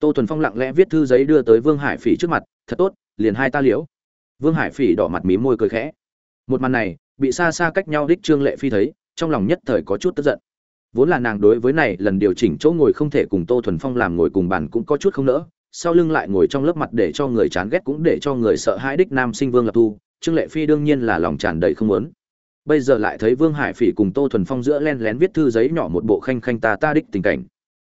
tô thuần phong lặng lẽ viết thư giấy đưa tới vương hải phỉ trước mặt, thật tốt, liền hai ta liễu vương hải phỉ đỏ mặt mí môi cười khẽ. Một màn này, bị xa xa cách nhau đích trương lệ phi thấy, trong lòng nhất thời có chút tức giận. Vốn là nàng đối với này lần điều chỉnh chỗ ngồi không thể cùng tô thuần phong làm ngồi cùng bàn cũng có chút không nỡ, sau lưng lại ngồi trong lớp mặt để cho người chán ghét cũng để cho người sợ hãi đích nam sinh vương lập thu, trương lệ phi đương nhiên là lòng tràn đầy không muốn. Bây giờ lại thấy vương hải phỉ cùng tô thuần phong giữa len lén viết thư giấy nhỏ một bộ khanh khanh ta ta đích tình cảnh.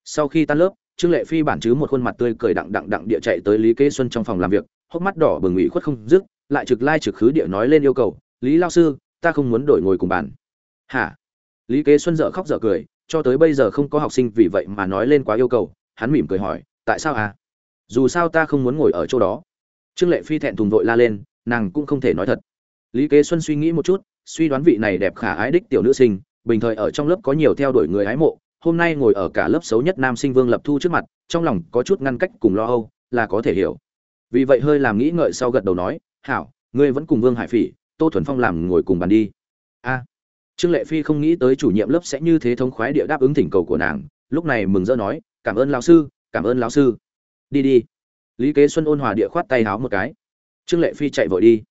Sau khi tan lớp trương lệ phi bản chứ một khuôn mặt tươi cười đặng đặng đặng địa chạy tới lý kế xuân trong phòng làm việc, hốc mắt đỏ bừng ủy khuất không dứt, lại trực lai trực khứ địa nói lên yêu cầu, lý lao sư, ta không muốn đổi ngồi cùng bàn. Hả? Lý kế xuân dở khóc dở cười, cho tới bây giờ không có học sinh vì vậy mà nói lên quá yêu cầu, hắn mỉm cười hỏi, tại sao à? Dù sao ta không muốn ngồi ở chỗ đó. Trương lệ phi thẹn thùng vội la lên, nàng cũng không thể nói thật. Lý kế xuân suy nghĩ một chút, suy đoán vị này đẹp khả ái đích tiểu nữ sinh, bình thời ở trong lớp có nhiều theo đuổi người ái mộ hôm nay ngồi ở cả lớp xấu nhất nam sinh vương lập thu trước mặt, trong lòng có chút ngăn cách cùng lo âu, là có thể hiểu. Vì vậy hơi làm nghĩ ngợi sau gật đầu nói, hảo, ngươi vẫn cùng vương hải phỉ, tô thuần phong làm ngồi cùng bàn đi. A. Trương lệ phi không nghĩ tới chủ nhiệm lớp sẽ như thế thống khoái địa đáp ứng thỉnh cầu của nàng, lúc này mừng rỡ nói, cảm ơn lão sư, cảm ơn lão sư. Đi đi. Lý kế xuân ôn hòa địa khoát tay háo một cái. Trương lệ phi chạy vội đi.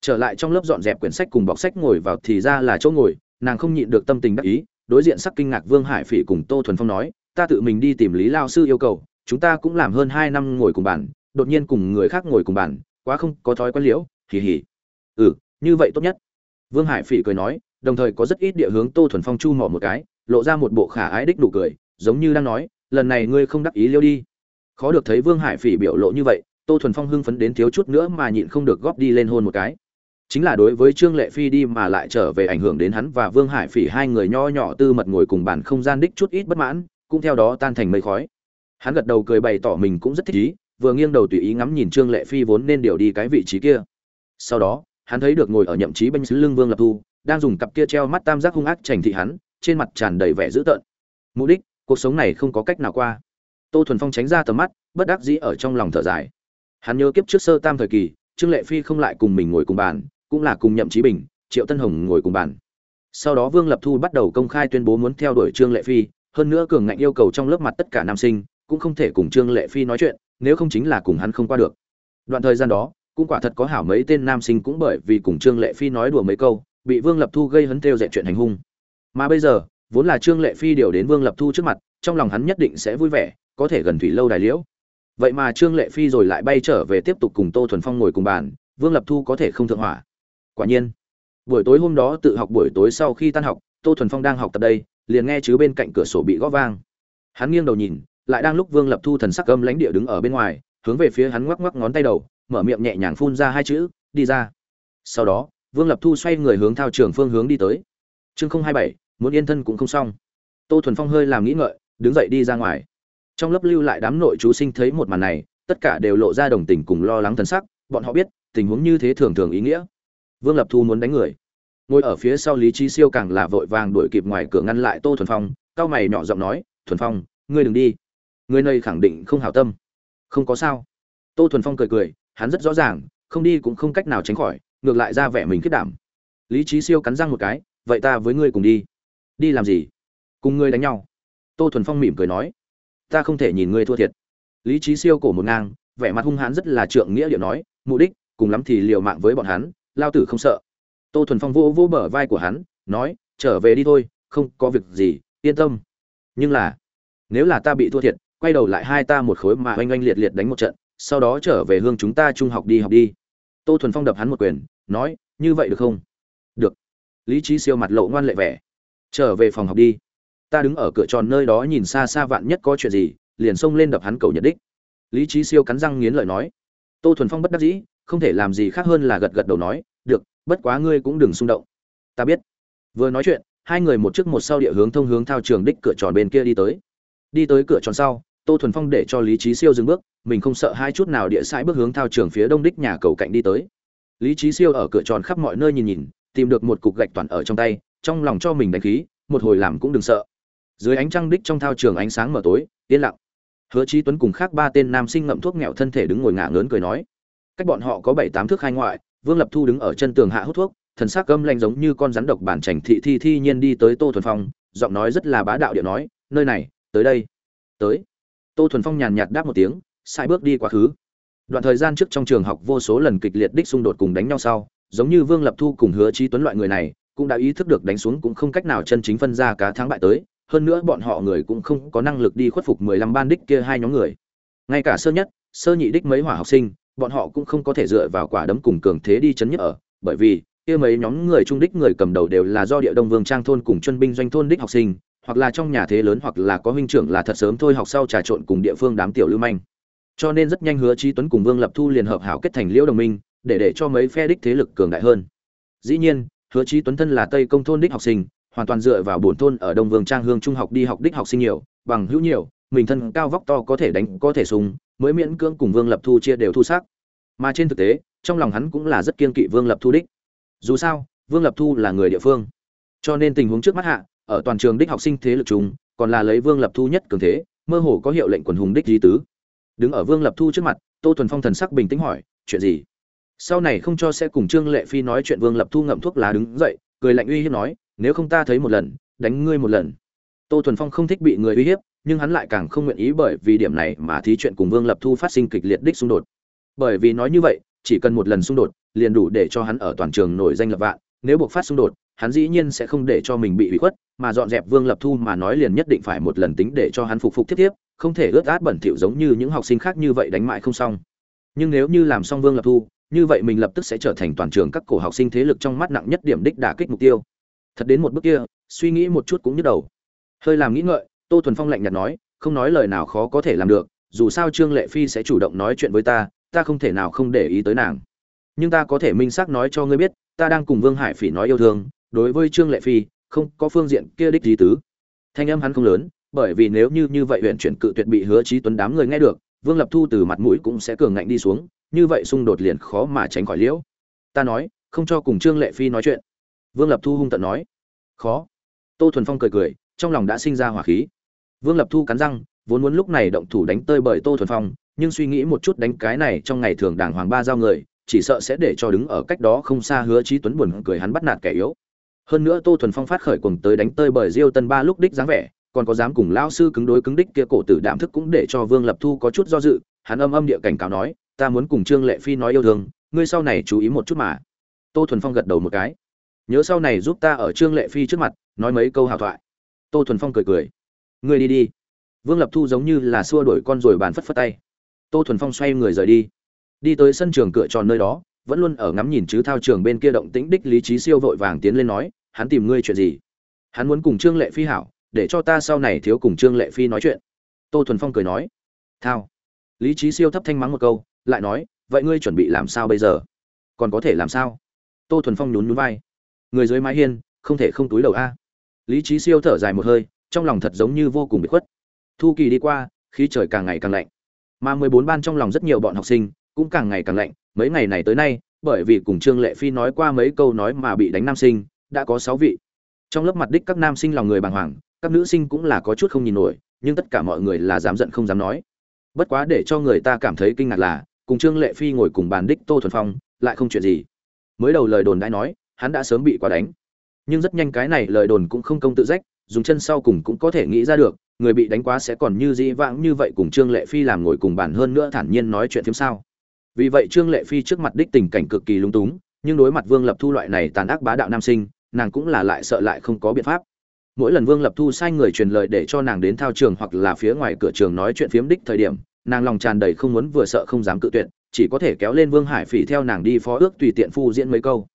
Trở lại trong lớp dọn dẹp quyển sách cùng bọc sách ngồi vào thì ra là chỗ ngồi, nàng không nhịn được tâm tình đắc ý đối diện sắc kinh ngạc vương hải phỉ cùng tô thuần phong nói, ta tự mình đi tìm lý lao sư yêu cầu, chúng ta cũng làm hơn hai năm ngồi cùng bàn, đột nhiên cùng người khác ngồi cùng bàn, quá không có thói quen liễu, hì hì. ừ như vậy tốt nhất. Vương hải phỉ cười nói, đồng thời có rất ít địa hướng tô thuần phong chu mỏ một cái, lộ ra một bộ khả ái đích đủ cười, giống như đang nói, lần này ngươi không đắc ý liêu đi. Khó được thấy vương hải phỉ biểu lộ như vậy, tô thuần phong hưng phấn đến thiếu chút nữa mà nhịn không được góp đi lên hôn một cái chính là đối với trương lệ phi đi mà lại trở về ảnh hưởng đến hắn và vương hải phỉ hai người nho nhỏ tư mật ngồi cùng bàn không gian đích chút ít bất mãn, cũng theo đó tan thành mây khói. Hắn gật đầu cười bày tỏ mình cũng rất thích ý, vừa nghiêng đầu tùy ý ngắm nhìn trương lệ phi vốn nên điều đi cái vị trí kia. Sau đó, hắn thấy được ngồi ở nhậm chí bên xứ lưng vương lập thu, đang dùng cặp kia treo mắt tam giác hung ác chảnh thị hắn, trên mặt tràn đầy vẻ dữ tợn. Mục đích, cuộc sống này không có cách nào qua. Tô thuần phong tránh ra tầm mắt, bất đắc dĩ ở trong lòng thở dài. Hắn nhớ kiếp trước sơ tam thời kỳ, trương lệ phi không lại cùng mình ngồi cùng bàn cũng là cùng nhậm chí bình, triệu tân hồng ngồi cùng bàn. Sau đó vương lập thu bắt đầu công khai tuyên bố muốn theo đuổi trương lệ phi, hơn nữa cường ngạnh yêu cầu trong lớp mặt tất cả nam sinh cũng không thể cùng trương lệ phi nói chuyện, nếu không chính là cùng hắn không qua được. Đoạn thời gian đó, cũng quả thật có hảo mấy tên nam sinh cũng bởi vì cùng trương lệ phi nói đùa mấy câu, bị vương lập thu gây hấn theo dạy chuyện hành hung. Mà bây giờ, vốn là trương lệ phi điều đến vương lập thu trước mặt, trong lòng hắn nhất định sẽ vui vẻ, có thể gần thủy lâu đài liễu. Vậy mà trương lệ phi rồi lại bay trở về tiếp tục cùng tô thuần phong ngồi cùng bàn, vương lập thu có thể không thượng hỏa quả nhiên. Buổi tối hôm đó tự học buổi tối sau khi tan học, tô thuần phong đang học tập đây, liền nghe chứ bên cạnh cửa sổ bị gõ vang. Hắn nghiêng đầu nhìn, lại đang lúc vương lập thu thần sắc gâm lãnh địa đứng ở bên ngoài, hướng về phía hắn ngoắc ngoắc ngón tay đầu, mở miệng nhẹ nhàng phun ra hai chữ, đi ra. Sau đó, vương lập thu xoay người hướng thao trường phương hướng đi tới. Chương không hai bảy, muốn yên thân cũng không xong. Tô thuần phong hơi làm nghĩ ngợi, đứng dậy đi ra ngoài. Trong lớp lưu lại đám nội chú sinh thấy một màn này, tất cả đều lộ ra đồng tình cùng lo lắng thần sắc, bọn họ biết, tình huống như thế thường thường ý nghĩa vương lập thu muốn đánh người. Ngồi ở phía sau lý trí siêu càng là vội vàng đuổi kịp ngoài cửa ngăn lại tô thuần phong, cao mày nhỏ giọng nói, thuần phong, ngươi đừng đi. Người này khẳng định không hảo tâm. Không có sao. Tô thuần phong cười cười, hắn rất rõ ràng, không đi cũng không cách nào tránh khỏi, ngược lại ra vẻ mình kết đảm. Lý trí siêu cắn răng một cái, vậy ta với ngươi cùng đi. Đi làm gì? Cùng ngươi đánh nhau. Tô thuần phong mỉm cười nói, ta không thể nhìn ngươi thua thiệt. Lý trí siêu cổ một ngang, vẻ mặt hung hãn rất là trượng nghĩa điệu nói, mục đích, cùng lắm thì liều mạng với bọn hắn lao tử không sợ. Tô thuần phong vô vô bờ vai của hắn, nói, trở về đi thôi, không có việc gì, yên tâm. Nhưng là, nếu là ta bị thua thiệt, quay đầu lại hai ta một khối mà oanh oanh liệt liệt đánh một trận, sau đó trở về hương chúng ta trung học đi học đi. Tô thuần phong đập hắn một quyền, nói, như vậy được không? Được. Lý trí siêu mặt lộ ngoan lệ vẻ. Trở về phòng học đi. Ta đứng ở cửa tròn nơi đó nhìn xa xa vạn nhất có chuyện gì, liền xông lên đập hắn cầu nhật đích. Lý trí siêu cắn răng nghiến lợi nói. Tô thuần phong bất đắc dĩ không thể làm gì khác hơn là gật gật đầu nói, được, bất quá ngươi cũng đừng xung động. Ta biết. Vừa nói chuyện, hai người một trước một sau địa hướng thông hướng thao trường đích cửa tròn bên kia đi tới. Đi tới cửa tròn sau, tô thuần phong để cho lý trí siêu dừng bước, mình không sợ hai chút nào địa sai bước hướng thao trường phía đông đích nhà cầu cạnh đi tới. Lý trí siêu ở cửa tròn khắp mọi nơi nhìn nhìn, tìm được một cục gạch toàn ở trong tay, trong lòng cho mình đánh khí, một hồi làm cũng đừng sợ. Dưới ánh trăng đích trong thao trường ánh sáng mờ tối, yên lặng. Hứa trí tuấn cùng khác ba tên nam sinh ngậm thuốc nghèo thân thể đứng ngồi ngả ngớn cười nói cách bọn họ có bảy tám thước khai ngoại, vương lập thu đứng ở chân tường hạ hút thuốc, thần sắc câm lanh giống như con rắn độc bản chảnh thị thi thi nhiên đi tới tô thuần phong, giọng nói rất là bá đạo điệu nói, nơi này, tới đây. Tới? Tô thuần phong nhàn nhạt đáp một tiếng, sai bước đi quá khứ. Đoạn thời gian trước trong trường học vô số lần kịch liệt đích xung đột cùng đánh nhau sau, giống như vương lập thu cùng hứa chi tuấn loại người này, cũng đã ý thức được đánh xuống cũng không cách nào chân chính phân ra cá thắng bại tới, hơn nữa bọn họ người cũng không có năng lực đi khuất phục mười lăm ban đích kia hai nhóm người. Ngay cả sơ nhất, sơ nhị đích mấy hỏa học sinh bọn họ cũng không có thể dựa vào quả đấm cùng cường thế đi chấn nhất ở, bởi vì, kia mấy nhóm người trung đích người cầm đầu đều là do địa đông vương trang thôn cùng chuyên binh doanh thôn đích học sinh, hoặc là trong nhà thế lớn hoặc là có huynh trưởng là thật sớm thôi học sau trà trộn cùng địa phương đám tiểu lưu manh. Cho nên rất nhanh hứa chi tuấn cùng vương lập thu liền hợp hảo kết thành liễu đồng minh, để để cho mấy phe đích thế lực cường đại hơn. Dĩ nhiên, hứa chi tuấn thân là tây công thôn đích học sinh, hoàn toàn dựa vào bổn thôn ở đông vương trang hương trung học đi học đích học sinh nhiều, bằng hữu nhiều, mình thân cao vóc to có thể đánh, có thể súng mới miễn cưỡng cùng vương lập thu chia đều thu xác. Mà trên thực tế, trong lòng hắn cũng là rất kiên kỵ vương lập thu đích. Dù sao, vương lập thu là người địa phương. Cho nên tình huống trước mắt hạ, ở toàn trường đích học sinh thế lực chúng, còn là lấy vương lập thu nhất cường thế, mơ hồ có hiệu lệnh quần hùng đích di tứ. Đứng ở vương lập thu trước mặt, tô thuần phong thần sắc bình tĩnh hỏi, chuyện gì? Sau này không cho sẽ cùng trương lệ phi nói chuyện vương lập thu ngậm thuốc lá đứng dậy, cười lạnh uy hiếp nói, nếu không ta thấy một lần, đánh ngươi một lần. Tô thuần phong không thích bị người uy hiếp nhưng hắn lại càng không nguyện ý bởi vì điểm này mà thí chuyện cùng vương lập thu phát sinh kịch liệt đích xung đột. Bởi vì nói như vậy, chỉ cần một lần xung đột, liền đủ để cho hắn ở toàn trường nổi danh lập vạn. Nếu buộc phát xung đột, hắn dĩ nhiên sẽ không để cho mình bị ủy khuất, mà dọn dẹp vương lập thu mà nói liền nhất định phải một lần tính để cho hắn phục phục tiếp tiếp không thể ướt át bẩn thỉu giống như những học sinh khác như vậy đánh mãi không xong. Nhưng nếu như làm xong vương lập thu, như vậy mình lập tức sẽ trở thành toàn trường các cổ học sinh thế lực trong mắt nặng nhất điểm đích đả kích mục tiêu. Thật đến một bước kia, suy nghĩ một chút cũng nhức đầu. Hơi làm nghĩ ngợi tô thuần phong lạnh nhạt nói, không nói lời nào khó có thể làm được, dù sao trương lệ phi sẽ chủ động nói chuyện với ta ta không thể nào không để ý tới nàng. Nhưng ta có thể minh xác nói cho ngươi biết, ta đang cùng vương hải phỉ nói yêu thương, đối với trương lệ phi, không có phương diện kia đích gì tứ. Thanh âm hắn không lớn, bởi vì nếu như như vậy huyện chuyển cự tuyệt bị hứa trí tuấn đám người nghe được, vương lập thu từ mặt mũi cũng sẽ cường ngạnh đi xuống, như vậy xung đột liền khó mà tránh khỏi liễu. Ta nói, không cho cùng trương lệ phi nói chuyện. Vương lập thu hung tận nói, khó. Tô thuần phong cười cười, trong lòng đã sinh ra hỏa khí vương lập thu cắn răng, vốn muốn lúc này động thủ đánh tơi bởi tô thuần phong, nhưng suy nghĩ một chút đánh cái này trong ngày thường đảng hoàng ba giao người, chỉ sợ sẽ để cho đứng ở cách đó không xa hứa chí tuấn buồn cười hắn bắt nạt kẻ yếu. Hơn nữa tô thuần phong phát khởi cùng tới đánh tơi bởi diêu tân ba lúc đích dáng vẻ, còn có dám cùng lão sư cứng đối cứng đích kia cổ tử đạm thức cũng để cho vương lập thu có chút do dự, hắn âm âm địa cảnh cáo nói, ta muốn cùng trương lệ phi nói yêu thương, ngươi sau này chú ý một chút mà. Tô thuần phong gật đầu một cái. Nhớ sau này giúp ta ở trương lệ phi trước mặt, nói mấy câu hào thoại. Tô thuần phong cười cười ngươi đi đi. Vương lập thu giống như là xua đuổi con rồi bàn phất phất tay. Tô thuần phong xoay người rời đi. Đi tới sân trường cửa tròn nơi đó, vẫn luôn ở ngắm nhìn chứ thao trường bên kia động tĩnh đích lý trí siêu vội vàng tiến lên nói, hắn tìm ngươi chuyện gì? Hắn muốn cùng trương lệ phi hảo, để cho ta sau này thiếu cùng trương lệ phi nói chuyện. Tô thuần phong cười nói, thao. Lý trí siêu thấp thanh mắng một câu, lại nói, vậy ngươi chuẩn bị làm sao bây giờ? Còn có thể làm sao? Tô thuần phong nhún nhún vai, người dưới mái hiên, không thể không túi đầu a. Lý trí siêu thở dài một hơi trong lòng thật giống như vô cùng bị khuất. Thu kỳ đi qua, khí trời càng ngày càng lạnh. Mà mười bốn ban trong lòng rất nhiều bọn học sinh cũng càng ngày càng lạnh, mấy ngày này tới nay, bởi vì cùng trương lệ phi nói qua mấy câu nói mà bị đánh nam sinh, đã có sáu vị. Trong lớp mặt đích các nam sinh lòng người bàng hoàng, các nữ sinh cũng là có chút không nhìn nổi, nhưng tất cả mọi người là dám giận không dám nói. Bất quá để cho người ta cảm thấy kinh ngạc là, cùng trương lệ phi ngồi cùng bàn đích tô thuần phong, lại không chuyện gì. Mới đầu lời đồn đã nói, hắn đã sớm bị quá đánh. Nhưng rất nhanh cái này lời đồn cũng không công tự rách dùng chân sau cùng cũng có thể nghĩ ra được, người bị đánh quá sẽ còn như dĩ vãng như vậy cùng trương lệ phi làm ngồi cùng bàn hơn nữa thản nhiên nói chuyện thêm sao. Vì vậy trương lệ phi trước mặt đích tình cảnh cực kỳ lung túng, nhưng đối mặt vương lập thu loại này tàn ác bá đạo nam sinh, nàng cũng là lại sợ lại không có biện pháp. Mỗi lần vương lập thu sai người truyền lời để cho nàng đến thao trường hoặc là phía ngoài cửa trường nói chuyện phiếm đích thời điểm, nàng lòng tràn đầy không muốn vừa sợ không dám cự tuyệt, chỉ có thể kéo lên vương hải phỉ theo nàng đi phó ước tùy tiện phu diễn mấy câu.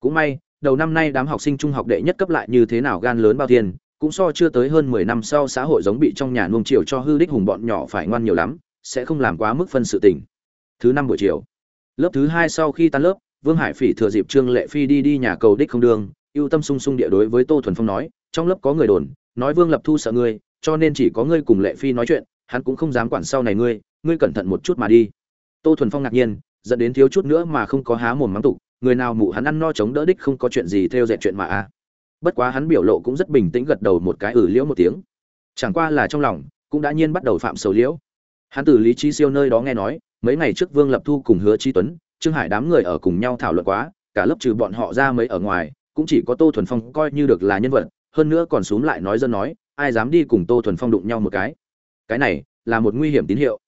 Cũng may, đầu năm nay đám học sinh trung học đệ nhất cấp lại như thế nào gan lớn bao tiền cũng so chưa tới hơn mười năm sau xã hội giống bị trong nhà nuông chiều cho hư đích hùng bọn nhỏ phải ngoan nhiều lắm, sẽ không làm quá mức phân sự tình. Thứ năm buổi chiều, lớp thứ hai sau khi tan lớp, vương hải phỉ thừa dịp trương lệ phi đi đi nhà cầu đích không đường, ưu tâm sung sung địa đối với tô thuần phong nói, trong lớp có người đồn, nói vương lập thu sợ ngươi, cho nên chỉ có ngươi cùng lệ phi nói chuyện, hắn cũng không dám quản sau này ngươi ngươi cẩn thận một chút mà đi. Tô thuần phong ngạc nhiên, dẫn đến thiếu chút nữa mà không có há mồm mắng tục người nào mụ hắn ăn no chống đỡ đích không có chuyện gì theo dệt chuyện mà a bất quá hắn biểu lộ cũng rất bình tĩnh gật đầu một cái ử liễu một tiếng. Chẳng qua là trong lòng, cũng đã nhiên bắt đầu phạm sầu liễu. Hắn từ lý trí siêu nơi đó nghe nói, mấy ngày trước vương lập thu cùng hứa chi tuấn, trương hải đám người ở cùng nhau thảo luận quá, cả lớp trừ bọn họ ra mấy ở ngoài, cũng chỉ có tô thuần phong coi như được là nhân vật, hơn nữa còn xuống lại nói dân nói, ai dám đi cùng tô thuần phong đụng nhau một cái. Cái này là một nguy hiểm tín hiệu.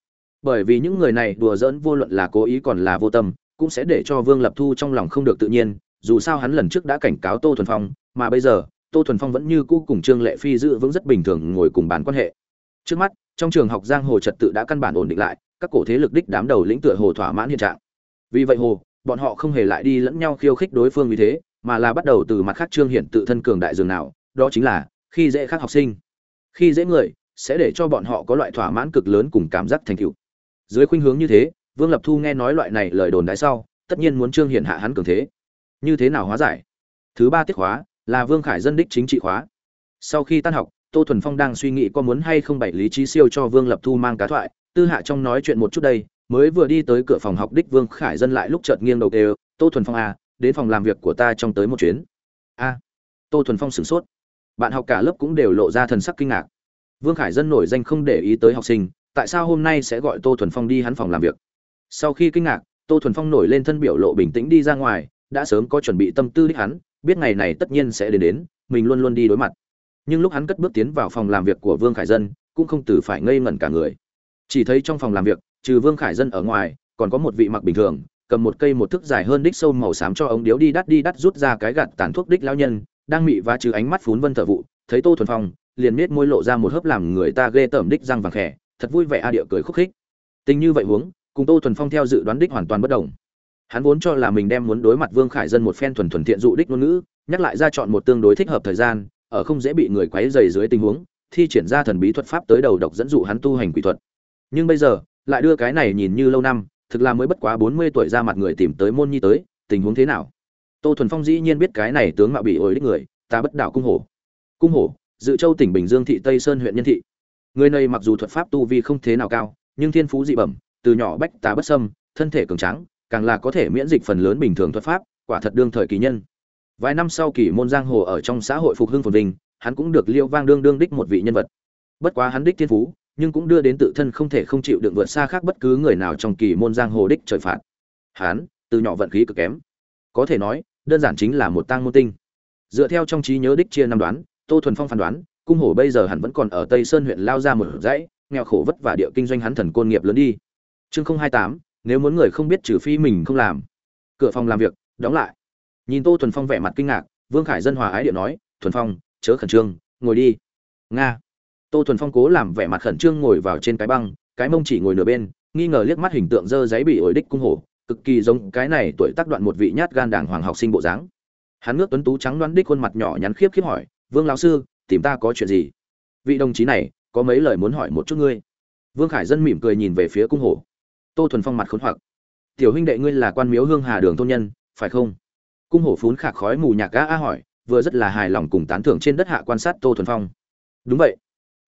Bởi vì những người này đùa giỡn vô luận là cố ý còn là vô tâm, cũng sẽ để cho vương lập thu trong lòng không được tự nhiên dù sao hắn lần trước đã cảnh cáo tô thuần phong, mà bây giờ, tô thuần phong vẫn như cũ cùng trương lệ phi giữ vững rất bình thường ngồi cùng bàn quan hệ. Trước mắt, trong trường học giang hồ trật tự đã căn bản ổn định lại, các cổ thế lực đích đám đầu lĩnh tựa hồ thỏa mãn hiện trạng. Vì vậy hồ, bọn họ không hề lại đi lẫn nhau khiêu khích đối phương vì thế, mà là bắt đầu từ mặt khác trương Hiển tự thân cường đại dường nào, đó chính là, khi dễ khác học sinh. Khi dễ người, sẽ để cho bọn họ có loại thỏa mãn cực lớn cùng cảm giác thành tựu. Dưới khuynh hướng như thế, vương lập thu nghe nói loại này lời đồn đại sau, tất nhiên muốn trương Hiển hạ hắn cường thế như thế nào hóa giải? Thứ ba tiết khóa là vương khải dân đích chính trị khóa. Sau khi tan học, tô thuần phong đang suy nghĩ có muốn hay không bày lý trí siêu cho vương lập thu mang cá thoại. Tư hạ trong nói chuyện một chút đây, mới vừa đi tới cửa phòng học đích vương khải dân lại lúc chợt nghiêng đầu đều tô thuần phong à đến phòng làm việc của ta trong tới một chuyến. A. Tô thuần phong sửng sốt. Bạn học cả lớp cũng đều lộ ra thần sắc kinh ngạc. Vương khải dân nổi danh không để ý tới học sinh, tại sao hôm nay sẽ gọi tô thuần phong đi hắn phòng làm việc? Sau khi kinh ngạc, tô thuần phong nổi lên thân biểu lộ bình tĩnh đi ra ngoài đã sớm có chuẩn bị tâm tư đích hắn, biết ngày này tất nhiên sẽ đến đến, mình luôn luôn đi đối mặt. Nhưng lúc hắn cất bước tiến vào phòng làm việc của vương khải dân, cũng không từ phải ngây ngẩn cả người. Chỉ thấy trong phòng làm việc, trừ vương khải dân ở ngoài, còn có một vị mặc bình thường, cầm một cây một thước dài hơn đích sâu màu xám cho ống điếu đi đắt đi đắt rút ra cái gạt tàn thuốc đích lao nhân, đang mị và trừ ánh mắt phún vân thợ vụ, thấy tô thuần phong, liền miết môi lộ ra một hớp làm người ta ghê tởm đích răng vàng khẽ, thật vui vẻ a địa cười khúc khích. Tình như vậy huống, cùng tô thuần phong theo dự đoán đích hoàn toàn bất đồng hắn vốn cho là mình đem muốn đối mặt vương khải dân một phen thuần thuần thiện dụ đích ngôn ngữ, nhắc lại ra chọn một tương đối thích hợp thời gian, ở không dễ bị người quấy dày dưới tình huống, thi triển ra thần bí thuật pháp tới đầu độc dẫn dụ hắn tu hành quỷ thuật. Nhưng bây giờ, lại đưa cái này nhìn như lâu năm, thực là mới bất quá bốn mươi tuổi ra mặt người tìm tới môn nhi tới, tình huống thế nào? Tô thuần phong dĩ nhiên biết cái này tướng mạo bị ổi đích người, ta bất đạo cung hổ. Cung hổ, dự châu tỉnh bình dương thị tây sơn huyện nhân thị. Người này mặc dù thuật pháp tu vi không thế nào cao, nhưng thiên phú dị bẩm, từ nhỏ bách tá bất sâm thân thể cường tráng càng là có thể miễn dịch phần lớn bình thường thuật pháp, quả thật đương thời kỳ nhân. Vài năm sau kỳ môn giang hồ ở trong xã hội phục hưng phồn vinh, hắn cũng được liêu vang đương đương đích một vị nhân vật. Bất quá hắn đích thiên phú, nhưng cũng đưa đến tự thân không thể không chịu đựng vượt xa khác bất cứ người nào trong kỳ môn giang hồ đích trời phạt. Hắn, từ nhỏ vận khí cực kém. Có thể nói, đơn giản chính là một tang môn tinh. Dựa theo trong trí nhớ đích chia năm đoán, tô thuần phong phán đoán, cung hổ bây giờ hẳn vẫn còn ở tây sơn huyện lao ra một dãy, nghèo khổ vất vả địa kinh doanh hắn thần côn nghiệp lớn đi. Chương không hai tám nếu muốn người không biết trừ phi mình không làm. Cửa phòng làm việc, đóng lại. Nhìn tô thuần phong vẻ mặt kinh ngạc, vương khải dân hòa ái điệu nói, thuần phong, chớ khẩn trương, ngồi đi. Nga. Tô thuần phong cố làm vẻ mặt khẩn trương ngồi vào trên cái băng, cái mông chỉ ngồi nửa bên, nghi ngờ liếc mắt hình tượng dơ giấy bị ổi đích cung hổ, cực kỳ giống cái này tuổi tác đoạn một vị nhát gan đảng hoàng học sinh bộ dáng. Hắn ngước tuấn tú trắng đoán đích khuôn mặt nhỏ nhắn khiếp khiếp hỏi, vương lão sư, tìm ta có chuyện gì? Vị đồng chí này, có mấy lời muốn hỏi một chút ngươi. Vương khải dân mỉm cười nhìn về phía cung hổ tô thuần phong mặt khốn hoặc. Tiểu huynh đệ ngươi là quan miếu hương hà đường thôn nhân, phải không? Cung hổ phún khạc khói mù nhạc gã a hỏi, vừa rất là hài lòng cùng tán thưởng trên đất hạ quan sát tô thuần phong. Đúng vậy.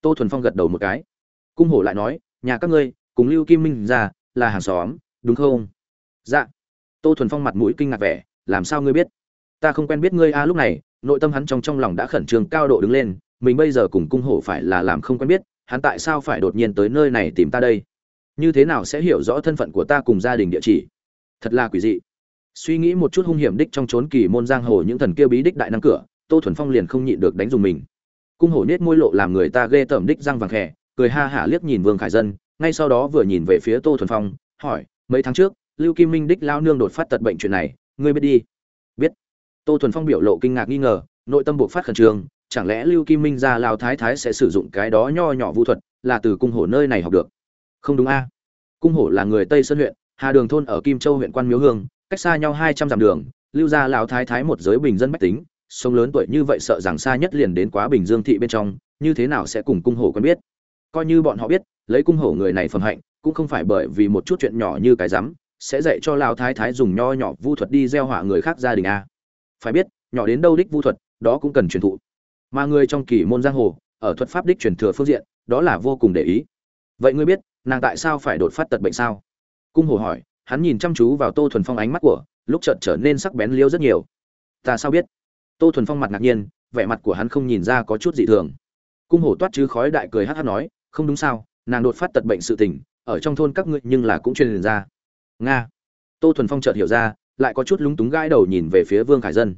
Tô thuần phong gật đầu một cái. Cung hổ lại nói, nhà các ngươi, cùng lưu kim minh ra, là hàng xóm, đúng không? Dạ. Tô thuần phong mặt mũi kinh ngạc vẻ, làm sao ngươi biết? Ta không quen biết ngươi a lúc này, nội tâm hắn trong trong lòng đã khẩn trương cao độ đứng lên, mình bây giờ cùng cung hổ phải là làm không quen biết, hắn tại sao phải đột nhiên tới nơi này tìm ta đây? Như thế nào sẽ hiểu rõ thân phận của ta cùng gia đình địa chỉ? Thật là quỷ dị. Suy nghĩ một chút hung hiểm đích trong trốn kỳ môn giang hồ những thần kia bí đích đại năng cửa, tô thuần phong liền không nhịn được đánh dùng mình. Cung hổ nết môi lộ làm người ta ghê tởm đích răng vàng khẽ cười ha hả liếc nhìn vương khải dân, ngay sau đó vừa nhìn về phía tô thuần phong, hỏi, mấy tháng trước, lưu kim minh đích lao nương đột phát tật bệnh chuyện này, ngươi biết đi? Biết. Tô thuần phong biểu lộ kinh ngạc nghi ngờ, nội tâm buộc phát khẩn trương, chẳng lẽ lưu kim minh ra lao thái thái sẽ sử dụng cái đó nho nhỏ vũ thuật, là từ cung hổ nơi này học được? Không đúng a. Cung hổ là người tây sơn huyện, hà đường thôn ở kim châu huyện quan miếu hương, cách xa nhau hai trăm dặm đường, lưu gia lão thái thái một giới bình dân bách tính, sống lớn tuổi như vậy sợ rằng xa nhất liền đến quá bình dương thị bên trong, như thế nào sẽ cùng cung hổ quen biết? Coi như bọn họ biết, lấy cung hổ người này phẩm hạnh, cũng không phải bởi vì một chút chuyện nhỏ như cái rắm, sẽ dạy cho lão thái thái dùng nho nhỏ vu thuật đi gieo họa người khác gia đình a. Phải biết, nhỏ đến đâu đích vu thuật, đó cũng cần truyền thụ. Mà người trong kỳ môn giang hồ, ở thuật pháp đích truyền thừa phương diện, đó là vô cùng để ý vậy ngươi biết, nàng tại sao phải đột phát tật bệnh sao? Cung hồ hỏi, hắn nhìn chăm chú vào tô thuần phong ánh mắt của, lúc chợt trở nên sắc bén liêu rất nhiều. Ta sao biết? Tô thuần phong mặt ngạc nhiên, vẻ mặt của hắn không nhìn ra có chút dị thường. Cung hổ toát chứ khói đại cười hát hát nói, không đúng sao, nàng đột phát tật bệnh sự tình, ở trong thôn các ngươi nhưng là cũng truyền ra. Nga. Tô thuần phong chợt hiểu ra, lại có chút lúng túng gãi đầu nhìn về phía vương khải dân.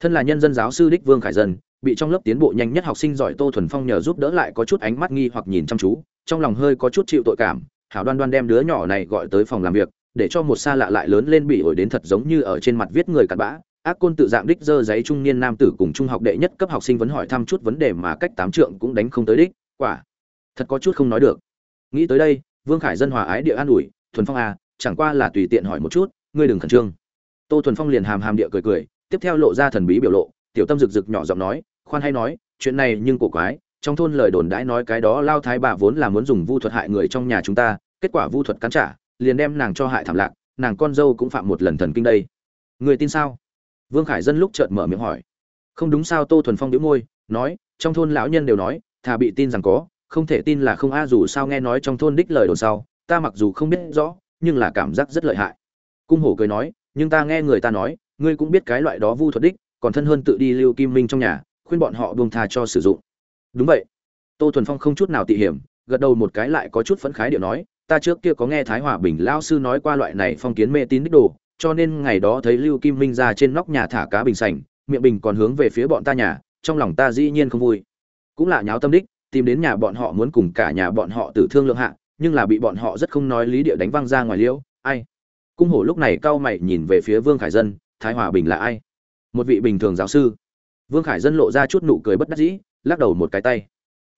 Thân là nhân dân giáo sư đích vương khải dân bị trong lớp tiến bộ nhanh nhất học sinh giỏi tô thuần phong nhờ giúp đỡ lại có chút ánh mắt nghi hoặc nhìn chăm chú, trong lòng hơi có chút chịu tội cảm, hảo đoan đoan đem đứa nhỏ này gọi tới phòng làm việc, để cho một xa lạ lại lớn lên bị ổi đến thật giống như ở trên mặt viết người cặn bã. Ác côn tự dạng đích dơ giấy trung niên nam tử cùng trung học đệ nhất cấp học sinh vẫn hỏi thăm chút vấn đề mà cách tám trượng cũng đánh không tới đích. Quả, thật có chút không nói được. Nghĩ tới đây, vương khải dân hòa ái địa an ủi, thuần phong à chẳng qua là tùy tiện hỏi một chút, ngươi đừng khẩn trương. Tô thuần phong liền hàm hàm địa cười cười, tiếp theo lộ ra thần bí biểu lộ, tiểu tâm rực rực nhỏ giọng nói khoan hay nói, chuyện này nhưng cổ quái, trong thôn lời đồn đãi nói cái đó lao thái bà vốn là muốn dùng vu thuật hại người trong nhà chúng ta, kết quả vu thuật cắn trả, liền đem nàng cho hại thảm lạc, nàng con dâu cũng phạm một lần thần kinh đây. Người tin sao? Vương khải dân lúc chợt mở miệng hỏi. Không đúng sao, tô thuần phong đĩu môi, nói, trong thôn lão nhân đều nói, thà bị tin rằng có, không thể tin là không a, dù sao nghe nói trong thôn đích lời đồn sau, ta mặc dù không biết rõ, nhưng là cảm giác rất lợi hại. Cung hổ cười nói, nhưng ta nghe người ta nói, ngươi cũng biết cái loại đó vu thuật đích, còn thân hơn tự đi lưu kim minh trong nhà khuyên bọn họ buông tha cho sử dụng. Đúng vậy. Tô thuần phong không chút nào tị hiểm, gật đầu một cái lại có chút phấn khái điệu nói, ta trước kia có nghe thái hòa bình lao sư nói qua loại này phong kiến mê tín đích đồ, cho nên ngày đó thấy lưu kim minh ra trên nóc nhà thả cá bình sành, miệng bình còn hướng về phía bọn ta nhà, trong lòng ta dĩ nhiên không vui. Cũng là nháo tâm đích, tìm đến nhà bọn họ muốn cùng cả nhà bọn họ tử thương lượng hạ, nhưng là bị bọn họ rất không nói lý địa đánh văng ra ngoài liễu, ai? Cung hổ lúc này cau mày nhìn về phía vương khải dân, thái hòa bình là ai? Một vị bình thường giáo sư vương khải dân lộ ra chút nụ cười bất đắc dĩ, lắc đầu một cái tay.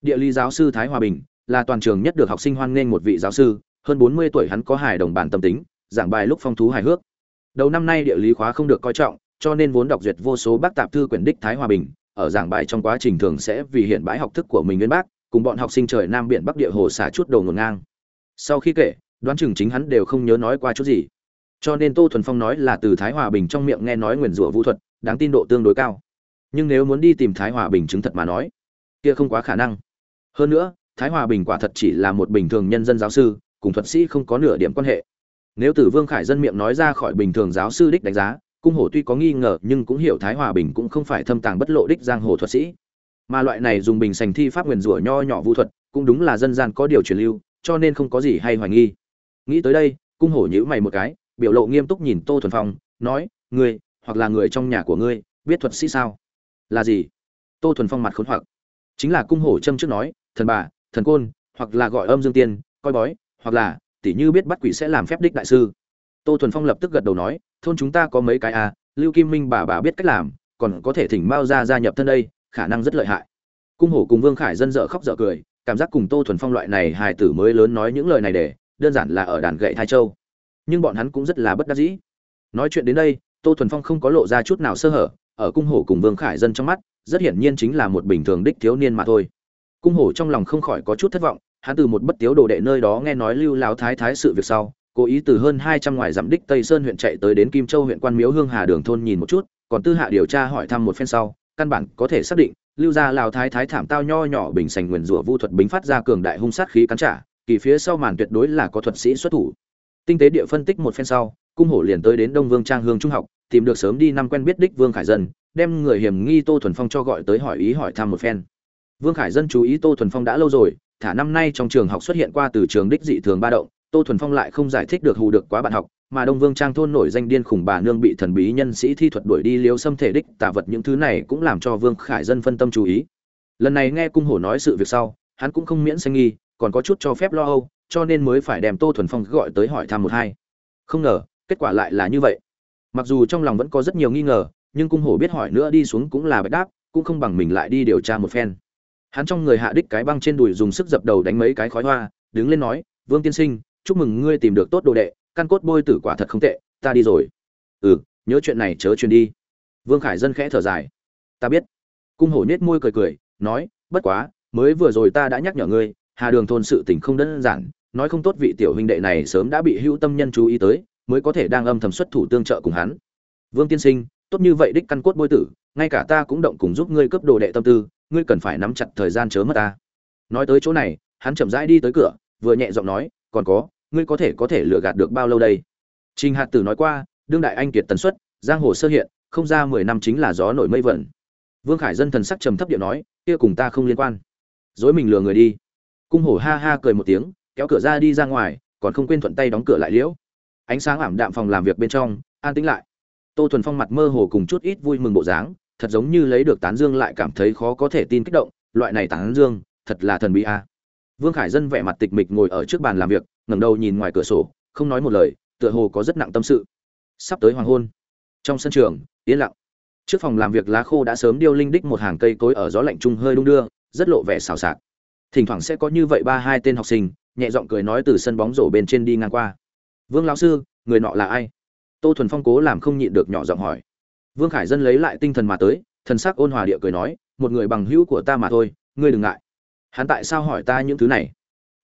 Địa lý giáo sư thái hòa bình, là toàn trường nhất được học sinh hoan nghênh một vị giáo sư, hơn bốn mươi tuổi hắn có hài đồng bản tâm tính, giảng bài lúc phong thú hài hước. Đầu năm nay địa lý khóa không được coi trọng, cho nên vốn đọc duyệt vô số bác tạp thư quyển đích thái hòa bình, ở giảng bài trong quá trình thường sẽ vì hiện bãi học thức của mình nguyên bác, cùng bọn học sinh trời nam biển bắc địa hồ xả chút đầu ngổn ngang. Sau khi kể, đoán chừng chính hắn đều không nhớ nói qua chút gì. Cho nên tô thuần phong nói là từ thái hòa bình trong miệng nghe nói nguyền rủa vũ thuật, đáng tin độ tương đối cao nhưng nếu muốn đi tìm thái hòa bình chứng thật mà nói, kia không quá khả năng. Hơn nữa, thái hòa bình quả thật chỉ là một bình thường nhân dân giáo sư, cùng thuật sĩ không có nửa điểm quan hệ. Nếu tử vương khải dân miệng nói ra khỏi bình thường giáo sư đích đánh giá, cung hổ tuy có nghi ngờ, nhưng cũng hiểu thái hòa bình cũng không phải thâm tàng bất lộ đích giang hồ thuật sĩ. Mà loại này dùng bình sành thi pháp nguyền rủa nho nhỏ vũ thuật, cũng đúng là dân gian có điều truyền lưu, cho nên không có gì hay hoài nghi. Nghĩ tới đây, cung hổ nhíu mày một cái, biểu lộ nghiêm túc nhìn tô thuần phong, nói, ngươi, hoặc là người trong nhà của ngươi, biết thuật sĩ sao? Là gì? Tô thuần phong mặt khốn hoặc. Chính là cung hổ châm trước nói, thần bà, thần côn, hoặc là gọi âm dương tiên, coi bói, hoặc là tỷ như biết bắt quỷ sẽ làm phép đích đại sư. Tô thuần phong lập tức gật đầu nói, thôn chúng ta có mấy cái à lưu kim minh bà bà biết cách làm, còn có thể thỉnh mao ra gia nhập thân đây, khả năng rất lợi hại. Cung hổ cùng vương khải dân dợ khóc dợ cười, cảm giác cùng tô thuần phong loại này hài tử mới lớn nói những lời này để, đơn giản là ở đàn gậy thai châu. Nhưng bọn hắn cũng rất là bất đắc dĩ. Nói chuyện đến đây, tô thuần phong không có lộ ra chút nào sơ hở ở cung hổ cùng vương khải dân trong mắt, rất hiển nhiên chính là một bình thường đích thiếu niên mà thôi. Cung hổ trong lòng không khỏi có chút thất vọng, hắn từ một bất tiếu đồ đệ nơi đó nghe nói lưu láo thái thái sự việc sau, cố ý từ hơn hai trăm ngoài dặm đích tây sơn huyện chạy tới đến kim châu huyện quan miếu hương hà đường thôn nhìn một chút, còn tư hạ điều tra hỏi thăm một phen sau, căn bản có thể xác định, lưu gia lào thái thái thảm tao nho nhỏ bình sành nguyền rủa vu thuật bính phát ra cường đại hung sát khí cắn trả, kỳ phía sau màn tuyệt đối là có thuật sĩ xuất thủ. Tinh tế địa phân tích một phen sau, cung hổ liền tới đến đông vương trang hương trung học tìm được sớm đi năm quen biết đích vương khải dân, đem người hiểm nghi tô thuần phong cho gọi tới hỏi ý hỏi thăm một phen. Vương khải dân chú ý tô thuần phong đã lâu rồi, thả năm nay trong trường học xuất hiện qua từ trường đích dị thường ba động, tô thuần phong lại không giải thích được hù được quá bạn học, mà đông vương trang thôn nổi danh điên khủng bà nương bị thần bí nhân sĩ thi thuật đuổi đi liếu xâm thể đích tả vật những thứ này cũng làm cho vương khải dân phân tâm chú ý. Lần này nghe cung hổ nói sự việc sau, hắn cũng không miễn sanh nghi, còn có chút cho phép lo âu, cho nên mới phải đem tô thuần phong gọi tới hỏi thăm một hai. Không ngờ, kết quả lại là như vậy mặc dù trong lòng vẫn có rất nhiều nghi ngờ, nhưng cung hổ biết hỏi nữa đi xuống cũng là bạch đáp, cũng không bằng mình lại đi điều tra một phen. Hắn trong người hạ đích cái băng trên đùi dùng sức dập đầu đánh mấy cái khói hoa, đứng lên nói, vương tiên sinh, chúc mừng ngươi tìm được tốt đồ đệ, căn cốt bôi tử quả thật không tệ, ta đi rồi. Ừ nhớ chuyện này chớ truyền đi. Vương khải dân khẽ thở dài. Ta biết. Cung hổ nết môi cười cười, nói, bất quá, mới vừa rồi ta đã nhắc nhở ngươi, hà đường thôn sự tình không đơn giản, nói không tốt vị tiểu huynh đệ này sớm đã bị hữu tâm nhân chú ý tới mới có thể đang âm thầm xuất thủ tương trợ cùng hắn. Vương tiên sinh, tốt như vậy đích căn cốt bôi tử, ngay cả ta cũng động cùng giúp ngươi cấp đồ đệ tâm tư, ngươi cần phải nắm chặt thời gian chớ mất ta. Nói tới chỗ này, hắn chậm rãi đi tới cửa, vừa nhẹ giọng nói, còn có, ngươi có thể có thể lừa gạt được bao lâu đây? Trình hạt tử nói qua, đương đại anh kiệt tần suất, giang hồ sơ hiện, không ra mười năm chính là gió nổi mây vẩn. Vương khải dân thần sắc trầm thấp điệu nói, kia cùng ta không liên quan. Dối mình lừa người đi. Cung hổ ha ha cười một tiếng, kéo cửa ra đi ra ngoài, còn không quên thuận tay đóng cửa lại liễu ánh sáng ảm đạm phòng làm việc bên trong, an tĩnh lại. Tô thuần phong mặt mơ hồ cùng chút ít vui mừng bộ dáng, thật giống như lấy được tán dương lại cảm thấy khó có thể tin kích động, loại này tán dương, thật là thần bí a. Vương khải dân vẻ mặt tịch mịch ngồi ở trước bàn làm việc, ngẩng đầu nhìn ngoài cửa sổ, không nói một lời, tựa hồ có rất nặng tâm sự. Sắp tới hoàng hôn. Trong sân trường, yên lặng. Trước phòng làm việc lá khô đã sớm điêu linh đích một hàng cây cối ở gió lạnh trung hơi đung đưa, rất lộ vẻ xào xạc. Thỉnh thoảng sẽ có như vậy ba hai tên học sinh, nhẹ giọng cười nói từ sân bóng rổ bên trên đi ngang qua vương lão sư, người nọ là ai? Tô thuần phong cố làm không nhịn được nhỏ giọng hỏi. Vương khải dân lấy lại tinh thần mà tới, thần sắc ôn hòa địa cười nói, một người bằng hữu của ta mà thôi, ngươi đừng ngại. Hắn tại sao hỏi ta những thứ này?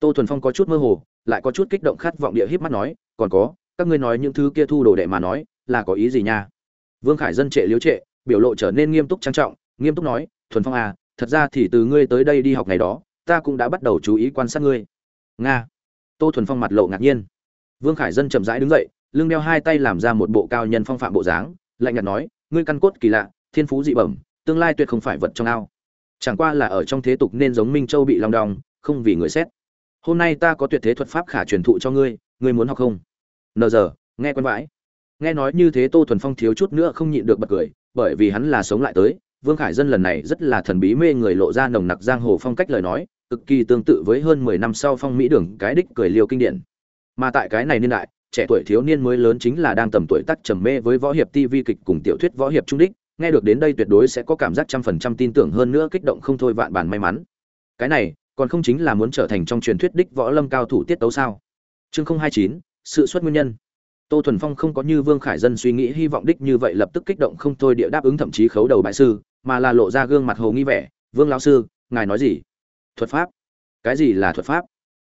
Tô thuần phong có chút mơ hồ, lại có chút kích động khát vọng địa híp mắt nói, còn có, các ngươi nói những thứ kia thu đồ đệ mà nói, là có ý gì nha? Vương khải dân trệ liếu trệ, biểu lộ trở nên nghiêm túc trang trọng, nghiêm túc nói, thuần phong à thật ra thì từ ngươi tới đây đi học ngày đó, ta cũng đã bắt đầu chú ý quan sát ngươi. Nga. Tô thuần phong mặt lộ ngạc nhiên vương khải dân chậm rãi đứng dậy, lưng đeo hai tay làm ra một bộ cao nhân phong phạm bộ dáng, lạnh nhạt nói, ngươi căn cốt kỳ lạ, thiên phú dị bẩm, tương lai tuyệt không phải vật trong ao. Chẳng qua là ở trong thế tục nên giống minh châu bị long đong, không vì người xét. Hôm nay ta có tuyệt thế thuật pháp khả truyền thụ cho ngươi ngươi muốn học không? Nờ giờ nghe quen vãi. Nghe nói như thế tô thuần phong thiếu chút nữa không nhịn được bật cười, bởi vì hắn là sống lại tới, vương khải dân lần này rất là thần bí mê người lộ ra nồng nặc giang hồ phong cách lời nói, cực kỳ tương tự với hơn mười năm sau phong mỹ đường cái đích cười liều kinh điển mà tại cái này niên đại trẻ tuổi thiếu niên mới lớn chính là đang tầm tuổi tác trầm mê với võ hiệp TV kịch cùng tiểu thuyết võ hiệp trung đích, nghe được đến đây tuyệt đối sẽ có cảm giác trăm phần trăm tin tưởng hơn nữa kích động không thôi vạn bản may mắn. Cái này, còn không chính là muốn trở thành trong truyền thuyết đích võ lâm cao thủ tiết tấu sao? Chương không hai chín sự xuất nguyên nhân. Tô Thuần Phong không có như Vương Khải Dân suy nghĩ hy vọng đích như vậy lập tức kích động không thôi địa đáp ứng thậm chí khấu đầu bại sư, mà là lộ ra gương mặt hồ nghi vẻ, "Vương lão sư, ngài nói gì?" "Thuật pháp." "Cái gì là thuật pháp?"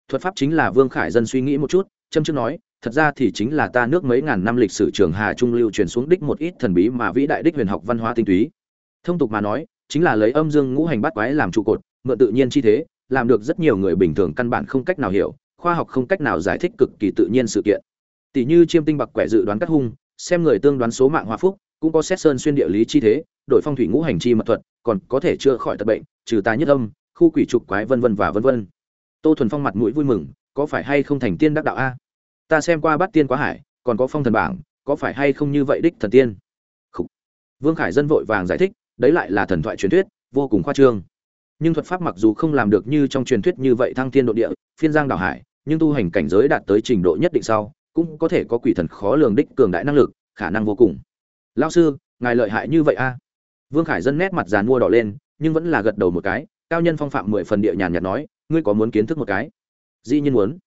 Thuật pháp chính là Vương Khải Dân suy nghĩ một chút, châm chước nói, thật ra thì chính là ta nước mấy ngàn năm lịch sử trường hà trung lưu truyền xuống đích một ít thần bí mà vĩ đại đích huyền học văn hóa tinh túy. Thông tục mà nói chính là lấy âm dương ngũ hành bát quái làm trụ cột mượn tự nhiên chi thế làm được rất nhiều người bình thường căn bản không cách nào hiểu khoa học không cách nào giải thích cực kỳ tự nhiên sự kiện. Tỷ như chiêm tinh bạc quẻ dự đoán cắt hung xem người tương đoán số mạng hòa phúc cũng có xét sơn xuyên địa lý chi thế đổi phong thủy ngũ hành chi mật thuật còn có thể chữa khỏi tật bệnh trừ tà nhất âm khu quỷ trục quái vân vân và vân vân tô thuần phong mặt mũi vui mừng, có phải hay không thành tiên đắc đạo a? Ta xem qua bát tiên quá hải, còn có phong thần bảng, có phải hay không như vậy đích thần tiên? Khủ. vương khải dân vội vàng giải thích, đấy lại là thần thoại truyền thuyết, vô cùng khoa trương. Nhưng thuật pháp mặc dù không làm được như trong truyền thuyết như vậy thăng thiên độ địa, phiên giang đảo hải, nhưng tu hành cảnh giới đạt tới trình độ nhất định sau, cũng có thể có quỷ thần khó lường đích cường đại năng lực, khả năng vô cùng. Lao sư, ngài lợi hại như vậy a? Vương khải dân nét mặt dàn mua đỏ lên, nhưng vẫn là gật đầu một cái, cao nhân phong phạm mười phần địa nhàn nhạt nói ngươi có muốn kiến thức một cái? Dĩ nhiên muốn.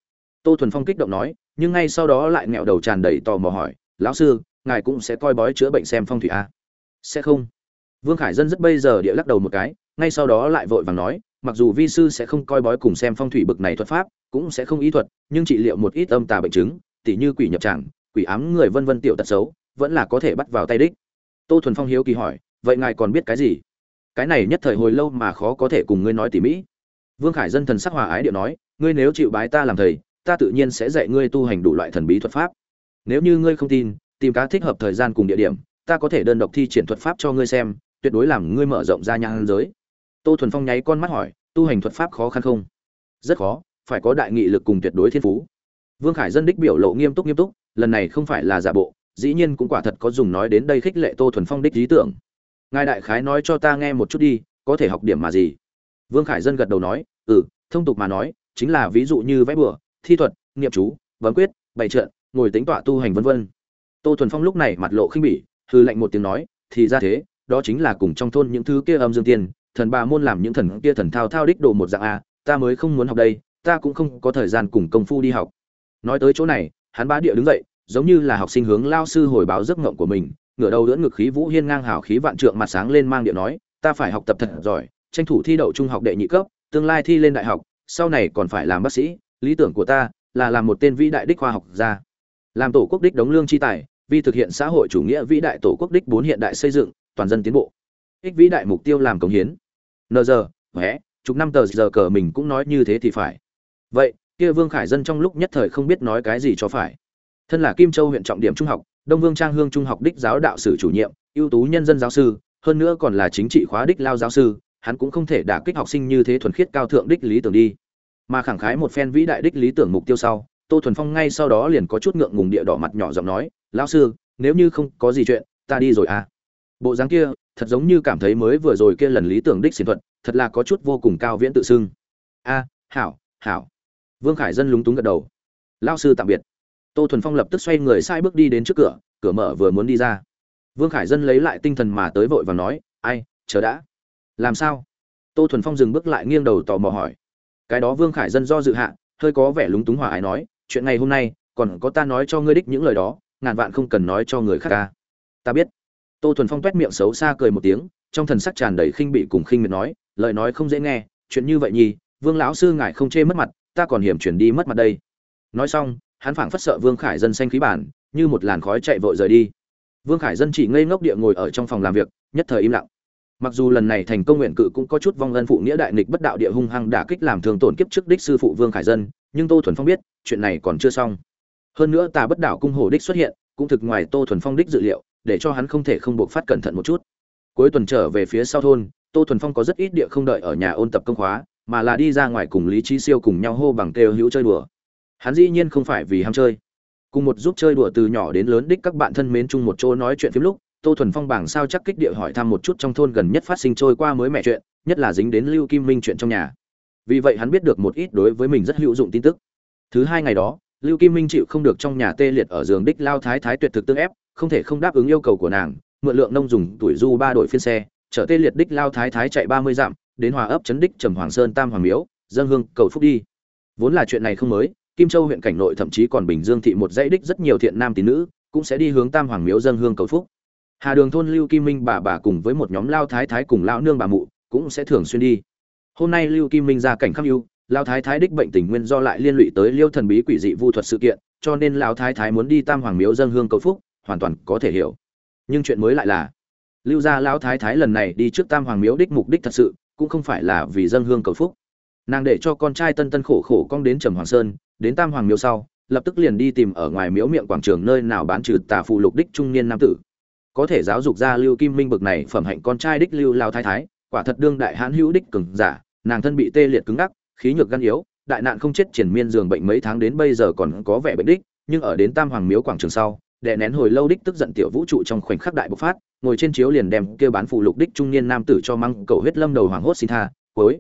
Tô thuần phong kích động nói, nhưng ngay sau đó lại nghẹo đầu tràn đầy tò mò hỏi, lão sư, ngài cũng sẽ coi bói chữa bệnh xem phong thủy a à? sẽ không. Vương khải dân rất bây giờ địa lắc đầu một cái, ngay sau đó lại vội vàng nói, mặc dù vi sư sẽ không coi bói cùng xem phong thủy bực này thuật pháp, cũng sẽ không ý thuật, nhưng trị liệu một ít âm tà bệnh chứng, tỉ như quỷ nhập tràng, quỷ ám người vân vân tiểu tật xấu, vẫn là có thể bắt vào tay đích. Tô thuần phong hiếu kỳ hỏi, vậy ngài còn biết cái gì? Cái này nhất thời hồi lâu mà khó có thể cùng ngươi nói tỉ mỹ vương khải dân thần sắc hòa ái điệu nói, ngươi nếu chịu bái ta làm thầy, ta tự nhiên sẽ dạy ngươi tu hành đủ loại thần bí thuật pháp. Nếu như ngươi không tin, tìm cá thích hợp thời gian cùng địa điểm, ta có thể đơn độc thi triển thuật pháp cho ngươi xem, tuyệt đối làm ngươi mở rộng ra nhang giới. Tô thuần phong nháy con mắt hỏi, tu hành thuật pháp khó khăn không? Rất khó, phải có đại nghị lực cùng tuyệt đối thiên phú. Vương khải dân đích biểu lộ nghiêm túc nghiêm túc, lần này không phải là giả bộ, dĩ nhiên cũng quả thật có dùng nói đến đây khích lệ tô thuần phong đích lý tưởng. Ngài đại khái nói cho ta nghe một chút đi, có thể học điểm mà gì? Vương khải dân gật đầu nói ừ thông tục mà nói, chính là ví dụ như vẽ bừa, thi thuật, niệm chú vấn quyết, bày trận, ngồi tính tọa tu hành vân vân. Tô thuần phong lúc này mặt lộ khinh bỉ hư lạnh một tiếng nói, thì ra thế, đó chính là cùng trong thôn những thứ kia âm dương tiên, thần bà môn làm những thần kia thần thao thao đích đồ một dạng a, ta mới không muốn học đây, ta cũng không có thời gian cùng công phu đi học. Nói tới chỗ này, hắn bá địa đứng dậy, giống như là học sinh hướng lao sư hồi báo giấc ngộng của mình, ngửa đầu đỡ ngực khí vũ hiên ngang hào khí vạn trượng mặt sáng lên mang địa nói, ta phải học tập thật giỏi tranh thủ thi đậu trung học đệ nhị cấp, tương lai thi lên đại học, sau này còn phải làm bác sĩ, lý tưởng của ta là làm một tên vĩ đại đích khoa học gia. Làm tổ quốc đích đóng lương chi tài, vì thực hiện xã hội chủ nghĩa vĩ đại tổ quốc đích bốn hiện đại xây dựng, toàn dân tiến bộ. Ích vĩ đại mục tiêu làm công hiến. Nờ giờ hué chục năm tờ giờ cờ mình cũng nói như thế thì phải. Vậy, kia vương khải dân trong lúc nhất thời không biết nói cái gì cho phải. Thân là kim châu huyện trọng điểm trung học, đông vương trang hương trung học đích giáo đạo sử chủ nhiệm, ưu tú nhân dân giáo sư, hơn nữa còn là chính trị khóa đích lao giáo sư hắn cũng không thể đả kích học sinh như thế thuần khiết cao thượng đích lý tưởng đi. Mà khẳng khái một phen vĩ đại đích lý tưởng mục tiêu sau, tô thuần phong ngay sau đó liền có chút ngượng ngùng địa đỏ mặt nhỏ giọng nói, lão sư, nếu như không có gì chuyện, ta đi rồi à? Bộ dáng kia, thật giống như cảm thấy mới vừa rồi kia lần lý tưởng đích xiển thuật, thật là có chút vô cùng cao viễn tự xưng. A, hảo hảo. Vương khải dân lúng túng gật đầu. Lao sư tạm biệt. Tô thuần phong lập tức xoay người sai bước đi đến trước cửa cửa mở vừa muốn đi ra. Vương khải dân lấy lại tinh thần mà tới vội và nói, ai, chờ đã làm sao? Tô thuần phong dừng bước lại nghiêng đầu tò mò hỏi. Cái đó vương khải dân do dự hạ, hơi có vẻ lúng túng hòa ái nói, chuyện ngày hôm nay, còn có ta nói cho ngươi đích những lời đó, ngàn vạn không cần nói cho người khác ca ta biết. Tô thuần phong t miệng xấu xa cười một tiếng, trong thần sắc tràn đầy khinh bị cùng khinh miệt nói, lời nói không dễ nghe, chuyện như vậy nhi vương lão sư ngài không chê mất mặt, ta còn hiểm chuyển đi mất mặt đây. Nói xong, hắn phảng phất sợ vương khải dân xanh khí bản, như một làn khói chạy vội rời đi. Vương khải dân chỉ ngây ngốc địa ngồi ở trong phòng làm việc, nhất thời im lặng mặc dù lần này thành công nguyện cự cũng có chút vong ân phụ nghĩa đại nghịch bất đạo địa hung hăng đả kích làm thường tổn kiếp trước đích sư phụ vương khải dân, nhưng tô thuần phong biết, chuyện này còn chưa xong. Hơn nữa tà bất đạo cung hồ đích xuất hiện, cũng thực ngoài tô thuần phong đích dự liệu, để cho hắn không thể không buộc phát cẩn thận một chút. Cuối tuần trở về phía sau thôn, tô thuần phong có rất ít địa không đợi ở nhà ôn tập công khóa, mà là đi ra ngoài cùng lý trí siêu cùng nhau hô bằng kêu hữu chơi đùa. Hắn dĩ nhiên không phải vì ham chơi. Cùng một giúp chơi đùa từ nhỏ đến lớn đích các bạn thân mến chung một chỗ nói chuyện phim lúc tô thuần phong bảng sao chắc kích địa hỏi thăm một chút trong thôn gần nhất phát sinh trôi qua mới mẹ chuyện, nhất là dính đến lưu kim minh chuyện trong nhà. Vì vậy hắn biết được một ít đối với mình rất hữu dụng tin tức. Thứ hai ngày đó, lưu kim minh chịu không được trong nhà tê liệt ở giường đích lao thái thái tuyệt thực tương ép, không thể không đáp ứng yêu cầu của nàng, mượn lượng nông dùng, tuổi du ba đội phiên xe, chở tê liệt đích lao thái thái chạy ba mươi dặm, đến hòa ấp chấn đích trầm hoàng sơn tam hoàng miếu dân hương, cầu phúc đi. Vốn là chuyện này không mới, kim châu huyện cảnh nội thậm chí còn bình dương thị một dãy đích rất nhiều thiện nam tín nữ, cũng sẽ đi hướng tam hoàng miếu dân hương cầu phúc hà đường thôn lưu kim minh bà bà cùng với một nhóm lao thái thái cùng lão nương bà mụ cũng sẽ thường xuyên đi. Hôm nay lưu kim minh ra cảnh khắc ưu, lao thái thái đích bệnh tình nguyên do lại liên lụy tới liêu thần bí quỷ dị vu thuật sự kiện, cho nên Lão thái thái muốn đi tam hoàng miếu dân hương cầu phúc, hoàn toàn có thể hiểu. Nhưng chuyện mới lại là, lưu gia lão thái thái lần này đi trước tam hoàng miếu đích mục đích thật sự, cũng không phải là vì dân hương cầu phúc. Nàng để cho con trai tân tân khổ khổ cong đến trầm hoàng sơn, đến tam hoàng miếu sau, lập tức liền đi tìm ở ngoài miếu miệng quảng trường nơi nào bán trừ tà phụ lục đích trung niên nam tử có thể giáo dục ra lưu kim minh bực này phẩm hạnh con trai đích lưu lao thái thái, quả thật đương đại hãn hữu đích cường giả, nàng thân bị tê liệt cứng ngắc, khí nhược gan yếu, đại nạn không chết triển miên giường bệnh mấy tháng đến bây giờ còn có vẻ bệnh đích, nhưng ở đến tam hoàng miếu quảng trường sau đệ nén hồi lâu đích tức giận tiểu vũ trụ trong khoảnh khắc đại bộc phát, ngồi trên chiếu liền đem kêu bán phụ lục đích trung niên nam tử cho măng cầu huyết lâm đầu hoàng hốt xin tha, cuối.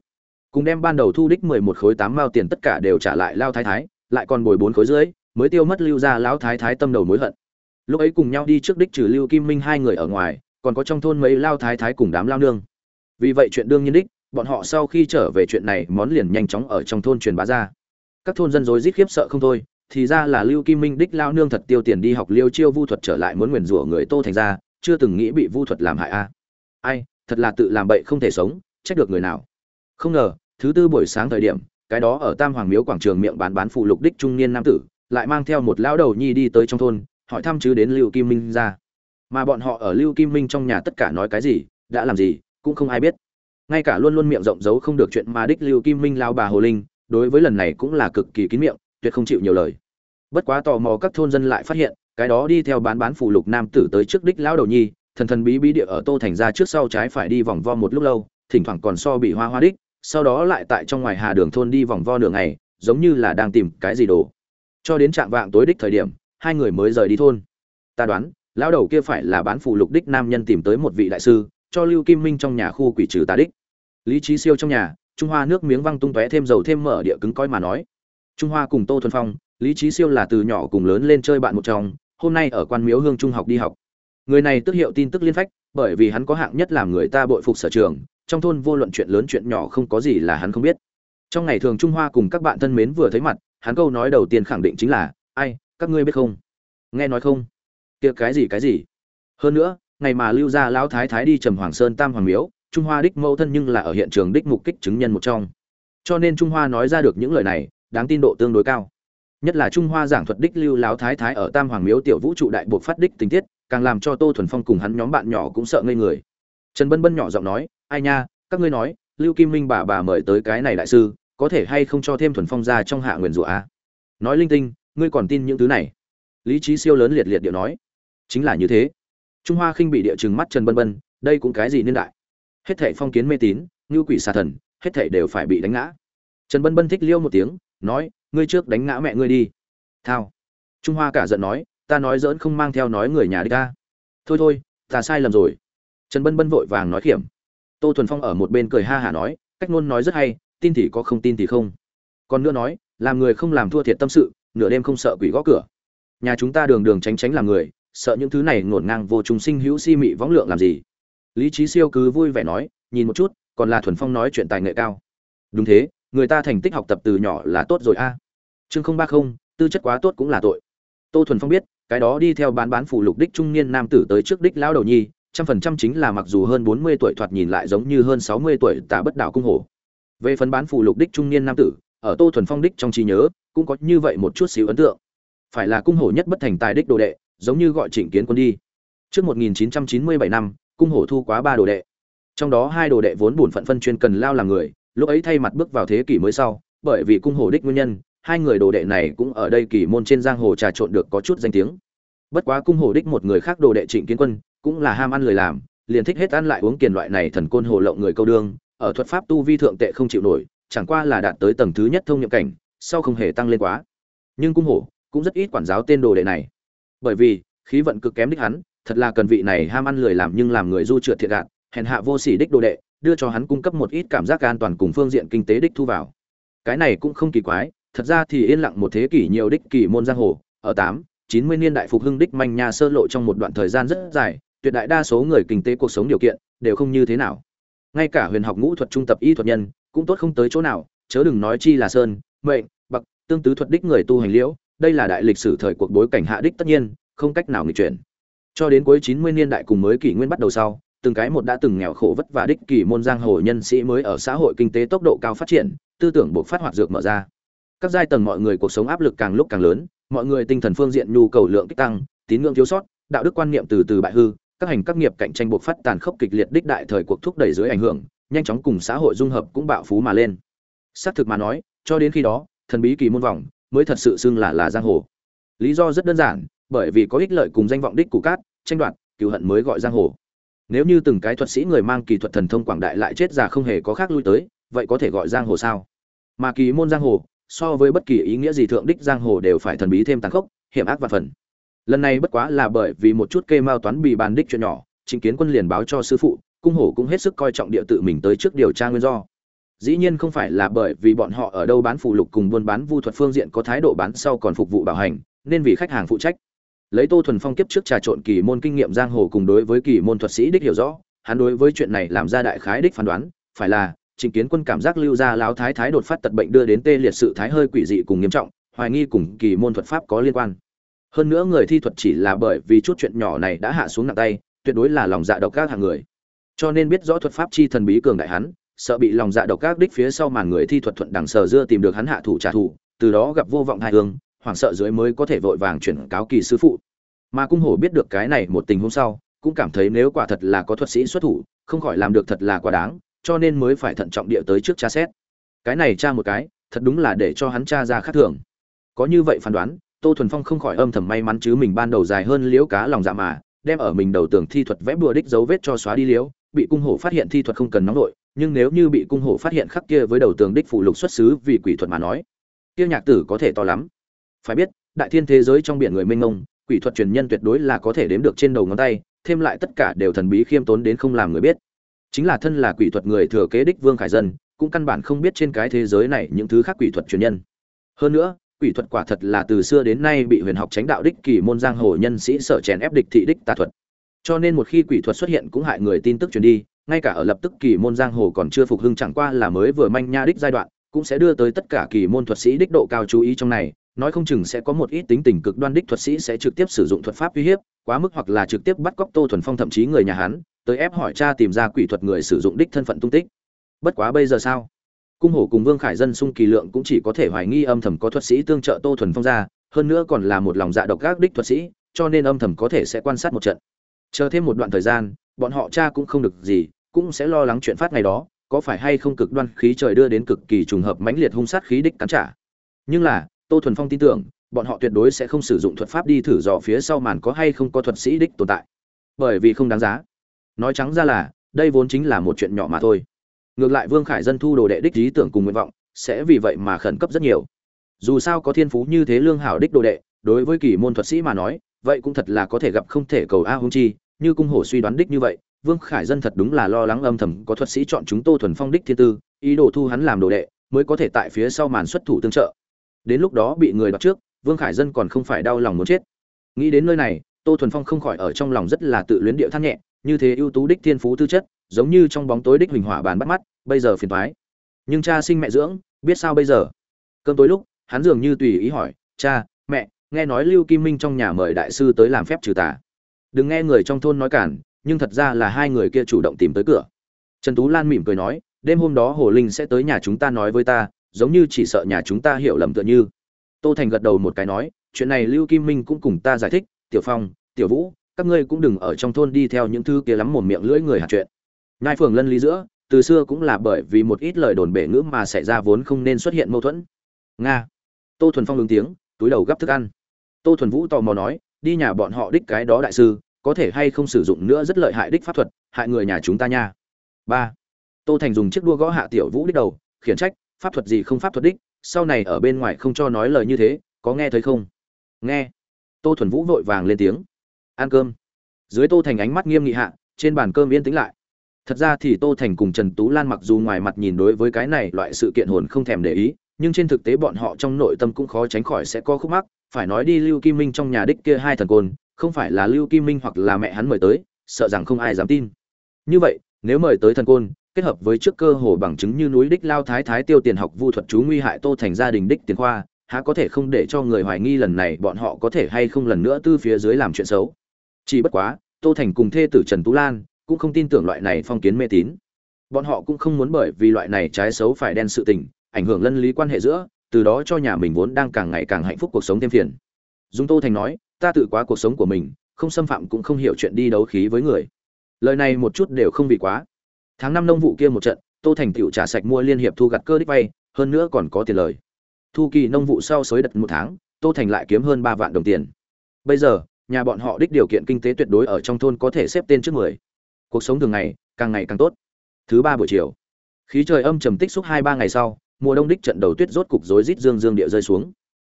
Cùng đem ban đầu thu đích mười một khối tám mao tiền tất cả đều trả lại lao thái thái, lại còn bồi bốn khối dưới mới tiêu mất lưu ra lão thái thái tâm đầu mối hận lúc ấy cùng nhau đi trước đích trừ lưu kim minh hai người ở ngoài, còn có trong thôn mấy lao thái thái cùng đám lao nương. Vì vậy chuyện đương nhiên đích, bọn họ sau khi trở về chuyện này món liền nhanh chóng ở trong thôn truyền bá ra. Các thôn dân dối rít khiếp sợ không thôi, thì ra là lưu kim minh đích lao nương thật tiêu tiền đi học liêu chiêu vu thuật trở lại muốn nguyền rủa người tô thành ra, chưa từng nghĩ bị vu thuật làm hại a. Ai, thật là tự làm bậy không thể sống, trách được người nào. Không ngờ, thứ tư buổi sáng thời điểm, cái đó ở tam hoàng miếu quảng trường miệng bán bán phụ lục đích trung niên nam tử, lại mang theo một lão đầu nhi đi tới trong thôn hỏi thăm chứ đến lưu kim minh ra. Mà bọn họ ở lưu kim minh trong nhà tất cả nói cái gì, đã làm gì, cũng không ai biết. Ngay cả luôn luôn miệng rộng giấu không được chuyện mà đích lưu kim minh lao bà hồ linh, đối với lần này cũng là cực kỳ kín miệng, tuyệt không chịu nhiều lời. Bất quá tò mò các thôn dân lại phát hiện, cái đó đi theo bán bán phụ lục nam tử tới trước đích lão đầu nhi, thần thần bí bí địa ở tô thành ra trước sau trái phải đi vòng vo một lúc lâu, thỉnh thoảng còn so bị hoa hoa đích, sau đó lại tại trong ngoài hà đường thôn đi vòng vo đường ngày, giống như là đang tìm cái gì đồ. Cho đến trạng vạng tối đích thời điểm hai người mới rời đi thôn. Ta đoán, lão đầu kia phải là bán phụ lục đích nam nhân tìm tới một vị đại sư, cho lưu kim minh trong nhà khu quỷ trừ tà đích. Lý trí siêu trong nhà, trung hoa nước miếng văng tung tóe thêm dầu thêm mở địa cứng coi mà nói. Trung hoa cùng tô thuần phong, lý trí siêu là từ nhỏ cùng lớn lên chơi bạn một trong, hôm nay ở quan miếu hương trung học đi học. Người này tức hiệu tin tức liên phách, bởi vì hắn có hạng nhất làm người ta bội phục sở trường, trong thôn vô luận chuyện lớn chuyện nhỏ không có gì là hắn không biết. Trong ngày thường trung hoa cùng các bạn thân mến vừa thấy mặt, hắn câu nói đầu tiên khẳng định chính là, ai các ngươi biết không? Nghe nói không? Kia cái gì cái gì? Hơn nữa, ngày mà lưu gia lão thái thái đi trầm hoàng sơn tam hoàng miếu, trung hoa đích mẫu thân nhưng là ở hiện trường đích mục kích chứng nhân một trong. Cho nên trung hoa nói ra được những lời này, đáng tin độ tương đối cao. Nhất là trung hoa giảng thuật đích lưu lão thái thái ở tam hoàng miếu tiểu vũ trụ đại buộc phát đích tình tiết, càng làm cho tô thuần phong cùng hắn nhóm bạn nhỏ cũng sợ ngây người. Trần bân bân nhỏ giọng nói, ai nha, các ngươi nói, lưu kim minh bà bà mời tới cái này đại sư, có thể hay không cho thêm thuần phong ra trong hạ nguyền rủa a? Nói linh tinh ngươi còn tin những thứ này? Lý trí siêu lớn liệt liệt điệu nói. Chính là như thế. Trung hoa khinh bị địa chừng mắt trần bân bân, đây cũng cái gì niên đại? Hết thảy phong kiến mê tín ngư quỷ xà thần, hết thảy đều phải bị đánh ngã. Trần bân bân thích liêu một tiếng, nói, ngươi trước đánh ngã mẹ ngươi đi. Thao. Trung hoa cả giận nói, ta nói dỡn không mang theo nói người nhà đi ta. Thôi thôi, ta sai lầm rồi. Trần bân bân vội vàng nói kiểm tô thuần phong ở một bên cười ha hả nói, cách ngôn nói rất hay, tin thì có không tin thì không. Còn nữa nói, làm người không làm thua thiệt tâm sự nửa đêm không sợ quỷ gõ cửa. Nhà chúng ta đường đường tránh tránh làm người, sợ những thứ này ngổn ngang vô trùng sinh hữu si mị võng lượng làm gì? Lý trí siêu cứ vui vẻ nói, nhìn một chút, còn là thuần phong nói chuyện tài nghệ cao. Đúng thế, người ta thành tích học tập từ nhỏ là tốt rồi a. À. chương không ba không, tư chất quá tốt cũng là tội. Tô thuần phong biết, cái đó đi theo bán bán phụ lục đích trung niên nam tử tới trước đích lão đầu nhi, trăm phần trăm chính là mặc dù hơn bốn mươi tuổi thoạt nhìn lại giống như hơn sáu mươi tuổi tà bất đảo cung hổ. Về phần bán phụ lục đích trung niên nam tử ở tô thuần phong đích trong trí nhớ, cũng có như vậy một chút xíu ấn tượng. Phải là cung hổ nhất bất thành tài đích đồ đệ, giống như gọi trịnh kiến quân đi. Trước 1997 năm, cung hổ thu quá ba đồ đệ. Trong đó hai đồ đệ vốn bổn phận phân chuyên cần lao làm người, lúc ấy thay mặt bước vào thế kỷ mới sau, bởi vì cung hổ đích nguyên nhân, hai người đồ đệ này cũng ở đây kỳ môn trên giang hồ trà trộn được có chút danh tiếng. Bất quá cung hổ đích một người khác đồ đệ trịnh kiến quân, cũng là ham ăn lời làm, liền thích hết ăn lại uống kiền loại này thần côn hồ lộng người câu đương ở thuật pháp tu vi thượng tệ không chịu nổi chẳng qua là đạt tới tầng thứ nhất thông nhiệm cảnh, sau không hề tăng lên quá. Nhưng cung hổ cũng rất ít quản giáo tên đồ đệ này. Bởi vì, khí vận cực kém đích hắn, thật là cần vị này ham ăn lười làm nhưng làm người du trượt thiệt gạt, hèn hạ vô sỉ đích đồ đệ, đưa cho hắn cung cấp một ít cảm giác an toàn cùng phương diện kinh tế đích thu vào. Cái này cũng không kỳ quái, thật ra thì yên lặng một thế kỷ nhiều đích kỳ môn giang hồ, ở tám, chín mươi niên đại phục hưng đích manh nha sơ lộ trong một đoạn thời gian rất dài, tuyệt đại đa số người kinh tế cuộc sống điều kiện đều không như thế nào. Ngay cả huyền học ngũ thuật trung tập y thuật nhân cũng tốt không tới chỗ nào, chớ đừng nói chi là sơn, mệnh, bậc, tương tứ thuật đích người tu hành liễu, đây là đại lịch sử thời cuộc bối cảnh hạ đích tất nhiên, không cách nào nghịch chuyển. Cho đến cuối chín mươi niên đại cùng mới kỷ nguyên bắt đầu sau, từng cái một đã từng nghèo khổ vất vả đích kỳ môn giang hồ nhân sĩ mới ở xã hội kinh tế tốc độ cao phát triển, tư tưởng buộc phát hoạt dược mở ra. Các giai tầng mọi người cuộc sống áp lực càng lúc càng lớn, mọi người tinh thần phương diện nhu cầu lượng kích tăng, tín ngưỡng thiếu sót, đạo đức quan niệm từ từ bại hư, các hành các nghiệp cạnh tranh buộc phát tàn khốc kịch liệt đích đại thời cuộc thúc đẩy dưới ảnh hưởng nhanh chóng cùng xã hội dung hợp cũng bạo phú mà lên. Xác thực mà nói, cho đến khi đó, thần bí kỳ môn vòng mới thật sự xưng là là giang hồ. Lý do rất đơn giản, bởi vì có ích lợi cùng danh vọng đích của cát, tranh đoạt cựu hận mới gọi giang hồ. Nếu như từng cái thuật sĩ người mang kỳ thuật thần thông quảng đại lại chết già không hề có khác lui tới, vậy có thể gọi giang hồ sao? Mà kỳ môn giang hồ, so với bất kỳ ý nghĩa gì thượng đích giang hồ đều phải thần bí thêm tàn khốc, hiểm ác và phần. Lần này bất quá là bởi vì một chút kê mao toán bị bàn đích chuyện nhỏ chính kiến quân liền báo cho sư phụ cung hổ cũng hết sức coi trọng địa tự mình tới trước điều tra nguyên do. Dĩ nhiên không phải là bởi vì bọn họ ở đâu bán phụ lục cùng buôn bán vu thuật phương diện có thái độ bán sau còn phục vụ bảo hành, nên vì khách hàng phụ trách. Lấy tô thuần phong kiếp trước trà trộn kỳ môn kinh nghiệm giang hồ cùng đối với kỳ môn thuật sĩ đích hiểu rõ, hắn đối với chuyện này làm ra đại khái đích phán đoán, phải là trình kiến quân cảm giác lưu ra láo thái thái đột phát tật bệnh đưa đến tê liệt sự thái hơi quỷ dị cùng nghiêm trọng, hoài nghi cùng kỳ môn thuật pháp có liên quan. Hơn nữa người thi thuật chỉ là bởi vì chút chuyện nhỏ này đã hạ xuống nặng tay, tuyệt đối là lòng dạ độc các hàng người cho nên biết rõ thuật pháp chi thần bí cường đại hắn, sợ bị lòng dạ độc các đích phía sau màn người thi thuật thuận đằng sờ dưa tìm được hắn hạ thủ trả thù, từ đó gặp vô vọng hai hương, hoảng sợ dưới mới có thể vội vàng chuyển cáo kỳ sư phụ. Mà cung hổ biết được cái này một tình huống sau, cũng cảm thấy nếu quả thật là có thuật sĩ xuất thủ, không khỏi làm được thật là quá đáng, cho nên mới phải thận trọng địa tới trước tra xét. Cái này tra một cái, thật đúng là để cho hắn tra ra khác thường. Có như vậy phán đoán, tô thuần phong không khỏi âm thầm may mắn chứ mình ban đầu dài hơn liễu cá lòng dạ mà, đem ở mình đầu tường thi thuật vẽ bùa đích dấu vết cho xóa đi liễu bị cung hổ phát hiện thi thuật không cần nóng đội nhưng nếu như bị cung hổ phát hiện khắc kia với đầu tường đích phụ lục xuất xứ vì quỷ thuật mà nói, kia nhạc tử có thể to lắm. Phải biết, đại thiên thế giới trong biển người mênh mông, quỷ thuật truyền nhân tuyệt đối là có thể đếm được trên đầu ngón tay, thêm lại tất cả đều thần bí khiêm tốn đến không làm người biết. Chính là thân là quỷ thuật người thừa kế đích vương khải dân, cũng căn bản không biết trên cái thế giới này những thứ khác quỷ thuật truyền nhân. Hơn nữa, quỷ thuật quả thật là từ xưa đến nay bị huyền học tránh đạo đích kỳ môn giang hồ nhân sĩ sở chèn ép địch thị đích tà thuật cho nên một khi quỷ thuật xuất hiện cũng hại người tin tức truyền đi, ngay cả ở lập tức kỳ môn giang hồ còn chưa phục hưng chẳng qua là mới vừa manh nha đích giai đoạn, cũng sẽ đưa tới tất cả kỳ môn thuật sĩ đích độ cao chú ý trong này, nói không chừng sẽ có một ít tính tình cực đoan đích thuật sĩ sẽ trực tiếp sử dụng thuật pháp uy hiếp, quá mức hoặc là trực tiếp bắt cóc tô thuần phong thậm chí người nhà hắn, tới ép hỏi cha tìm ra quỷ thuật người sử dụng đích thân phận tung tích. Bất quá bây giờ sao? Cung hổ cùng vương khải dân sung kỳ lượng cũng chỉ có thể hoài nghi âm thầm có thuật sĩ tương trợ tô thuần phong ra, hơn nữa còn là một lòng dạ độc gác đích thuật sĩ, cho nên âm thầm có thể sẽ quan sát một trận chờ thêm một đoạn thời gian, bọn họ cha cũng không được gì, cũng sẽ lo lắng chuyện phát ngày đó, có phải hay không cực đoan khí trời đưa đến cực kỳ trùng hợp mãnh liệt hung sát khí đích cắn trả. Nhưng là, tô thuần phong tin tưởng, bọn họ tuyệt đối sẽ không sử dụng thuật pháp đi thử dò phía sau màn có hay không có thuật sĩ đích tồn tại. Bởi vì không đáng giá. Nói trắng ra là, đây vốn chính là một chuyện nhỏ mà thôi. Ngược lại vương khải dân thu đồ đệ đích lý tưởng cùng nguyện vọng, sẽ vì vậy mà khẩn cấp rất nhiều. Dù sao có thiên phú như thế lương hảo đích đồ đệ, đối với kỳ môn thuật sĩ mà nói, vậy cũng thật là có thể gặp không thể cầu a hung chi như cung hổ suy đoán đích như vậy, vương khải dân thật đúng là lo lắng âm thầm có thuật sĩ chọn chúng tô thuần phong đích thiên tư, ý đồ thu hắn làm đồ đệ, mới có thể tại phía sau màn xuất thủ tương trợ. Đến lúc đó bị người đoạt trước, vương khải dân còn không phải đau lòng muốn chết. Nghĩ đến nơi này, tô thuần phong không khỏi ở trong lòng rất là tự luyến điệu than nhẹ, như thế ưu tú đích thiên phú tư chất, giống như trong bóng tối đích huỳnh hỏa bàn bắt mắt, bây giờ phiền thoái nhưng cha sinh mẹ dưỡng, biết sao bây giờ? Cơm tối lúc, hắn dường như tùy ý hỏi, cha, mẹ, nghe nói lưu kim minh trong nhà mời đại sư tới làm phép trừ tà đừng nghe người trong thôn nói cản, nhưng thật ra là hai người kia chủ động tìm tới cửa. Trần tú lan mỉm cười nói, đêm hôm đó hồ linh sẽ tới nhà chúng ta nói với ta, giống như chỉ sợ nhà chúng ta hiểu lầm tựa như. Tô thành gật đầu một cái nói, chuyện này lưu kim minh cũng cùng ta giải thích, tiểu phong, tiểu vũ, các ngươi cũng đừng ở trong thôn đi theo những thứ kia lắm mồm miệng lưỡi người hạt chuyện. Ngai phường lân lý giữa, từ xưa cũng là bởi vì một ít lời đồn bể ngữ mà xảy ra vốn không nên xuất hiện mâu thuẫn. Nga. Tô thuần phong ứng tiếng, túi đầu gấp thức ăn. Tô thuần vũ tò mò nói đi nhà bọn họ đích cái đó đại sư, có thể hay không sử dụng nữa rất lợi hại đích pháp thuật, hại người nhà chúng ta nha. Ba. Tô thành dùng chiếc đua gõ hạ tiểu vũ đích đầu, khiển trách, pháp thuật gì không pháp thuật đích, sau này ở bên ngoài không cho nói lời như thế, có nghe thấy không? Nghe. Tô thuần vũ vội vàng lên tiếng. Ăn cơm. Dưới tô thành ánh mắt nghiêm nghị hạ, trên bàn cơm yên tĩnh lại. Thật ra thì tô thành cùng trần tú lan mặc dù ngoài mặt nhìn đối với cái này loại sự kiện hồn không thèm để ý, nhưng trên thực tế bọn họ trong nội tâm cũng khó tránh khỏi sẽ có khúc mắc phải nói đi lưu kim minh trong nhà đích kia hai thần côn, không phải là lưu kim minh hoặc là mẹ hắn mời tới, sợ rằng không ai dám tin. Như vậy, nếu mời tới thần côn, kết hợp với trước cơ hồ bằng chứng như núi đích lao thái thái tiêu tiền học vu thuật chú nguy hại tô thành gia đình đích tiền khoa, há có thể không để cho người hoài nghi lần này bọn họ có thể hay không lần nữa tư phía dưới làm chuyện xấu. Chỉ bất quá, tô thành cùng thê tử trần tú lan cũng không tin tưởng loại này phong kiến mê tín. Bọn họ cũng không muốn bởi vì loại này trái xấu phải đen sự tình, ảnh hưởng lân lý quan hệ giữa từ đó cho nhà mình vốn đang càng ngày càng hạnh phúc cuộc sống thêm phiền. Dung tô thành nói, ta tự quá cuộc sống của mình, không xâm phạm cũng không hiểu chuyện đi đấu khí với người. Lời này một chút đều không bị quá. Tháng năm nông vụ kia một trận, tô thành tựu trả sạch mua liên hiệp thu gặt cơ đích vay, hơn nữa còn có tiền lời. Thu kỳ nông vụ sau xới đật một tháng, tô thành lại kiếm hơn ba vạn đồng tiền. Bây giờ, nhà bọn họ đích điều kiện kinh tế tuyệt đối ở trong thôn có thể xếp tên trước mười. Cuộc sống thường ngày, càng ngày càng tốt. Thứ ba buổi chiều, khí trời âm trầm tích xúc hai ba ngày sau mùa đông đích trận đầu tuyết rốt cục rối rít dương dương địa rơi xuống.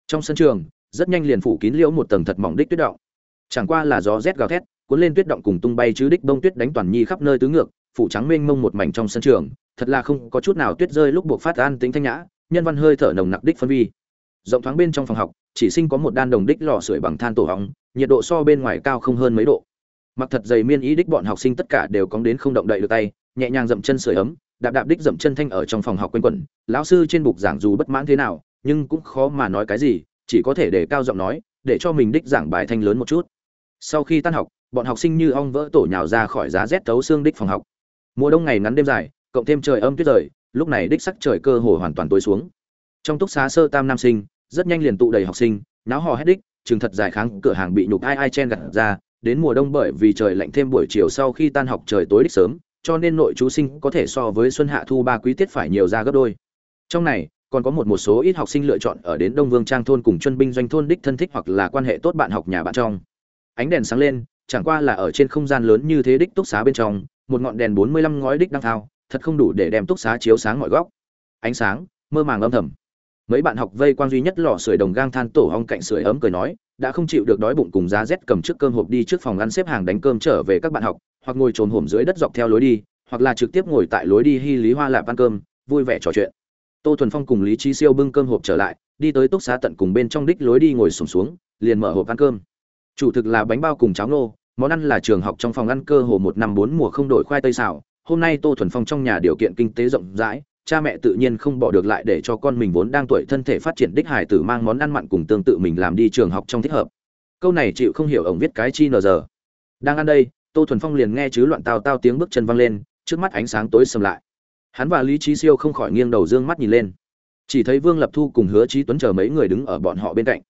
Trong sân trường, rất nhanh liền phủ kín liễu một tầng thật mỏng đích tuyết động. Chẳng qua là gió rét gào thét, cuốn lên tuyết động cùng tung bay chứ đích bông tuyết đánh toàn nhi khắp nơi tứ ngược, phủ trắng mênh mông một mảnh trong sân trường, thật là không có chút nào tuyết rơi lúc buộc phát an tính thanh nhã, nhân văn hơi thở nồng nặc đích phân vi. Rộng thoáng bên trong phòng học, chỉ sinh có một đan đồng đích lò sưởi bằng than tổ hóng, nhiệt độ so bên ngoài cao không hơn mấy độ. Mặc thật dày miên ý đích bọn học sinh tất cả đều cóng đến không động đậy được tay, nhẹ nhàng dậm chân sưởi ấm đạp đạp đích dậm chân thanh ở trong phòng học quanh quẩn, lão sư trên bục giảng dù bất mãn thế nào, nhưng cũng khó mà nói cái gì, chỉ có thể để cao giọng nói, để cho mình đích giảng bài thanh lớn một chút. Sau khi tan học, bọn học sinh như ong vỡ tổ nhào ra khỏi giá rét thấu xương đích phòng học. Mùa đông ngày ngắn đêm dài, cộng thêm trời âm tuyết rời, lúc này đích sắc trời cơ hồ hoàn toàn tối xuống. Trong túc xá sơ tam nam sinh, rất nhanh liền tụ đầy học sinh, náo hò hết đích chừng thật dài kháng cửa hàng bị nhục ai ai chen gặt ra, đến mùa đông bởi vì trời lạnh thêm buổi chiều sau khi tan học trời tối đích sớm cho nên nội chú sinh có thể so với xuân hạ thu ba quý tiết phải nhiều ra gấp đôi. Trong này, còn có một một số ít học sinh lựa chọn ở đến đông vương trang thôn cùng chuyên binh doanh thôn đích thân thích hoặc là quan hệ tốt bạn học nhà bạn trong. Ánh đèn sáng lên, chẳng qua là ở trên không gian lớn như thế đích túc xá bên trong, một ngọn đèn bốn mươi lăm ngói đích đang thao, thật không đủ để đem túc xá chiếu sáng mọi góc. Ánh sáng, mơ màng âm thầm. Mấy bạn học vây quan duy nhất lò sưởi đồng gang than tổ hong cạnh sưởi ấm cười nói, đã không chịu được đói bụng cùng giá rét cầm trước cơm hộp đi trước phòng ăn xếp hàng đánh cơm trở về các bạn học hoặc ngồi trồn hổm dưới đất dọc theo lối đi hoặc là trực tiếp ngồi tại lối đi hy lý hoa lạp ăn cơm vui vẻ trò chuyện. Tô thuần phong cùng lý trí siêu bưng cơm hộp trở lại đi tới túc xá tận cùng bên trong đích lối đi ngồi sùng xuống, xuống liền mở hộp ăn cơm. Chủ thực là bánh bao cùng cháo nô món ăn là trường học trong phòng ăn cơ hồ một năm bốn mùa không đổi khoai tây xào. Hôm nay tô thuần phong trong nhà điều kiện kinh tế rộng rãi cha mẹ tự nhiên không bỏ được lại để cho con mình vốn đang tuổi thân thể phát triển đích hải tử mang món ăn mặn cùng tương tự mình làm đi trường học trong thích hợp. Câu này chịu không hiểu ông viết cái chi nờ giờ. Đang ăn đây tô thuần phong liền nghe chứ loạn tao tao tiếng bước chân văng lên, trước mắt ánh sáng tối sầm lại. Hắn và lý trí siêu không khỏi nghiêng đầu dương mắt nhìn lên. Chỉ thấy vương lập thu cùng hứa trí tuấn chờ mấy người đứng ở bọn họ bên cạnh.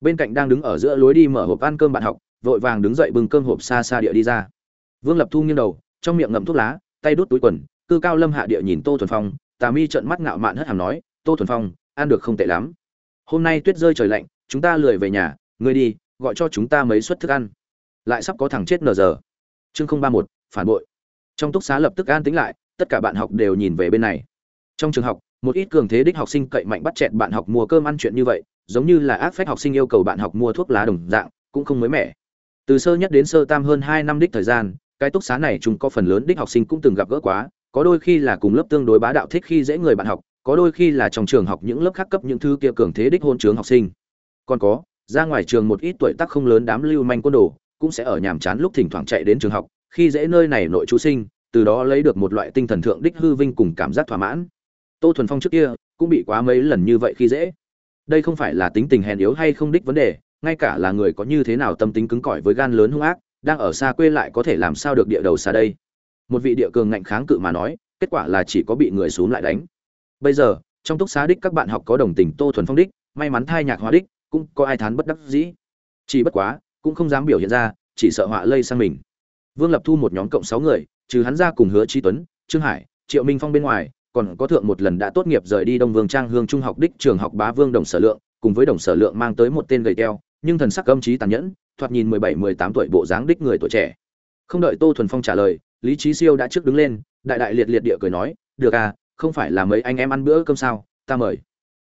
Bên cạnh đang đứng ở giữa lối đi mở hộp ăn cơm bạn học, vội vàng đứng dậy bưng cơm hộp xa xa địa đi ra. Vương lập thu nghiêng đầu, trong miệng ngậm thuốc lá, tay đút túi quần, cư cao lâm hạ địa nhìn tô thuần phong, tà mi trợn mắt ngạo mạn hất hàm nói, tô thuần phong, ăn được không tệ lắm. Hôm nay tuyết rơi trời lạnh, chúng ta lười về nhà, ngươi đi, gọi cho chúng ta mấy suất thức ăn. Lại sắp có thằng chết nờ giờ chương không ba một, phản bội. Trong túc xá lập tức an tính lại, tất cả bạn học đều nhìn về bên này. Trong trường học, một ít cường thế đích học sinh cậy mạnh bắt chẹt bạn học mua cơm ăn chuyện như vậy, giống như là ác phách học sinh yêu cầu bạn học mua thuốc lá đồng dạng, cũng không mới mẻ. Từ sơ nhất đến sơ tam hơn hai năm đích thời gian, cái túc xá này chúng có phần lớn đích học sinh cũng từng gặp gỡ quá, có đôi khi là cùng lớp tương đối bá đạo thích khi dễ người bạn học, có đôi khi là trong trường học những lớp khác cấp những thứ kia cường thế đích hôn trường học sinh. Còn có, ra ngoài trường một ít tuổi tác không lớn đám lưu manh côn đồ cũng sẽ ở nhàm chán lúc thỉnh thoảng chạy đến trường học, khi dễ nơi này nội trú sinh, từ đó lấy được một loại tinh thần thượng đích hư vinh cùng cảm giác thỏa mãn. Tô thuần phong trước kia cũng bị quá mấy lần như vậy khi dễ. Đây không phải là tính tình hèn yếu hay không đích vấn đề, ngay cả là người có như thế nào tâm tính cứng cỏi với gan lớn hung ác, đang ở xa quê lại có thể làm sao được địa đầu xa đây. Một vị địa cường ngạnh kháng cự mà nói, kết quả là chỉ có bị người xuống lại đánh. Bây giờ, trong túc xá đích các bạn học có đồng tình tô thuần phong đích, may mắn thai nhạc hóa đích, cũng có ai thán bất đắc dĩ. Chỉ bất quá cũng không dám biểu hiện ra, chỉ sợ họa lây sang mình. Vương lập thu một nhóm cộng sáu người, trừ hắn ra cùng hứa trí tuấn, trương hải, triệu minh phong bên ngoài, còn có thượng một lần đã tốt nghiệp rời đi đông vương trang hương trung học đích trường học bá vương đồng sở lượng, cùng với đồng sở lượng mang tới một tên gầy teo, nhưng thần sắc âm trí tàn nhẫn, thoạt nhìn mười bảy, mười tám tuổi bộ dáng đích người tuổi trẻ. Không đợi tô thuần phong trả lời, lý trí siêu đã trước đứng lên, đại đại liệt liệt địa cười nói, được à không phải là mấy anh em ăn bữa cơm sao, ta mời.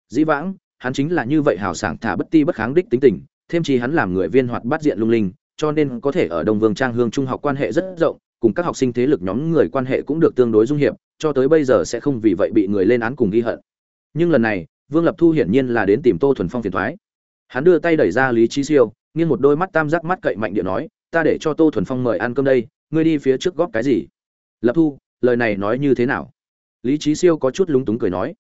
Dĩ vãng, hắn chính là như vậy hào sảng thả bất ti bất kháng đích tính tình thêm chi hắn làm người viên hoạt bát diện lung linh cho nên có thể ở đông vương trang hương trung học quan hệ rất rộng cùng các học sinh thế lực nhóm người quan hệ cũng được tương đối dung hiệp cho tới bây giờ sẽ không vì vậy bị người lên án cùng ghi hận. Nhưng lần này vương lập thu hiển nhiên là đến tìm tô thuần phong phiền toái, hắn đưa tay đẩy ra lý Chí siêu nghiêng một đôi mắt tam giác mắt cậy mạnh địa nói ta để cho tô thuần phong mời ăn cơm đây ngươi đi phía trước góp cái gì? Lập thu lời này nói như thế nào? Lý Chí siêu có chút lúng túng cười nói.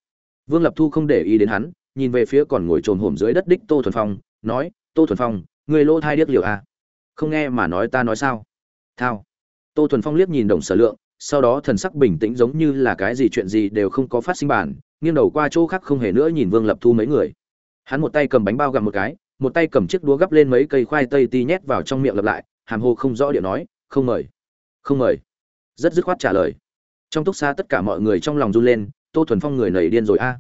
Vương lập thu không để ý đến hắn nhìn về phía còn ngồi trồm hổm dưới đất đích tô thuần phong nói tô thuần phong người lỗ thai điếc liệu à? không nghe mà nói ta nói sao? Thao. Tô thuần phong liếc nhìn đồng sở lượng, sau đó thần sắc bình tĩnh giống như là cái gì chuyện gì đều không có phát sinh bản, nghiêng đầu qua chỗ khác không hề nữa nhìn vương lập thu mấy người. Hắn một tay cầm bánh bao gặm một cái, một tay cầm chiếc đũa gắp lên mấy cây khoai tây ti nhét vào trong miệng lặp lại, hàm hồ không rõ điệu nói, không mời. Không mời. Rất dứt khoát trả lời. Trong túc xa tất cả mọi người trong lòng run lên, tô thuần phong người nầy điên rồi a.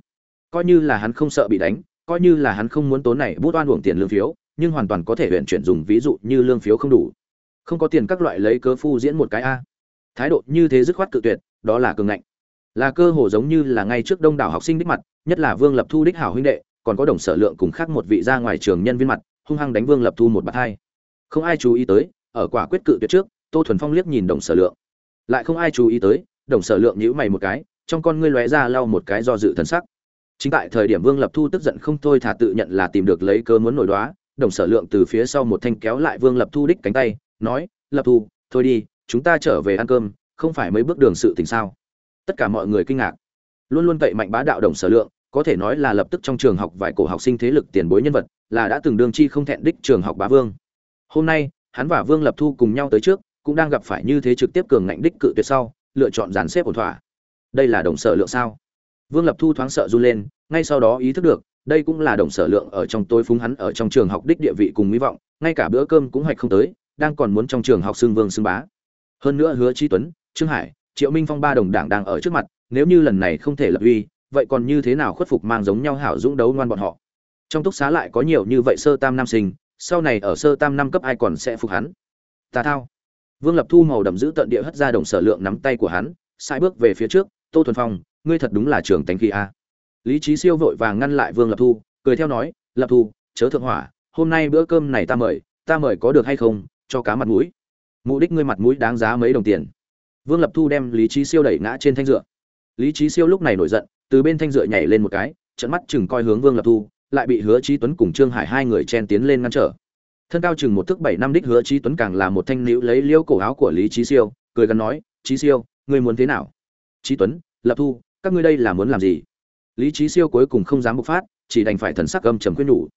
Coi như là hắn không sợ bị đánh, coi như là hắn không muốn tốn này bút oan uổng tiền lương phiếu nhưng hoàn toàn có thể huyện chuyển dùng ví dụ như lương phiếu không đủ. Không có tiền các loại lấy cớ phu diễn một cái a. Thái độ như thế dứt khoát cự tuyệt, đó là cường ngạnh. Là cơ hồ giống như là ngay trước đông đảo học sinh đích mặt, nhất là vương lập thu đích hảo huynh đệ, còn có đồng sở lượng cùng khác một vị ra ngoài trường nhân viên mặt, hung hăng đánh vương lập thu một bạt hai. Không ai chú ý tới, ở quả quyết cự tuyệt trước, tô thuần phong liếc nhìn đồng sở lượng. Lại không ai chú ý tới, đồng sở lượng nhíu mày một cái, trong con ngươi lóe ra lau một cái do dự thần sắc. Chính tại thời điểm vương lập thu tức giận không thôi thả tự nhận là tìm được lấy cơ muốn nổi đoá đồng sở lượng từ phía sau một thanh kéo lại vương lập thu đích cánh tay, nói, lập thu, thôi đi, chúng ta trở về ăn cơm, không phải mấy bước đường sự tình sao? Tất cả mọi người kinh ngạc. Luôn luôn cậy mạnh bá đạo đồng sở lượng, có thể nói là lập tức trong trường học vài cổ học sinh thế lực tiền bối nhân vật, là đã từng đương chi không thẹn đích trường học bá vương. Hôm nay, hắn và vương lập thu cùng nhau tới trước, cũng đang gặp phải như thế trực tiếp cường ngạnh đích cự tuyệt sau, lựa chọn dàn xếp ổn thỏa. Đây là đồng sở lượng sao? Vương lập thu thoáng sợ run lên, ngay sau đó ý thức được đây cũng là đồng sở lượng ở trong tôi phúng hắn ở trong trường học đích địa vị cùng hy vọng, ngay cả bữa cơm cũng hoạch không tới, đang còn muốn trong trường học xưng vương xưng bá. Hơn nữa hứa trí tuấn, trương hải, triệu minh phong ba đồng đảng đang ở trước mặt, nếu như lần này không thể lập uy, vậy còn như thế nào khuất phục mang giống nhau hảo dũng đấu ngoan bọn họ? Trong túc xá lại có nhiều như vậy sơ tam nam sinh, sau này ở sơ tam năm cấp ai còn sẽ phục hắn? Tà thao. Vương lập thu màu đậm giữ tận địa hất ra đồng sở lượng nắm tay của hắn sai bước về phía trước, tô thuần phong, ngươi thật đúng là trường tánh khi a lý trí siêu vội vàng ngăn lại vương lập thu, cười theo nói, lập thu, chớ thượng hỏa, hôm nay bữa cơm này ta mời ta mời có được hay không, cho cá mặt mũi. Mục đích ngươi mặt mũi đáng giá mấy đồng tiền. Vương lập thu đem lý trí siêu đẩy ngã trên thanh dựa. Lý trí siêu lúc này nổi giận, từ bên thanh dựa nhảy lên một cái trận mắt chừng coi hướng vương lập thu, lại bị hứa trí tuấn cùng trương hải hai người chen tiến lên ngăn trở. Thân cao chừng một thước bảy năm đích hứa trí tuấn càng là một thanh nữ lấy liêu cổ áo của lý trí siêu, cười gần nói trí siêu, ngươi muốn thế nào? Trí tuấn, lập thu, các ngươi đây là muốn làm gì? Lý trí siêu cuối cùng không dám bộc phát, chỉ đành phải thần sắc âm trầm quyết nhủ.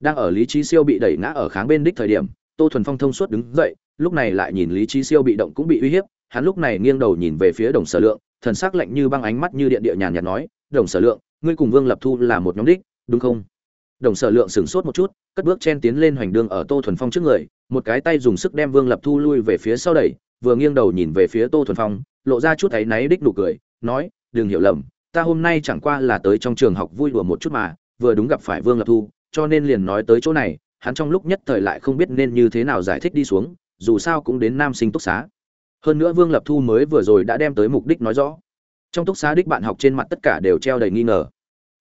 Đang ở lý trí siêu bị đẩy ngã ở kháng bên đích thời điểm, tô thuần phong thông suốt đứng dậy, lúc này lại nhìn lý trí siêu bị động cũng bị uy hiếp, hắn lúc này nghiêng đầu nhìn về phía đồng sở lượng, thần sắc lạnh như băng ánh mắt như điện địa nhàn nhạt nói, đồng sở lượng, ngươi cùng vương lập thu là một nhóm đích, đúng không? Đồng sở lượng sửng sốt một chút, cất bước chen tiến lên hoành đường ở tô thuần phong trước người, một cái tay dùng sức đem vương lập thu lui về phía sau đẩy, vừa nghiêng đầu nhìn về phía tô thuần phong, lộ ra chút thấy náy đích nụ cười, nói, đừng hiểu lầm ta hôm nay chẳng qua là tới trong trường học vui đùa một chút mà, vừa đúng gặp phải vương lập thu, cho nên liền nói tới chỗ này, hắn trong lúc nhất thời lại không biết nên như thế nào giải thích đi xuống, dù sao cũng đến nam sinh túc xá. Hơn nữa vương lập thu mới vừa rồi đã đem tới mục đích nói rõ. Trong túc xá đích bạn học trên mặt tất cả đều treo đầy nghi ngờ.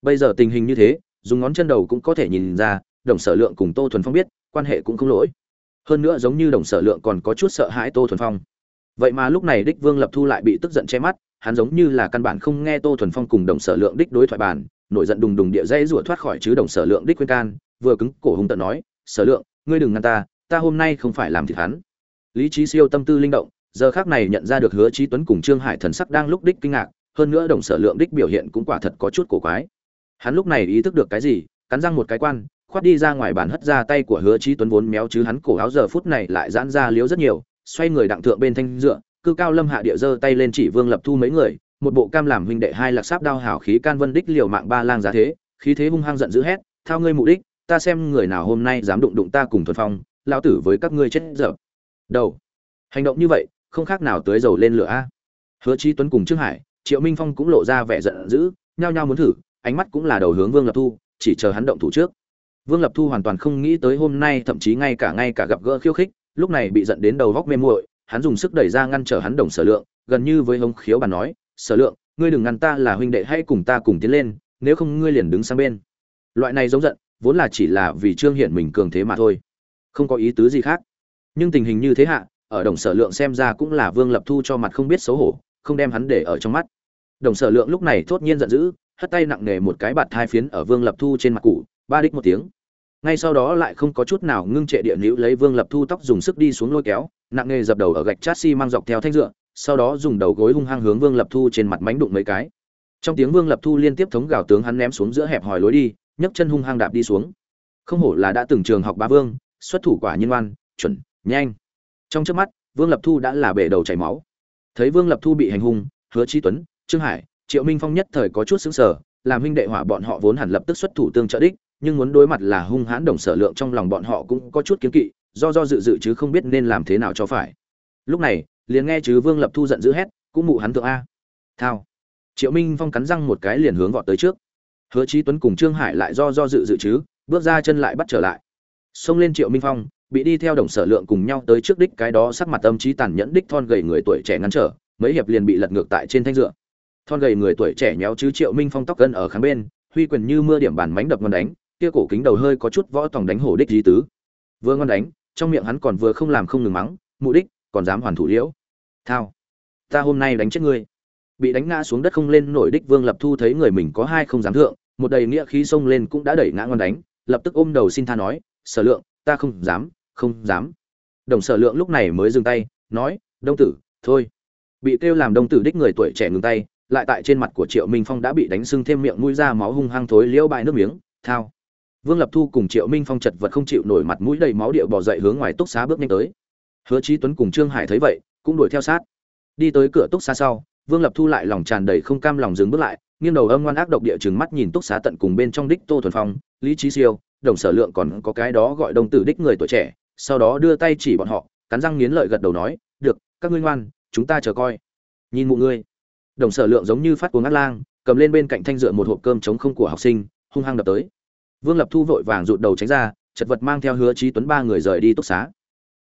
Bây giờ tình hình như thế, dùng ngón chân đầu cũng có thể nhìn ra, đồng sở lượng cùng tô thuần phong biết, quan hệ cũng không lỗi. Hơn nữa giống như đồng sở lượng còn có chút sợ hãi tô thuần phong vậy mà lúc này đích vương lập thu lại bị tức giận che mắt, hắn giống như là căn bản không nghe tô thuần phong cùng đồng sở lượng đích đối thoại bàn, nổi giận đùng đùng địa dây rủa thoát khỏi chứ đồng sở lượng đích khuyên can, vừa cứng cổ hung tận nói, sở lượng, ngươi đừng ngăn ta ta hôm nay không phải làm thịt hắn. Lý trí siêu tâm tư linh động, giờ khác này nhận ra được hứa trí tuấn cùng trương hải thần sắc đang lúc đích kinh ngạc, hơn nữa đồng sở lượng đích biểu hiện cũng quả thật có chút cổ quái. Hắn lúc này ý thức được cái gì, cắn răng một cái quan, khoát đi ra ngoài bàn hất ra tay của hứa trí tuấn vốn méo chứ hắn cổ áo giờ phút này lại giãn ra liếu rất nhiều xoay người đặng thượng bên thanh dựa, cư cao lâm hạ địa giơ tay lên chỉ vương lập thu mấy người, một bộ cam làm huynh đệ hai lạc sáp đao hảo khí can vân đích liều mạng ba lang giá thế, khí thế hung hăng giận dữ hét, thao ngươi mục đích, ta xem người nào hôm nay dám đụng đụng ta cùng thuần phong, lão tử với các ngươi chết dở. Đầu. Hành động như vậy, không khác nào tới dầu lên lửa a. Hứa chi tuấn cùng trương hải, triệu minh phong cũng lộ ra vẻ giận dữ, nhao nhao muốn thử, ánh mắt cũng là đầu hướng vương lập thu, chỉ chờ hắn động thủ trước. Vương lập thu hoàn toàn không nghĩ tới hôm nay, thậm chí ngay cả ngay cả gặp gỡ khiêu khích lúc này bị giận đến đầu góc mê muội, hắn dùng sức đẩy ra ngăn trở hắn đồng sở lượng, gần như với hống khiếu bàn nói, sở lượng, ngươi đừng ngăn ta là huynh đệ, hãy cùng ta cùng tiến lên, nếu không ngươi liền đứng sang bên. Loại này giống giận, vốn là chỉ là vì trương hiển mình cường thế mà thôi, không có ý tứ gì khác. Nhưng tình hình như thế hạ, ở đồng sở lượng xem ra cũng là vương lập thu cho mặt không biết xấu hổ, không đem hắn để ở trong mắt. Đồng sở lượng lúc này thốt nhiên giận dữ, hất tay nặng nề một cái bạt hai phiến ở vương lập thu trên mặt cụ, ba đích một tiếng ngay sau đó lại không có chút nào ngưng trệ địa nữ lấy vương lập thu tóc dùng sức đi xuống lôi kéo, nặng nề dập đầu ở gạch chát xi mang dọc theo thanh dựa, sau đó dùng đầu gối hung hăng hướng vương lập thu trên mặt mánh đụng mấy cái. Trong tiếng vương lập thu liên tiếp thống gào tướng hắn ném xuống giữa hẹp hòi lối đi, nhấc chân hung hăng đạp đi xuống. Không hổ là đã từng trường học ba vương, xuất thủ quả nhiên oan, chuẩn, nhanh. Trong trước mắt, vương lập thu đã là bể đầu chảy máu. Thấy vương lập thu bị hành hung, hứa trí tuấn, trương hải, triệu minh phong nhất thời có chút xứng sở làm huynh đệ hỏa bọn họ vốn hẳn lập tức xuất thủ tương trợ đích nhưng muốn đối mặt là hung hãn đồng sở lượng trong lòng bọn họ cũng có chút kiến kỵ, do do dự dự chứ không biết nên làm thế nào cho phải. Lúc này, liền nghe chứ vương lập thu giận dữ hét, cũng mụ hắn thượng a. Thao. Triệu minh phong cắn răng một cái liền hướng vọt tới trước. Hứa trí tuấn cùng trương hải lại do do dự dự chứ, bước ra chân lại bắt trở lại. Xông lên triệu minh phong, bị đi theo đồng sở lượng cùng nhau tới trước đích cái đó sắc mặt tâm trí tàn nhẫn đích thon gầy người tuổi trẻ ngăn trở, mấy hiệp liền bị lật ngược tại trên thanh dựa. Thon gầy người tuổi trẻ nhéo chứ triệu minh phong tóc cân ở kháng bên, huy quyền như mưa điểm bàn mánh đập ngon đánh kia cổ kính đầu hơi có chút võ tòng đánh hổ đích di tứ. Vừa ngon đánh, trong miệng hắn còn vừa không làm không ngừng mắng, mụ đích, còn dám hoàn thủ liễu? Thao, ta hôm nay đánh chết ngươi. Bị đánh ngã xuống đất không lên nổi đích vương lập thu thấy người mình có hai không dám thượng, một đầy nghĩa khí xông lên cũng đã đẩy ngã ngon đánh, lập tức ôm đầu xin tha nói, sở lượng, ta không dám không dám. Đồng sở lượng lúc này mới dừng tay, nói, đông tử, thôi. Bị kêu làm đông tử đích người tuổi trẻ ngừng tay, lại tại trên mặt của triệu minh phong đã bị đánh sưng thêm miệng mũi ra máu hung hăng thối liễu bại nước miếng, thao vương lập thu cùng triệu minh phong chật vật không chịu nổi mặt mũi đầy máu địa bò dậy hướng ngoài túc xá bước nhanh tới. Hứa trí tuấn cùng trương hải thấy vậy, cũng đuổi theo sát. Đi tới cửa túc xá sau, vương lập thu lại lòng tràn đầy không cam lòng dừng bước lại, nghiêng đầu âm ngoan ác độc địa chừng mắt nhìn túc xá tận cùng bên trong đích tô thuần phong, lý trí siêu, đồng sở lượng còn có cái đó gọi đồng tử đích người tuổi trẻ, sau đó đưa tay chỉ bọn họ, cắn răng nghiến lợi gật đầu nói, được, các ngươi ngoan, chúng ta chờ coi. Nhìn mụ ngươi, đồng sở lượng giống như phát cuồng ngắt lang, cầm lên bên cạnh thanh dựa một hộp cơm trống không của học sinh, hung hăng đập tới vương lập thu vội vàng rụt đầu tránh ra, chật vật mang theo hứa trí tuấn ba người rời đi túc xá.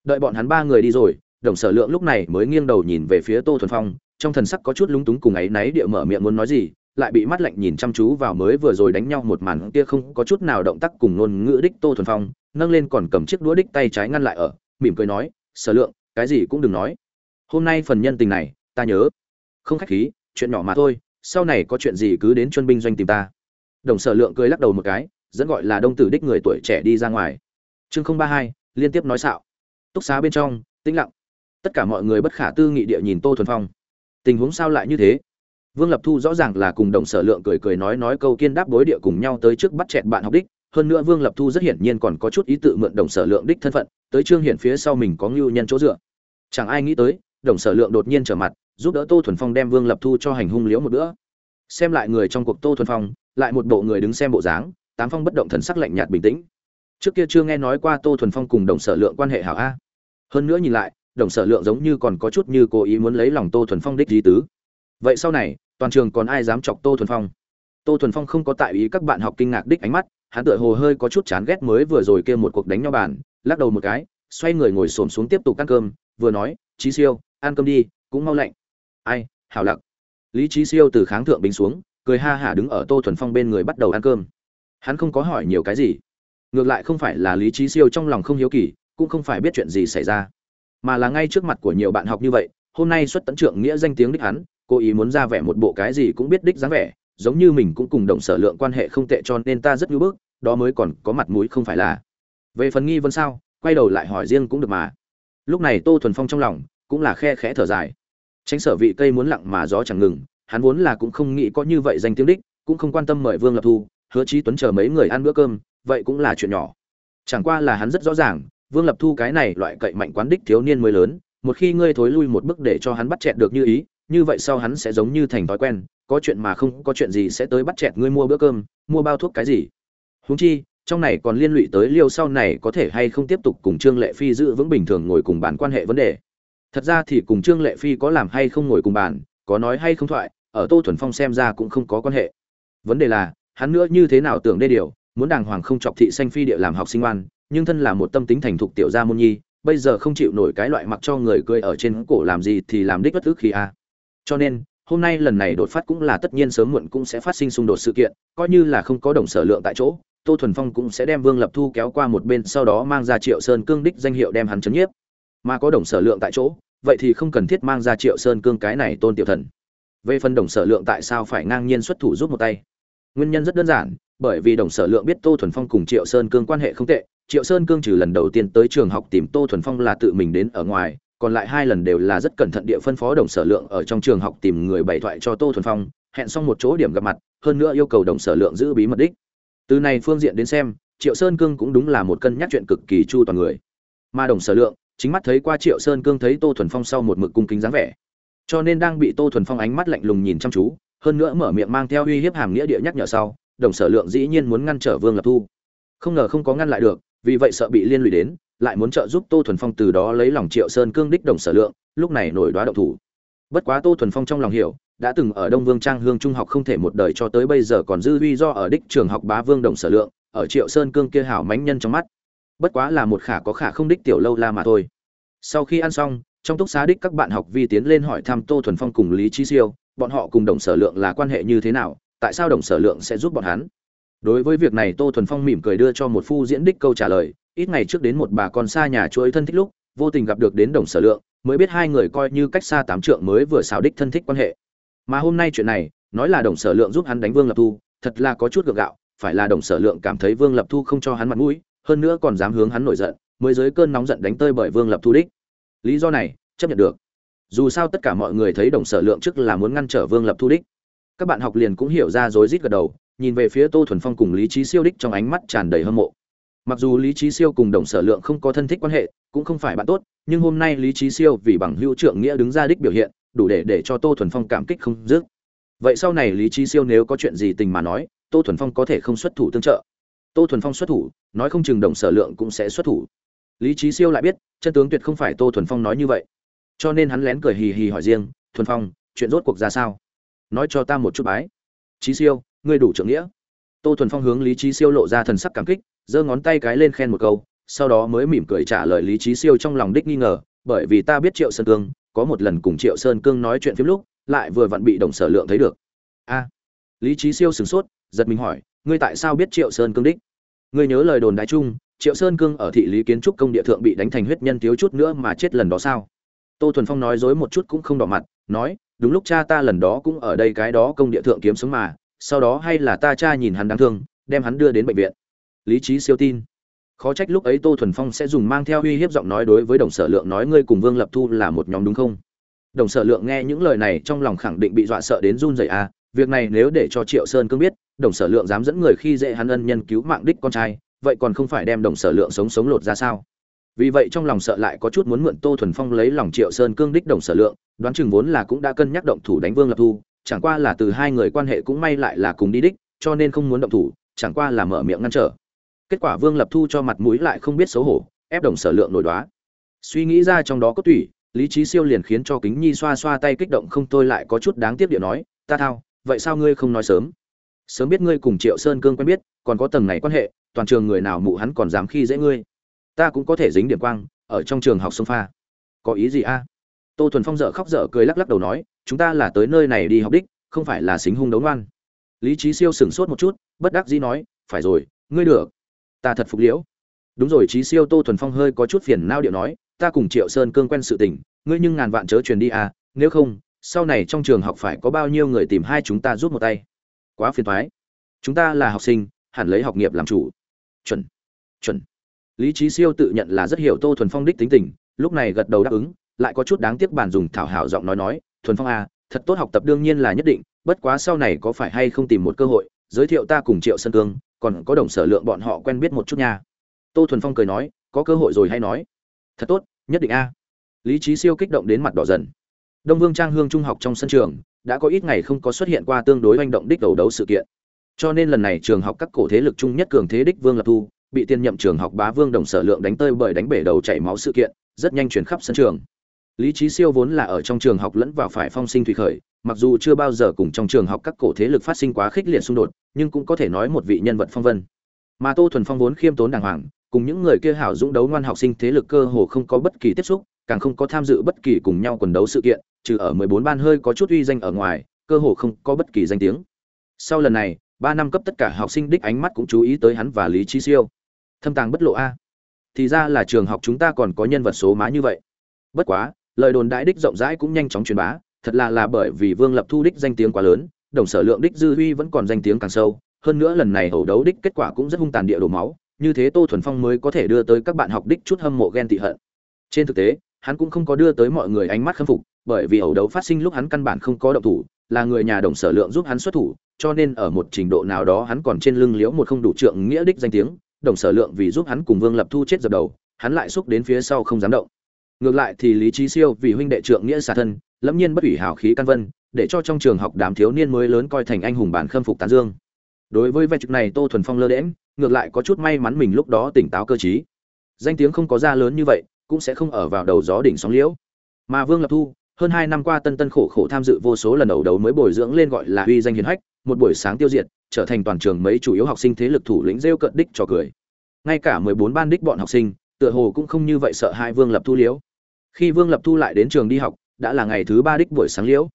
Đợi bọn hắn ba người đi rồi, đồng sở lượng lúc này mới nghiêng đầu nhìn về phía tô thuần phong, trong thần sắc có chút lúng túng cùng ấy náy địa mở miệng muốn nói gì, lại bị mắt lạnh nhìn chăm chú vào mới vừa rồi đánh nhau một màn kia không có chút nào động tác cùng ngôn ngữ đích tô thuần phong, nâng lên còn cầm chiếc đũa đích tay trái ngăn lại ở, mỉm cười nói, sở lượng, cái gì cũng đừng nói. Hôm nay phần nhân tình này, ta nhớ. Không khách khí, chuyện nhỏ mà thôi, sau này có chuyện gì cứ đến chuyên binh doanh tìm ta. Đồng sở lượng cười lắc đầu một cái dẫn gọi là đông tử đích người tuổi trẻ đi ra ngoài. Chương không ba hai, liên tiếp nói xạo. Túc xá bên trong, tĩnh lặng. Tất cả mọi người bất khả tư nghị địa nhìn tô thuần phong. Tình huống sao lại như thế? Vương lập thu rõ ràng là cùng đồng sở lượng cười cười nói nói câu kiên đáp đối địa cùng nhau tới trước bắt chẹt bạn học đích. Hơn nữa vương lập thu rất hiển nhiên còn có chút ý tự mượn đồng sở lượng đích thân phận, tới trương hiển phía sau mình có ngưu nhân chỗ dựa. Chẳng ai nghĩ tới, đồng sở lượng đột nhiên trở mặt, giúp đỡ tô thuần phong đem vương lập thu cho hành hung liễu một bữa. Xem lại người trong cuộc tô thuần phong, lại một bộ người đứng xem bộ dáng tám phong bất động thần sắc lạnh nhạt bình tĩnh. Trước kia chưa nghe nói qua tô thuần phong cùng đồng sở lượng quan hệ hảo a. Hơn nữa nhìn lại, đồng sở lượng giống như còn có chút như cố ý muốn lấy lòng tô thuần phong đích di tứ. Vậy sau này, toàn trường còn ai dám chọc tô thuần phong? Tô thuần phong không có tại ý các bạn học kinh ngạc đích ánh mắt, hắn tựa hồ hơi có chút chán ghét mới vừa rồi kia một cuộc đánh nhau bàn, lắc đầu một cái, xoay người ngồi xổm xuống tiếp tục ăn cơm, vừa nói trí siêu, ăn cơm đi, cũng mau lạnh. Ai, hảo lặc? lý trí siêu từ kháng thượng bính xuống, cười ha hả đứng ở tô thuần phong bên người bắt đầu ăn cơm hắn không có hỏi nhiều cái gì. Ngược lại không phải là lý trí siêu trong lòng không hiếu kỳ, cũng không phải biết chuyện gì xảy ra, mà là ngay trước mặt của nhiều bạn học như vậy, hôm nay xuất tấn trượng nghĩa danh tiếng đích hắn, cố ý muốn ra vẻ một bộ cái gì cũng biết đích dáng vẻ, giống như mình cũng cùng đồng sở lượng quan hệ không tệ cho nên ta rất nhu bức, đó mới còn có mặt mũi không phải là. Về phần nghi vấn sao, quay đầu lại hỏi riêng cũng được mà. Lúc này tô thuần phong trong lòng cũng là khe khẽ thở dài. Tránh sở vị cây muốn lặng mà gió chẳng ngừng, hắn vốn là cũng không nghĩ có như vậy danh tiếng đích, cũng không quan tâm mời vương lập thu hứa chí tuấn chờ mấy người ăn bữa cơm, vậy cũng là chuyện nhỏ. Chẳng qua là hắn rất rõ ràng, vương lập thu cái này loại cậy mạnh quán đích thiếu niên mới lớn, một khi ngươi thối lui một bước để cho hắn bắt chẹt được như ý, như vậy sau hắn sẽ giống như thành thói quen, có chuyện mà không có chuyện gì sẽ tới bắt chẹt ngươi mua bữa cơm, mua bao thuốc cái gì. Huống chi, trong này còn liên lụy tới liêu sau này có thể hay không tiếp tục cùng trương lệ phi giữ vững bình thường ngồi cùng bàn quan hệ vấn đề. Thật ra thì cùng trương lệ phi có làm hay không ngồi cùng bàn, có nói hay không thoại, ở tô thuần phong xem ra cũng không có quan hệ. Vấn đề là hắn nữa như thế nào tưởng đê điều, muốn đàng hoàng không chọc thị xanh phi địa làm học sinh ngoan nhưng thân là một tâm tính thành thục tiểu gia môn nhi, bây giờ không chịu nổi cái loại mặc cho người cười ở trên cổ làm gì thì làm đích bất tức khi a. Cho nên, hôm nay lần này đột phát cũng là tất nhiên sớm muộn cũng sẽ phát sinh xung đột sự kiện, coi như là không có đồng sở lượng tại chỗ, tô thuần phong cũng sẽ đem vương lập thu kéo qua một bên, sau đó mang ra triệu sơn cương đích danh hiệu đem hắn chấn nhiếp. Mà có đồng sở lượng tại chỗ, vậy thì không cần thiết mang ra triệu sơn cương cái này tôn tiểu thần. Về phần đồng sở lượng tại sao phải ngang nhiên xuất thủ giúp một tay? Nguyên nhân rất đơn giản, bởi vì đồng sở lượng biết tô thuần phong cùng triệu sơn cương quan hệ không tệ, triệu sơn cương trừ lần đầu tiên tới trường học tìm tô thuần phong là tự mình đến ở ngoài, còn lại hai lần đều là rất cẩn thận địa phân phó đồng sở lượng ở trong trường học tìm người bày thoại cho tô thuần phong, hẹn xong một chỗ điểm gặp mặt, hơn nữa yêu cầu đồng sở lượng giữ bí mật đích. Từ này phương diện đến xem, triệu sơn cương cũng đúng là một cân nhắc chuyện cực kỳ chu toàn người. Mà đồng sở lượng, chính mắt thấy qua triệu sơn cương thấy tô thuần phong sau một mực cung kính dáng vẻ. Cho nên đang bị tô thuần phong ánh mắt lạnh lùng nhìn chăm chú hơn nữa mở miệng mang theo uy hiếp hàm nghĩa địa nhắc nhở sau, đồng sở lượng dĩ nhiên muốn ngăn trở vương lập thu. Không ngờ không có ngăn lại được, vì vậy sợ bị liên lụy đến, lại muốn trợ giúp tô thuần phong từ đó lấy lòng triệu sơn cương đích đồng sở lượng, lúc này nổi đoá động thủ. Bất quá tô thuần phong trong lòng hiểu, đã từng ở đông vương trang hương trung học không thể một đời cho tới bây giờ còn dư uy do ở đích trường học bá vương đồng sở lượng, ở triệu sơn cương kia hảo mánh nhân trong mắt. Bất quá là một khả có khả không đích tiểu lâu la mà thôi. Sau khi ăn xong, trong túc xá đích các bạn học vi tiến lên hỏi thăm tô thuần phong cùng lý trí siêu bọn họ cùng đồng sở lượng là quan hệ như thế nào, tại sao đồng sở lượng sẽ giúp bọn hắn? Đối với việc này tô thuần phong mỉm cười đưa cho một phu diễn đích câu trả lời, ít ngày trước đến một bà con xa nhà chuỗi thân thích lúc, vô tình gặp được đến đồng sở lượng, mới biết hai người coi như cách xa tám trượng mới vừa xào đích thân thích quan hệ. Mà hôm nay chuyện này, nói là đồng sở lượng giúp hắn đánh vương lập thu, thật là có chút gượng gạo, phải là đồng sở lượng cảm thấy vương lập thu không cho hắn mặt mũi, hơn nữa còn dám hướng hắn nổi giận, mới dưới cơn nóng giận đánh tơi bởi vương lập thu đích. Lý do này, chấp nhận được dù sao tất cả mọi người thấy đồng sở lượng trước là muốn ngăn trở vương lập thu đích. Các bạn học liền cũng hiểu ra rối rít gật đầu, nhìn về phía tô thuần phong cùng lý trí siêu đích trong ánh mắt tràn đầy hâm mộ. Mặc dù lý trí siêu cùng đồng sở lượng không có thân thích quan hệ, cũng không phải bạn tốt, nhưng hôm nay lý trí siêu vì bằng hữu trượng nghĩa đứng ra đích biểu hiện, đủ để để cho tô thuần phong cảm kích không dứt. Vậy sau này lý trí siêu nếu có chuyện gì tình mà nói, tô thuần phong có thể không xuất thủ tương trợ. Tô thuần phong xuất thủ, nói không chừng đồng sở lượng cũng sẽ xuất thủ. Lý trí siêu lại biết, chân tướng tuyệt không phải tô thuần phong nói như vậy cho nên hắn lén cười hì hì hỏi riêng, thuần phong, chuyện rốt cuộc ra sao? Nói cho ta một chút bái. Trí siêu, ngươi đủ trưởng nghĩa. Tô thuần phong hướng lý trí siêu lộ ra thần sắc cảm kích, giơ ngón tay cái lên khen một câu, sau đó mới mỉm cười trả lời lý trí siêu trong lòng đích nghi ngờ, bởi vì ta biết triệu sơn cương, có một lần cùng triệu sơn cương nói chuyện phim lúc, lại vừa vặn bị đồng sở lượng thấy được. A. Lý trí siêu sửng sốt, giật mình hỏi, ngươi tại sao biết triệu sơn cương đích? Ngươi nhớ lời đồn đại chung, triệu sơn cương ở thị lý kiến trúc công địa thượng bị đánh thành huyết nhân thiếu chút nữa mà chết lần đó sao? Tô thuần phong nói dối một chút cũng không đỏ mặt, nói, đúng lúc cha ta lần đó cũng ở đây cái đó công địa thượng kiếm sống mà, sau đó hay là ta cha nhìn hắn đáng thương, đem hắn đưa đến bệnh viện. Lý trí siêu tin. Khó trách lúc ấy tô thuần phong sẽ dùng mang theo uy hiếp giọng nói đối với đồng sở lượng nói, ngươi cùng vương lập thu là một nhóm đúng không? Đồng sở lượng nghe những lời này trong lòng khẳng định bị dọa sợ đến run rẩy à việc này nếu để cho triệu sơn cương biết, đồng sở lượng dám dẫn người khi dễ hắn ân nhân cứu mạng đích con trai, vậy còn không phải đem đồng sở lượng sống sống lột ra sao? Vì vậy trong lòng sợ lại có chút muốn mượn tô thuần phong lấy lòng triệu sơn cương đích đồng sở lượng, đoán chừng vốn là cũng đã cân nhắc động thủ đánh vương lập thu, chẳng qua là từ hai người quan hệ cũng may lại là cùng đi đích, cho nên không muốn động thủ, chẳng qua là mở miệng ngăn trở. Kết quả vương lập thu cho mặt mũi lại không biết xấu hổ, ép đồng sở lượng nổi đoá. Suy nghĩ ra trong đó có tủy lý trí siêu liền khiến cho kính nhi xoa xoa tay kích động không tôi lại có chút đáng tiếc điện nói, ta thao, vậy sao ngươi không nói sớm? Sớm biết ngươi cùng triệu sơn cương quen biết, còn có tầng này quan hệ, toàn trường người nào mụ hắn còn dám khi dễ ngươi? Ta cũng có thể dính điểm quang, ở trong trường học sông pha. Có ý gì a? Tô thuần phong dở khóc dở cười lắc lắc đầu nói, chúng ta là tới nơi này đi học đích, không phải là xính hung đấu ngoan. Lý trí siêu sửng sốt một chút, bất đắc dĩ nói, phải rồi, ngươi được. Ta thật phục liễu. Đúng rồi trí siêu, tô thuần phong hơi có chút phiền nao điệu nói, ta cùng triệu sơn cương quen sự tình, ngươi nhưng ngàn vạn chớ truyền đi à nếu không, sau này trong trường học phải có bao nhiêu người tìm hai chúng ta giúp một tay. Quá phiền thoái chúng ta là học sinh, hẳn lấy học nghiệp làm chủ. Chuẩn. Chuẩn lý trí siêu tự nhận là rất hiểu tô thuần phong đích tính tình, lúc này gật đầu đáp ứng, lại có chút đáng tiếc bàn dùng thảo hảo giọng nói nói, thuần phong à thật tốt học tập đương nhiên là nhất định, bất quá sau này có phải hay không tìm một cơ hội, giới thiệu ta cùng triệu sân cương, còn có đồng sở lượng bọn họ quen biết một chút nha. Tô thuần phong cười nói, có cơ hội rồi hay nói. Thật tốt, nhất định a. Lý trí siêu kích động đến mặt đỏ dần. Đông vương trang hương trung học trong sân trường, đã có ít ngày không có xuất hiện qua tương đối manh động đích đầu đấu sự kiện. Cho nên lần này trường học các cổ thế lực chung nhất cường thế đích vương lập thu bị tiên nhậm trường học bá vương đồng sở lượng đánh tơi bởi đánh bể đầu chảy máu sự kiện, rất nhanh chuyển khắp sân trường. Lý trí siêu vốn là ở trong trường học lẫn vào phải phong sinh thủy khởi, mặc dù chưa bao giờ cùng trong trường học các cổ thế lực phát sinh quá khích liệt xung đột, nhưng cũng có thể nói một vị nhân vật phong vân. Mà tô thuần phong vốn khiêm tốn đàng hoàng, cùng những người kia hảo dũng đấu ngoan học sinh thế lực cơ hồ không có bất kỳ tiếp xúc, càng không có tham dự bất kỳ cùng nhau quần đấu sự kiện, trừ ở 14 ban hơi có chút uy danh ở ngoài, cơ hồ không có bất kỳ danh tiếng. Sau lần này, ba năm cấp tất cả học sinh đích ánh mắt cũng chú ý tới hắn và lý trí siêu thâm tàng bất lộ a. Thì ra là trường học chúng ta còn có nhân vật số má như vậy. Bất quá, lời đồn đại đích rộng rãi cũng nhanh chóng truyền bá, thật là là bởi vì vương lập thu đích danh tiếng quá lớn, đồng sở lượng đích dư huy vẫn còn danh tiếng càng sâu, hơn nữa lần này hầu đấu đích kết quả cũng rất hung tàn địa đổ máu, như thế tô thuần phong mới có thể đưa tới các bạn học đích chút hâm mộ ghen tị hận. Trên thực tế, hắn cũng không có đưa tới mọi người ánh mắt khâm phục, bởi vì hầu đấu phát sinh lúc hắn căn bản không có động thủ, là người nhà đồng sở lượng giúp hắn xuất thủ, cho nên ở một trình độ nào đó hắn còn trên lưng liễu một không đủ trượng nghĩa đích danh tiếng đồng sở lượng vì giúp hắn cùng vương lập thu chết dập đầu, hắn lại xúc đến phía sau không dám động. Ngược lại thì lý trí siêu vì huynh đệ trượng nghĩa xả thân, lẫm nhiên bất ủy hào khí căn vân, để cho trong trường học đám thiếu niên mới lớn coi thành anh hùng bản khâm phục tán dương. Đối với vai trực này tô thuần phong lơ đễm ngược lại có chút may mắn mình lúc đó tỉnh táo cơ trí. Danh tiếng không có ra lớn như vậy, cũng sẽ không ở vào đầu gió đỉnh sóng liễu. Mà vương lập thu, hơn hai năm qua tân tân khổ khổ tham dự vô số lần đầu đấu mới bồi dưỡng lên gọi là uy danh hiền hách một buổi sáng tiêu diệt, trở thành toàn trường mấy chủ yếu học sinh thế lực thủ lĩnh rêu cận đích cho cười. Ngay cả mười bốn ban đích bọn học sinh, tựa hồ cũng không như vậy sợ hai vương lập thu liễu. Khi vương lập thu lại đến trường đi học, đã là ngày thứ ba đích buổi sáng liễu.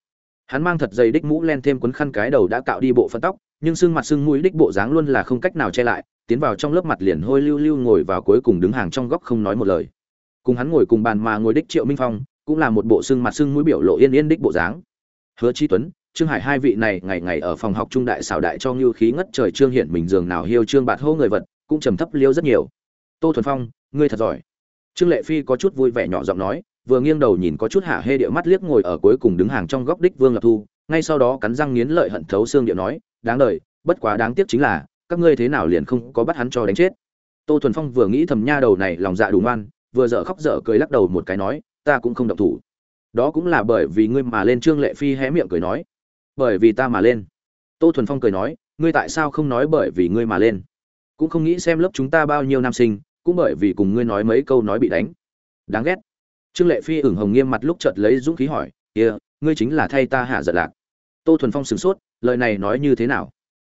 Hắn mang thật dày đích mũ len thêm quấn khăn cái đầu đã cạo đi bộ phân tóc, nhưng xương mặt xương mũi đích bộ dáng luôn là không cách nào che lại, tiến vào trong lớp mặt liền hôi lưu lưu ngồi vào cuối cùng đứng hàng trong góc không nói một lời. Cùng hắn ngồi cùng bàn mà ngồi đích triệu minh phong, cũng là một bộ xương mặt xương mũi biểu lộ yên yên đích bộ dáng. Hứa chi tuấn trương hải hai vị này ngày ngày ở phòng học trung đại xảo đại cho ngưu khí ngất trời trương hiển mình giường nào hiêu trương bạt hô người vật, cũng trầm thấp liêu rất nhiều. Tô thuần phong, ngươi thật giỏi. Trương lệ phi có chút vui vẻ nhỏ giọng nói, vừa nghiêng đầu nhìn có chút hạ hê địa mắt liếc ngồi ở cuối cùng đứng hàng trong góc đích vương lập thu, ngay sau đó cắn răng nghiến lợi hận thấu xương điệu nói, đáng đời, bất quá đáng tiếc chính là, các ngươi thế nào liền không có bắt hắn cho đánh chết. Tô thuần phong vừa nghĩ thầm nha đầu này lòng dạ đủ ngoan, vừa dở khóc dở cười lắc đầu một cái nói, ta cũng không động thủ. Đó cũng là bởi vì ngươi mà lên trương lệ phi hé miệng cười nói bởi vì ta mà lên. Tô thuần phong cười nói ngươi tại sao không nói bởi vì ngươi mà lên? Cũng không nghĩ xem lớp chúng ta bao nhiêu nam sinh cũng bởi vì cùng ngươi nói mấy câu nói bị đánh. Đáng ghét. Trương lệ phi ửng hồng nghiêm mặt lúc chợt lấy dũng khí hỏi kia、yeah, ngươi chính là thay ta hạ giật lạc. Tô thuần phong sửng sốt lời này nói như thế nào?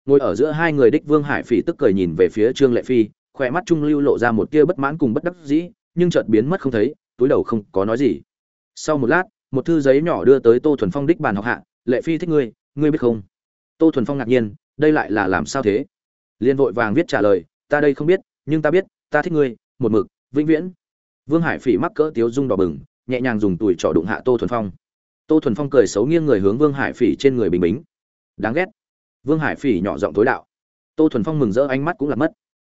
Ngồi ở giữa hai người đích vương hải phỉ tức cười nhìn về phía trương lệ phi khỏe mắt trung lưu lộ ra một tia bất mãn cùng bất đắc dĩ nhưng chợt biến mất không thấy túi đầu không có nói gì. Sau một lát một thư giấy nhỏ đưa tới tô thuần phong đích bàn học hạ lệ phi thích ngươi ngươi biết không? Tô thuần phong ngạc nhiên, đây lại là làm sao thế? Liên vội vàng viết trả lời, ta đây không biết, nhưng ta biết, ta thích ngươi, một mực, vĩnh viễn. Vương hải phỉ mắc cỡ tiếu dung đỏ bừng, nhẹ nhàng dùng tùi trỏ đụng hạ tô thuần phong. Tô thuần phong cười xấu nghiêng người hướng vương hải phỉ trên người bình bính. Đáng ghét. Vương hải phỉ nhỏ giọng tối đạo. Tô thuần phong mừng rỡ ánh mắt cũng là mất.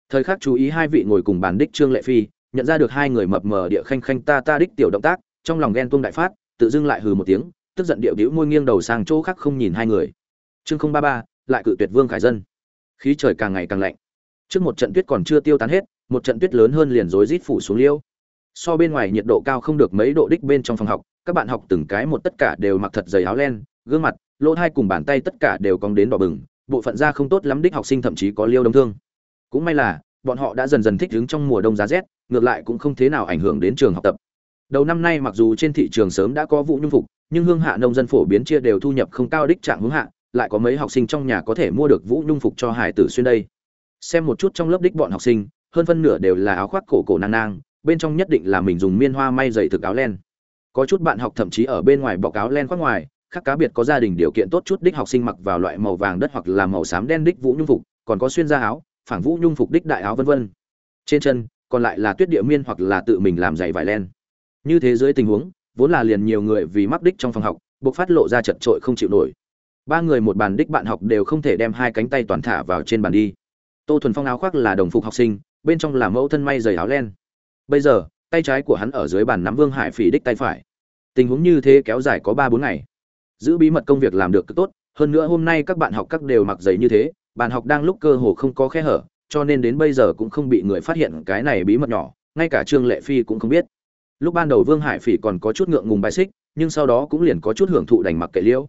Thời khắc chú ý hai vị ngồi cùng bàn đích trương lệ phi, nhận ra được hai người mập mờ địa khanh khanh ta ta đích tiểu động tác, trong lòng ghen tuông đại phát, tự dưng lại hừ một tiếng tức giận điệu đĩu môi nghiêng đầu sang chỗ khác không nhìn hai người. Chương không ba ba, lại cự tuyệt vương khải dân. Khí trời càng ngày càng lạnh. Trước một trận tuyết còn chưa tiêu tán hết, một trận tuyết lớn hơn liền rối rít phủ xuống liêu. So bên ngoài nhiệt độ cao không được mấy độ đích bên trong phòng học, các bạn học từng cái một tất cả đều mặc thật dày áo len, gương mặt, lỗ tai cùng bàn tay tất cả đều cong đến đỏ bừng, bộ phận da không tốt lắm đích học sinh thậm chí có liêu đông thương. Cũng may là, bọn họ đã dần dần thích ứng trong mùa đông giá rét, ngược lại cũng không thế nào ảnh hưởng đến trường học tập. Đầu năm nay mặc dù trên thị trường sớm đã có vụ nhung phục nhưng hương hạ nông dân phổ biến chia đều thu nhập không cao đích trạng hướng hạ, lại có mấy học sinh trong nhà có thể mua được vũ nhung phục cho hải tử xuyên đây. Xem một chút trong lớp đích bọn học sinh, hơn phân nửa đều là áo khoác cổ cổ nang nang, bên trong nhất định là mình dùng miên hoa may dày thực áo len. Có chút bạn học thậm chí ở bên ngoài bọc áo len khoác ngoài, khác cá biệt có gia đình điều kiện tốt chút đích học sinh mặc vào loại màu vàng đất hoặc là màu xám đen đích vũ nhung phục, còn có xuyên da áo phản vũ nhung phục đích đại áo vân vân. Trên chân, còn lại là tuyết địa miên hoặc là tự mình làm giày vải len. Như thế dưới tình huống vốn là liền nhiều người vì mắc đích trong phòng học buộc phát lộ ra chật trội không chịu nổi. Ba người một bàn đích bạn học đều không thể đem hai cánh tay toàn thả vào trên bàn đi. Tô thuần phong áo khoác là đồng phục học sinh, bên trong là mẫu thân may giày áo len. Bây giờ, tay trái của hắn ở dưới bàn nắm vương hải phỉ đích tay phải. Tình huống như thế kéo dài có ba bốn ngày. Giữ bí mật công việc làm được cực tốt, hơn nữa hôm nay các bạn học các đều mặc giày như thế bàn học đang lúc cơ hồ không có khe hở, cho nên đến bây giờ cũng không bị người phát hiện cái này bí mật nhỏ, ngay cả trương lệ phi cũng không biết lúc ban đầu vương hải phỉ còn có chút ngượng ngùng bài xích, nhưng sau đó cũng liền có chút hưởng thụ đành mặc kệ liễu.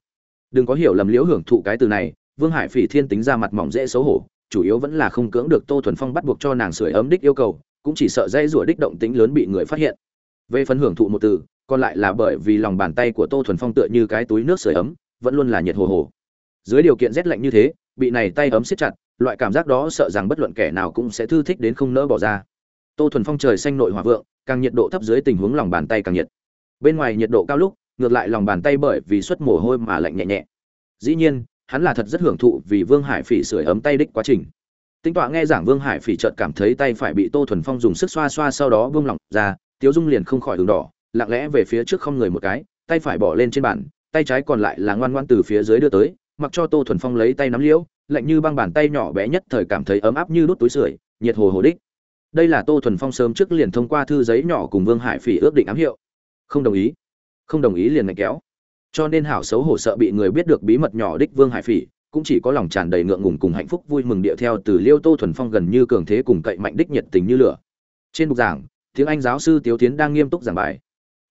Đừng có hiểu lầm liễu hưởng thụ cái từ này, vương hải phỉ thiên tính ra mặt mỏng dễ xấu hổ, chủ yếu vẫn là không cưỡng được tô thuần phong bắt buộc cho nàng sưởi ấm đích yêu cầu, cũng chỉ sợ dây rủa đích động tính lớn bị người phát hiện. Về phần hưởng thụ một từ, còn lại là bởi vì lòng bàn tay của tô thuần phong tựa như cái túi nước sưởi ấm, vẫn luôn là nhiệt hồ hồ. Dưới điều kiện rét lạnh như thế, bị này tay ấm siết chặt, loại cảm giác đó sợ rằng bất luận kẻ nào cũng sẽ thư thích đến không nỡ bỏ ra. Tô thuần phong trời xanh nội hòa vượng càng nhiệt độ thấp dưới tình huống lòng bàn tay càng nhiệt. Bên ngoài nhiệt độ cao lúc, ngược lại lòng bàn tay bởi vì xuất mồ hôi mà lạnh nhẹ nhẹ. Dĩ nhiên, hắn là thật rất hưởng thụ vì vương hải phỉ sưởi ấm tay đích quá trình. Tính tọa nghe giảng vương hải phỉ chợt cảm thấy tay phải bị tô thuần phong dùng sức xoa xoa sau đó vương lỏng ra, tiếu dung liền không khỏi đường đỏ, lặng lẽ về phía trước không người một cái, tay phải bỏ lên trên bàn, tay trái còn lại là ngoan ngoan từ phía dưới đưa tới, mặc cho tô thuần phong lấy tay nắm liễu, lạnh như băng bàn tay nhỏ bé nhất thời cảm thấy ấm áp như đốt túi sưởi, nhiệt hồ hồ đích đây là tô thuần phong sớm trước liền thông qua thư giấy nhỏ cùng vương hải phỉ ước định ám hiệu. Không đồng ý. Không đồng ý liền ngạch kéo. Cho nên hảo xấu hổ sợ bị người biết được bí mật nhỏ đích vương hải phỉ, cũng chỉ có lòng tràn đầy ngượng ngùng cùng hạnh phúc vui mừng điệu theo từ liêu tô thuần phong gần như cường thế cùng cậy mạnh đích nhiệt tình như lửa. Trên bục giảng, tiếng anh giáo sư tiếu tiến đang nghiêm túc giảng bài.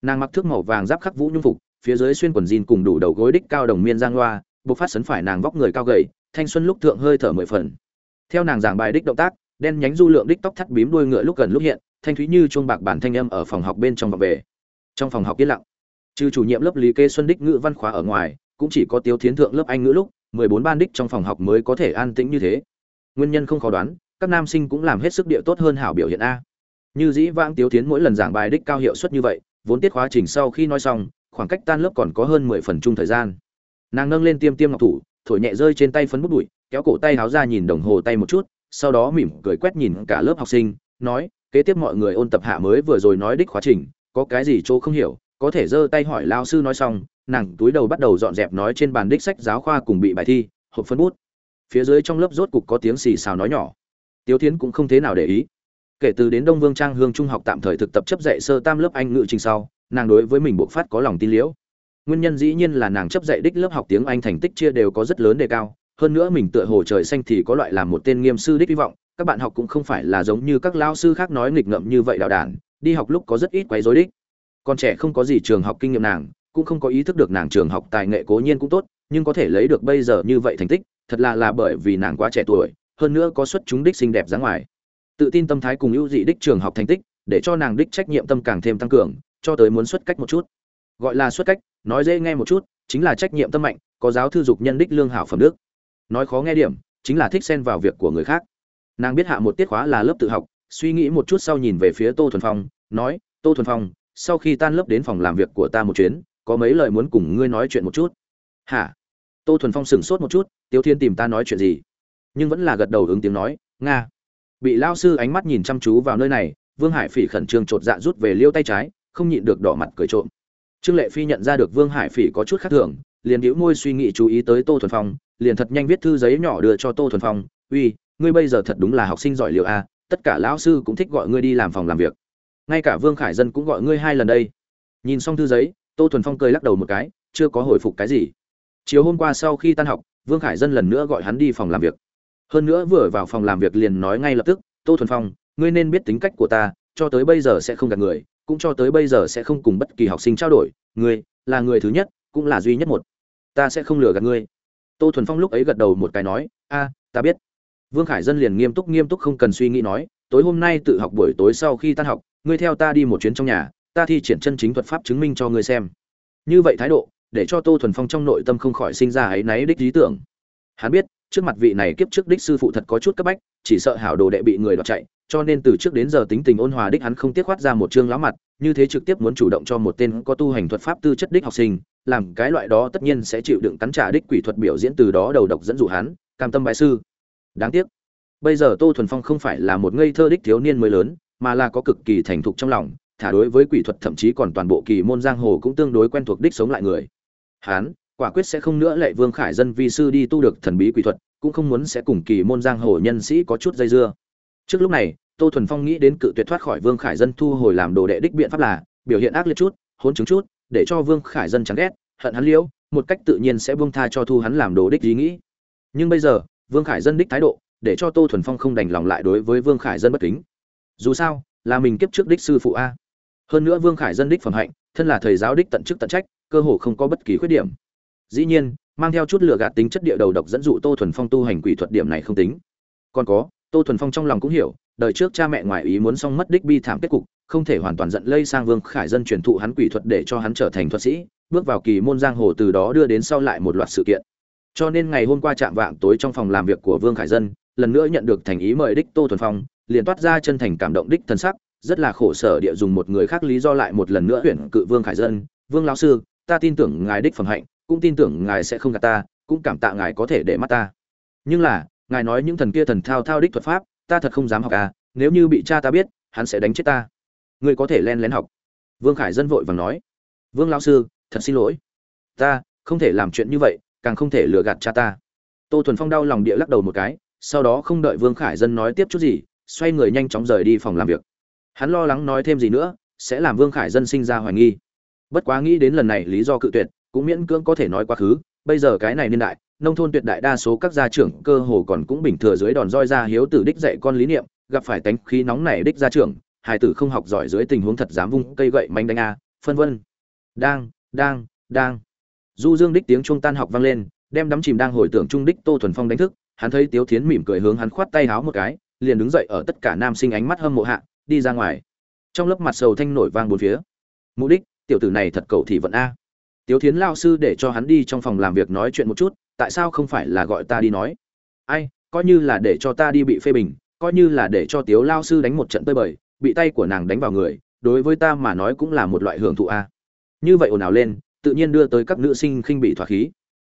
Nàng mặc thước màu vàng giáp khắc vũ nhung phục, phía dưới xuyên quần jean cùng đủ đầu gối đích cao đồng miên giang loa, bộc phát sấn phải nàng vóc người cao gầy, thanh xuân lúc thượng hơi thở mười phần. Theo nàng giảng bài đích động tác đen nhánh du lượng đích tóc thắt bím đuôi ngựa lúc gần lúc hiện, thanh thúy như chuông bạc bản thanh âm ở phòng học bên trong và về. Trong phòng học yên lặng. Trừ chủ nhiệm lớp lý kê xuân đích ngữ văn khóa ở ngoài, cũng chỉ có tiêu thiến thượng lớp anh ngữ lúc, mười bốn ban đích trong phòng học mới có thể an tĩnh như thế. Nguyên nhân không khó đoán, các nam sinh cũng làm hết sức địa tốt hơn hảo biểu hiện a. Như dĩ vãng tiêu thiến mỗi lần giảng bài đích cao hiệu suất như vậy, vốn tiết khóa trình sau khi nói xong, khoảng cách tan lớp còn có hơn mười phần chung thời gian. Nàng nâng lên tiêm tiêm ngọc thủ, thổi nhẹ rơi trên tay phấn bút bụi, kéo cổ tay háo ra nhìn đồng hồ tay một chút sau đó mỉm cười quét nhìn cả lớp học sinh, nói, kế tiếp mọi người ôn tập hạ mới vừa rồi nói đích khóa trình, có cái gì chỗ không hiểu, có thể giơ tay hỏi lao sư nói xong, nàng túi đầu bắt đầu dọn dẹp nói trên bàn đích sách giáo khoa cùng bị bài thi, hộp phân bút. Phía dưới trong lớp rốt cục có tiếng xì xào nói nhỏ. Tiếu thiến cũng không thế nào để ý. Kể từ đến đông vương trang hương trung học tạm thời thực tập chấp dạy sơ tam lớp anh ngữ trình sau, nàng đối với mình buộc phát có lòng tin liễu. Nguyên nhân dĩ nhiên là nàng chấp dạy đích lớp học tiếng anh thành tích chia đều có rất lớn đề cao hơn nữa mình tựa hồ trời xanh thì có loại làm một tên nghiêm sư đích hy vọng, các bạn học cũng không phải là giống như các lao sư khác nói nghịch ngợm như vậy đạo đản, đi học lúc có rất ít quấy rối đích. Con trẻ không có gì trường học kinh nghiệm nàng, cũng không có ý thức được nàng trường học tài nghệ cố nhiên cũng tốt, nhưng có thể lấy được bây giờ như vậy thành tích, thật là là bởi vì nàng quá trẻ tuổi, hơn nữa có xuất chúng đích xinh đẹp dáng ngoài. Tự tin tâm thái cùng ưu dị đích trường học thành tích, để cho nàng đích trách nhiệm tâm càng thêm tăng cường, cho tới muốn xuất cách một chút. Gọi là xuất cách, nói dễ nghe một chút, chính là trách nhiệm tâm mạnh, có giáo thư dục nhân đích lương hảo phẩm đức nói khó nghe điểm, chính là thích xen vào việc của người khác. Nàng biết hạ một tiết khóa là lớp tự học, suy nghĩ một chút sau nhìn về phía tô thuần phong, nói, tô thuần phong, sau khi tan lớp đến phòng làm việc của ta một chuyến, có mấy lời muốn cùng ngươi nói chuyện một chút. Hả? Tô thuần phong sửng sốt một chút, tiêu thiên tìm ta nói chuyện gì? Nhưng vẫn là gật đầu ứng tiếng nói, nga. Bị lao sư ánh mắt nhìn chăm chú vào nơi này, vương hải phỉ khẩn trương chột dạ rút về liêu tay trái, không nhịn được đỏ mặt cười trộm. Trương lệ phi nhận ra được vương hải phỉ có chút khác thường, liền hữu môi suy nghĩ chú ý tới tô thuần phong liền thật nhanh viết thư giấy nhỏ đưa cho tô thuần phong, uy, ngươi bây giờ thật đúng là học sinh giỏi liệu a, tất cả lão sư cũng thích gọi ngươi đi làm phòng làm việc. Ngay cả vương khải dân cũng gọi ngươi hai lần đây. Nhìn xong thư giấy, tô thuần phong cười lắc đầu một cái, chưa có hồi phục cái gì. Chiều hôm qua sau khi tan học, vương khải dân lần nữa gọi hắn đi phòng làm việc. Hơn nữa vừa vào phòng làm việc liền nói ngay lập tức, tô thuần phong, ngươi nên biết tính cách của ta, cho tới bây giờ sẽ không gặp người, cũng cho tới bây giờ sẽ không cùng bất kỳ học sinh trao đổi, ngươi là người thứ nhất, cũng là duy nhất một. Ta sẽ không lừa gạt ngươi tô thuần phong lúc ấy gật đầu một cái nói, a, ta biết. Vương khải dân liền nghiêm túc nghiêm túc không cần suy nghĩ nói, tối hôm nay tự học buổi tối sau khi tan học, ngươi theo ta đi một chuyến trong nhà, ta thi triển chân chính thuật pháp chứng minh cho ngươi xem. Như vậy thái độ, để cho tô thuần phong trong nội tâm không khỏi sinh ra ấy náy đích lý tưởng. Hắn biết, trước mặt vị này kiếp trước đích sư phụ thật có chút cấp bách, chỉ sợ hảo đồ đệ bị người đoạt chạy cho nên từ trước đến giờ tính tình ôn hòa đích hắn không tiếc khoát ra một chương lá mặt, như thế trực tiếp muốn chủ động cho một tên có tu hành thuật pháp tư chất đích học sinh, làm cái loại đó tất nhiên sẽ chịu đựng cắn trả đích quỷ thuật biểu diễn từ đó đầu độc dẫn dụ hắn, cam tâm bại sư. Đáng tiếc, bây giờ tô thuần phong không phải là một ngây thơ đích thiếu niên mới lớn, mà là có cực kỳ thành thục trong lòng, thả đối với quỷ thuật thậm chí còn toàn bộ kỳ môn giang hồ cũng tương đối quen thuộc đích sống lại người. Hắn, quả quyết sẽ không nữa lệ vương khải dân vi sư đi tu được thần bí quỷ thuật, cũng không muốn sẽ cùng kỳ môn giang hồ nhân sĩ có chút dây dưa. Trước lúc này tô thuần phong nghĩ đến cự tuyệt thoát khỏi vương khải dân thu hồi làm đồ đệ đích biện pháp là, biểu hiện ác liệt chút, hỗn chứng chút, để cho vương khải dân chán ghét, hận hắn liễu, một cách tự nhiên sẽ buông tha cho thu hắn làm đồ đích ý nghĩ. Nhưng bây giờ, vương khải dân đích thái độ, để cho tô thuần phong không đành lòng lại đối với vương khải dân bất kính. Dù sao, là mình kiếp trước đích sư phụ a. Hơn nữa vương khải dân đích phẩm hạnh, thân là thầy giáo đích tận chức tận trách, cơ hồ không có bất kỳ khuyết điểm. Dĩ nhiên, mang theo chút lựa gạt tính chất địa đầu độc dẫn dụ tô thuần phong tu hành quỷ thuật điểm này không tính. Còn có tô thuần phong trong lòng cũng hiểu, đời trước cha mẹ ngoại ý muốn xong mất đích bi thảm kết cục, không thể hoàn toàn giận lây sang vương khải dân truyền thụ hắn quỷ thuật để cho hắn trở thành thuật sĩ, bước vào kỳ môn giang hồ từ đó đưa đến sau lại một loạt sự kiện. Cho nên ngày hôm qua chạm vạng tối trong phòng làm việc của vương khải dân, lần nữa nhận được thành ý mời đích tô thuần phong, liền toát ra chân thành cảm động đích thân sắc, rất là khổ sở địa dùng một người khác lý do lại một lần nữa tuyển cự vương khải dân, vương lão sư, ta tin tưởng ngài đích phẩm hạnh, cũng tin tưởng ngài sẽ không gạt ta, cũng cảm tạ ngài có thể để mắt ta. Nhưng là ngài nói những thần kia thần thao thao đích thuật pháp, ta thật không dám học à nếu như bị cha ta biết, hắn sẽ đánh chết ta. Ngươi có thể len lén học. Vương khải dân vội vàng nói. Vương lão sư, thật xin lỗi. Ta, không thể làm chuyện như vậy, càng không thể lừa gạt cha ta. Tô thuần phong đau lòng địa lắc đầu một cái, sau đó không đợi vương khải dân nói tiếp chút gì, xoay người nhanh chóng rời đi phòng làm việc. Hắn lo lắng nói thêm gì nữa, sẽ làm vương khải dân sinh ra hoài nghi. Bất quá nghĩ đến lần này lý do cự tuyệt, cũng miễn cưỡng có thể nói quá khứ, bây giờ cái này niên đại nông thôn tuyệt đại đa số các gia trưởng cơ hồ còn cũng bình thừa dưới đòn roi ra hiếu tử đích dạy con lý niệm, gặp phải tánh khí nóng này đích gia trưởng, hài tử không học giỏi dưới tình huống thật dám vung cây gậy manh đánh a, phân vân. Đang đang đang. Du dương đích tiếng trung tan học vang lên, đem đắm chìm đang hồi tưởng trung đích tô thuần phong đánh thức, hắn thấy tiếu thiến mỉm cười hướng hắn khoát tay háo một cái, liền đứng dậy ở tất cả nam sinh ánh mắt hâm mộ hạ, đi ra ngoài. Trong lớp mặt sầu thanh nổi vang bốn phía. Mục đích, tiểu tử này thật cầu thị vận a. Tiếu thiến lao sư để cho hắn đi trong phòng làm việc nói chuyện một chút tại sao không phải là gọi ta đi nói? Ai, coi như là để cho ta đi bị phê bình, coi như là để cho tiếu lao sư đánh một trận tơi bời, bị tay của nàng đánh vào người, đối với ta mà nói cũng là một loại hưởng thụ a. Như vậy ồn ào lên, tự nhiên đưa tới các nữ sinh khinh bị thỏa khí.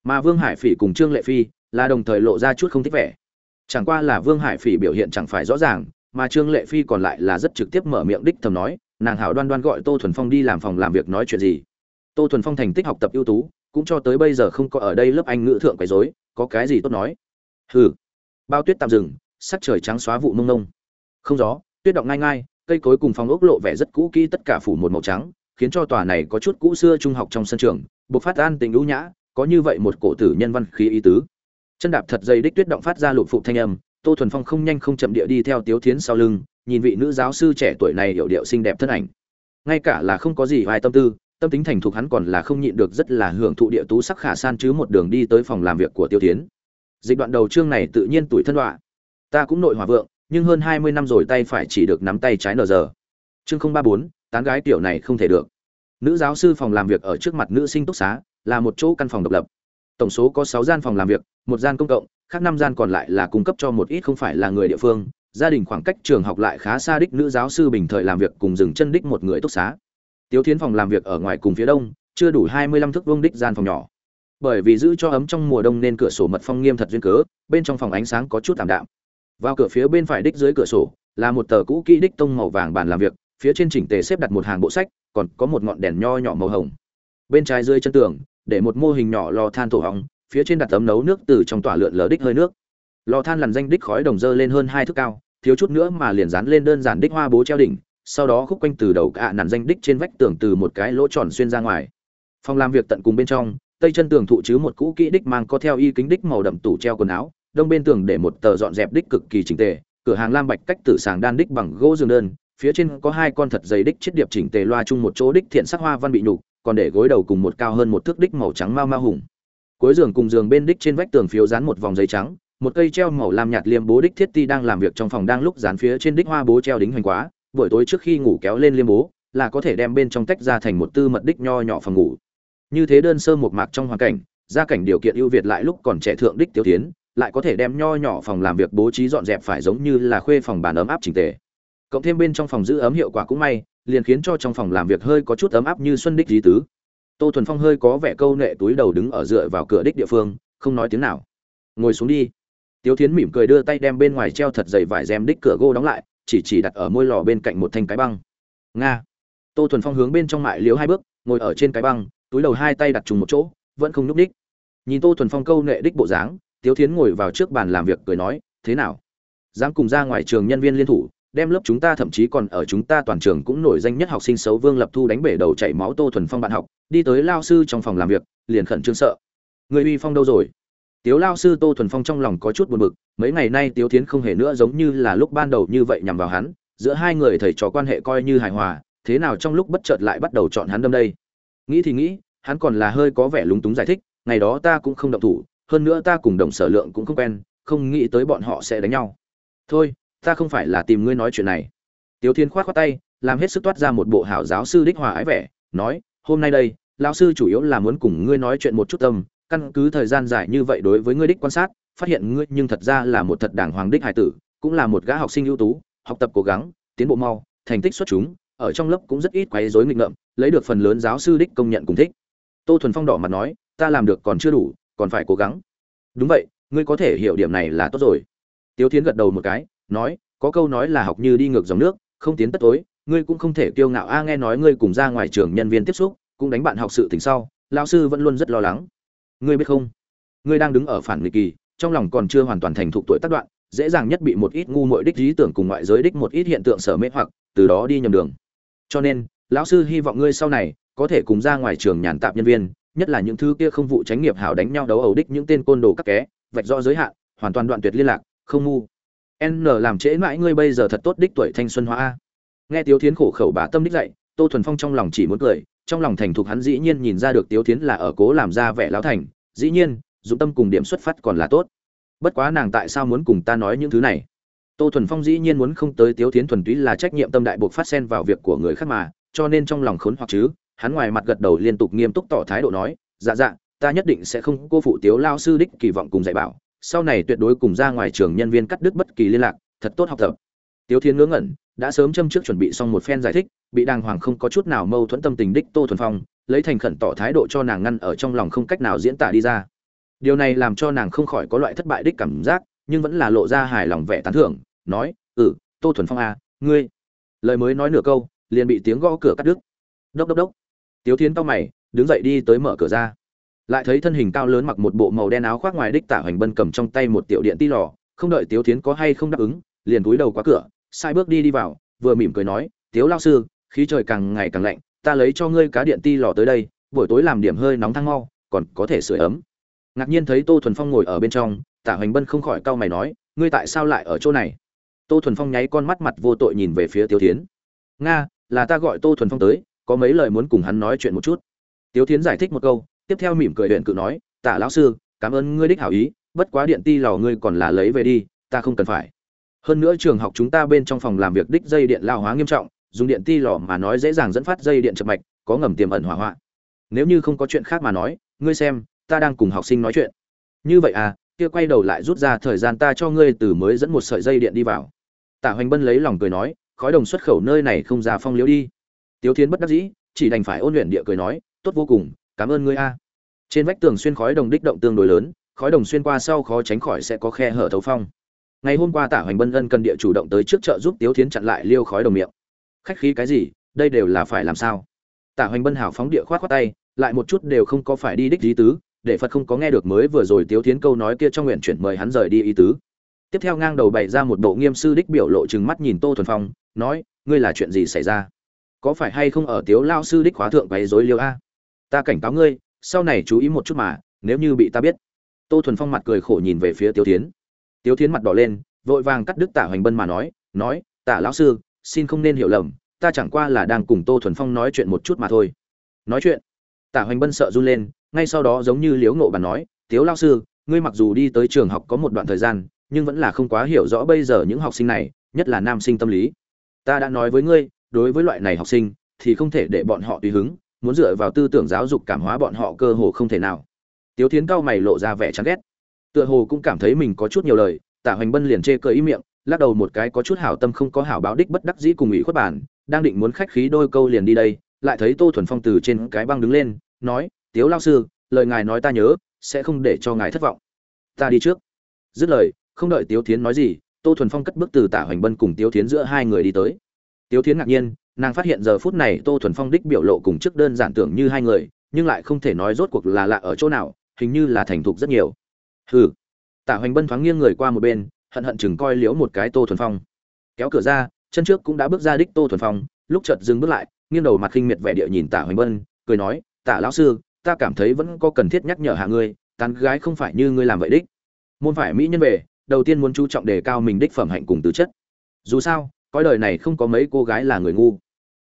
Mà vương hải phỉ cùng trương lệ phi là đồng thời lộ ra chút không thích vẻ. Chẳng qua là vương hải phỉ biểu hiện chẳng phải rõ ràng, mà trương lệ phi còn lại là rất trực tiếp mở miệng đích thầm nói, nàng hảo đoan đoan gọi tô thuần phong đi làm phòng làm việc nói chuyện gì. Tô thuần phong thành tích học tập ưu tú cũng cho tới bây giờ không có ở đây lớp anh ngữ thượng quấy rối có cái gì tốt nói? Hừ. Bao tuyết tạm dừng sắc trời trắng xóa vụ mông nông không gió tuyết động ngay ngay, cây cối cùng phòng ốc lộ vẻ rất cũ kỹ tất cả phủ một màu trắng khiến cho tòa này có chút cũ xưa trung học trong sân trường bộc phát an tình lũ nhã có như vậy một cổ tử nhân văn khí ý tứ. Chân đạp thật dày đích tuyết động phát ra lụt phụ thanh âm tô thuần phong không nhanh không chậm địa đi theo tiếu thiến sau lưng nhìn vị nữ giáo sư trẻ tuổi này hiểu điệu xinh đẹp thân ảnh. Ngay cả là không có gì vài tâm tư tâm tính thành thục hắn còn là không nhịn được rất là hưởng thụ địa tú sắc khả san chứ một đường đi tới phòng làm việc của tiêu tiến dịch đoạn đầu chương này tự nhiên tuổi thân đọa. Ta cũng nội hòa vượng, nhưng hơn hai mươi năm rồi tay phải chỉ được nắm tay trái nờ giờ. Chương không ba bốn, tán gái tiểu này không thể được. Nữ giáo sư phòng làm việc ở trước mặt nữ sinh túc xá, là một chỗ căn phòng độc lập. Tổng số có sáu gian phòng làm việc, một gian công cộng, khác năm gian còn lại là cung cấp cho một ít không phải là người địa phương. Gia đình khoảng cách trường học lại khá xa đích nữ giáo sư bình thời làm việc cùng dừng chân đích một người túc xá tiếu thiến phòng làm việc ở ngoài cùng phía đông, chưa đủ hai mươi lăm thước vuông đích gian phòng nhỏ. Bởi vì giữ cho ấm trong mùa đông nên cửa sổ mật phong nghiêm thật duyên cớ, bên trong phòng ánh sáng có chút tạm đạm. Vào cửa phía bên phải đích dưới cửa sổ, là một tờ cũ kỹ đích tông màu vàng bàn làm việc, phía trên chỉnh tề xếp đặt một hàng bộ sách, còn có một ngọn đèn nho nhỏ màu hồng. Bên trái dưới chân tường, để một mô hình nhỏ lò than thổ hóng phía trên đặt tấm nấu nước từ trong tỏa lượn lờ đích hơi nước. Lò than lằn danh đích khói đồng dơ lên hơn hai thước cao, thiếu chút nữa mà liền dán lên đơn giản đích hoa bố treo đỉnh sau đó khúc quanh từ đầu cả nằn danh đích trên vách tường từ một cái lỗ tròn xuyên ra ngoài. Phòng làm việc tận cùng bên trong, tây chân tường thụ chứ một cũ kỹ đích mang có theo y kính đích màu đậm tủ treo quần áo, đông bên tường để một tờ dọn dẹp đích cực kỳ chỉnh tề, cửa hàng lam bạch cách tử sàng đan đích bằng gỗ giường đơn, phía trên có hai con thật dày đích chiết điệp chỉnh tề loa chung một chỗ đích thiện sắc hoa văn bị nhục, còn để gối đầu cùng một cao hơn một thước đích màu trắng mau mau hùng. Cuối giường cùng giường bên đích trên vách tường phiếu dán một vòng giấy trắng, một cây treo màu lam nhạt liêm bố đích thiết ti đang làm việc trong phòng đang lúc dán phía trên đích hoa bố treo đính hoành quá buổi tối trước khi ngủ kéo lên liêm bố, là có thể đem bên trong tách ra thành một tư mật đích nho nhỏ phòng ngủ. Như thế đơn sơ một mạc trong hoàn cảnh, gia cảnh điều kiện ưu việt lại lúc còn trẻ thượng đích tiêu tiến, lại có thể đem nho nhỏ phòng làm việc bố trí dọn dẹp phải giống như là khuê phòng bàn ấm áp chỉnh tề. Cộng thêm bên trong phòng giữ ấm hiệu quả cũng may, liền khiến cho trong phòng làm việc hơi có chút ấm áp như xuân đích lý tứ. Tô thuần phong hơi có vẻ câu nệ túi đầu đứng ở dựa vào cửa đích địa phương, không nói tiếng nào. Ngồi xuống đi. Tiếu thiến mỉm cười đưa tay đem bên ngoài treo thật dày vải rèm đích cửa gỗ đóng lại chỉ chỉ đặt ở môi lò bên cạnh một thanh cái băng nga tô thuần phong hướng bên trong mại liếu hai bước ngồi ở trên cái băng túi đầu hai tay đặt trùng một chỗ vẫn không nhúc đích nhìn tô thuần phong câu nệ đích bộ dáng tiếu thiến ngồi vào trước bàn làm việc cười nói thế nào dám cùng ra ngoài trường nhân viên liên thủ đem lớp chúng ta thậm chí còn ở chúng ta toàn trường cũng nổi danh nhất học sinh xấu Vương Lập Thu đánh bể đầu chảy máu Tô Thuần Phong bạn học, đi tới lao sư trong phòng làm việc, liền khẩn trương sợ. Người uy phong đâu rồi? Tiếu lao sư Tô Thuần Phong trong lòng có chút buồn bực, mấy ngày nay Tiếu Thiến không hề nữa giống như là lúc ban đầu như vậy nhằm vào hắn, giữa hai người thầy trò quan hệ coi như hài hòa, thế nào trong lúc bất chợt lại bắt đầu chọn hắn đâm đây? Nghĩ thì nghĩ, hắn còn là hơi có vẻ lúng túng giải thích, ngày đó ta cũng không động thủ, hơn nữa ta cùng đồng sở lượng cũng không quen, không nghĩ tới bọn họ sẽ đánh nhau. Thôi, ta không phải là tìm ngươi nói chuyện này Tiếu Thiên khoát khoát tay, làm hết sức toát ra một bộ hảo giáo sư đích hòa ái vẻ, nói, "Hôm nay đây, lão sư chủ yếu là muốn cùng ngươi nói chuyện một chút tâm, căn cứ thời gian dài như vậy đối với ngươi đích quan sát, phát hiện ngươi nhưng thật ra là một thật đảng hoàng đích hải tử, cũng là một gã học sinh ưu tú, học tập cố gắng, tiến bộ mau, thành tích xuất chúng, ở trong lớp cũng rất ít quấy rối nghịch ngợm, lấy được phần lớn giáo sư đích công nhận cùng thích." Tô Thuần Phong đỏ mặt nói, "Ta làm được còn chưa đủ, còn phải cố gắng." "Đúng vậy, ngươi có thể hiểu điểm này là tốt rồi." Tiếu Thiến gật đầu một cái, nói, "Có câu nói là học như đi ngược dòng nước, không tiến tất tối ngươi cũng không thể kiêu ngạo a nghe nói ngươi cùng ra ngoài trường nhân viên tiếp xúc cũng đánh bạn học sự tình sau lão sư vẫn luôn rất lo lắng ngươi biết không? Ngươi đang đứng ở phản nghịch kỳ, trong lòng còn chưa hoàn toàn thành thục tuổi tác đoạn, dễ dàng nhất bị một ít ngu muội đích lý tưởng cùng ngoại giới đích một ít hiện tượng sở mê hoặc, từ đó đi nhầm đường. Cho nên, lão sư hy vọng ngươi sau này có thể cùng ra ngoài trường nhàn tạp nhân viên, nhất là những thứ kia không vụ tránh nghiệp hảo đánh nhau đấu ẩu đích những tên côn đồ các ké vạch rõ giới hạn, hoàn toàn đoạn tuyệt liên lạc, không ngu. N làm trễ mãi ngươi bây giờ thật tốt đích tuổi thanh xuân hóa a. Nghe tiếu thiến khổ khẩu bà tâm đích dạy, tô thuần phong trong lòng chỉ muốn cười trong lòng thành thục hắn dĩ nhiên nhìn ra được tiếu thiến là ở cố làm ra vẻ lão thành, dĩ nhiên, dụng tâm cùng điểm xuất phát còn là tốt. Bất quá nàng tại sao muốn cùng ta nói những thứ này? Tô thuần phong dĩ nhiên muốn không tới tiếu thiến thuần túy là trách nhiệm tâm đại buộc phát sen vào việc của người khác mà, cho nên trong lòng khốn hoặc chứ, hắn ngoài mặt gật đầu liên tục nghiêm túc tỏ thái độ nói dạ dạ ta nhất định sẽ không cô phụ tiếu lao sư đích kỳ vọng cùng dạy bảo, sau này tuyệt đối cùng ra ngoài trường nhân viên cắt đứt bất kỳ liên lạc, thật tốt học tập tiếu thiên ngớ ngẩn, đã sớm châm trước chuẩn bị xong một phen giải thích, bị đàng hoàng không có chút nào mâu thuẫn tâm tình đích tô thuần phong, lấy thành khẩn tỏ thái độ cho nàng ngăn ở trong lòng không cách nào diễn tả đi ra. Điều này làm cho nàng không khỏi có loại thất bại đích cảm giác, nhưng vẫn là lộ ra hài lòng vẻ tán thưởng, nói ừ tô thuần phong à ngươi lời mới nói nửa câu, liền bị tiếng gõ cửa cắt đứt. Đốc đốc đốc. Tiếu thiên to mày, đứng dậy đi tới mở cửa ra. Lại thấy thân hình cao lớn mặc một bộ màu đen áo khoác ngoài đích tả hoành bân cầm trong tay một tiểu điện ti lò, không đợi tiếu tiến có hay không đáp ứng, liền túi đầu qua cửa sai bước đi đi vào, vừa mỉm cười nói, tiếu lao sư, khí trời càng ngày càng lạnh, ta lấy cho ngươi cá điện ti lò tới đây, buổi tối làm điểm hơi nóng thăng mau, còn có thể sửa ấm. Ngạc nhiên thấy tô thuần phong ngồi ở bên trong tả hoành bân không khỏi cau mày nói, ngươi tại sao lại ở chỗ này? Tô thuần phong nháy con mắt mặt vô tội nhìn về phía tiếu tiến nga, là ta gọi tô thuần phong tới, có mấy lời muốn cùng hắn nói chuyện một chút. Tiếu tiến giải thích một câu, tiếp theo mỉm cười huyện cự nói, tạ lão sư, cảm ơn ngươi đích hảo ý, bất quá điện ti lò ngươi còn là lấy về đi, ta không cần phải hơn nữa trường học chúng ta bên trong phòng làm việc đích dây điện lao hóa nghiêm trọng, dùng điện ti lò mà nói dễ dàng dẫn phát dây điện chập mạch, có ngầm tiềm ẩn hỏa hoạn. Nếu như không có chuyện khác mà nói, ngươi xem, ta đang cùng học sinh nói chuyện. Như vậy à kia quay đầu lại rút ra thời gian ta cho ngươi từ mới dẫn một sợi dây điện đi vào. Tạ hoành bân lấy lòng cười nói, khói đồng xuất khẩu nơi này không ra phong liễu đi. Tiếu thiến bất đắc dĩ, chỉ đành phải ôn luyện địa cười nói, tốt vô cùng, cảm ơn ngươi a. Trên vách tường xuyên khói đồng đích động tương đối lớn, khói đồng xuyên qua sau khó tránh khỏi sẽ có khe hở thấu phong ngày hôm qua tả hoành bân ân cần địa chủ động tới trước chợ giúp tiếu thiến chặn lại liêu khói đồng miệng. Khách khí cái gì, đây đều là phải làm sao? Tả hoành bân hào phóng địa khoát khoát tay, lại một chút đều không có phải đi đích lý tứ, để phật không có nghe được mới vừa rồi tiếu thiến câu nói kia trong nguyện chuyển mời hắn rời đi ý tứ. Tiếp theo ngang đầu bày ra một bộ nghiêm sư đích biểu lộ chừng mắt nhìn tô thuần phong, nói, ngươi là chuyện gì xảy ra? Có phải hay không ở tiếu lao sư đích khóa thượng quấy dối liêu a? Ta cảnh cáo ngươi, sau này chú ý một chút mà, nếu như bị ta biết. Tô thuần phong mặt cười khổ nhìn về phía tiêu tiến tiêu Thiến mặt đỏ lên, vội vàng cắt đứt tả hoành bân mà nói nói, tả lão sư, xin không nên hiểu lầm, ta chẳng qua là đang cùng tô thuần phong nói chuyện một chút mà thôi. Nói chuyện? Tả hoành bân sợ run lên, ngay sau đó giống như liếu ngộ bàn nói, tiếu lao sư, ngươi mặc dù đi tới trường học có một đoạn thời gian, nhưng vẫn là không quá hiểu rõ bây giờ những học sinh này, nhất là nam sinh tâm lý. Ta đã nói với ngươi, đối với loại này học sinh, thì không thể để bọn họ tùy hứng, muốn dựa vào tư tưởng giáo dục cảm hóa bọn họ cơ hồ không thể nào. Tiếu thiến cao mày lộ ra vẻ chán ghét tựa hồ cũng cảm thấy mình có chút nhiều lời, tạ hoành bân liền chê cười ý miệng, lắc đầu một cái có chút hảo tâm không có hảo báo đích bất đắc dĩ cùng ủy khuất bản, đang định muốn khách khí đôi câu liền đi đây, lại thấy tô thuần phong từ trên cái băng đứng lên, nói, tiếu lao sư, lời ngài nói ta nhớ, sẽ không để cho ngài thất vọng. Ta đi trước. Dứt lời, không đợi tiếu thiến nói gì, tô thuần phong cất bước từ tạ hoành bân cùng tiếu thiến giữa hai người đi tới. Tiếu thiến ngạc nhiên, nàng phát hiện giờ phút này tô thuần phong đích biểu lộ cùng trước đơn giản tưởng như hai người, nhưng lại không thể nói rốt cuộc là lạ ở chỗ nào, hình như là thành thục rất nhiều hừ. Tả hoành bân thoáng nghiêng người qua một bên, hận hận chừng coi liếu một cái tô thuần phong. Kéo cửa ra, chân trước cũng đã bước ra đích tô thuần phong, lúc chợt dừng bước lại, nghiêng đầu mặt khinh miệt vẻ địa nhìn Tả hoành bân, cười nói, Tả lão sư, ta cảm thấy vẫn có cần thiết nhắc nhở hạ ngươi, tán gái không phải như ngươi làm vậy đích. Môn phải mỹ nhân về, đầu tiên muốn chú trọng đề cao mình đích phẩm hạnh cùng tứ chất. Dù sao, cõi đời này không có mấy cô gái là người ngu.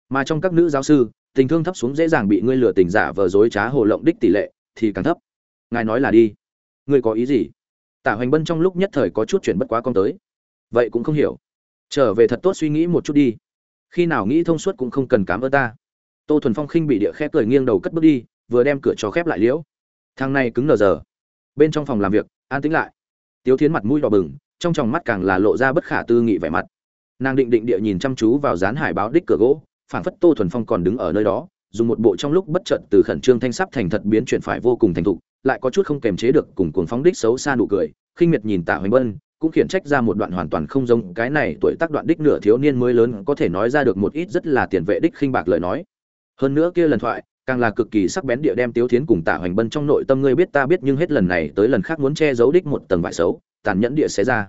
Mà trong các nữ giáo sư, tình thương thấp xuống dễ dàng bị ngươi lừa tình giả vờ dối trá hồ lộng đích tỷ lệ, thì càng thấp. Ngài nói là đi ngươi có ý gì? Tả hoành bân trong lúc nhất thời có chút chuyển bất quá con tới. Vậy cũng không hiểu. Trở về thật tốt suy nghĩ một chút đi. Khi nào nghĩ thông suốt cũng không cần cám ơn ta. Tô thuần phong khinh bị địa khép cười nghiêng đầu cất bước đi, vừa đem cửa cho khép lại liễu. Thằng này cứng nở giờ. Bên trong phòng làm việc, an tĩnh lại. Tiếu thiến mặt mũi đỏ bừng, trong tròng mắt càng là lộ ra bất khả tư nghị vẻ mặt. Nàng định định địa nhìn chăm chú vào dán hải báo đích cửa gỗ, phảng phất tô thuần phong còn đứng ở nơi đó, dùng một bộ trong lúc bất trận từ khẩn trương thanh sắp thành thật biến chuyển phải vô cùng thành thục lại có chút không kềm chế được cùng cuồng phóng đích xấu xa nụ cười, khinh miệt nhìn tạ hoành bân, cũng khiển trách ra một đoạn hoàn toàn không giống cái này tuổi tác đoạn đích nửa thiếu niên mới lớn có thể nói ra được một ít rất là tiền vệ đích khinh bạc lời nói. Hơn nữa kia lần thoại, càng là cực kỳ sắc bén địa đem tiếu thiến cùng tạ hoành bân trong nội tâm ngươi biết ta biết nhưng hết lần này tới lần khác muốn che giấu đích một tầng vải xấu, tàn nhẫn địa xé ra.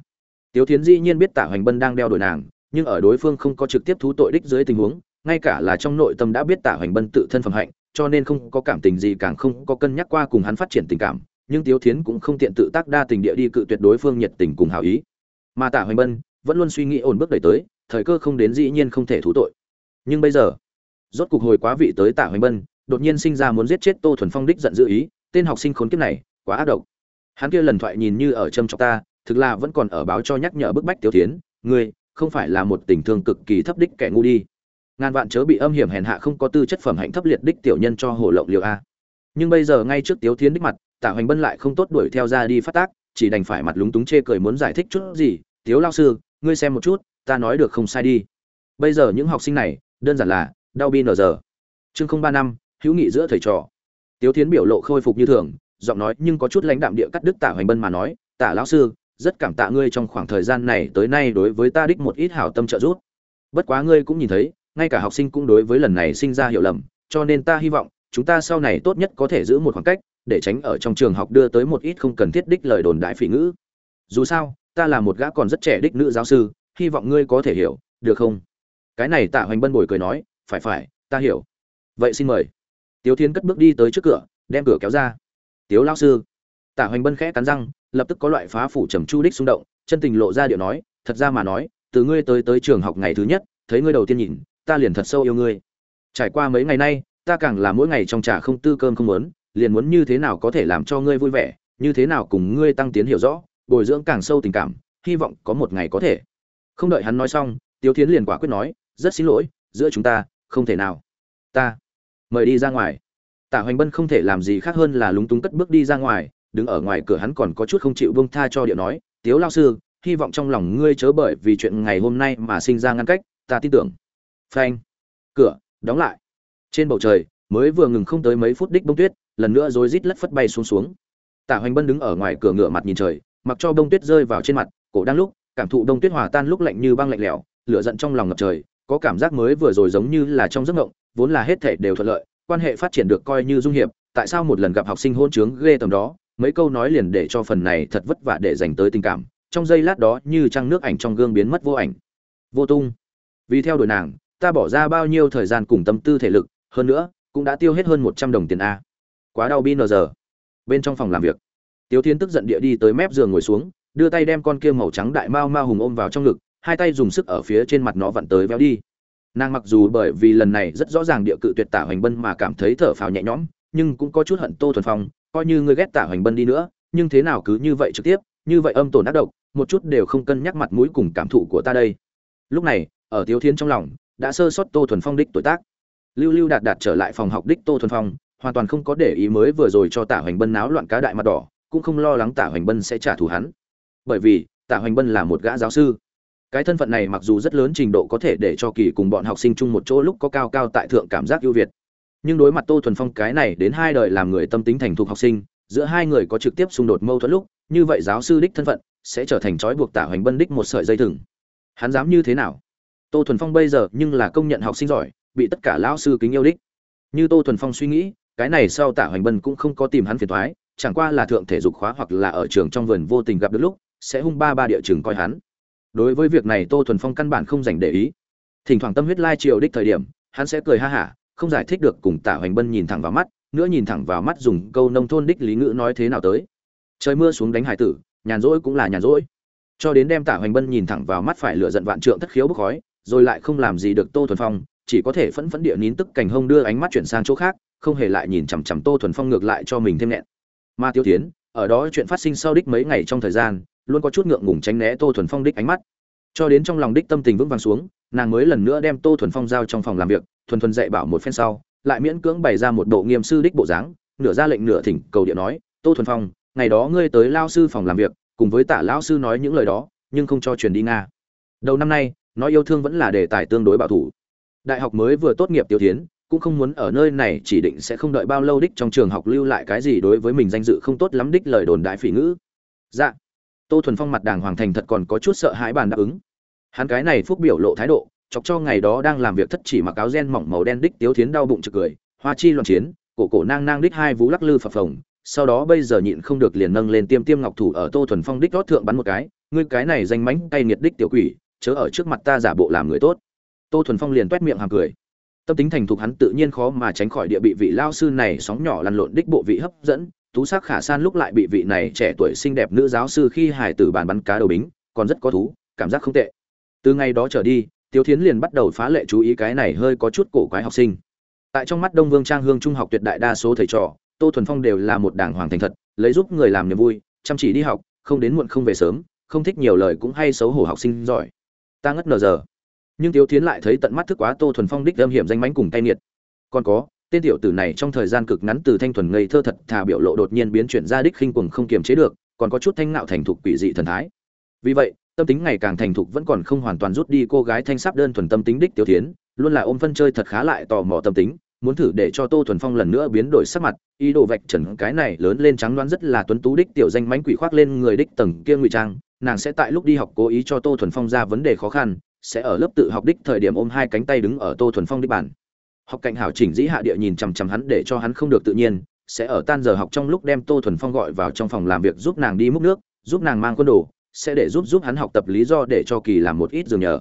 Tiếu thiến dĩ nhiên biết tạ hoành bân đang đeo đổi nàng, nhưng ở đối phương không có trực tiếp thú tội đích dưới tình huống, ngay cả là trong nội tâm đã biết tạ hoành bân tự thân phẩm hạnh cho nên không có cảm tình gì càng không có cân nhắc qua cùng hắn phát triển tình cảm, nhưng tiếu thiến cũng không tiện tự tác đa tình địa đi cự tuyệt đối phương nhiệt tình cùng hảo ý. Mà tạ hoành bân vẫn luôn suy nghĩ ổn bước đẩy tới, thời cơ không đến dĩ nhiên không thể thú tội. Nhưng bây giờ, rốt cuộc hồi quá vị tới tạ hoành bân, đột nhiên sinh ra muốn giết chết tô thuần phong đích giận dữ ý, tên học sinh khốn kiếp này, quá ác độc. Hắn kia lần thoại nhìn như ở châm chọc ta, thực là vẫn còn ở báo cho nhắc nhở bức bách tiêu tiến ngươi, không phải là một tình thương cực kỳ thấp đích kẻ ngu đi ngàn vạn chớ bị âm hiểm hèn hạ không có tư chất phẩm hạnh thấp liệt đích tiểu nhân cho hồ lộng liều a. Nhưng bây giờ ngay trước tiếu thiến đích mặt, tạ hoành bân lại không tốt đuổi theo ra đi phát tác, chỉ đành phải mặt lúng túng chê cười muốn giải thích chút gì. Tiếu lao sư, ngươi xem một chút, ta nói được không sai đi. Bây giờ những học sinh này, đơn giản là, đau bi nở giờ. Chương không ba năm, hữu nghị giữa thầy trò. Tiếu thiến biểu lộ khôi phục như thường, giọng nói nhưng có chút lãnh đạm địa cắt đức tạ hoành bân mà nói, tạ lão sư, rất cảm tạ ngươi trong khoảng thời gian này, tới nay đối với ta đích một ít hảo tâm trợ giúp. Bất quá ngươi cũng nhìn thấy ngay cả học sinh cũng đối với lần này sinh ra hiểu lầm, cho nên ta hy vọng, chúng ta sau này tốt nhất có thể giữ một khoảng cách, để tránh ở trong trường học đưa tới một ít không cần thiết đích lời đồn đại phỉ ngữ. Dù sao, ta là một gã còn rất trẻ đích nữ giáo sư, hy vọng ngươi có thể hiểu, được không? Cái này tạ hoành bân bồi cười nói, phải phải, ta hiểu. Vậy xin mời. Tiếu thiên cất bước đi tới trước cửa, đem cửa kéo ra. Tiếu lao sư. Tạ hoành bân khẽ cắn răng, lập tức có loại phá phủ trầm chu đích xung động, chân tình lộ ra điệu nói, thật ra mà nói, từ ngươi tới tới trường học ngày thứ nhất, thấy ngươi đầu tiên nhìn ta liền thật sâu yêu ngươi. Trải qua mấy ngày nay, ta càng là mỗi ngày trong trà không tư cơm không muốn liền muốn như thế nào có thể làm cho ngươi vui vẻ, như thế nào cùng ngươi tăng tiến hiểu rõ, bồi dưỡng càng sâu tình cảm, hy vọng có một ngày có thể. Không đợi hắn nói xong tiêu thiến liền quả quyết nói, rất xin lỗi, giữa chúng ta, không thể nào. Ta, mời đi ra ngoài. Tạ hoành bân không thể làm gì khác hơn là lúng túng cất bước đi ra ngoài, đứng ở ngoài cửa hắn còn có chút không chịu bông tha cho điệu nói, tiếu lao sư, hy vọng trong lòng ngươi chớ bởi vì chuyện ngày hôm nay mà sinh ra ngăn cách, ta tin tưởng phanh. Cửa, đóng lại. Trên bầu trời, mới vừa ngừng không tới mấy phút đích bông tuyết, lần nữa rồi rít lất phất bay xuống xuống. Tả hoành bân đứng ở ngoài cửa ngựa mặt nhìn trời, mặc cho bông tuyết rơi vào trên mặt, cổ đang lúc, cảm thụ đông tuyết hòa tan lúc lạnh như băng lạnh lẽo, lửa giận trong lòng ngập trời, có cảm giác mới vừa rồi giống như là trong giấc ngộng vốn là hết thể đều thuận lợi, quan hệ phát triển được coi như dung hiệp, tại sao một lần gặp học sinh hôn trướng ghê tầm đó, mấy câu nói liền để cho phần này thật vất vả để dành tới tình cảm, trong giây lát đó như trăng nước ảnh trong gương biến mất vô ảnh. Vô tung. Vì theo đuổi nàng ta bỏ ra bao nhiêu thời gian cùng tâm tư thể lực, hơn nữa, cũng đã tiêu hết hơn một trăm đồng tiền a. Quá đau bin giờ. Bên trong phòng làm việc, tiếu thiên tức giận địa đi tới mép giường ngồi xuống, đưa tay đem con kia màu trắng đại mao ma hùng ôm vào trong ngực, hai tay dùng sức ở phía trên mặt nó vặn tới véo đi. Nàng mặc dù bởi vì lần này rất rõ ràng địa cự tuyệt tả hoành bân mà cảm thấy thở phào nhẹ nhõm, nhưng cũng có chút hận tô thuần phong, coi như người ghét tả hoành bân đi nữa, nhưng thế nào cứ như vậy trực tiếp, như vậy âm tổn ác độc, một chút đều không cân nhắc mặt mũi cùng cảm thụ của ta đây. Lúc này, ở tiếu thiên trong lòng đã sơ sót tô thuần phong đích tuổi tác. Lưu lưu đạt đạt trở lại phòng học đích tô thuần phong, hoàn toàn không có để ý mới vừa rồi cho tả hoành bân náo loạn cá đại mặt đỏ, cũng không lo lắng tả hoành bân sẽ trả thù hắn. Bởi vì tả hoành bân là một gã giáo sư. Cái thân phận này mặc dù rất lớn trình độ có thể để cho kỳ cùng bọn học sinh chung một chỗ lúc có cao cao tại thượng cảm giác ưu việt. Nhưng đối mặt tô thuần phong cái này đến hai đời làm người tâm tính thành thục học sinh, giữa hai người có trực tiếp xung đột mâu thuẫn lúc, như vậy giáo sư đích thân phận sẽ trở thành trói buộc tả hoành bân đích một sợi dây thừng. Hắn dám như thế nào? Tô thuần phong bây giờ nhưng là công nhận học sinh giỏi, bị tất cả lão sư kính yêu đích. Như tô thuần phong suy nghĩ, cái này sau tả hoành bân cũng không có tìm hắn phiền thoái chẳng qua là thượng thể dục khóa hoặc là ở trường trong vườn vô tình gặp được lúc, sẽ hung ba ba địa trường coi hắn. Đối với việc này tô thuần phong căn bản không dành để ý. Thỉnh thoảng tâm huyết lai triều đích thời điểm, hắn sẽ cười ha hả, không giải thích được cùng tả hoành bân nhìn thẳng vào mắt, nữa nhìn thẳng vào mắt dùng câu nông thôn đích lý ngữ nói thế nào tới. Trời mưa xuống đánh hải tử, nhàn rỗi cũng là nhàn rỗi. Cho đến đem tả hoành bân nhìn thẳng vào mắt phải lựa giận vạn trượng thất khiếu bốc khói rồi lại không làm gì được tô thuần phong, chỉ có thể phẫn phẫn địa nín tức cảnh hông đưa ánh mắt chuyển sang chỗ khác, không hề lại nhìn chằm chằm tô thuần phong ngược lại cho mình thêm nghẹn. Ma tiêu tiến ở đó chuyện phát sinh sau đích mấy ngày trong thời gian, luôn có chút ngượng ngùng tránh né tô thuần phong đích ánh mắt. Cho đến trong lòng đích tâm tình vững vàng xuống, nàng mới lần nữa đem tô thuần phong giao trong phòng làm việc, thuần thuần dạy bảo một phen sau, lại miễn cưỡng bày ra một bộ nghiêm sư đích bộ dáng, nửa ra lệnh nửa thỉnh, cầu điện nói, tô thuần phong, ngày đó ngươi tới lao sư phòng làm việc, cùng với tả lão sư nói những lời đó, nhưng không cho truyền đi nga. Đầu năm nay nói yêu thương vẫn là đề tài tương đối bảo thủ. Đại học mới vừa tốt nghiệp tiêu tiến cũng không muốn ở nơi này chỉ định sẽ không đợi bao lâu đích trong trường học lưu lại cái gì đối với mình danh dự không tốt lắm đích lời đồn đại phỉ ngữ. Dạ. Tô thuần phong mặt đàng hoàng thành thật còn có chút sợ hãi bàn đáp ứng. Hắn cái này phúc biểu lộ thái độ, chọc cho ngày đó đang làm việc thất chỉ mặc áo gen mỏng màu đen đích tiếu thiến đau bụng trực cười, hoa chi loạn chiến, cổ cổ nang nang đích hai vú lắc lư phập phồng, sau đó bây giờ nhịn không được liền nâng lên tiêm tiêm ngọc thủ ở tô thuần phong đích rót thượng bắn một cái, ngươi cái này danh mánh cay nghiệt đích tiểu quỷ chớ ở trước mặt ta giả bộ làm người tốt. Tô thuần phong liền t miệng hàng cười. Tâm tính thành thục hắn tự nhiên khó mà tránh khỏi địa bị vị lao sư này sóng nhỏ lăn lộn đích bộ vị hấp dẫn, tú sắc khả san lúc lại bị vị này trẻ tuổi xinh đẹp nữ giáo sư khi hải tử bàn bắn cá đầu bính, còn rất có thú, cảm giác không tệ. Từ ngày đó trở đi, tiếu thiến liền bắt đầu phá lệ chú ý cái này hơi có chút cổ quái học sinh. Tại trong mắt đông vương trang hương trung học tuyệt đại đa số thầy trò, tô thuần phong đều là một đảng hoàng thành thật, lấy giúp người làm niềm vui, chăm chỉ đi học, không đến muộn không về sớm, không thích nhiều lời cũng hay xấu hổ học sinh giỏi ta ngất nờ giờ. Nhưng tiếu tiến lại thấy tận mắt thức quá tô thuần phong đích âm hiểm danh mánh cùng tay nghiệt. Còn có, tên tiểu tử này trong thời gian cực ngắn từ thanh thuần ngây thơ thật thà biểu lộ đột nhiên biến chuyển ra đích khinh quần không kiềm chế được, còn có chút thanh nạo thành thục quỷ dị thần thái. Vì vậy, tâm tính ngày càng thành thục vẫn còn không hoàn toàn rút đi cô gái thanh sắp đơn thuần tâm tính đích tiểu tiến luôn là ôm phân chơi thật khá lại tò mò tâm tính, muốn thử để cho tô thuần phong lần nữa biến đổi sắc mặt, ý đồ vạch trần cái này lớn lên trắng đoán rất là tuấn tú đích tiểu danh mánh quỷ khoác lên người đích tầng kia ngụy trang nàng sẽ tại lúc đi học cố ý cho tô thuần phong ra vấn đề khó khăn, sẽ ở lớp tự học đích thời điểm ôm hai cánh tay đứng ở tô thuần phong đích bản học cạnh hảo chỉnh dĩ hạ địa nhìn chằm chằm hắn để cho hắn không được tự nhiên, sẽ ở tan giờ học trong lúc đem tô thuần phong gọi vào trong phòng làm việc giúp nàng đi múc nước, giúp nàng mang quân đồ, sẽ để giúp giúp hắn học tập lý do để cho kỳ làm một ít dường nhờ.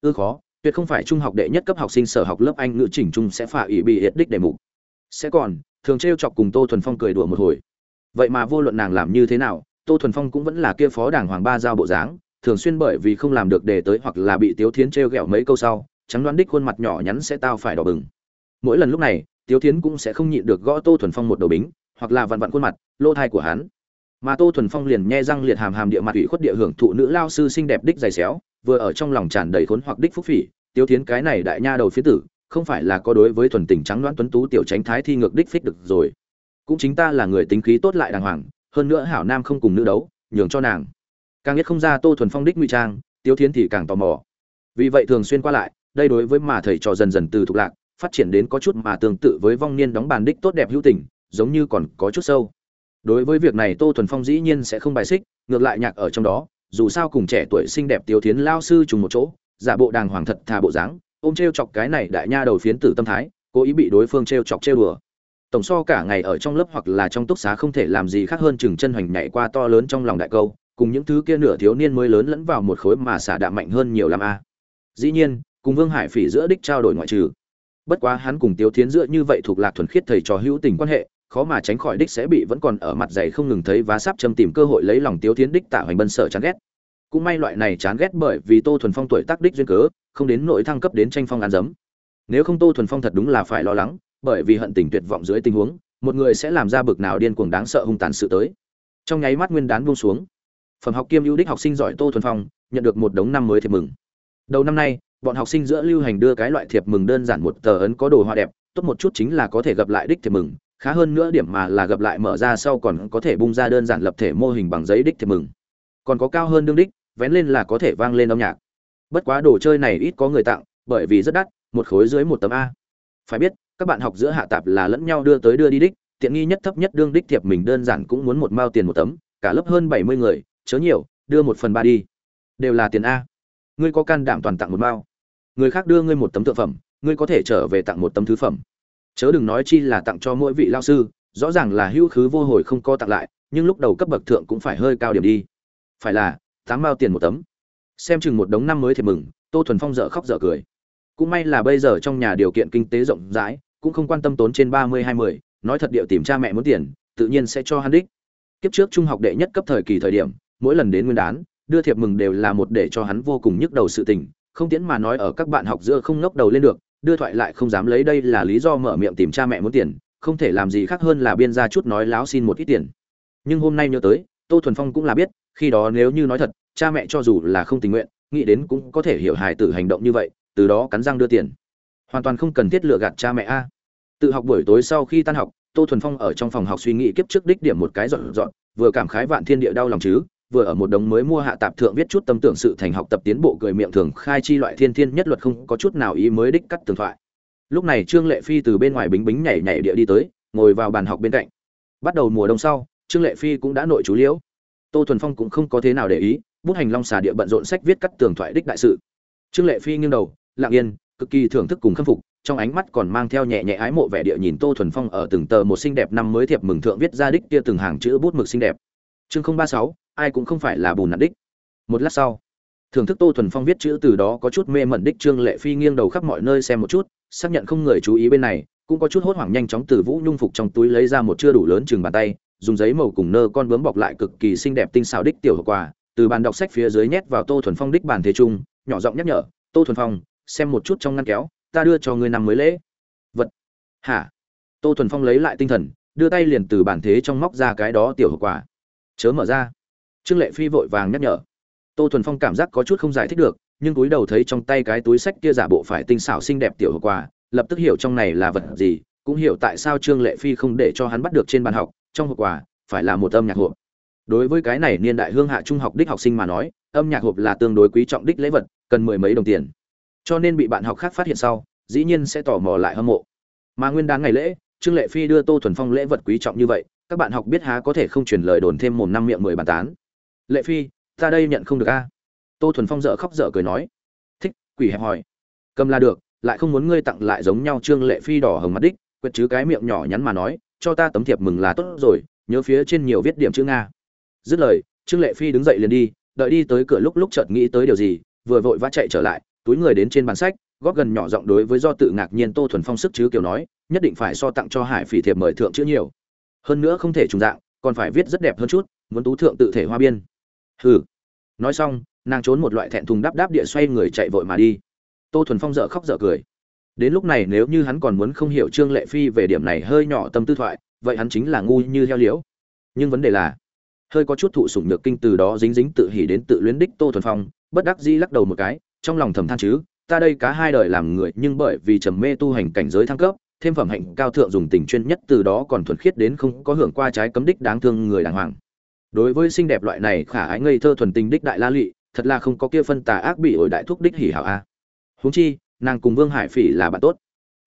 Ư khó, tuyệt không phải trung học đệ nhất cấp học sinh sở học lớp anh ngữ chỉnh trung sẽ phả ủy bị hiệt đích đề mục. Sẽ còn, thường trêu chọc cùng tô thuần phong cười đùa một hồi. Vậy mà vô luận nàng làm như thế nào tô thuần phong cũng vẫn là kia phó đảng hoàng ba giao bộ dáng, thường xuyên bởi vì không làm được đề tới hoặc là bị tiếu thiến trêu ghẹo mấy câu sau, trắng đoán đích khuôn mặt nhỏ nhắn sẽ tao phải đỏ bừng. Mỗi lần lúc này, tiếu thiến cũng sẽ không nhịn được gõ tô thuần phong một đầu bính, hoặc là vặn vặn khuôn mặt lô thai của hắn. Mà tô thuần phong liền nhe răng liệt hàm hàm địa mặt ủy khuất địa hưởng thụ nữ lao sư xinh đẹp đích dày xéo, vừa ở trong lòng tràn đầy khốn hoặc đích phúc phỉ, tiếu thiến cái này đại nha đầu phía tử, không phải là có đối với thuần tình trắng đoán tuấn tú tiểu tránh thái thi ngược đích phích được rồi. Cũng chính ta là người tính khí tốt lại đàng hoàng hơn nữa hảo nam không cùng nữ đấu, nhường cho nàng. Càng biết không ra tô thuần phong đích ngụy trang, tiếu thiến thì càng tò mò. Vì vậy thường xuyên qua lại, đây đối với mà thầy trò dần dần từ thục lạc, phát triển đến có chút mà tương tự với vong niên đóng bàn đích tốt đẹp hữu tình, giống như còn có chút sâu. Đối với việc này tô thuần phong dĩ nhiên sẽ không bài xích, ngược lại nhạc ở trong đó, dù sao cùng trẻ tuổi xinh đẹp tiêu thiến lao sư trùng một chỗ, giả bộ đàng hoàng thật thà bộ dáng, ôm t r e o chọc cái này đại nha đầu phiến tử tâm thái, cố ý bị đối phương t r e o chọc trêu đùa tổng so cả ngày ở trong lớp hoặc là trong túc xá không thể làm gì khác hơn chừng chân hoành nhảy qua to lớn trong lòng đại câu, cùng những thứ kia nửa thiếu niên mới lớn lẫn vào một khối mà xả đạm mạnh hơn nhiều làm a. Dĩ nhiên, cùng vương hải phỉ giữa đích trao đổi ngoại trừ. Bất quá hắn cùng tiếu thiến giữa như vậy thuộc lạc thuần khiết thầy trò hữu tình quan hệ, khó mà tránh khỏi đích sẽ bị vẫn còn ở mặt dày không ngừng thấy và sắp châm tìm cơ hội lấy lòng tiếu thiến đích tạ hoành bân sợ chán ghét. Cũng may loại này chán ghét bởi vì tô thuần phong tuổi tác đích duyên cớ, không đến nội thăng cấp đến tranh phong ăn dấm nếu không tô thuần phong thật đúng là phải lo lắng bởi vì hận tình tuyệt vọng dưới tình huống, một người sẽ làm ra bực nào điên cuồng đáng sợ hung tàn sự tới. Trong nháy mắt nguyên đán buông xuống. Phẩm học kiêm ưu đích học sinh giỏi tô thuần phong nhận được một đống năm mới thiệp mừng. Đầu năm nay, bọn học sinh giữa lưu hành đưa cái loại thiệp mừng đơn giản một tờ ấn có đồ hoa đẹp, tốt một chút chính là có thể gặp lại đích thiệp mừng, khá hơn nữa điểm mà là gặp lại mở ra sau còn có thể bung ra đơn giản lập thể mô hình bằng giấy đích thiệp mừng. Còn có cao hơn đương đích, vén lên là có thể vang lên âm nhạc. Bất quá đồ chơi này ít có người tặng, bởi vì rất đắt, một khối dưới một tấm a phải biết, các bạn học giữa hạ tạp là lẫn nhau đưa tới đưa đi đích, tiện nghi nhất thấp nhất đương đích thiệp mình đơn giản cũng muốn một mao tiền một tấm, cả lớp hơn bảy mươi người, chớ nhiều, đưa một phần ba đi. Đều là tiền a. Ngươi có can đảm toàn tặng một mao. Người khác đưa ngươi một tấm tượng phẩm, ngươi có thể trở về tặng một tấm thứ phẩm. Chớ đừng nói chi là tặng cho mỗi vị lao sư, rõ ràng là hữu khứ vô hồi không co tặng lại, nhưng lúc đầu cấp bậc thượng cũng phải hơi cao điểm đi. Phải là, tám mao tiền một tấm. Xem chừng một đống năm mới thì mừng, tô thuần phong dở khóc dở cười cũng may là bây giờ trong nhà điều kiện kinh tế rộng rãi, cũng không quan tâm tốn trên ba mươi, hai mươi, nói thật điệu tìm cha mẹ muốn tiền, tự nhiên sẽ cho hắn đích. Kiếp trước trung học đệ nhất cấp thời kỳ thời điểm, mỗi lần đến nguyên đán, đưa thiệp mừng đều là một để cho hắn vô cùng nhức đầu sự tình, không tiễn mà nói ở các bạn học giữa không ngóc đầu lên được, đưa thoại lại không dám lấy đây là lý do mở miệng tìm cha mẹ muốn tiền, không thể làm gì khác hơn là biên ra chút nói láo xin một ít tiền. Nhưng hôm nay nhớ tới, tô thuần phong cũng là biết, khi đó nếu như nói thật, cha mẹ cho dù là không tình nguyện, nghĩ đến cũng có thể hiểu hài tử hành động như vậy từ đó cắn răng đưa tiền. Hoàn toàn không cần thiết lựa gạt cha mẹ a. Tự học buổi tối sau khi tan học, tô thuần phong ở trong phòng học suy nghĩ kiếp trước đích điểm một cái dọn dọn, vừa cảm khái vạn thiên địa đau lòng chứ, vừa ở một đống mới mua hạ tạp thượng viết chút tâm tưởng sự thành học tập tiến bộ cười miệng thường khai chi loại thiên thiên nhất luật không có chút nào ý mới đích cắt tường thoại. Lúc này trương lệ phi từ bên ngoài bính bính nhảy nhảy địa đi tới, ngồi vào bàn học bên cạnh. Bắt đầu mùa đông sau, trương lệ phi cũng đã nội chú liễu. Tô thuần phong cũng không có thế nào để ý, bút hành long xà địa bận rộn sách viết cắt tường thoại đích đại sự. Trương lệ phi nghiêng đầu lặng yên, cực kỳ thưởng thức cùng khâm phục, trong ánh mắt còn mang theo nhẹ nhẹ ái mộ vẻ địa nhìn tô thuần phong ở từng tờ một xinh đẹp năm mới thiệp mừng thượng viết ra đích kia từng hàng chữ bút mực xinh đẹp. Chương không ba sáu, ai cũng không phải là bùn nặn đích. Một lát sau, thưởng thức tô thuần phong viết chữ từ đó có chút mê mẩn đích trương lệ phi nghiêng đầu khắp mọi nơi xem một chút, xác nhận không người chú ý bên này, cũng có chút hốt hoảng nhanh chóng từ vũ nhung phục trong túi lấy ra một chưa đủ lớn chừng bàn tay, dùng giấy màu cùng nơ con bướm bọc lại cực kỳ xinh đẹp tinh xảo đích tiểu hậu quà từ bàn đọc sách phía dưới nhét vào tô thuần phong đích bàn thế trung nhỏ giọng nhắc nhở, tô thuần phong xem một chút trong ngăn kéo, ta đưa cho ngươi năm mới lễ. Vật. Hả? Tô thuần phong lấy lại tinh thần, đưa tay liền từ bản thế trong móc ra cái đó tiểu hậu quả chớ mở ra. Trương lệ phi vội vàng nhắc nhở. Tô thuần phong cảm giác có chút không giải thích được, nhưng túi đầu thấy trong tay cái túi sách kia giả bộ phải tinh xảo xinh đẹp tiểu hậu quả lập tức hiểu trong này là vật gì, cũng hiểu tại sao trương lệ phi không để cho hắn bắt được trên bàn học, trong hậu quà phải là một âm nhạc hộp. Đối với cái này niên đại hương hạ trung học đích học sinh mà nói, âm nhạc hộp là tương đối quý trọng đích lễ vật, cần mười mấy đồng tiền cho nên bị bạn học khác phát hiện sau, dĩ nhiên sẽ tò mò lại hâm mộ. Mà nguyên đáng ngày lễ, trương lệ phi đưa tô thuần phong lễ vật quý trọng như vậy, các bạn học biết há có thể không truyền lời đồn thêm mồm năm miệng mười bàn tán. Lệ phi, ta đây nhận không được a. Tô thuần phong dở khóc dở cười nói. Thích, quỷ hẹp hỏi cầm là được, lại không muốn ngươi tặng lại giống nhau trương lệ phi đỏ hồng mặt đích quyết chứ cái miệng nhỏ nhắn mà nói, cho ta tấm thiệp mừng là tốt rồi, nhớ phía trên nhiều viết điểm chữ nga. Dứt lời, trương lệ phi đứng dậy liền đi, đợi đi tới cửa lúc lúc chợt nghĩ tới điều gì, vừa vội vã chạy trở lại túi người đến trên bàn sách, góp gần nhỏ giọng đối với do tự ngạc nhiên tô thuần phong sức chứ kiểu nói, nhất định phải so tặng cho hải phỉ thiệp mời thượng chữ nhiều. Hơn nữa không thể trùng dạng, còn phải viết rất đẹp hơn chút, muốn tú thượng tự thể hoa biên. Hừ. Nói xong, nàng trốn một loại thẹn thùng đáp đáp địa xoay người chạy vội mà đi. Tô thuần phong dở khóc dở cười. Đến lúc này nếu như hắn còn muốn không hiểu trương lệ phi về điểm này hơi nhỏ tâm tư thoại, vậy hắn chính là ngu như heo liễu. Nhưng vấn đề là, hơi có chút thụ sủng nhược kinh từ đó dính dính tự hỉ đến tự luyến đích tô thuần phong, bất đắc dĩ lắc đầu một cái trong lòng thầm than chứ, ta đây cá hai đời làm người nhưng bởi vì trầm mê tu hành cảnh giới thăng cấp, thêm phẩm hạnh cao thượng dùng tình chuyên nhất từ đó còn thuần khiết đến không có hưởng qua trái cấm đích đáng thương người đàng hoàng. Đối với xinh đẹp loại này khả ái ngây thơ thuần tình đích đại la lụy, thật là không có kia phân tà ác bị ổi đại thúc đích hỉ hảo a. À. Huống chi, nàng cùng vương hải phỉ là bạn tốt.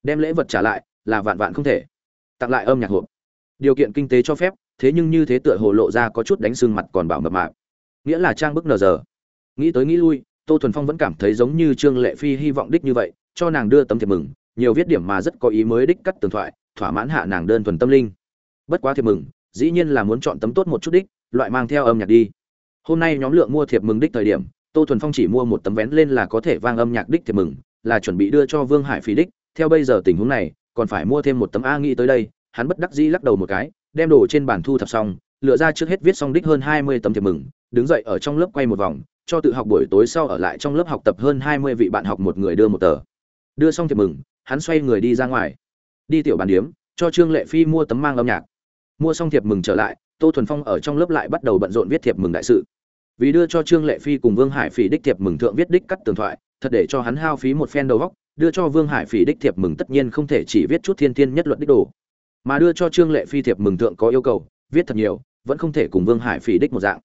Đem lễ vật trả lại, là vạn vạn không thể. Tặng lại âm nhạc hộp. Điều kiện kinh tế cho phép, thế nhưng như thế tựa hồ lộ ra có chút đánh sưng mặt còn bảo mập mạp. Nghĩa là trang bức nờ giờ. Nghĩ tới nghĩ lui tô thuần phong vẫn cảm thấy giống như trương lệ phi hy vọng đích như vậy, cho nàng đưa tấm thiệp mừng, nhiều viết điểm mà rất có ý mới đích cắt tường thoại, thỏa mãn hạ nàng đơn thuần tâm linh. Bất quá thiệp mừng, dĩ nhiên là muốn chọn tấm tốt một chút đích, loại mang theo âm nhạc đi. Hôm nay nhóm lượng mua thiệp mừng đích thời điểm, tô thuần phong chỉ mua một tấm vén lên là có thể vang âm nhạc đích thiệp mừng, là chuẩn bị đưa cho vương hải phí đích. Theo bây giờ tình huống này, còn phải mua thêm một tấm a nghĩ tới đây, hắn bất đắc dĩ lắc đầu một cái, đem đồ trên bàn thu thập xong, lựa ra trước hết viết xong đích hơn hai mươi tấm thiệp mừng, đứng dậy ở trong lớp quay một vòng cho tự học buổi tối sau ở lại trong lớp học tập hơn hai mươi vị bạn học một người đưa một tờ. Đưa xong thiệp mừng hắn xoay người đi ra ngoài. Đi tiểu bàn điếm cho trương lệ phi mua tấm mang âm nhạc. Mua xong thiệp mừng trở lại tô thuần phong ở trong lớp lại bắt đầu bận rộn viết thiệp mừng đại sự. Vì đưa cho trương lệ phi cùng vương hải phỉ đích thiệp mừng thượng viết đích cắt tường thoại thật để cho hắn hao phí một phen đầu óc, đưa cho vương hải phỉ đích thiệp mừng tất nhiên không thể chỉ viết chút thiên thiên nhất luật đích đồ. Mà đưa cho trương lệ phi thiệp mừng thượng có yêu cầu viết thật nhiều vẫn không thể cùng vương hải phỉ đích một dạng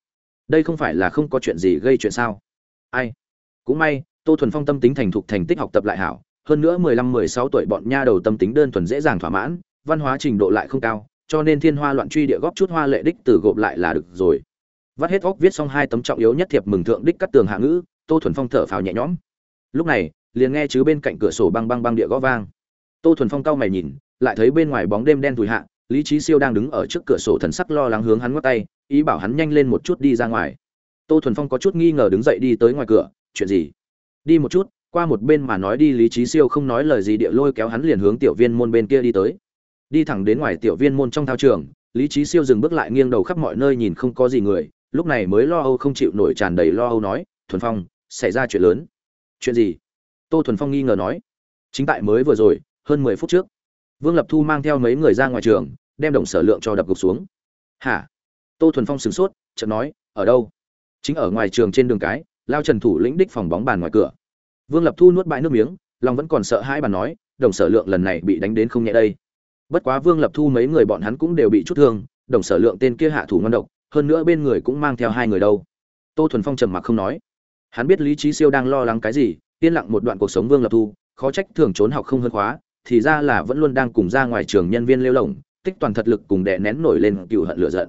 đây không phải là không có chuyện gì gây chuyện sao? Ai? Cũng may, tô thuần phong tâm tính thành thục thành tích học tập lại hảo, hơn nữa mười lăm, mười sáu tuổi bọn nha đầu tâm tính đơn thuần dễ dàng thỏa mãn, văn hóa trình độ lại không cao, cho nên thiên hoa loạn truy địa góp chút hoa lệ đích từ gộp lại là được rồi. Vắt hết óc viết xong hai tấm trọng yếu nhất thiệp mừng thượng đích cắt tường hạ ngữ, tô thuần phong thở phào nhẹ nhõm. Lúc này, liền nghe chứ bên cạnh cửa sổ băng băng băng địa gõ vang. Tô thuần phong cau mày nhìn, lại thấy bên ngoài bóng đêm đen thùi hạ, lý trí siêu đang đứng ở trước cửa sổ thần sắc lo lắng hướng hắn ngoắc tay ý bảo hắn nhanh lên một chút đi ra ngoài. Tô thuần phong có chút nghi ngờ đứng dậy đi tới ngoài cửa, chuyện gì? Đi một chút, qua một bên mà nói đi, lý trí siêu không nói lời gì, địa lôi kéo hắn liền hướng tiểu viên môn bên kia đi tới. Đi thẳng đến ngoài tiểu viên môn trong thao trường, lý trí siêu dừng bước lại nghiêng đầu khắp mọi nơi nhìn không có gì người, lúc này mới lo âu không chịu nổi tràn đầy lo âu nói, thuần phong, xảy ra chuyện lớn. Chuyện gì? Tô thuần phong nghi ngờ nói. Chính tại mới vừa rồi, hơn mười phút trước, vương lập thu mang theo mấy người ra ngoài trường, đem đồng sở lượng cho đập gục xuống. Hả? Tô thuần phong sửng sốt, chợt nói, ở đâu? Chính ở ngoài trường trên đường cái, lao trần thủ lĩnh đích phòng bóng bàn ngoài cửa. Vương lập thu nuốt bãi nước miếng, lòng vẫn còn sợ hãi bàn nói, đồng sở lượng lần này bị đánh đến không nhẹ đây. Bất quá vương lập thu mấy người bọn hắn cũng đều bị chút thương, đồng sở lượng tên kia hạ thủ ngon độc, hơn nữa bên người cũng mang theo hai người đâu. Tô thuần phong trầm mặc không nói. Hắn biết lý trí siêu đang lo lắng cái gì, yên lặng một đoạn cuộc sống vương lập thu, khó trách thường trốn học không hơn khóa, thì ra là vẫn luôn đang cùng ra ngoài trường nhân viên lêu lồng tích toàn thật lực cùng đè nén nổi lên cựu hận lửa giận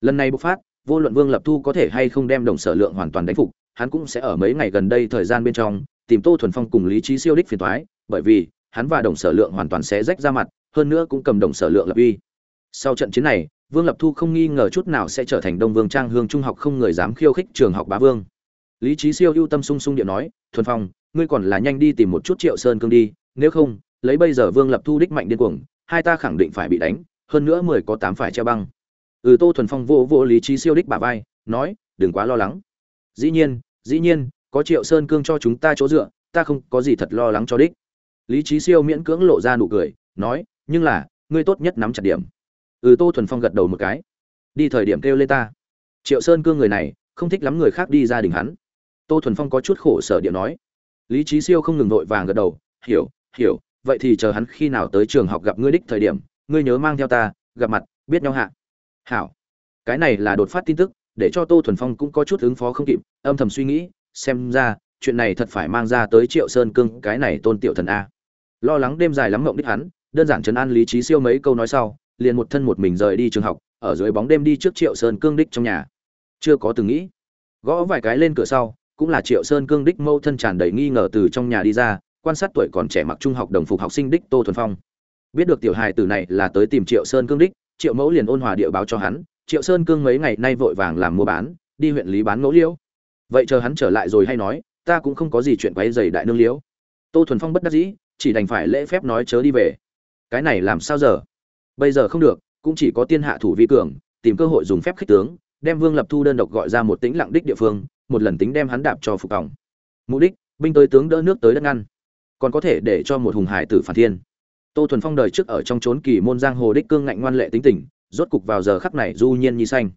lần này bộc phát, vô luận vương lập thu có thể hay không đem đồng sở lượng hoàn toàn đánh phục, hắn cũng sẽ ở mấy ngày gần đây thời gian bên trong, tìm tô thuần phong cùng lý trí siêu đích phiền thoái bởi vì, hắn và đồng sở lượng hoàn toàn sẽ rách ra mặt, hơn nữa cũng cầm đồng sở lượng lập uy. Sau trận chiến này, vương lập thu không nghi ngờ chút nào sẽ trở thành đông vương trang hương trung học không người dám khiêu khích trường học bá vương. Lý trí siêu ưu tâm sung sung điện nói, thuần phong, ngươi còn là nhanh đi tìm một chút triệu sơn cương đi, nếu không, lấy bây giờ vương lập thu đích mạnh điên cuồng, hai ta khẳng định phải bị đánh, hơn nữa mười có tám phải treo băng ừ tô thuần phong vô vô lý trí siêu đích bà vai, nói, đừng quá lo lắng. Dĩ nhiên dĩ nhiên, có triệu sơn cương cho chúng ta chỗ dựa, ta không có gì thật lo lắng cho đích. Lý trí siêu miễn cưỡng lộ ra nụ cười, nói, nhưng là, ngươi tốt nhất nắm chặt điểm. Ừ tô thuần phong gật đầu một cái. Đi thời điểm kêu lên ta. Triệu sơn cương người này, không thích lắm người khác đi gia đình hắn. Tô thuần phong có chút khổ sở điện nói. Lý trí siêu không ngừng vội vàng gật đầu, hiểu hiểu, vậy thì chờ hắn khi nào tới trường học gặp ngươi đích thời điểm, ngươi nhớ mang theo ta, gặp mặt, biết nhau hạ hảo. Cái này là đột phát tin tức, để cho tô thuần phong cũng có chút ứng phó không kịp, âm thầm suy nghĩ, xem ra, chuyện này thật phải mang ra tới triệu sơn cương, cái này tôn tiểu thần a. Lo lắng đêm dài lắm mộng đích hắn, đơn giản trấn an lý trí siêu mấy câu nói sau, liền một thân một mình rời đi trường học, ở dưới bóng đêm đi trước triệu sơn cương đích trong nhà. Chưa có từng nghĩ. Gõ vài cái lên cửa sau, cũng là triệu sơn cương đích mâu thân tràn đầy nghi ngờ từ trong nhà đi ra, quan sát tuổi còn trẻ mặc trung học đồng phục học sinh đích tô thuần phong. Biết được tiểu hài từ này là tới tìm triệu sơn cương đích triệu mẫu liền ôn hòa địa báo cho hắn, triệu sơn cương mấy ngày nay vội vàng làm mua bán, đi huyện lý bán ngẫu liễu. Vậy chờ hắn trở lại rồi hay nói, ta cũng không có gì chuyện quấy dày đại nương liễu. Tô thuần phong bất đắc dĩ, chỉ đành phải lễ phép nói chớ đi về. Cái này làm sao giờ? Bây giờ không được, cũng chỉ có tiên hạ thủ vi cường, tìm cơ hội dùng phép khích tướng, đem vương lập thu đơn độc gọi ra một tính lặng đích địa phương, một lần tính đem hắn đạp cho phục còng mục đích, binh tới tướng đỡ nước tới đất ngăn, còn có thể để cho một hùng hải tử phản thiên tô thuần phong đời trước ở trong trốn kỳ môn giang hồ đích cương ngạnh ngoan lệ tính tình, rốt cục vào giờ khắc này du nhiên nhi xanh.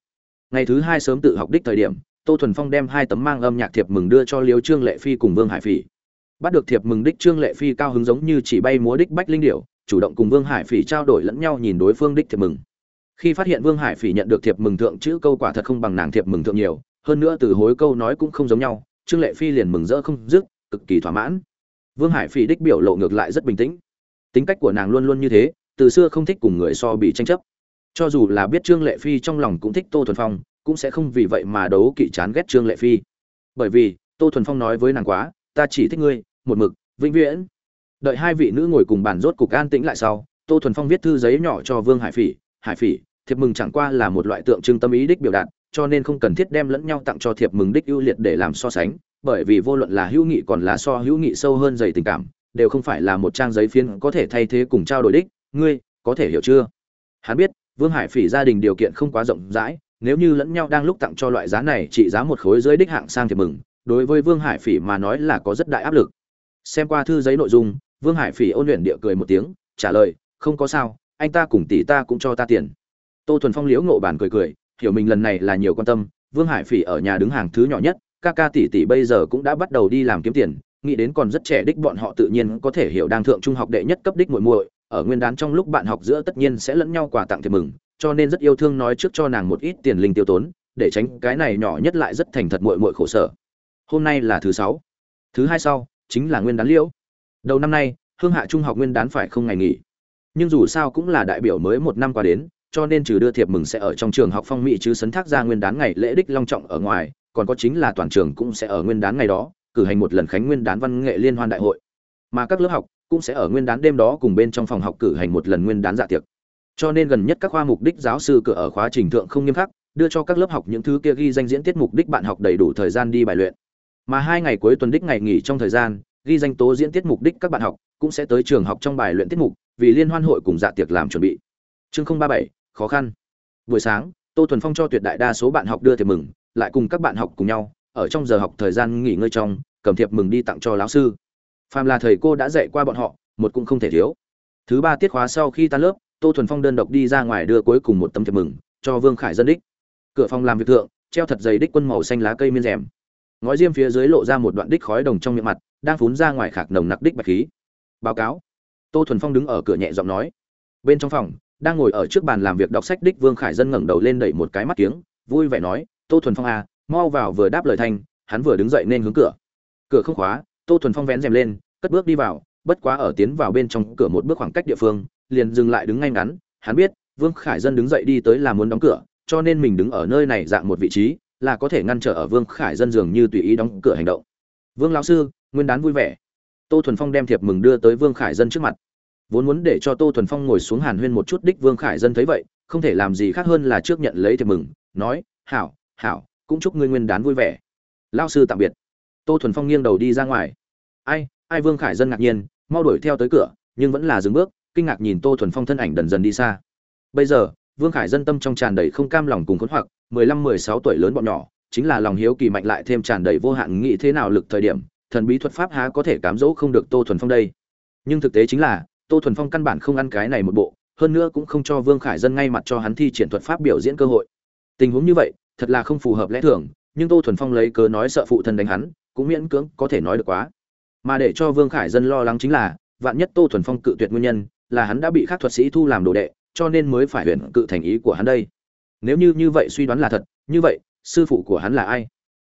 Ngày thứ hai sớm tự học đích thời điểm, tô thuần phong đem hai tấm mang âm nhạc thiệp mừng đưa cho liêu trương lệ phi cùng vương hải phỉ. Bắt được thiệp mừng đích trương lệ phi cao hứng giống như chỉ bay múa đích bách linh điệu chủ động cùng vương hải phỉ trao đổi lẫn nhau nhìn đối phương đích thiệp mừng. Khi phát hiện vương hải phỉ nhận được thiệp mừng thượng chữ câu quả thật không bằng nàng thiệp mừng thượng nhiều, hơn nữa từ hối câu nói cũng không giống nhau, trương lệ phi liền mừng rỡ không dứt, cực kỳ thỏa mãn. Vương hải phỉ đích biểu lộ ngược lại rất bình tĩnh tính cách của nàng luôn luôn như thế, từ xưa không thích cùng người so bị tranh chấp. Cho dù là biết trương lệ phi trong lòng cũng thích tô thuần phong, cũng sẽ không vì vậy mà đấu kỵ chán ghét trương lệ phi. Bởi vì, tô thuần phong nói với nàng quá, ta chỉ thích ngươi, một mực, vĩnh viễn. Đợi hai vị nữ ngồi cùng bàn rốt cục an tĩnh lại sau, tô thuần phong viết thư giấy nhỏ cho vương hải phỉ hải phỉ, thiệp mừng chẳng qua là một loại tượng trưng tâm ý đích biểu đạt, cho nên không cần thiết đem lẫn nhau tặng cho thiệp mừng đích ưu liệt để làm so sánh, bởi vì vô luận là hữu nghị còn là so hữu nghị sâu hơn dày tình cảm đều không phải là một trang giấy phiến có thể thay thế cùng trao đổi đích. Ngươi, có thể hiểu chưa? Hắn biết, vương hải phỉ gia đình điều kiện không quá rộng rãi, nếu như lẫn nhau đang lúc tặng cho loại giá này, trị giá một khối dưới đích hạng sang thì mừng. Đối với vương hải phỉ mà nói là có rất đại áp lực. Xem qua thư giấy nội dung, vương hải phỉ ôn luyện địa cười một tiếng, trả lời, không có sao, anh ta cùng tỷ ta cũng cho ta tiền. Tô thuần phong liễu ngộ bản cười cười, hiểu mình lần này là nhiều quan tâm, vương hải phỉ ở nhà đứng hàng thứ nhỏ nhất, ca ca tỷ tỷ bây giờ cũng đã bắt đầu đi làm kiếm tiền nghĩ đến còn rất trẻ đích bọn họ tự nhiên có thể hiểu đang thượng trung học đệ nhất cấp đích muội muội, ở nguyên đán trong lúc bạn học giữa tất nhiên sẽ lẫn nhau quà tặng thiệp mừng, cho nên rất yêu thương nói trước cho nàng một ít tiền linh tiêu tốn, để tránh cái này nhỏ nhất lại rất thành thật muội muội khổ sở. Hôm nay là thứ sáu. Thứ hai sau, chính là nguyên đán liễu. Đầu năm nay, hương hạ trung học nguyên đán phải không ngày nghỉ. Nhưng dù sao cũng là đại biểu mới một năm qua đến, cho nên trừ đưa thiệp mừng sẽ ở trong trường học phong mỹ chứ sấn thác ra nguyên đán ngày lễ đích long trọng ở ngoài, còn có chính là toàn trường cũng sẽ ở nguyên đán ngày đó cử hành một lần khánh nguyên đán văn nghệ liên hoan đại hội. Mà các lớp học cũng sẽ ở nguyên đán đêm đó cùng bên trong phòng học cử hành một lần nguyên đán dạ tiệc. Cho nên gần nhất các khoa mục đích giáo sư cửa ở khóa trình thượng không nghiêm khắc, đưa cho các lớp học những thứ kia ghi danh diễn tiết mục đích bạn học đầy đủ thời gian đi bài luyện. Mà hai ngày cuối tuần đích ngày nghỉ trong thời gian, ghi danh tố diễn tiết mục đích các bạn học cũng sẽ tới trường học trong bài luyện tiết mục vì liên hoan hội cùng dạ tiệc làm chuẩn bị. Chương không ba bảy, khó khăn. Buổi sáng, tô thuần phong cho tuyệt đại đa số bạn học đưa thiệp mừng, lại cùng các bạn học cùng nhau ở trong giờ học thời gian nghỉ ngơi trong cầm thiệp mừng đi tặng cho lão sư. Phàm là thầy cô đã dạy qua bọn họ, một cũng không thể thiếu. Thứ ba tiết khóa sau khi tan lớp, tô thuần phong đơn độc đi ra ngoài đưa cuối cùng một tấm thiệp mừng, cho vương khải dân đích. Cửa phòng làm việc thượng, treo thật dày đích quân màu xanh lá cây miên rèm. Ngói diêm phía dưới lộ ra một đoạn đích khói đồng trong miệng mặt, đang phún ra ngoài khạc nồng nặc đích bạch khí. Báo cáo. Tô thuần phong đứng ở cửa nhẹ giọng nói. Bên trong phòng, đang ngồi ở trước bàn làm việc đọc sách đích vương khải dân ngẩng đầu lên đẩy một cái mắt kiếng, vui vẻ nói, tô thuần phong à mau vào vừa đáp lời thanh, hắn vừa đứng dậy nên hướng cửa. Cửa không khóa, tô thuần phong vén rèm lên, cất bước đi vào, bất quá ở tiến vào bên trong cửa một bước khoảng cách địa phương, liền dừng lại đứng ngay ngắn. Hắn biết, vương khải dân đứng dậy đi tới là muốn đóng cửa, cho nên mình đứng ở nơi này dạng một vị trí, là có thể ngăn trở ở vương khải dân dường như tùy ý đóng cửa hành động. Vương lão sư, nguyên đán vui vẻ. Tô thuần phong đem thiệp mừng đưa tới vương khải dân trước mặt. Vốn muốn để cho tô thuần phong ngồi xuống hàn huyên một chút đích vương khải dân thấy vậy, không thể làm gì khác hơn là trước nhận lấy thiệp mừng, nói, hảo hảo cũng chúc ngươi nguyên đán vui vẻ. Lao sư tạm biệt. Tô thuần phong nghiêng đầu đi ra ngoài. Ai ai vương khải dân ngạc nhiên, mau đuổi theo tới cửa, nhưng vẫn là dừng bước, kinh ngạc nhìn tô thuần phong thân ảnh dần dần đi xa. Bây giờ, vương khải dân tâm trong tràn đầy không cam lòng cùng khốn hoặc, mười lăm, mười sáu tuổi lớn bọn nhỏ, chính là lòng hiếu kỳ mạnh lại thêm tràn đầy vô hạn nghĩ thế nào lực thời điểm, thần bí thuật pháp há có thể cám dỗ không được tô thuần phong đây. Nhưng thực tế chính là, tô thuần phong căn bản không ăn cái này một bộ, hơn nữa cũng không cho vương khải dân ngay mặt cho hắn thi triển thuật pháp biểu diễn cơ hội. Tình huống như vậy thật là không phù hợp lẽ thường, nhưng tô thuần phong lấy cớ nói sợ phụ thân đánh hắn, cũng miễn cưỡng có thể nói được quá. Mà để cho vương khải dân lo lắng chính là, vạn nhất tô thuần phong cự tuyệt nguyên nhân, là hắn đã bị các thuật sĩ thu làm đồ đệ, cho nên mới phải huyền cự thành ý của hắn đây. Nếu như như vậy suy đoán là thật, như vậy, sư phụ của hắn là ai?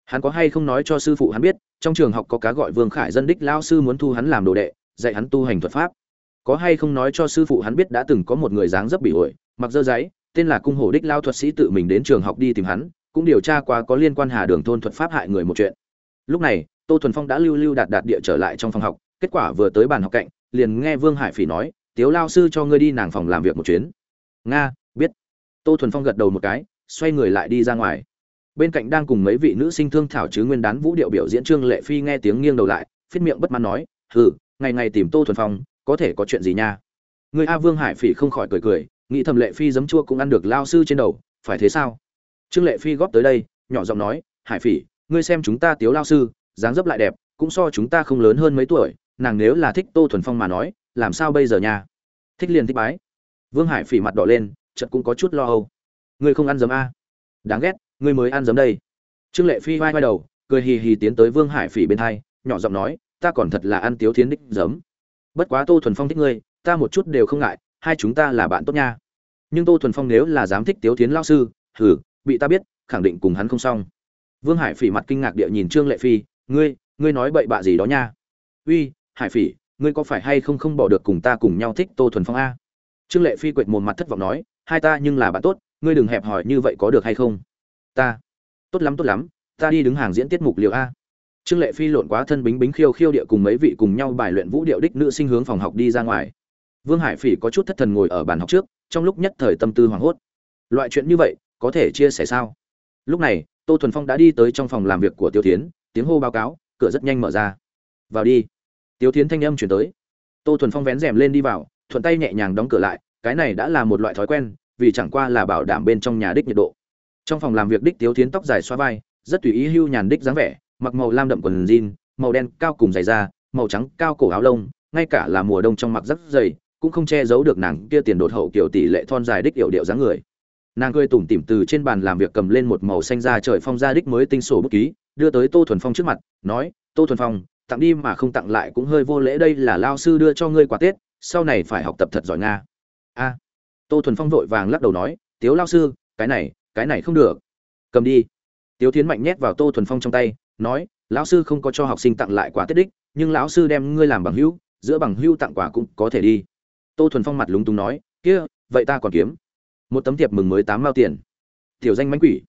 Hắn có hay không nói cho sư phụ hắn biết, trong trường học có cá gọi vương khải dân đích lao sư muốn thu hắn làm đồ đệ, dạy hắn tu hành thuật pháp. Có hay không nói cho sư phụ hắn biết đã từng có một người dáng dấp bị ổi, mặc dơ giấy tên là cung hổ đích lao thuật sĩ tự mình đến trường học đi tìm hắn, cũng điều tra qua có liên quan hà đường thôn thuật pháp hại người một chuyện. Lúc này, tô thuần phong đã lưu lưu đạt đạt địa trở lại trong phòng học, kết quả vừa tới bàn học cạnh, liền nghe vương hải phỉ nói, tiếu lao sư cho ngươi đi nàng phòng làm việc một chuyến. Nga, biết. Tô thuần phong gật đầu một cái, xoay người lại đi ra ngoài. Bên cạnh đang cùng mấy vị nữ sinh thương thảo chứ nguyên đán vũ điệu biểu diễn trương lệ phi nghe tiếng nghiêng đầu lại phết miệng bất mãn nói, hừ, ngày ngày tìm tô thuần phong, có thể có chuyện gì nha? Người a vương hải phỉ không khỏi cười cười nghĩ thầm lệ phi giấm chua cũng ăn được lao sư trên đầu, phải thế sao? Trương lệ phi góp tới đây, nhỏ giọng nói, hải phỉ, ngươi xem chúng ta tiếu lao sư, dáng dấp lại đẹp, cũng so chúng ta không lớn hơn mấy tuổi, nàng nếu là thích tô thuần phong mà nói, làm sao bây giờ nha? Thích liền thích bái. Vương hải phỉ mặt đỏ lên, chợt cũng có chút lo âu. Ngươi không ăn giấm a? Đáng ghét, ngươi mới ăn giấm đây. Trương lệ phi vai vai đầu, cười hì hì tiến tới vương hải phỉ bên thai nhỏ giọng nói, ta còn thật là ăn tiếu thiến đích giấm. Bất quá tô thuần phong thích ngươi, ta một chút đều không ngại hai chúng ta là bạn tốt nha. Nhưng tô thuần phong nếu là dám thích tiếu thiến lao sư, hừ, bị ta biết, khẳng định cùng hắn không xong. Vương hải phỉ mặt kinh ngạc địa nhìn trương lệ phi, ngươi ngươi nói bậy bạ gì đó nha? Uy, hải phỉ, ngươi có phải hay không không bỏ được cùng ta cùng nhau thích tô thuần phong a? Trương lệ phi quệt một mặt thất vọng nói, hai ta nhưng là bạn tốt, ngươi đừng hẹp hòi như vậy có được hay không? Ta, tốt lắm tốt lắm, ta đi đứng hàng diễn tiết mục liệu a. Trương lệ phi lộn quá thân bính bính khiêu khiêu địa cùng mấy vị cùng nhau bài luyện vũ điệu đích nữ sinh hướng phòng học đi ra ngoài vương hải phỉ có chút thất thần ngồi ở bàn học trước, trong lúc nhất thời tâm tư hoảng hốt. Loại chuyện như vậy, có thể chia sẻ sao? Lúc này, tô thuần phong đã đi tới trong phòng làm việc của tiêu tiến tiếng hô báo cáo, cửa rất nhanh mở ra. Vào đi. Tiêu tiến thanh âm chuyển tới. Tô thuần phong vén rèm lên đi vào, thuận tay nhẹ nhàng đóng cửa lại, cái này đã là một loại thói quen, vì chẳng qua là bảo đảm bên trong nhà đích nhiệt độ. Trong phòng làm việc đích tiêu tiến tóc dài xoa vai, rất tùy ý hưu nhàn đích dáng vẻ, mặc màu lam đậm quần jean, màu đen cao cùng dày da, màu trắng cao cổ áo lông, ngay cả là mùa đông trong mặc rất dày cũng không che giấu được nàng kia tiền đột hậu kiểu tỷ lệ thon dài đích yểu điệu dáng người. Nàng cười tủm tỉm từ trên bàn làm việc cầm lên một màu xanh da trời phong gia đích mới tinh sổ bút ký, đưa tới tô thuần phong trước mặt, nói, tô thuần phong, tặng đi mà không tặng lại cũng hơi vô lễ đây là lao sư đưa cho ngươi quà tết, sau này phải học tập thật giỏi nga. A. Tô thuần phong vội vàng lắc đầu nói, tiếu lao sư, cái này cái này không được. Cầm đi. Tiếu tiến mạnh nhét vào tô thuần phong trong tay, nói, lão sư không có cho học sinh tặng lại quà tết đích, nhưng lão sư đem ngươi làm bằng hữu, giữa bằng hữu tặng quà cũng có thể đi tô thuần phong mặt lúng túng nói, kia, vậy ta còn kiếm một tấm thiệp mừng mới tám mao tiền. Tiểu danh mánh quỷ.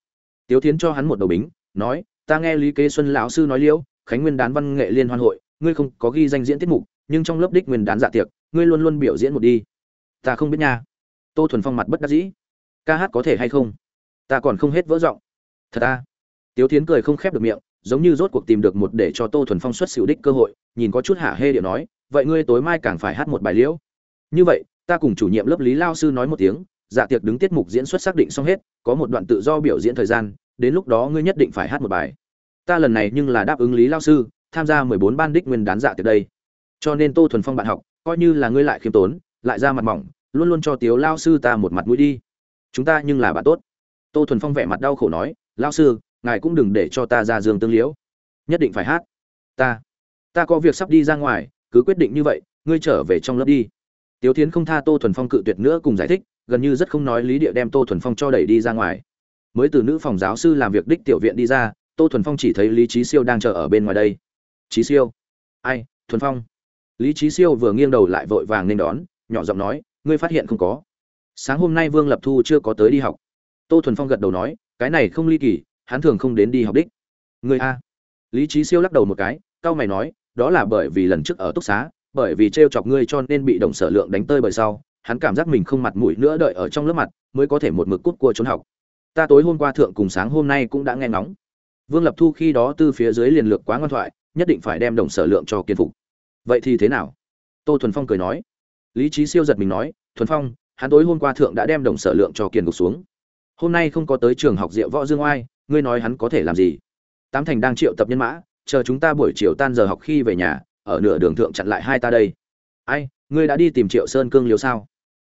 Tiếu tiến cho hắn một đầu bính, nói, ta nghe lý kế xuân lão sư nói liễu khánh nguyên đán văn nghệ liên hoan hội, ngươi không có ghi danh diễn tiết mục, nhưng trong lớp đích nguyên đán dạ tiệc, ngươi luôn luôn biểu diễn một đi. Ta không biết nha. Tô thuần phong mặt bất đắc dĩ. Ca hát có thể hay không? Ta còn không hết vỡ giọng. Thật ta à? tiếu tiến cười không khép được miệng, giống như rốt cuộc tìm được một để cho tô thuần phong xuất xỉu đích cơ hội, nhìn có chút hạ hê điệu nói, vậy ngươi tối mai càng phải hát một bài liễu như vậy, ta cùng chủ nhiệm lớp lý lao sư nói một tiếng dạ tiệc đứng tiết mục diễn xuất xác định xong hết, có một đoạn tự do biểu diễn thời gian, đến lúc đó ngươi nhất định phải hát một bài. Ta lần này nhưng là đáp ứng lý lao sư, tham gia mười bốn ban đích nguyên đán dạ tiệc đây. Cho nên tô thuần phong bạn học, coi như là ngươi lại khiêm tốn, lại ra mặt mỏng, luôn luôn cho tiếu lao sư ta một mặt mũi đi. Chúng ta nhưng là bạn tốt. Tô thuần phong vẻ mặt đau khổ nói, lao sư, ngài cũng đừng để cho ta ra giường tương liễu. Nhất định phải hát. Ta ta có việc sắp đi ra ngoài, cứ quyết định như vậy, ngươi trở về trong lớp đi tiếu tiến không tha tô thuần phong cự tuyệt nữa cùng giải thích, gần như rất không nói lý địa đem tô thuần phong cho đẩy đi ra ngoài. Mới từ nữ phòng giáo sư làm việc đích tiểu viện đi ra, tô thuần phong chỉ thấy lý trí siêu đang chờ ở bên ngoài đây. Trí siêu. Ai, thuần phong? Lý trí siêu vừa nghiêng đầu lại vội vàng nên đón, nhỏ giọng nói, ngươi phát hiện không có. Sáng hôm nay vương lập thu chưa có tới đi học. Tô thuần phong gật đầu nói, cái này không ly kỳ, hắn thường không đến đi học đích. Người a? Lý trí siêu lắc đầu một cái cao mày nói, đó là bởi vì lần trước ở túc xá bởi vì trêu chọc ngươi cho nên bị đồng sở lượng đánh tơi bởi sau, hắn cảm giác mình không mặt mũi nữa đợi ở trong lớp mặt, mới có thể một mực cút cua trốn học. Ta tối hôm qua thượng cùng sáng hôm nay cũng đã nghe ngóng. Vương lập thu khi đó từ phía dưới liền lược quá ngoan thoại, nhất định phải đem đồng sở lượng cho kiên phục. Vậy thì thế nào? Tô thuần phong cười nói. Lý trí siêu giật mình nói, thuần phong, hắn tối hôm qua thượng đã đem đồng sở lượng cho kiên gục xuống. Hôm nay không có tới trường học diệu võ dương oai, ngươi nói hắn có thể làm gì? Tám thành đang triệu tập nhân mã, chờ chúng ta buổi chiều tan giờ học khi về nhà ở nửa đường thượng chặn lại hai ta đây. Ai, ngươi đã đi tìm triệu sơn cương liêu sao?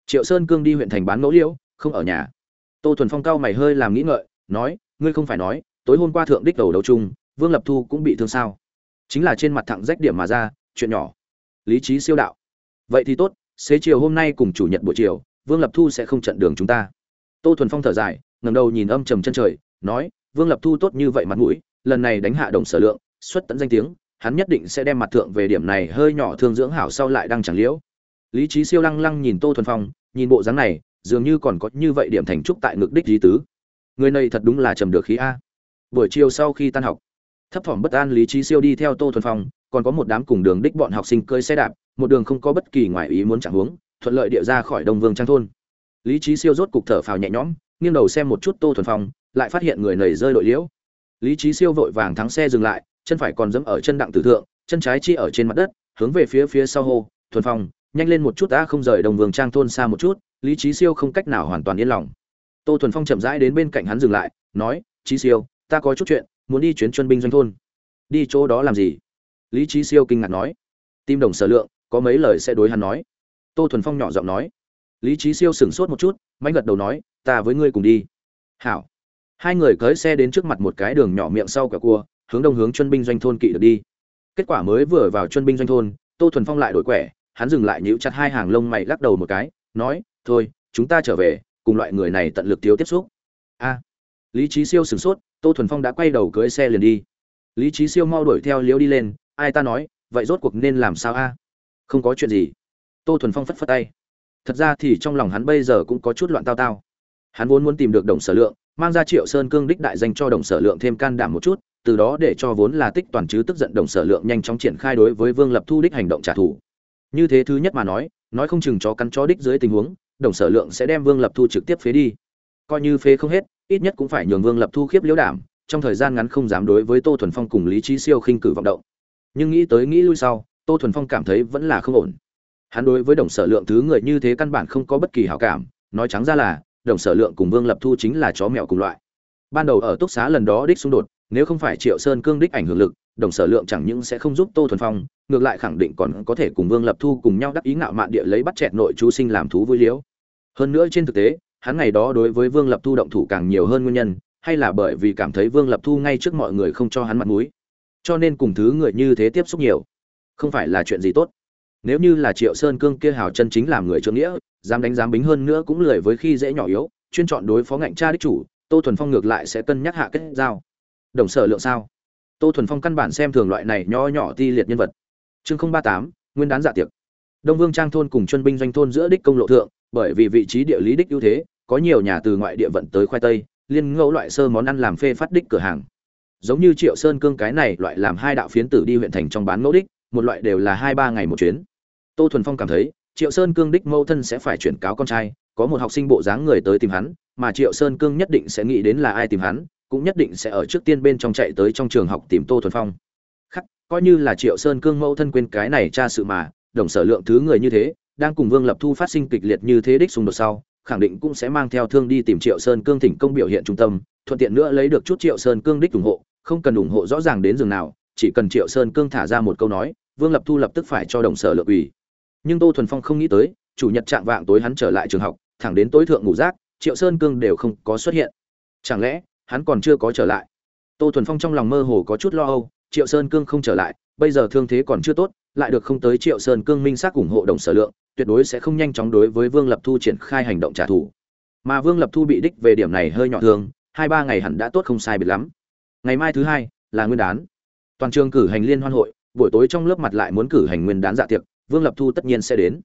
Triệu sơn cương đi huyện thành bán ngẫu liễu, không ở nhà. Tô thuần phong cao mày hơi làm nghĩ ngợi, nói, ngươi không phải nói, tối hôm qua thượng đích đầu đấu chung, vương lập thu cũng bị thương sao? Chính là trên mặt thẳng rách điểm mà ra, chuyện nhỏ. Lý trí siêu đạo. Vậy thì tốt, xế chiều hôm nay cùng chủ nhật buổi chiều, vương lập thu sẽ không chặn đường chúng ta. Tô thuần phong thở dài ngầm đầu nhìn âm trầm chân trời, nói, vương lập thu tốt như vậy mặt mũi, lần này đánh hạ đồng sở lượng, xuất tận danh tiếng hắn nhất định sẽ đem mặt thượng về điểm này hơi nhỏ thương dưỡng hảo sau lại đang chẳng liễu. Lý trí siêu lăng lăng nhìn tô thuần phong, nhìn bộ dáng này, dường như còn có như vậy điểm thành trúc tại ngực đích gì tứ. Người này thật đúng là trầm được khí a. Buổi chiều sau khi tan học, thấp thỏm bất an lý trí siêu đi theo tô thuần phong, còn có một đám cùng đường đích bọn học sinh cưỡi xe đạp, một đường không có bất kỳ ngoại ý muốn chẳng hướng, thuận lợi địa ra khỏi đông vương trang thôn. Lý trí siêu rốt cục thở phào nhẹ nhõm, nghiêng đầu xem một chút tô thuần phong, lại phát hiện người nầy rơi đội liễu. Lý trí siêu vội vàng thắng xe dừng lại chân phải còn dẫm ở chân đặng tử thượng, chân trái chi ở trên mặt đất, hướng về phía phía sau hô, thuần phong, nhanh lên một chút đã, không rời đồng vương trang thôn xa một chút, lý trí siêu không cách nào hoàn toàn yên lòng. Tô thuần phong chậm rãi đến bên cạnh hắn dừng lại, nói trí siêu, ta có chút chuyện, muốn đi chuyến chuân binh doanh thôn. Đi chỗ đó làm gì? Lý trí siêu kinh ngạc nói. Tim đồng sở lượng, có mấy lời sẽ đối hắn nói. Tô thuần phong nhỏ giọng nói. Lý trí siêu sửng sốt một chút mạnh gật đầu nói, ta với ngươi cùng đi. Hảo. Hai người cưới xe đến trước mặt một cái đường nhỏ miệng sau cả cua hướng đông hướng chuân binh doanh thôn kỵ được đi. Kết quả mới vừa vào chuân binh doanh thôn, tô thuần phong lại đổi quẻ, hắn dừng lại nhíu chặt hai hàng lông mày lắc đầu một cái, nói, thôi, chúng ta trở về, cùng loại người này tận lực thiếu tiếp xúc. A. Lý trí siêu sửng sốt, tô thuần phong đã quay đầu cưới xe liền đi. Lý trí siêu mau đuổi theo liễu đi lên, ai ta nói, vậy rốt cuộc nên làm sao a? Không có chuyện gì. Tô thuần phong phất phất tay. Thật ra thì trong lòng hắn bây giờ cũng có chút loạn tao tao. Hắn vốn muốn tìm được đồng sở lượng, mang ra triệu sơn cương đích đại danh cho đồng sở lượng thêm can đảm một chút từ đó để cho vốn là tích toàn chứ tức giận đồng sở lượng nhanh chóng triển khai đối với vương lập thu đích hành động trả thù. Như thế thứ nhất mà nói nói không chừng chó cắn chó đích dưới tình huống, đồng sở lượng sẽ đem vương lập thu trực tiếp phế đi. Coi như phế không hết, ít nhất cũng phải nhường vương lập thu khiếp liễu đảm, trong thời gian ngắn không dám đối với tô thuần phong cùng lý trí siêu khinh cử vọng động. Nhưng nghĩ tới nghĩ lui sau, tô thuần phong cảm thấy vẫn là không ổn. Hắn đối với đồng sở lượng thứ người như thế căn bản không có bất kỳ hảo cảm, nói trắng ra là, đồng sở lượng cùng vương lập thu chính là chó mèo cùng loại. Ban đầu ở túc xá lần đó đích xung đột nếu không phải triệu sơn cương đích ảnh hưởng lực, đồng sở lượng chẳng những sẽ không giúp tô thuần phong, ngược lại khẳng định còn có thể cùng vương lập thu cùng nhau đắc ý ngạo mạn địa lấy bắt chẹt nội chú sinh làm thú vui liễu hơn nữa trên thực tế, hắn ngày đó đối với vương lập thu động thủ càng nhiều hơn nguyên nhân, hay là bởi vì cảm thấy vương lập thu ngay trước mọi người không cho hắn mặt mũi. Cho nên cùng thứ người như thế tiếp xúc nhiều, không phải là chuyện gì tốt. Nếu như là triệu sơn cương kia hào chân chính làm người trượng nghĩa, dám đánh dám bính hơn nữa cũng lười với khi dễ nhỏ yếu, chuyên chọn đối phó ngạnh cha đích chủ, tô thuần phong ngược lại sẽ cân nhắc hạ kết giao đồng sở lượng sao? Tô thuần phong căn bản xem thường loại này nho nhỏ ti liệt nhân vật. Chương không ba tám, nguyên đán dạ tiệc. Đông vương trang thôn cùng chuyên binh doanh thôn giữa đích công lộ thượng, bởi vì vị trí địa lý đích ưu thế, có nhiều nhà từ ngoại địa vận tới khoai tây, liên ngẫu loại sơ món ăn làm phê phát đích cửa hàng. Giống như triệu sơn cương cái này loại làm hai đạo phiến tử đi huyện thành trong bán ngẫu đích, một loại đều là hai ba ngày một chuyến. Tô thuần phong cảm thấy, triệu sơn cương đích mâu thân sẽ phải chuyển cáo con trai, có một học sinh bộ dáng người tới tìm hắn, mà triệu sơn cương nhất định sẽ nghĩ đến là ai tìm hắn cũng nhất định sẽ ở trước tiên bên trong chạy tới trong trường học tìm tô thuần phong. Khắc, coi như là triệu sơn cương mẫu thân quên cái này tra sự mà, đồng sở lượng thứ người như thế, đang cùng vương lập thu phát sinh kịch liệt như thế đích xung đột sau, khẳng định cũng sẽ mang theo thương đi tìm triệu sơn cương thỉnh công biểu hiện trung tâm, thuận tiện nữa lấy được chút triệu sơn cương đích ủng hộ, không cần ủng hộ rõ ràng đến giường nào, chỉ cần triệu sơn cương thả ra một câu nói, vương lập thu lập tức phải cho đồng sở lượng ủy. Nhưng tô thuần phong không nghĩ tới, chủ nhật trạng vạng tối hắn trở lại trường học, thẳng đến tối thượng ngủ rác, triệu sơn cương đều không có xuất hiện. Chẳng lẽ hắn còn chưa có trở lại. Tô thuần phong trong lòng mơ hồ có chút lo âu, triệu sơn cương không trở lại, bây giờ thương thế còn chưa tốt, lại được không tới triệu sơn cương minh xác ủng hộ đồng sở lượng, tuyệt đối sẽ không nhanh chóng đối với vương lập thu triển khai hành động trả thù. Mà vương lập thu bị đích về điểm này hơi nhỏ thương hai ba ngày hẳn đã tốt không sai biệt lắm. Ngày mai thứ hai, là nguyên đán. Toàn trường cử hành liên hoan hội, buổi tối trong lớp mặt lại muốn cử hành nguyên đán dạ tiệc, vương lập thu tất nhiên sẽ đến.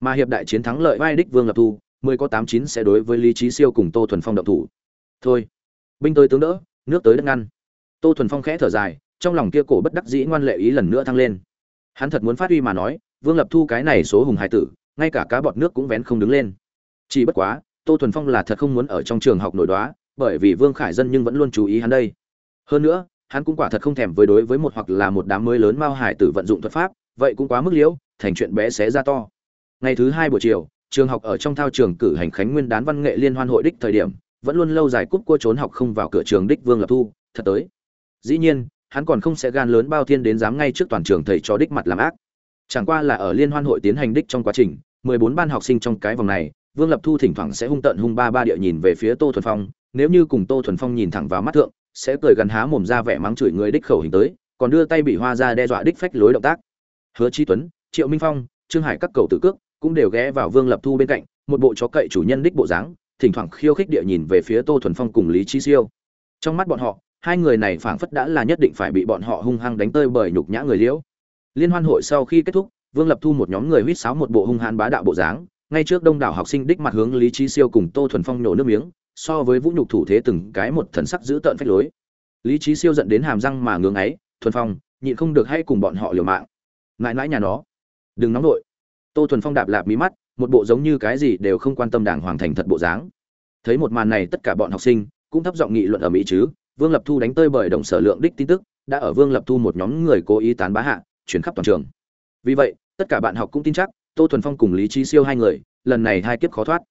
Mà hiệp đại chiến thắng lợi vai đích vương lập thu, mười có tám chín sẽ đối với lý trí siêu cùng tô thuần phong động thủ. Thôi binh tới tướng đỡ, nước tới đất ngăn. Tô thuần phong khẽ thở dài, trong lòng kia cổ bất đắc dĩ ngoan lệ ý lần nữa thăng lên. Hắn thật muốn phát huy mà nói, vương lập thu cái này số hùng hải tử, ngay cả cá bọt nước cũng vén không đứng lên. Chỉ bất quá, tô thuần phong là thật không muốn ở trong trường học nổi đoá, bởi vì vương khải dân nhưng vẫn luôn chú ý hắn đây. Hơn nữa, hắn cũng quả thật không thèm với đối với một hoặc là một đám mới lớn mao hải tử vận dụng thuật pháp, vậy cũng quá mức liễu, thành chuyện bé xé ra to. Ngày thứ hai buổi chiều, trường học ở trong thao trường cử hành khánh nguyên đán văn nghệ liên hoan hội đích thời điểm vẫn luôn lâu dài cúp cua trốn học không vào cửa trường đích vương lập thu, thật tới. Dĩ nhiên, hắn còn không sẽ gan lớn bao thiên đến dám ngay trước toàn trường thầy cho đích mặt làm ác. Chẳng qua là ở liên hoan hội tiến hành đích trong quá trình, mười bốn ban học sinh trong cái vòng này, vương lập thu thỉnh thoảng sẽ hung tận hung ba ba địa nhìn về phía tô thuần phong, nếu như cùng tô thuần phong nhìn thẳng vào mắt thượng, sẽ cười gần há mồm ra vẻ mắng chửi người đích khẩu hình tới, còn đưa tay bị hoa ra đe dọa đích phách lối động tác. Hứa chi tuấn, triệu minh phong, trương hải các cầu tự cước cũng đều ghé vào vương lập thu bên cạnh, một bộ chó cậy chủ nhân đích bộ dáng thỉnh thoảng khiêu khích địa nhìn về phía tô thuần phong cùng lý chi siêu. Trong mắt bọn họ, hai người này phảng phất đã là nhất định phải bị bọn họ hung hăng đánh tơi bởi nhục nhã người liễu. Liên hoan hội sau khi kết thúc, vương lập thu một nhóm người huýt sáo một bộ hung hãn bá đạo bộ dáng, ngay trước đông đảo học sinh đích mặt hướng lý trí siêu cùng tô thuần phong nổ nước miếng, so với vũ nhục thủ thế từng cái một thần sắc giữ tợn phách lối. Lý trí siêu giận đến hàm răng mà ngưỡng ấy, thuần phong, nhịn không được hay cùng bọn họ liều mạng. Mãi mãi nhà nó. Đừng nóng nổi tô thuần phong đạp lạp mí mắt một bộ giống như cái gì đều không quan tâm đảng hoàng thành thật bộ dáng. Thấy một màn này tất cả bọn học sinh cũng thấp giọng nghị luận ở mỹ chứ, vương lập thu đánh tơi bởi động sở lượng đích tin tức, đã ở vương lập thu một nhóm người cố ý tán bá hạ, chuyển khắp toàn trường. Vì vậy, tất cả bạn học cũng tin chắc, tô thuần phong cùng lý trí siêu hai người, lần này hai kiếp khó thoát.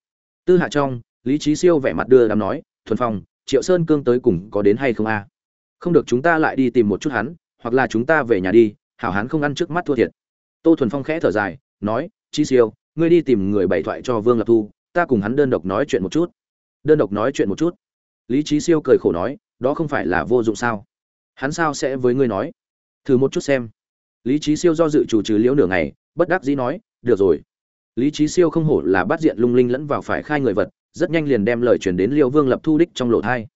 Tư hạ trong, lý trí siêu vẻ mặt đưa đám nói, thuần phong, triệu sơn cương tới cùng có đến hay không a? Không được, chúng ta lại đi tìm một chút hắn, hoặc là chúng ta về nhà đi, hảo hắn không ăn trước mắt thua thiệt. Tô thuần phong khẽ thở dài, nói trí siêu ngươi đi tìm người bày thoại cho vương lập thu, ta cùng hắn đơn độc nói chuyện một chút. Đơn độc nói chuyện một chút. Lý trí siêu cười khổ nói, đó không phải là vô dụng sao? Hắn sao sẽ với ngươi nói? Thử một chút xem. Lý trí siêu do dự chủ trừ liễu nửa ngày, bất đắc dĩ nói, được rồi. Lý trí siêu không hổ là bắt diện lung linh lẫn vào phải khai người vật, rất nhanh liền đem lời truyền đến liêu vương lập thu đích trong lộ thai.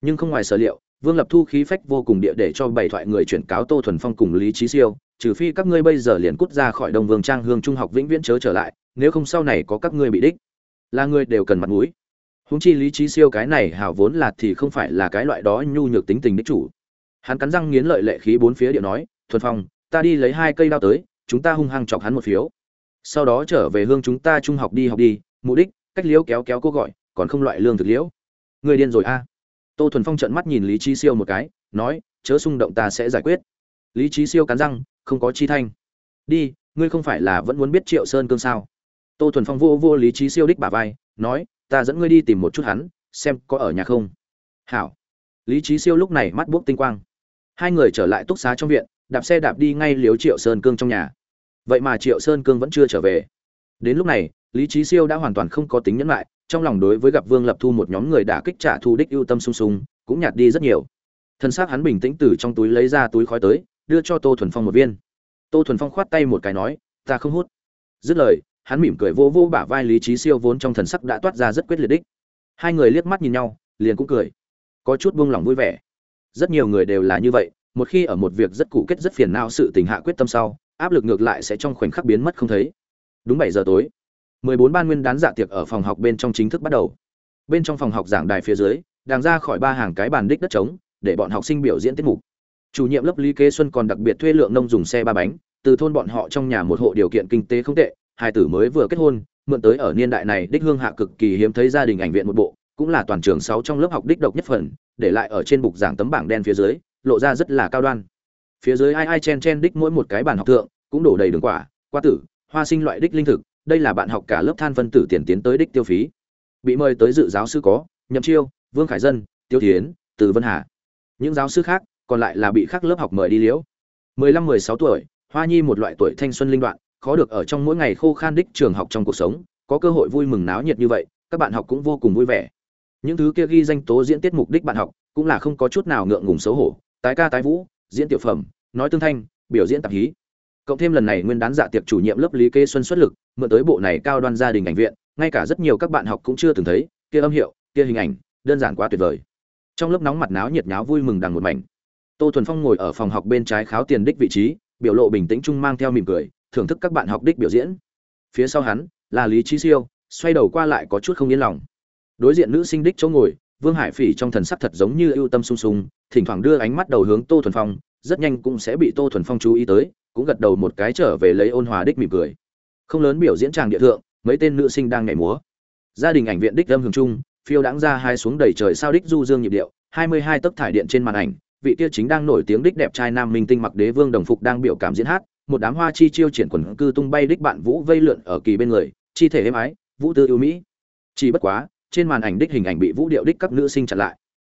Nhưng không ngoài sở liệu, vương lập thu khí phách vô cùng địa để cho bảy thoại người chuyển cáo tô thuần phong cùng lý trí siêu, trừ phi các ngươi bây giờ liền cút ra khỏi đông vương trang hương trung học vĩnh viễn chớ trở lại nếu không sau này có các ngươi bị đích, là ngươi đều cần mặt mũi. Húng chi lý trí siêu cái này hào vốn là thì không phải là cái loại đó nhu nhược tính tình đích chủ. Hắn cắn răng nghiến lợi lệ khí bốn phía điện nói, thuần phong, ta đi lấy hai cây đao tới, chúng ta hung hăng chọc hắn một phiếu. Sau đó trở về hương chúng ta trung học đi học đi, mục đích, cách liễu kéo kéo cô gọi, còn không loại lương thực liễu. Người điên rồi a. Tô thuần phong trợn mắt nhìn lý trí siêu một cái, nói, chớ xung động ta sẽ giải quyết. Lý trí siêu cắn răng, không có chi thanh. Đi, ngươi không phải là vẫn muốn biết triệu sơn cương sao? Tô thuần phong vô vô lý trí siêu đích bà vai, nói, ta dẫn ngươi đi tìm một chút hắn, xem có ở nhà không. Hảo. Lý trí siêu lúc này mắt buốc tinh quang. Hai người trở lại túc xá trong viện, đạp xe đạp đi ngay liếu triệu sơn cương trong nhà. Vậy mà triệu sơn cương vẫn chưa trở về. Đến lúc này, lý trí siêu đã hoàn toàn không có tính nhẫn lại, trong lòng đối với gặp vương lập thu một nhóm người đã kích trả thu đích ưu tâm sung sung, cũng nhạt đi rất nhiều. Thân xác hắn bình tĩnh từ trong túi lấy ra túi khói tới, đưa cho tô thuần phong một viên. Tô thuần phong khoát tay một cái nói, ta không hút. Dứt lời hắn mỉm cười vô vô bả vai lý trí siêu vốn trong thần sắc đã toát ra rất quyết liệt đích. Hai người liếc mắt nhìn nhau, liền cũng cười. Có chút buông lỏng vui vẻ. Rất nhiều người đều là như vậy, một khi ở một việc rất cụ kết rất phiền não sự tình hạ quyết tâm sau, áp lực ngược lại sẽ trong khoảnh khắc biến mất không thấy. Đúng bảy giờ tối, mười bốn ban nguyên đán dạ tiệc ở phòng học bên trong chính thức bắt đầu. Bên trong phòng học giảng đài phía dưới, đang ra khỏi ba hàng cái bàn đích đất trống, để bọn học sinh biểu diễn tiết mục. Chủ nhiệm lớp lý kế xuân còn đặc biệt thuê lượng nông dùng xe ba bánh, từ thôn bọn họ trong nhà một hộ điều kiện kinh tế không tệ hai tử mới vừa kết hôn, mượn tới ở niên đại này đích hương hạ cực kỳ hiếm thấy gia đình ảnh viện một bộ, cũng là toàn trường sáu trong lớp học đích độc nhất phần, để lại ở trên bục giảng tấm bảng đen phía dưới, lộ ra rất là cao đoan. Phía dưới ai ai chen chen đích mỗi một cái bàn học thượng, cũng đổ đầy đường quả, qua tử, hoa sinh loại đích linh thực, đây là bạn học cả lớp than phân tử tiền tiến tới đích tiêu phí. Bị mời tới dự giáo sư có, nhậm chiêu, vương khải dân, tiêu thiến, từ vân hà. Những giáo sư khác còn lại là bị khác lớp học mời đi liễu. Mười lăm, mười sáu tuổi, hoa nhi một loại tuổi thanh xuân linh đoạn khó được ở trong mỗi ngày khô khan đích trường học trong cuộc sống, có cơ hội vui mừng náo nhiệt như vậy, các bạn học cũng vô cùng vui vẻ. Những thứ kia ghi danh tố diễn tiết mục đích bạn học, cũng là không có chút nào ngượng ngùng xấu hổ, tái ca tái vũ, diễn tiểu phẩm, nói tương thanh, biểu diễn tạp hí. Cộng thêm lần này nguyên đán dạ tiệc chủ nhiệm lớp lý kê xuân xuất lực, mượn tới bộ này cao đoan gia đình ảnh viện, ngay cả rất nhiều các bạn học cũng chưa từng thấy, kia âm hiệu, kia hình ảnh, đơn giản quá tuyệt vời. Trong lớp nóng mặt náo nhiệt nháo vui mừng đằng một mảnh. Tô thuần phong ngồi ở phòng học bên trái kháo tiền đích vị trí, biểu lộ bình tĩnh trung mang theo mỉm cười thưởng thức các bạn học đích biểu diễn. Phía sau hắn, là lý trí siêu, xoay đầu qua lại có chút không yên lòng. Đối diện nữ sinh đích chỗ ngồi, vương hải phỉ trong thần sắc thật giống như ưu tâm sung sung, thỉnh thoảng đưa ánh mắt đầu hướng tô thuần phong, rất nhanh cũng sẽ bị tô thuần phong chú ý tới, cũng gật đầu một cái trở về lấy ôn hòa đích mỉm cười. Không lớn biểu diễn tràng địa thượng, mấy tên nữ sinh đang nhảy múa. Gia đình ảnh viện đích âm hưởng chung, phiêu đãng ra hai xuống đầy trời sao đích du dương nhịp điệu, hai mươi hai tấc thải điện trên màn ảnh, vị kia chính đang nổi tiếng đích đẹp trai nam minh tinh mặc đế vương đồng phục đang biểu cảm diễn hát một đám hoa chi chiêu triển quần cư tung bay đích bạn vũ vây lượn ở kỳ bên người, chi thể êm ái, vũ tư yêu mỹ. Chỉ bất quá, trên màn ảnh đích hình ảnh bị vũ điệu đích các nữ sinh chặn lại.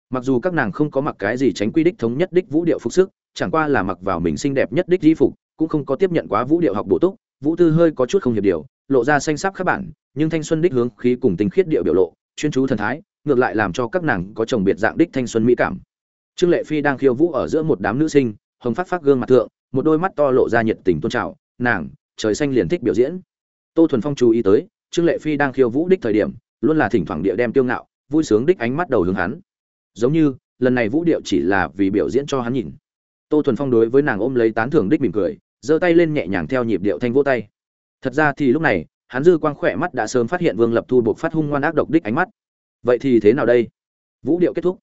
Mặc dù các nàng không có mặc cái gì tránh quy đích thống nhất đích vũ điệu phục sức, chẳng qua là mặc vào mình xinh đẹp nhất đích di phục, cũng không có tiếp nhận quá vũ điệu học bổ túc. Vũ tư hơi có chút không hiệp điều, lộ ra xanh sắc các bản, nhưng thanh xuân đích hướng khí cùng tinh khiết điệu biểu lộ, chuyên chú thần thái, ngược lại làm cho các nàng có chồng biệt dạng đích thanh xuân mỹ cảm. Trương lệ phi đang khiêu vũ ở giữa một đám nữ sinh, hồng phát phát gương mặt thượng một đôi mắt to lộ ra nhiệt tình tôn trào, nàng, trời xanh liền thích biểu diễn. Tô thuần phong chú ý tới, trương lệ phi đang khiêu vũ đích thời điểm, luôn là thỉnh thoảng địa đem tiêu ngạo, vui sướng đích ánh mắt đầu hướng hắn. Giống như, lần này vũ điệu chỉ là vì biểu diễn cho hắn nhìn. Tô thuần phong đối với nàng ôm lấy tán thưởng đích mỉm cười, giơ tay lên nhẹ nhàng theo nhịp điệu thanh vỗ tay. Thật ra thì lúc này, hắn dư quang khỏe mắt đã sớm phát hiện vương lập thu buộc phát hung ngoan ác độc đích ánh mắt. Vậy thì thế nào đây? Vũ điệu kết thúc.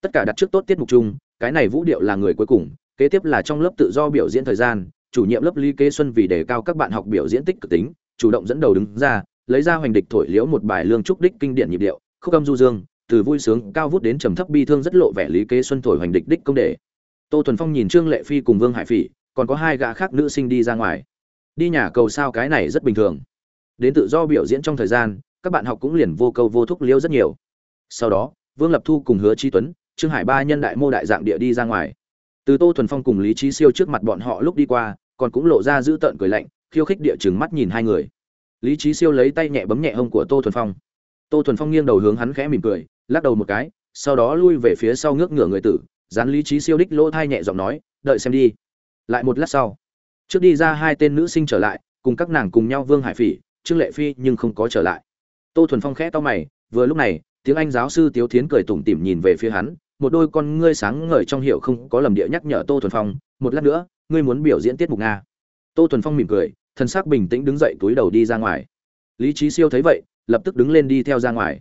Tất cả đặt trước tốt tiết mục chung, cái này vũ điệu là người cuối cùng kế tiếp là trong lớp tự do biểu diễn thời gian, chủ nhiệm lớp Lý kế xuân vì đề cao các bạn học biểu diễn tích cực tính, chủ động dẫn đầu đứng ra, lấy ra hoành địch thổi liễu một bài lương trúc đích kinh điển nhịp điệu, khúc âm du dương, từ vui sướng cao vút đến trầm thấp bi thương rất lộ vẻ lý kế xuân thổi hoành địch đích công đề. Tô thuần phong nhìn trương lệ phi cùng vương hải phỉ, còn có hai gã khác nữ sinh đi ra ngoài. Đi nhà cầu sao cái này rất bình thường. Đến tự do biểu diễn trong thời gian, các bạn học cũng liền vô câu vô thúc liễu rất nhiều. Sau đó, vương lập thu cùng hứa chi tuấn, trương hải ba nhân đại mô đại dạng địa đi ra ngoài từ tô thuần phong cùng lý trí siêu trước mặt bọn họ lúc đi qua, còn cũng lộ ra giữ tợn cười lạnh, khiêu khích địa chừng mắt nhìn hai người. Lý trí siêu lấy tay nhẹ bấm nhẹ hông của tô thuần phong. Tô thuần phong nghiêng đầu hướng hắn khẽ mỉm cười, lắc đầu một cái, sau đó lui về phía sau ngước ngửa người tử, dán lý trí siêu đích lỗ thai nhẹ giọng nói, đợi xem đi. Lại một lát sau, trước đi ra hai tên nữ sinh trở lại, cùng các nàng cùng nhau vương hải phỉ, trương lệ phi nhưng không có trở lại. Tô thuần phong khẽ to mày, vừa lúc này, tiếng anh giáo sư tiếu thiến cười tủm tỉm nhìn về phía hắn một đôi con ngươi sáng ngời trong hiệu không có lầm địa nhắc nhở tô thuần phong, một lát nữa, ngươi muốn biểu diễn tiết mục nga. Tô thuần phong mỉm cười thân xác bình tĩnh đứng dậy túi đầu đi ra ngoài. Lý trí siêu thấy vậy, lập tức đứng lên đi theo ra ngoài.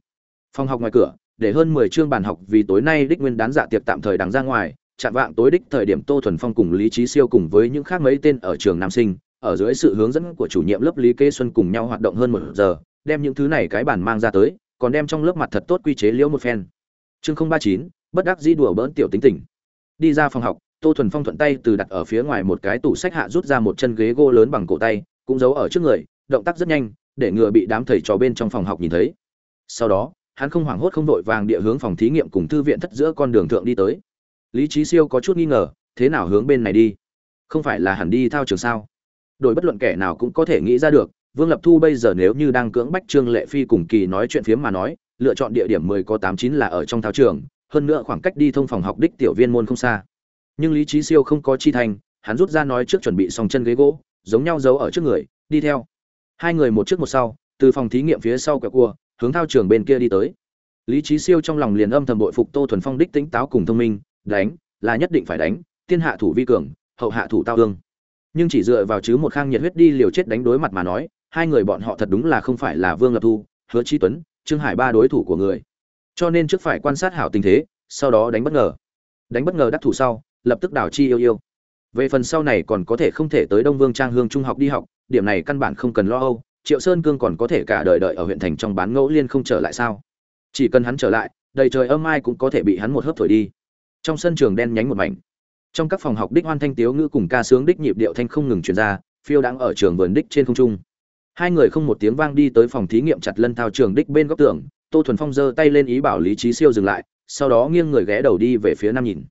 Phòng học ngoài cửa, để hơn mười chương bàn học vì tối nay đích nguyên đán dạ tiệc tạm thời đằng ra ngoài, chạm vạng tối đích thời điểm tô thuần phong cùng lý trí siêu cùng với những khác mấy tên ở trường nam sinh, ở dưới sự hướng dẫn của chủ nhiệm lớp lý kê xuân cùng nhau hoạt động hơn một giờ, đem những thứ này cái bản mang ra tới, còn đem trong lớp mặt thật tốt quy chế liễu một phen. Chương không ba chín bất đắc dĩ đùa bỡn tiểu tính tình. Đi ra phòng học, tô thuần phong thuận tay từ đặt ở phía ngoài một cái tủ sách hạ rút ra một chân ghế gỗ lớn bằng cổ tay, cũng giấu ở trước người, động tác rất nhanh, để ngừa bị đám thầy trò bên trong phòng học nhìn thấy. Sau đó, hắn không hoảng hốt không vội vàng địa hướng phòng thí nghiệm cùng thư viện thất giữa con đường thượng đi tới. Lý trí siêu có chút nghi ngờ, thế nào hướng bên này đi? Không phải là hẳn đi thao trường sao? Đổi bất luận kẻ nào cũng có thể nghĩ ra được, vương lập thu bây giờ nếu như đang cưỡng bách trương lệ phi cùng kỳ nói chuyện phiếm mà nói, lựa chọn địa điểm mười có tám chín là ở trong thao trường hơn nữa khoảng cách đi thông phòng học đích tiểu viên môn không xa. Nhưng lý trí siêu không có chi thành, hắn rút ra nói trước chuẩn bị xong chân ghế gỗ, giống nhau giấu ở trước người, đi theo. Hai người một trước một sau, từ phòng thí nghiệm phía sau quẹo cua, hướng thao trường bên kia đi tới. Lý trí siêu trong lòng liền âm thầm bội phục tô thuần phong đích tính táo cùng thông minh, đánh, là nhất định phải đánh, tiên hạ thủ vi cường, hậu hạ thủ tao hương nhưng chỉ dựa vào chứ một khang nhiệt huyết đi liều chết đánh đối mặt mà nói, hai người bọn họ thật đúng là không phải là vương lập thu, hứa chi tuấn, trương hải ba đối thủ của người cho nên trước phải quan sát hảo tình thế, sau đó đánh bất ngờ. Đánh bất ngờ đắc thủ sau, lập tức đảo chi yêu yêu. Về phần sau này còn có thể không thể tới đông vương trang hương trung học đi học, điểm này căn bản không cần lo âu, triệu sơn cương còn có thể cả đời đợi ở huyện thành trong bán ngẫu liên không trở lại sao? Chỉ cần hắn trở lại, đầy trời âm ai cũng có thể bị hắn một hớp thổi đi. Trong sân trường đen nhánh một mảnh. Trong các phòng học đích hoan thanh tiếu ngữ cùng ca sướng đích nhịp điệu thanh không ngừng truyền ra, phiêu đang ở trường vườn đích trên không trung. Hai người không một tiếng vang đi tới phòng thí nghiệm chặt lân thao trường đích bên góc tường tô thuần phong giơ tay lên ý bảo lý trí siêu dừng lại, sau đó nghiêng người ghé đầu đi về phía nam nhìn.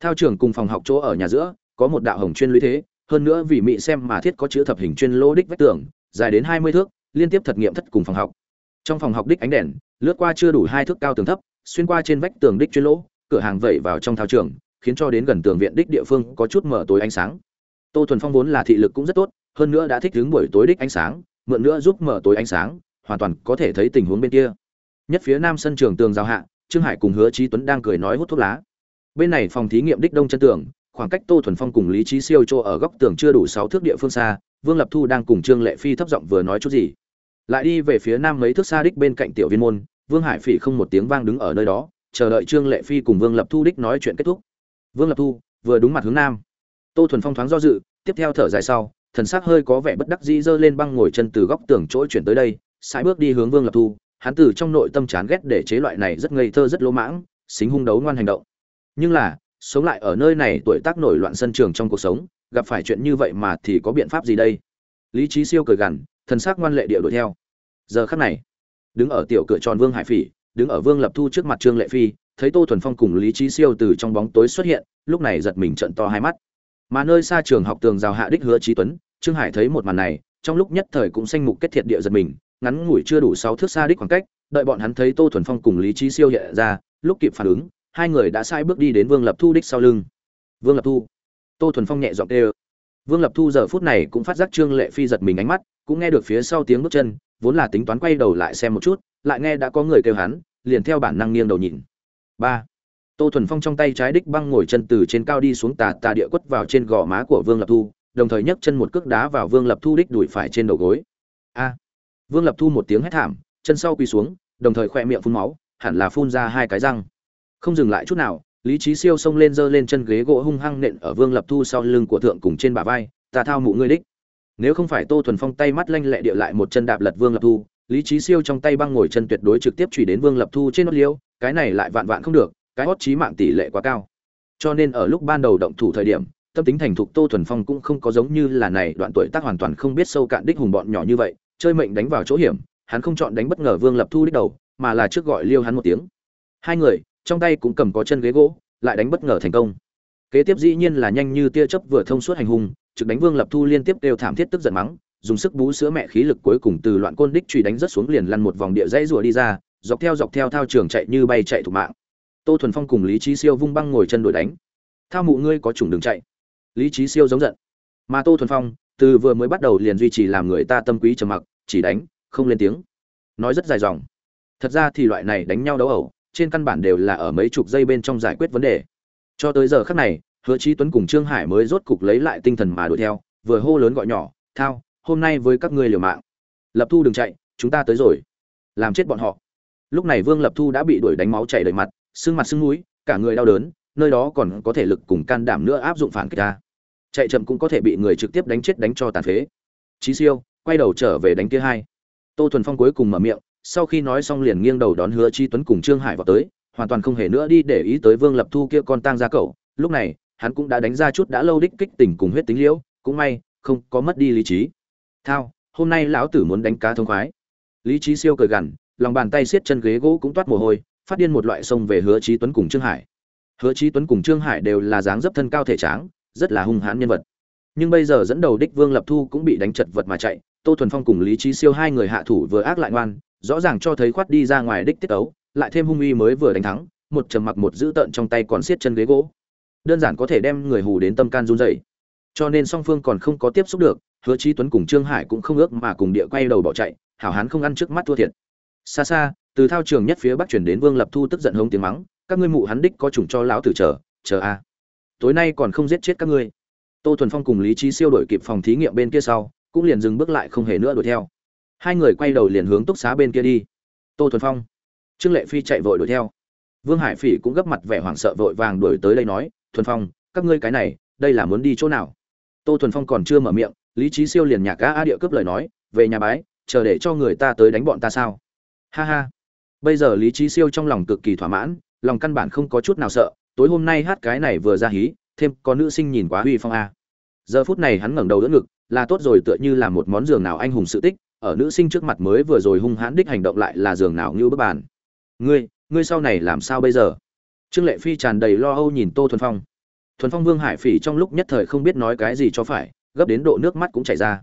Thao trường cùng phòng học chỗ ở nhà giữa, có một đạo hồng chuyên lũy thế, hơn nữa vì mỹ xem mà thiết có chữ thập hình chuyên lô đích vách tường, dài đến hai mươi thước, liên tiếp thật nghiệm thất cùng phòng học. Trong phòng học đích ánh đèn, lướt qua chưa đủ hai thước cao tường thấp, xuyên qua trên vách tường đích chuyên lỗ, cửa hàng vẩy vào trong thao trường, khiến cho đến gần tường viện đích địa phương có chút mở tối ánh sáng. Tô thuần phong vốn là thị lực cũng rất tốt, hơn nữa đã thích đứng buổi tối đích ánh sáng, mượn nữa giúp mở tối ánh sáng, hoàn toàn có thể thấy tình huống bên kia nhất phía nam sân trường tường giao hạ, trương hải cùng hứa trí tuấn đang cười nói hút thuốc lá. Bên này phòng thí nghiệm đích đông chân tường, khoảng cách tô thuần phong cùng lý trí siêu chỗ ở góc tường chưa đủ sáu thước địa phương xa, vương lập thu đang cùng trương lệ phi thấp giọng vừa nói chút gì. Lại đi về phía nam mấy thước xa đích bên cạnh tiểu viên môn, vương hải phỉ không một tiếng vang đứng ở nơi đó, chờ đợi trương lệ phi cùng vương lập thu đích nói chuyện kết thúc. Vương lập thu, vừa đúng mặt hướng nam. Tô thuần phong thoáng do dự, tiếp theo thở dài sau, thần sắc hơi có vẻ bất đắc dĩ giơ lên băng ngồi chân từ góc tường chỗ chuyển tới đây, sải bước đi hướng vương lập thu hắn từ trong nội tâm chán ghét để chế loại này rất ngây thơ, rất lỗ mãng, xính hung đấu ngoan hành động. Nhưng là, sống lại ở nơi này tuổi tác nổi loạn sân trường trong cuộc sống, gặp phải chuyện như vậy mà thì có biện pháp gì đây? Lý trí siêu cười gằn, thần sắc ngoan lệ địa đuổi theo. Giờ khắc này, đứng ở tiểu cửa tròn vương hải phỉ, đứng ở vương lập thu trước mặt trương lệ phi, thấy tô thuần phong cùng lý trí siêu từ trong bóng tối xuất hiện, lúc này giật mình trận to hai mắt. Mà nơi xa trường học tường rào hạ đích hứa trí tuấn, trương hải thấy một màn này, trong lúc nhất thời cũng sanh mục kết thiệt địa giật mình ngắn ngủi chưa đủ sáu thước xa đích khoảng cách, đợi bọn hắn thấy tô thuần phong cùng lý trí siêu hiện ra, lúc kịp phản ứng, hai người đã sai bước đi đến vương lập thu đích sau lưng. Vương lập thu. Tô thuần phong nhẹ giọng kêu. Vương lập thu giờ phút này cũng phát giác trương lệ phi giật mình ánh mắt, cũng nghe được phía sau tiếng bước chân, vốn là tính toán quay đầu lại xem một chút, lại nghe đã có người kêu hắn, liền theo bản năng nghiêng đầu nhìn. Ba. Tô thuần phong trong tay trái đích băng ngồi chân từ trên cao đi xuống tà tà địa quất vào trên gò má của vương lập thu, đồng thời nhấc chân một cước đá vào vương lập thu đích đùi phải trên đầu gối. A vương lập thu một tiếng hét thảm, chân sau quỳ xuống, đồng thời khoe miệng phun máu, hẳn là phun ra hai cái răng. Không dừng lại chút nào, lý trí siêu xông lên giơ lên chân ghế gỗ hung hăng nện ở vương lập thu sau lưng của thượng cùng trên bả vai, ta thao mụ ngươi đích. Nếu không phải tô thuần phong tay mắt lanh lẹ địa lại một chân đạp lật vương lập thu, lý trí siêu trong tay băng ngồi chân tuyệt đối trực tiếp chủy đến vương lập thu trên nót liêu, cái này lại vạn vạn không được, cái hót trí mạng tỷ lệ quá cao. Cho nên ở lúc ban đầu động thủ thời điểm, tâm tính thành thục tô thuần phong cũng không có giống như là này, đoạn tuổi tác hoàn toàn không biết sâu cạn đích hùng bọn nhỏ như vậy chơi mệnh đánh vào chỗ hiểm, hắn không chọn đánh bất ngờ vương lập thu đích đầu, mà là trước gọi liêu hắn một tiếng. Hai người, trong tay cũng cầm có chân ghế gỗ, lại đánh bất ngờ thành công. Kế tiếp dĩ nhiên là nhanh như tia chớp vừa thông suốt hành hung, trực đánh vương lập thu liên tiếp đều thảm thiết tức giận mắng, dùng sức bú sữa mẹ khí lực cuối cùng từ loạn côn đích truy đánh rất xuống liền lăn một vòng địa dãy rùa đi ra, dọc theo dọc theo thao trường chạy như bay chạy thủ mạng. Tô thuần phong cùng lý trí siêu vung băng ngồi chân đổi đánh. Thao mụ ngươi có chủng đường chạy. Lý trí siêu giống giận. Mà tô thuần phong từ vừa mới bắt đầu liền duy trì làm người ta tâm quý trầm mặc, chỉ đánh, không lên tiếng. Nói rất dài dòng. Thật ra thì loại này đánh nhau đấu ẩu, trên căn bản đều là ở mấy chục giây bên trong giải quyết vấn đề. Cho tới giờ khắc này, hứa trí tuấn cùng trương hải mới rốt cục lấy lại tinh thần mà đuổi theo, vừa hô lớn gọi nhỏ, thao, hôm nay với các ngươi liều mạng. Lập thu đừng chạy, chúng ta tới rồi. Làm chết bọn họ. Lúc này vương lập thu đã bị đuổi đánh máu chảy đầy mặt, sưng mặt sưng mũi, cả người đau đớn, nơi đó còn có thể lực cùng can đảm nữa áp dụng phản kích ta chạy chậm cũng có thể bị người trực tiếp đánh chết đánh cho tàn phế. Chí siêu, quay đầu trở về đánh kia hai. Tô thuần phong cuối cùng mở miệng, sau khi nói xong liền nghiêng đầu đón hứa chi tuấn cùng trương hải vào tới, hoàn toàn không hề nữa đi để ý tới vương lập thu kia con tang ra cậu. Lúc này, hắn cũng đã đánh ra chút đã lâu đích kích tỉnh cùng huyết tính liễu, cũng may, không có mất đi lý trí. Thao, hôm nay lão tử muốn đánh cá thông khoái. Lý trí siêu cười gằn, lòng bàn tay siết chân ghế gỗ cũng toát mồ hôi, phát điên một loại sông về hứa trí tuấn cùng trương hải. Hứa trí tuấn cùng trương hải đều là dáng dấp thân cao thể tráng rất là hung hãn nhân vật. Nhưng bây giờ dẫn đầu đích vương lập thu cũng bị đánh chật vật mà chạy, tô thuần phong cùng lý trí siêu hai người hạ thủ vừa ác lại ngoan, rõ ràng cho thấy khoát đi ra ngoài đích tiết ấu, lại thêm hung uy mới vừa đánh thắng, một trầm mặc một giữ tợn trong tay còn siết chân ghế gỗ. Đơn giản có thể đem người hù đến tâm can run rẩy. Cho nên song phương còn không có tiếp xúc được, hứa trí tuấn cùng trương hải cũng không ước mà cùng địa quay đầu bỏ chạy, hảo hán không ăn trước mắt thua thiệt. Xa xa, từ thao trường nhất phía bắc chuyển đến vương lập thu tức giận hống tiếng mắng, các ngươi mụ hắn đích có chủng cho lão tử chờ chờ a tối nay còn không giết chết các ngươi. Tô thuần phong cùng lý trí siêu đổi kịp phòng thí nghiệm bên kia sau, cũng liền dừng bước lại không hề nữa đuổi theo. Hai người quay đầu liền hướng túc xá bên kia đi. Tô thuần phong, trương lệ phi chạy vội đuổi theo. Vương hải phỉ cũng gấp mặt vẻ hoảng sợ vội vàng đuổi tới đây nói, thuần phong, các ngươi cái này, đây là muốn đi chỗ nào? Tô thuần phong còn chưa mở miệng, lý trí siêu liền nhạc gã a địa cướp lời nói, về nhà bái, chờ để cho người ta tới đánh bọn ta sao? Ha ha. Bây giờ lý trí siêu trong lòng cực kỳ thỏa mãn, lòng căn bản không có chút nào sợ tối hôm nay hát cái này vừa ra hí, thêm có nữ sinh nhìn quá huy phong a. Giờ phút này hắn ngẩng đầu đỡ ngực, là tốt rồi tựa như là một món giường nào anh hùng sự tích, ở nữ sinh trước mặt mới vừa rồi hung hãn đích hành động lại là giường nào như bức bàn. Ngươi ngươi sau này làm sao bây giờ? Trương lệ phi tràn đầy lo âu nhìn tô thuần phong. Thuần phong vương hải phỉ trong lúc nhất thời không biết nói cái gì cho phải, gấp đến độ nước mắt cũng chảy ra.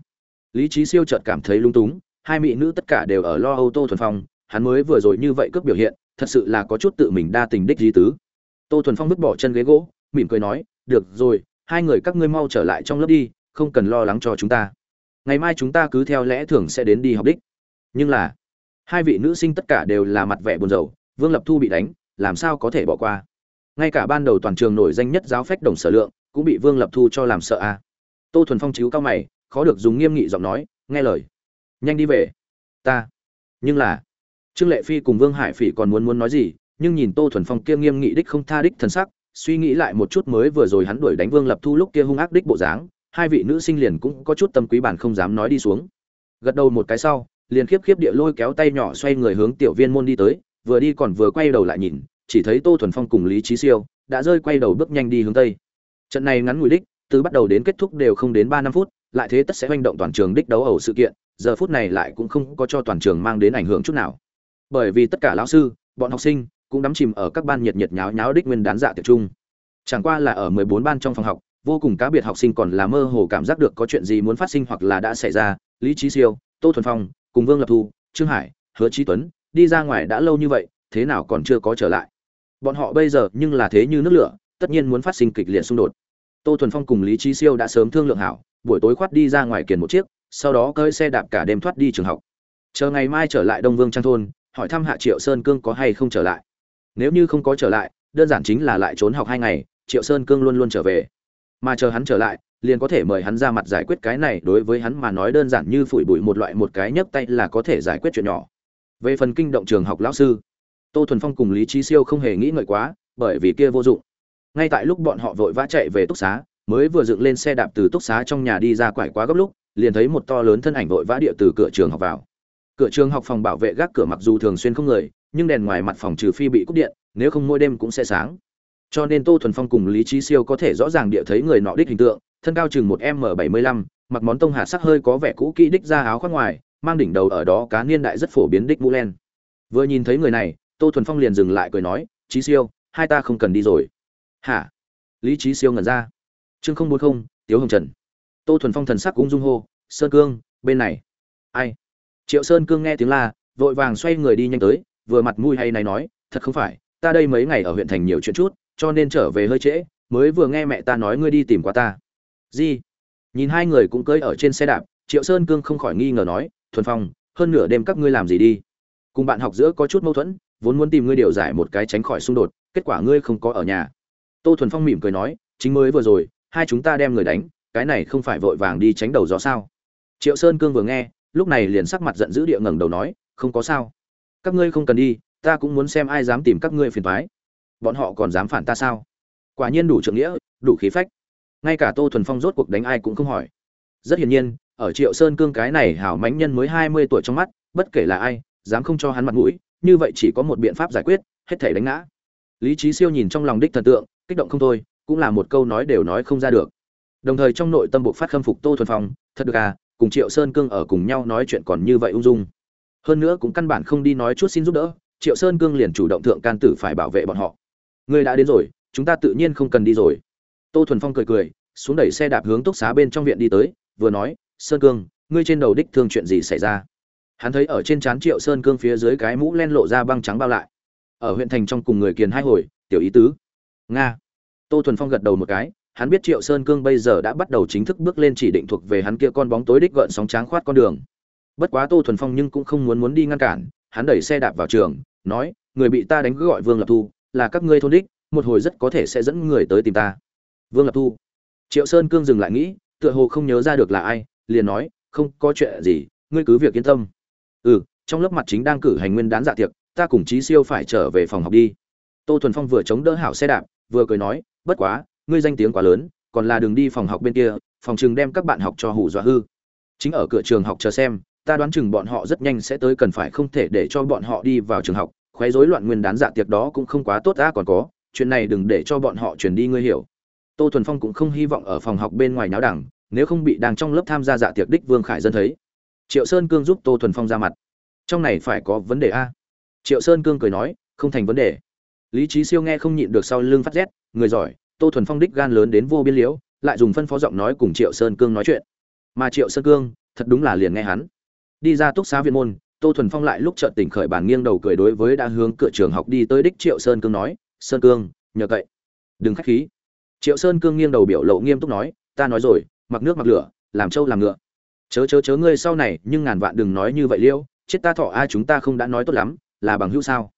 Lý trí siêu chợt cảm thấy lung túng, hai mỹ nữ tất cả đều ở lo âu tô thuần phong, hắn mới vừa rồi như vậy cướp biểu hiện, thật sự là có chút tự mình đa tình đích di tứ tô thuần phong vứt bỏ chân ghế gỗ, mỉm cười nói, được rồi, hai người các ngươi mau trở lại trong lớp đi, không cần lo lắng cho chúng ta. Ngày mai chúng ta cứ theo lẽ thường sẽ đến đi học đích. Nhưng là, hai vị nữ sinh tất cả đều là mặt vẻ buồn rầu, vương lập thu bị đánh, làm sao có thể bỏ qua? Ngay cả ban đầu toàn trường nổi danh nhất giáo phách đồng sở lượng, cũng bị vương lập thu cho làm sợ a. À. tô thuần phong chiếu cao mày, khó được dùng nghiêm nghị giọng nói, nghe lời. Nhanh đi về. Ta. Nhưng là, trương lệ phi cùng vương hải phỉ còn muốn muốn nói gì nhưng nhìn tô thuần phong kia nghiêm nghị đích không tha đích thần sắc, suy nghĩ lại một chút mới vừa rồi hắn đuổi đánh vương lập thu lúc kia hung ác đích bộ dáng, hai vị nữ sinh liền cũng có chút tâm quý bản không dám nói đi xuống. Gật đầu một cái sau, liền khiếp khiếp địa lôi kéo tay nhỏ xoay người hướng tiểu viên môn đi tới, vừa đi còn vừa quay đầu lại nhìn, chỉ thấy tô thuần phong cùng lý trí siêu đã rơi quay đầu bước nhanh đi hướng tây. Trận này ngắn ngủi đích, từ bắt đầu đến kết thúc đều không đến ba năm phút, lại thế tất sẽ manh động toàn trường đích đấu ẩu sự kiện, giờ phút này lại cũng không có cho toàn trường mang đến ảnh hưởng chút nào. Bởi vì tất cả lão sư, bọn học sinh cũng đắm chìm ở các ban nhiệt nhiệt nháo nháo đích nguyên đán dạ tiệc trung chẳng qua là ở mười bốn ban trong phòng học, vô cùng cá biệt học sinh còn là mơ hồ cảm giác được có chuyện gì muốn phát sinh hoặc là đã xảy ra. Lý Chí siêu, tô thuần phong, cùng vương lập thu, trương hải, hứa Chí tuấn, đi ra ngoài đã lâu như vậy, thế nào còn chưa có trở lại. Bọn họ bây giờ nhưng là thế như nước lửa, tất nhiên muốn phát sinh kịch liệt xung đột. Tô thuần phong cùng lý Chí siêu đã sớm thương lượng hảo, buổi tối khoát đi ra ngoài kiền một chiếc, sau đó cơi xe đạp cả đêm thoát đi trường học. Chờ ngày mai trở lại đông vương trang thôn, hỏi thăm hạ triệu sơn cương có hay không trở lại nếu như không có trở lại, đơn giản chính là lại trốn học hai ngày, triệu sơn cương luôn luôn trở về. Mà chờ hắn trở lại, liền có thể mời hắn ra mặt giải quyết cái này, đối với hắn mà nói đơn giản như phủi bụi một loại một cái nhấc tay là có thể giải quyết chuyện nhỏ. Về phần kinh động trường học lão sư, tô thuần phong cùng lý trí siêu không hề nghĩ ngợi quá, bởi vì kia vô dụng. Ngay tại lúc bọn họ vội vã chạy về túc xá, mới vừa dựng lên xe đạp từ túc xá trong nhà đi ra quải quá gấp lúc, liền thấy một to lớn thân ảnh vội vã địa từ cửa trường học vào. Cửa trường học phòng bảo vệ gác cửa mặc dù thường xuyên không người nhưng đèn ngoài mặt phòng trừ phi bị cúp điện, nếu không mỗi đêm cũng sẽ sáng. Cho nên tô thuần phong cùng lý trí siêu có thể rõ ràng địa thấy người nọ đích hình tượng, thân cao chừng một m bảy mươi lăm, mặc món tông hạt sắc hơi có vẻ cũ kỹ đích ra áo khoác ngoài, mang đỉnh đầu ở đó cá niên đại rất phổ biến đích mũ len. Vừa nhìn thấy người này, tô thuần phong liền dừng lại cười nói, trí siêu, hai ta không cần đi rồi. Hả? Lý trí siêu ngẩn ra. Chương không bốn không, tiếu hồng trần. Tô thuần phong thần sắc cũng dung hô, sơn cương, bên này. Ai? Triệu sơn cương nghe tiếng la, vội vàng xoay người đi nhanh tới vừa mặt mũi hay này nói, thật không phải, ta đây mấy ngày ở huyện thành nhiều chuyện chút, cho nên trở về hơi trễ, mới vừa nghe mẹ ta nói ngươi đi tìm qua ta. Gì? Nhìn hai người cũng cưỡi ở trên xe đạp, triệu sơn cương không khỏi nghi ngờ nói, thuần phong, hơn nửa đêm các ngươi làm gì đi? Cùng bạn học giữa có chút mâu thuẫn, vốn muốn tìm ngươi điều giải một cái tránh khỏi xung đột, kết quả ngươi không có ở nhà. Tô thuần phong mỉm cười nói, chính mới vừa rồi, hai chúng ta đem người đánh, cái này không phải vội vàng đi tránh đầu gió sao? Triệu sơn cương vừa nghe, lúc này liền sắc mặt giận dữ địa ngẩng đầu nói, không có sao các ngươi không cần đi, ta cũng muốn xem ai dám tìm các ngươi phiền toái. Bọn họ còn dám phản ta sao? Quả nhiên đủ trưởng nghĩa, đủ khí phách. Ngay cả tô thuần phong rốt cuộc đánh ai cũng không hỏi. Rất hiển nhiên, ở triệu sơn cương cái này hảo mãnh nhân mới hai mươi tuổi trong mắt, bất kể là ai, dám không cho hắn mặt mũi, như vậy chỉ có một biện pháp giải quyết, hết thể đánh ngã. Lý trí siêu nhìn trong lòng đích thần tượng, kích động không thôi, cũng là một câu nói đều nói không ra được. Đồng thời trong nội tâm buộc phát khâm phục tô thuần phong, thật được à cùng triệu sơn cương ở cùng nhau nói chuyện còn như vậy ung dung hơn nữa cũng căn bản không đi nói chút xin giúp đỡ, triệu sơn cương liền chủ động thượng can tử phải bảo vệ bọn họ. Người đã đến rồi, chúng ta tự nhiên không cần đi rồi. Tô thuần phong cười cười, xuống đẩy xe đạp hướng túc xá bên trong viện đi tới, vừa nói, sơn cương, ngươi trên đầu đích thương chuyện gì xảy ra? Hắn thấy ở trên trán triệu sơn cương phía dưới cái mũ len lộ ra băng trắng bao lại. Ở huyện thành trong cùng người kiền hai hồi, tiểu ý tứ. Nga. Tô thuần phong gật đầu một cái, hắn biết triệu sơn cương bây giờ đã bắt đầu chính thức bước lên chỉ định thuộc về hắn kia con bóng tối đích gợn sóng tráng khoát con đường bất quá tô thuần phong nhưng cũng không muốn muốn đi ngăn cản, hắn đẩy xe đạp vào trường, nói, người bị ta đánh gọi vương lập thu, là các ngươi thôn đích, một hồi rất có thể sẽ dẫn người tới tìm ta. Vương lập thu, triệu sơn cương dừng lại nghĩ, tựa hồ không nhớ ra được là ai, liền nói, không có chuyện gì, ngươi cứ việc yên tâm. Ừ trong lớp mặt chính đang cử hành nguyên đán dạ tiệc, ta cùng chí siêu phải trở về phòng học đi. Tô thuần phong vừa chống đỡ hảo xe đạp, vừa cười nói, bất quá, ngươi danh tiếng quá lớn, còn là đường đi phòng học bên kia, phòng trường đem các bạn học cho hủ dọa hư. Chính ở cửa trường học chờ xem ta đoán chừng bọn họ rất nhanh sẽ tới, cần phải không thể để cho bọn họ đi vào trường học. Khoe rối loạn nguyên đán dạ tiệc đó cũng không quá tốt đã còn có, chuyện này đừng để cho bọn họ chuyển đi, ngươi hiểu. Tô thuần phong cũng không hy vọng ở phòng học bên ngoài náo đẳng, nếu không bị đang trong lớp tham gia dạ tiệc đích vương khải dân thấy. Triệu sơn cương giúp tô thuần phong ra mặt. Trong này phải có vấn đề, a. Triệu sơn cương cười nói, không thành vấn đề. Lý trí siêu nghe không nhịn được sau lưng phát rét, người giỏi, tô thuần phong đích gan lớn đến vô biên liễu, lại dùng phân phó giọng nói cùng triệu sơn cương nói chuyện. Mà triệu sơn cương, thật đúng là liền nghe hắn đi ra túc xá viện môn, tô thuần phong lại lúc chợt tỉnh khởi bản nghiêng đầu cười đối với đã hướng cửa trường học đi tới đích triệu sơn cương nói, sơn cương, nhờ cậy. Đừng khách khí. Triệu sơn cương nghiêng đầu biểu lộ nghiêm túc nói, ta nói rồi, mặc nước mặc lửa, làm trâu làm ngựa. Chớ chớ chớ ngươi sau này, nhưng ngàn vạn đừng nói như vậy liêu, chết ta thọ ai chúng ta không đã nói tốt lắm, là bằng hữu sao?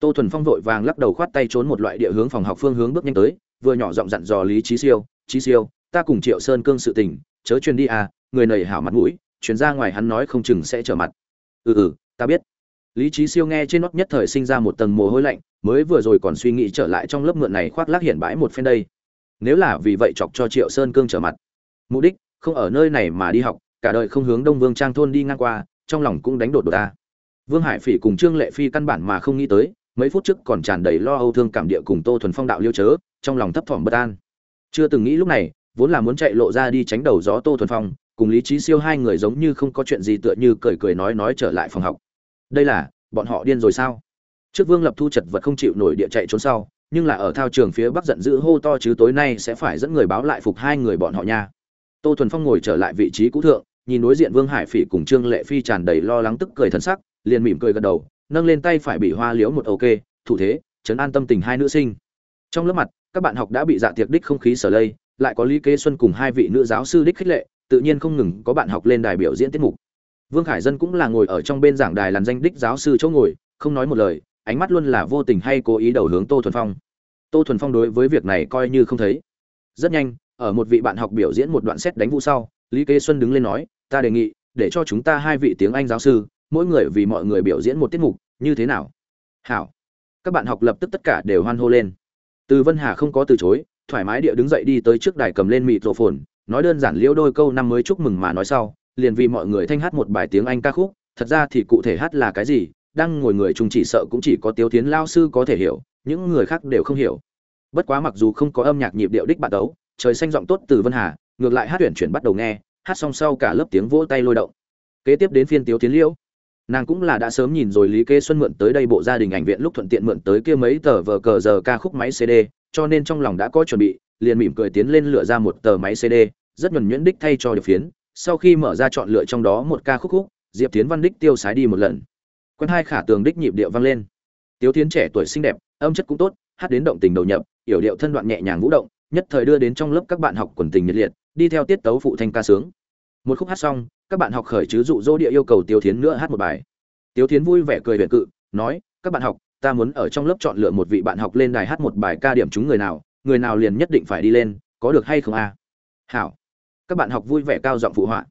Tô thuần phong vội vàng lắc đầu khoát tay trốn một loại địa hướng phòng học phương hướng bước nhanh tới, vừa nhỏ giọng dặn dò lý trí siêu trí siêu, ta cùng triệu sơn cương sự tình, chớ truyền đi à người nầy hảo mặt mũi chuyển ra ngoài hắn nói không chừng sẽ trở mặt. Ừ ừ ta biết. Lý trí siêu nghe trên nót nhất thời sinh ra một tầng mồ hôi lạnh, mới vừa rồi còn suy nghĩ trở lại trong lớp mượn này khoác lác hiện bãi một phen đây. Nếu là vì vậy chọc cho triệu sơn cương trở mặt. Mục đích, không ở nơi này mà đi học, cả đời không hướng đông vương trang thôn đi ngang qua, trong lòng cũng đánh đột đột ta. Vương hải phỉ cùng trương lệ phi căn bản mà không nghĩ tới, mấy phút trước còn tràn đầy lo âu thương cảm địa cùng tô thuần phong đạo liêu chớ, trong lòng thấp thỏm bất an. Chưa từng nghĩ lúc này, vốn là muốn chạy lộ ra đi tránh đầu gió tô thuần phong cùng lý trí siêu hai người giống như không có chuyện gì tựa như cười cười nói nói trở lại phòng học. Đây là, bọn họ điên rồi sao? Trước vương lập thu chật vật không chịu nổi địa chạy trốn sau, nhưng là ở thao trường phía bắc giận dữ hô to chứ tối nay sẽ phải dẫn người báo lại phục hai người bọn họ nha. Tô thuần phong ngồi trở lại vị trí cũ thượng, nhìn đối diện vương hải phỉ cùng trương lệ phi tràn đầy lo lắng tức cười thân sắc, liền mỉm cười gật đầu, nâng lên tay phải bị hoa liễu một ok, thủ thế chấn an tâm tình hai nữ sinh. Trong lớp mặt, các bạn học đã bị dạ tiệc đích không khí sở lây, lại có lý kế xuân cùng hai vị nữ giáo sư đích khích lệ tự nhiên không ngừng có bạn học lên đài biểu diễn tiết mục. Vương khải dân cũng là ngồi ở trong bên giảng đài làn danh đích giáo sư chỗ ngồi, không nói một lời, ánh mắt luôn là vô tình hay cố ý đầu hướng tô thuần phong. Tô thuần phong đối với việc này coi như không thấy. Rất nhanh, ở một vị bạn học biểu diễn một đoạn xét đánh vụ sau, lý kế xuân đứng lên nói, ta đề nghị, để cho chúng ta hai vị tiếng anh giáo sư, mỗi người vì mọi người biểu diễn một tiết mục, như thế nào? Hảo. Các bạn học lập tức tất cả đều hoan hô lên. Từ vân hà không có từ chối, thoải mái địa đứng dậy đi tới trước đài cầm lên mịt rộ phồn nói đơn giản liễu đôi câu năm mới chúc mừng mà nói sau, liền vì mọi người thanh hát một bài tiếng anh ca khúc, thật ra thì cụ thể hát là cái gì, đang ngồi người chung chỉ sợ cũng chỉ có tiếu tiến lao sư có thể hiểu, những người khác đều không hiểu. Bất quá mặc dù không có âm nhạc nhịp điệu đích bạn đấu, trời xanh giọng tốt từ vân hà, ngược lại hát tuyển chuyển bắt đầu nghe, hát xong sau cả lớp tiếng vỗ tay lôi động. Kế tiếp đến phiên tiếu tiến liễu. Nàng cũng là đã sớm nhìn rồi lý kê xuân mượn tới đây bộ gia đình ảnh viện lúc thuận tiện mượn tới kia mấy tờ vờ cờ giờ ca khúc máy cd cho nên trong lòng đã có chuẩn bị liền mỉm cười tiến lên lựa ra một tờ máy cd rất nhuần nhuyễn đích thay cho điều phiến. Sau khi mở ra chọn lựa trong đó một ca khúc khúc, diệp tiến văn đích tiêu sái đi một lần. Quen hai khả tường đích nhịp điệu vang lên. Tiếu tiến trẻ tuổi xinh đẹp, âm chất cũng tốt, hát đến động tình đầu nhập, yểu điệu thân đoạn nhẹ nhàng vũ động, nhất thời đưa đến trong lớp các bạn học quần tình nhiệt liệt, đi theo tiết tấu phụ thanh ca sướng. Một khúc hát xong, các bạn học khởi chứ dụ dỗ địa yêu cầu Tiếu thiến nữa hát một bài. Tiếu thiến vui vẻ cười huyền cự, nói, các bạn học, ta muốn ở trong lớp chọn lựa một vị bạn học lên đài hát một bài ca điểm chúng người nào người nào liền nhất định phải đi lên, có được hay không a? À? hảo. Các bạn học vui vẻ cao giọng phụ họa.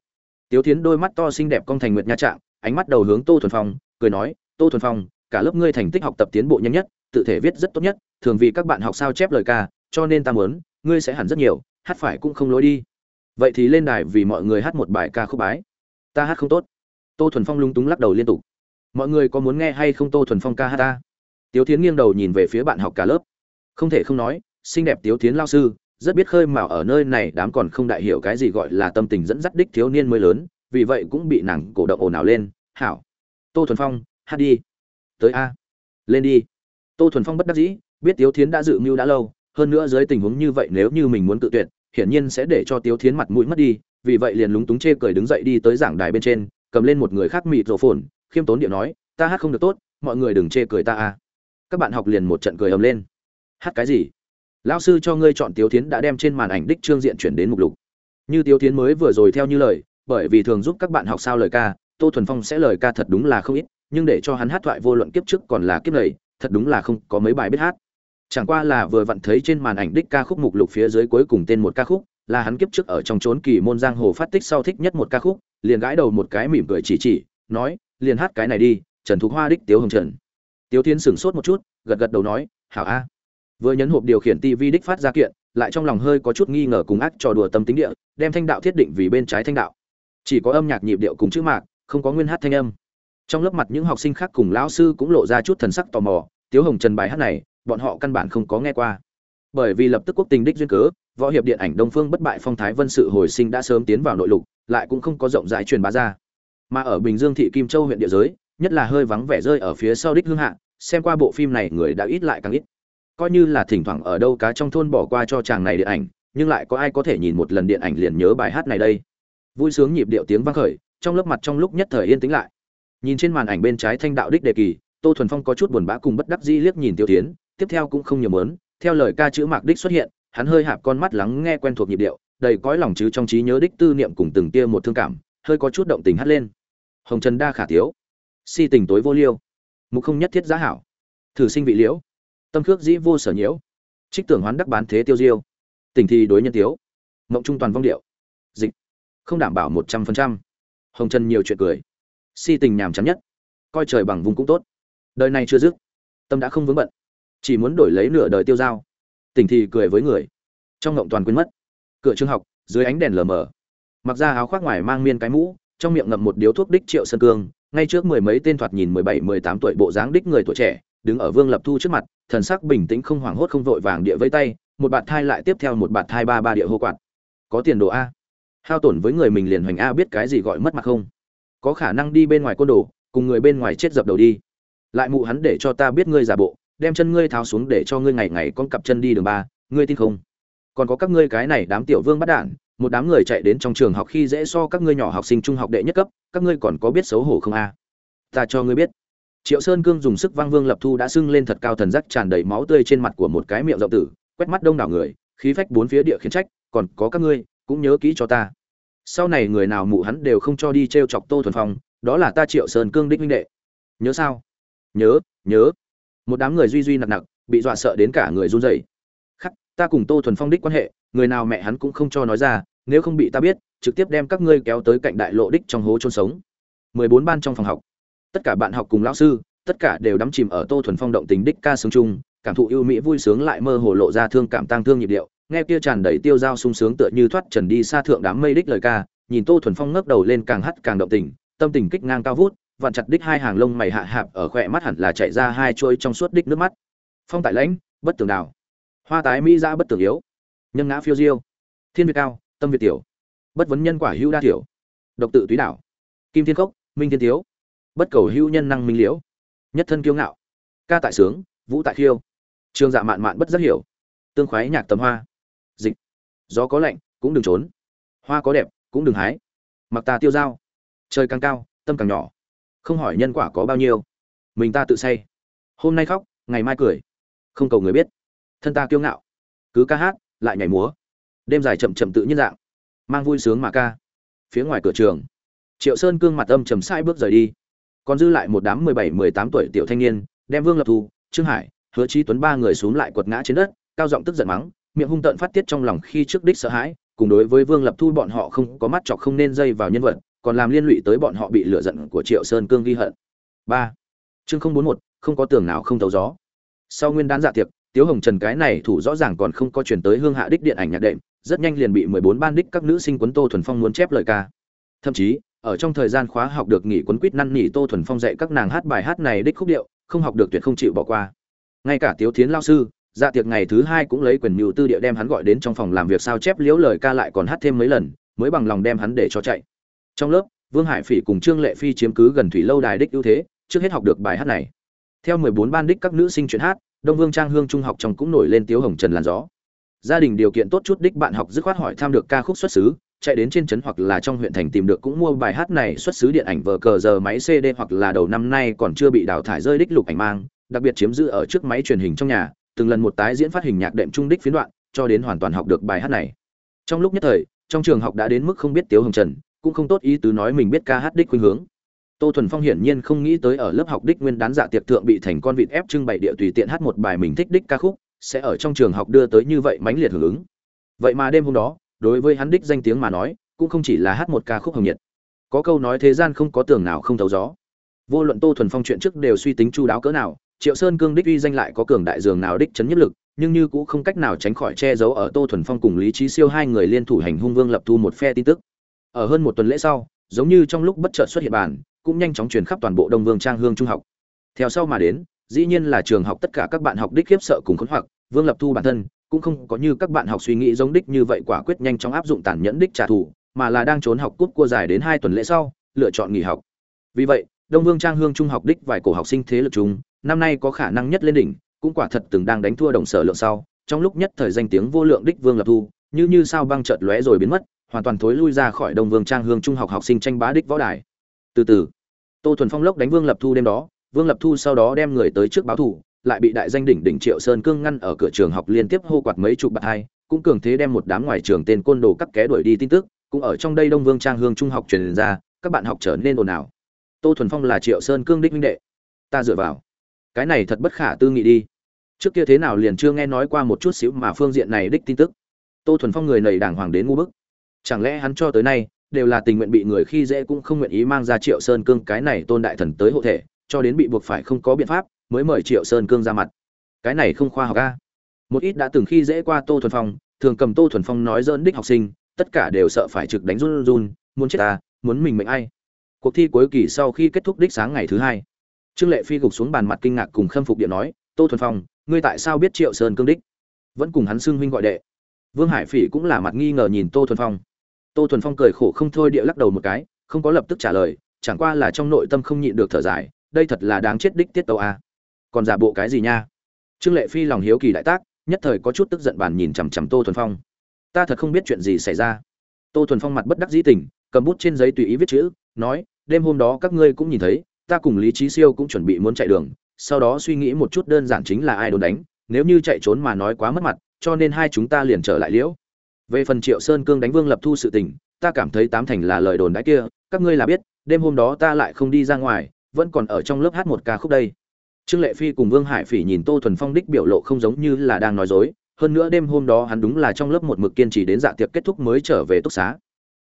Tiếu thiến đôi mắt to xinh đẹp cong thành nguyệt nha trạng, ánh mắt đầu hướng tô thuần phong, cười nói, tô thuần phong, cả lớp ngươi thành tích học tập tiến bộ nhanh nhất, tự thể viết rất tốt nhất, thường vì các bạn học sao chép lời ca, cho nên ta muốn, ngươi sẽ hẳn rất nhiều, hát phải cũng không lối đi. Vậy thì lên đài vì mọi người hát một bài ca khúc bái. Ta hát không tốt. Tô thuần phong lung túng lắc đầu liên tục. Mọi người có muốn nghe hay không tô thuần phong ca hát ta? Tiếu thiến nghiêng đầu nhìn về phía bạn học cả lớp. Không thể không nói xinh đẹp tiếu thiến lao sư, rất biết khơi mào ở nơi này, đám còn không đại hiểu cái gì gọi là tâm tình dẫn dắt đích thiếu niên mới lớn, vì vậy cũng bị nàng cổ động ồn ào lên. Hảo, tô thuần phong, hát đi. Tới a, lên đi. Tô thuần phong bất đắc dĩ, biết tiếu thiến đã dự mưu đã lâu, hơn nữa dưới tình huống như vậy nếu như mình muốn tự tuyệt, hiển nhiên sẽ để cho tiếu thiến mặt mũi mất đi, vì vậy liền lúng túng chê cười đứng dậy đi tới giảng đài bên trên, cầm lên một người khác mịt rổ phồn, khiêm tốn điệu nói, ta hát không được tốt, mọi người đừng chê cười ta à các bạn học liền một trận cười ầm lên. Hát cái gì? Lão sư cho ngươi chọn tiếu thiến đã đem trên màn ảnh đích trương diện chuyển đến mục lục. Như tiếu thiến mới vừa rồi theo như lời, bởi vì thường giúp các bạn học sao lời ca, tô thuần phong sẽ lời ca thật đúng là không ít, nhưng để cho hắn hát thoại vô luận kiếp trước còn là kiếp này, thật đúng là không có mấy bài biết hát. Chẳng qua là vừa vặn thấy trên màn ảnh đích ca khúc mục lục phía dưới cuối cùng tên một ca khúc, là hắn kiếp trước ở trong trốn kỳ môn giang hồ phát tích sau thích nhất một ca khúc, liền gãi đầu một cái mỉm cười chỉ chỉ, nói, liền hát cái này đi, trần thục hoa đích tiếu hồng trần. Tiếu thiên sửng sốt một chút, gật gật đầu nói, hảo a vừa nhấn hộp điều khiển tv đích phát ra kiện, lại trong lòng hơi có chút nghi ngờ cùng ác trò đùa tâm tính địa, đem thanh đạo thiết định vì bên trái thanh đạo. Chỉ có âm nhạc nhịp điệu cùng chữ mạc, không có nguyên hát thanh âm. Trong lớp mặt những học sinh khác cùng lão sư cũng lộ ra chút thần sắc tò mò, tiếu hồng trần bài hát này, bọn họ căn bản không có nghe qua. Bởi vì lập tức quốc tình đích duyên cớ, võ hiệp điện ảnh đông phương bất bại phong thái vân sự hồi sinh đã sớm tiến vào nội lục, lại cũng không có rộng rãi truyền bá ra. Mà ở bình dương thị kim châu huyện địa giới, nhất là hơi vắng vẻ rơi ở phía sau đích hương hạ, xem qua bộ phim này người đã ít lại càng ít coi như là thỉnh thoảng ở đâu cá trong thôn bỏ qua cho chàng này điện ảnh, nhưng lại có ai có thể nhìn một lần điện ảnh liền nhớ bài hát này đây. Vui sướng nhịp điệu tiếng vang khởi, trong lớp mặt trong lúc nhất thời yên tĩnh lại. Nhìn trên màn ảnh bên trái thanh đạo đích đề kỳ, tô thuần phong có chút buồn bã cùng bất đắc dĩ liếc nhìn tiêu tiến, tiếp theo cũng không nhiều mớn, theo lời ca chữ mạc đích xuất hiện, hắn hơi hạp con mắt lắng nghe quen thuộc nhịp điệu, đầy cõi lòng chứ trong trí nhớ đích tư niệm cùng từng tia một thương cảm, hơi có chút động tình hắt lên. Hồng trần đa khả thiếu si tình tối vô liêu, mục không nhất thiết giá hảo. Thử sinh vị liễu tâm khước dĩ vô sở nhiễu. Trích tưởng hoán đắc bán thế tiêu diêu. Tình thi đối nhân tiếu. Mộng trung toàn vong điệu. Dịch. Không đảm bảo một trăm phần trăm. Hồng trần nhiều chuyện cười. Si tình nhàm chán nhất. Coi trời bằng vùng cũng tốt. Đời này chưa dứt. Tâm đã không vướng bận. Chỉ muốn đổi lấy nửa đời tiêu dao. Tình thì cười với người. Trong ngộng toàn quên mất. Cửa trường học, dưới ánh đèn lờ mờ. Mặc ra áo khoác ngoài mang miên cái mũ, trong miệng ngậm một điếu thuốc đích triệu sơn cương. Ngay trước mười mấy tên thoạt nhìn mười bảy, mười tám tuổi bộ dáng đích người tuổi trẻ đứng ở vương lập thu trước mặt, thần sắc bình tĩnh không hoảng hốt không vội vàng địa với tay, một bạt thai lại tiếp theo một bạt thai ba ba địa hô quạt. Có tiền đồ a. Hao tổn với người mình liền hoành a biết cái gì gọi mất mặt không? Có khả năng đi bên ngoài côn đồ, cùng người bên ngoài chết dập đầu đi. Lại mụ hắn để cho ta biết ngươi giả bộ, đem chân ngươi tháo xuống để cho ngươi ngày ngày con cặp chân đi đường ba, ngươi tin không? Còn có các ngươi cái này đám tiểu vương bắt đản một đám người chạy đến trong trường học khi dễ so các ngươi nhỏ học sinh trung học đệ nhất cấp, các ngươi còn có biết xấu hổ không a? Ta cho ngươi biết triệu sơn cương dùng sức vang vương lập thu đã sưng lên thật cao thần giác tràn đầy máu tươi trên mặt của một cái miệng rộng tử, quét mắt đông đảo người, khí phách bốn phía địa khiến trách, còn có các ngươi, cũng nhớ kỹ cho ta. Sau này người nào mụ hắn đều không cho đi t r e o chọc tô thuần phong, đó là ta triệu sơn cương đích minh đệ. Nhớ sao? Nhớ nhớ. Một đám người duy duy nặng nặng, bị dọa sợ đến cả người run rẩy. Khắc, ta cùng tô thuần phong đích quan hệ, người nào mẹ hắn cũng không cho nói ra, nếu không bị ta biết, trực tiếp đem các ngươi kéo tới cạnh đại lộ đích trong hố chôn sống. Mười bốn ban trong phòng học tất cả bạn học cùng lão sư, tất cả đều đắm chìm ở tô thuần phong động tình đích ca sướng chung, cảm thụ yêu mỹ vui sướng lại mơ hồ lộ ra thương cảm tăng thương nhịp điệu, nghe kia tràn đầy tiêu dao sung sướng tựa như thoát trần đi xa thượng đám mây đích lời ca, nhìn tô thuần phong ngước đầu lên càng hắt càng động tình, tâm tình kích ngang cao vút, vặn chặt đích hai hàng lông mày hạ hạp ở khỏe mắt hẳn là chạy ra hai trôi trong suốt đích nước mắt. Phong tại lãnh, bất tường đào. Hoa tái mỹ ra bất tường yếu. Nhân ngã phiêu diêu. Thiên việt cao, tâm việt tiểu. Bất vấn nhân quả hữu đa tiểu. Độc tự túy đảo. Kim thiên cốc minh thiên thiếu bất cầu hữu nhân năng minh liễu, nhất thân kiêu ngạo, ca tại sướng, vũ tại khiêu, trường dạ mạn mạn bất giác hiểu, tương khoái nhạc tầm hoa, dịch, gió có lạnh, cũng đừng trốn, hoa có đẹp, cũng đừng hái, mặc ta tiêu dao, trời càng cao, tâm càng nhỏ, không hỏi nhân quả có bao nhiêu, mình ta tự say, hôm nay khóc, ngày mai cười, không cầu người biết, thân ta kiêu ngạo, cứ ca hát, lại nhảy múa, đêm dài chậm chậm tự nhiên dạng, mang vui sướng mà ca, phía ngoài cửa trường, triệu sơn cương mặt âm trầm sai bước rời đi còn dư lại một đám mười bảy, mười tám tuổi tiểu thanh niên, đem vương lập thù trương hải, hứa trí tuấn ba người xuống lại quật ngã trên đất, cao giọng tức giận mắng, miệng hung tợn phát tiết trong lòng khi trước đích sợ hãi, cùng đối với vương lập thu bọn họ không có mắt chọc không nên dây vào nhân vật, còn làm liên lụy tới bọn họ bị lựa giận của triệu sơn cương ghi hận. Ba. Chương không bốn một, không có tường nào không thấu gió. Sau nguyên đán dạ tiệc, tiếu hồng trần cái này thủ rõ ràng còn không có chuyển tới hương hạ đích điện ảnh nhạc đệm, rất nhanh liền bị mười bốn ban đích các nữ sinh quấn tô thuần phong muốn chép lời ca. Thậm chí ở trong thời gian khóa học được nghỉ quấn quýt năn nỉ tô thuần phong dạy các nàng hát bài hát này đích khúc điệu, không học được tuyệt không chịu bỏ qua. Ngay cả tiếu thiến lao sư dạ tiệc ngày thứ hai cũng lấy quyền mưu tư địa đem hắn gọi đến trong phòng làm việc sao chép liễu lời ca lại còn hát thêm mấy lần, mới bằng lòng đem hắn để cho chạy. Trong lớp, vương hải phỉ cùng trương lệ phi chiếm cứ gần thủy lâu đài đích ưu thế, trước hết học được bài hát này. Theo mười bốn ban đích các nữ sinh chuyện hát, đông vương trang hương trung học trong cũng nổi lên tiếu hồng trần làn gió. Gia đình điều kiện tốt chút đích bạn học dứt khoát hỏi tham được ca khúc xuất xứ chạy đến trên trấn hoặc là trong huyện thành tìm được cũng mua bài hát này xuất xứ điện ảnh vờ cờ giờ máy cd hoặc là đầu năm nay còn chưa bị đào thải rơi đích lục ảnh mang, đặc biệt chiếm giữ ở trước máy truyền hình trong nhà, từng lần một tái diễn phát hình nhạc đệm trung đích phiến đoạn, cho đến hoàn toàn học được bài hát này. Trong lúc nhất thời, trong trường học đã đến mức không biết tiếu hồng trần, cũng không tốt ý tứ nói mình biết ca hát đích khuynh hướng. Tô thuần phong hiển nhiên không nghĩ tới ở lớp học đích nguyên đán dạ tiệc thượng bị thành con vịt ép trưng bày địa tùy tiện hát một bài mình thích đích ca khúc, sẽ ở trong trường học đưa tới như vậy mãnh liệt hưởng ứng. Vậy mà đêm hôm đó đối với hắn đích danh tiếng mà nói, cũng không chỉ là hát một ca khúc hồng nhiệt. Có câu nói thế gian không có tường nào không thấu gió. Vô luận tô thuần phong chuyện trước đều suy tính chu đáo cỡ nào, triệu sơn cương đích uy danh lại có cường đại dường nào đích chấn nhất lực, nhưng như cũng không cách nào tránh khỏi che giấu ở tô thuần phong cùng lý trí siêu hai người liên thủ hành hung vương lập thu một phe tin tức. Ở hơn một tuần lễ sau, giống như trong lúc bất chợt xuất hiện bản, cũng nhanh chóng truyền khắp toàn bộ đông vương trang hương trung học. Theo sau mà đến, dĩ nhiên là trường học tất cả các bạn học đích khiếp sợ cùng khốn hoặc, vương lập thu bản thân cũng không có như các bạn học suy nghĩ giống đích như vậy quả quyết nhanh chóng áp dụng tàn nhẫn đích trả thù, mà là đang trốn học cút cua dài đến hai tuần lễ sau, lựa chọn nghỉ học. Vì vậy, đông vương trang hương trung học đích vài cổ học sinh thế lực chúng, năm nay có khả năng nhất lên đỉnh, cũng quả thật từng đang đánh thua đồng sở lượng sau, trong lúc nhất thời danh tiếng vô lượng đích vương lập thu, như như sao băng chợt lóe rồi biến mất, hoàn toàn thối lui ra khỏi đông vương trang hương trung học học sinh tranh bá đích võ đài. Từ từ, tô thuần phong lốc đánh vương lập thu đêm đó, vương lập thu sau đó đem người tới trước báo thủ lại bị đại danh đỉnh đỉnh triệu sơn cương ngăn ở cửa trường học liên tiếp hô quạt mấy chục bạt hai, cũng cường thế đem một đám ngoài trường tên côn đồ cắt ké đuổi đi tin tức, cũng ở trong đây đông vương trang hương trung học truyền ra, các bạn học trở nên ồn ào. Tô thuần phong là triệu sơn cương đích huynh đệ. Ta dựa vào. Cái này thật bất khả tư nghị đi. Trước kia thế nào liền chưa nghe nói qua một chút xíu mà phương diện này đích tin tức. Tô thuần phong người nầy đàng hoàng đến ngu bức. Chẳng lẽ hắn cho tới nay đều là tình nguyện bị người khi dễ cũng không nguyện ý mang ra triệu sơn cương cái này tôn đại thần tới hộ thể, cho đến bị buộc phải không có biện pháp mới mời triệu sơn cương ra mặt. Cái này không khoa học a. Một ít đã từng khi dễ qua tô thuần phong, thường cầm tô thuần phong nói dỡn đích học sinh, tất cả đều sợ phải trực đánh run run, muốn chết ta, muốn mình mệnh ai. Cuộc thi cuối kỳ sau khi kết thúc đích sáng ngày thứ hai, trương lệ phi gục xuống bàn mặt kinh ngạc cùng khâm phục điện nói, tô thuần phong, ngươi tại sao biết triệu sơn cương đích? Vẫn cùng hắn xưng huynh gọi đệ. Vương hải phỉ cũng là mặt nghi ngờ nhìn tô thuần phong. Tô thuần phong cười khổ không thôi địa lắc đầu một cái, không có lập tức trả lời, chẳng qua là trong nội tâm không nhịn được thở dài, đây thật là đáng chết đích tiết tàu a còn giả bộ cái gì nha? Trương lệ phi lòng hiếu kỳ đại tác, nhất thời có chút tức giận bàn nhìn chằm chằm tô thuần phong. Ta thật không biết chuyện gì xảy ra. Tô thuần phong mặt bất đắc dĩ tình cầm bút trên giấy tùy ý viết chữ, nói, đêm hôm đó các ngươi cũng nhìn thấy, ta cùng lý trí siêu cũng chuẩn bị muốn chạy đường, sau đó suy nghĩ một chút đơn giản chính là ai đồn đánh, nếu như chạy trốn mà nói quá mất mặt, cho nên hai chúng ta liền trở lại liễu. Về phần triệu sơn cương đánh vương lập thu sự tình, ta cảm thấy tám thành là lời đồn đãi kia, các ngươi là biết, đêm hôm đó ta lại không đi ra ngoài, vẫn còn ở trong lớp hát một ca khúc đây trương lệ phi cùng vương hải phỉ nhìn tô thuần phong đích biểu lộ không giống như là đang nói dối, hơn nữa đêm hôm đó hắn đúng là trong lớp một mực kiên trì đến dạ tiệc kết thúc mới trở về túc xá.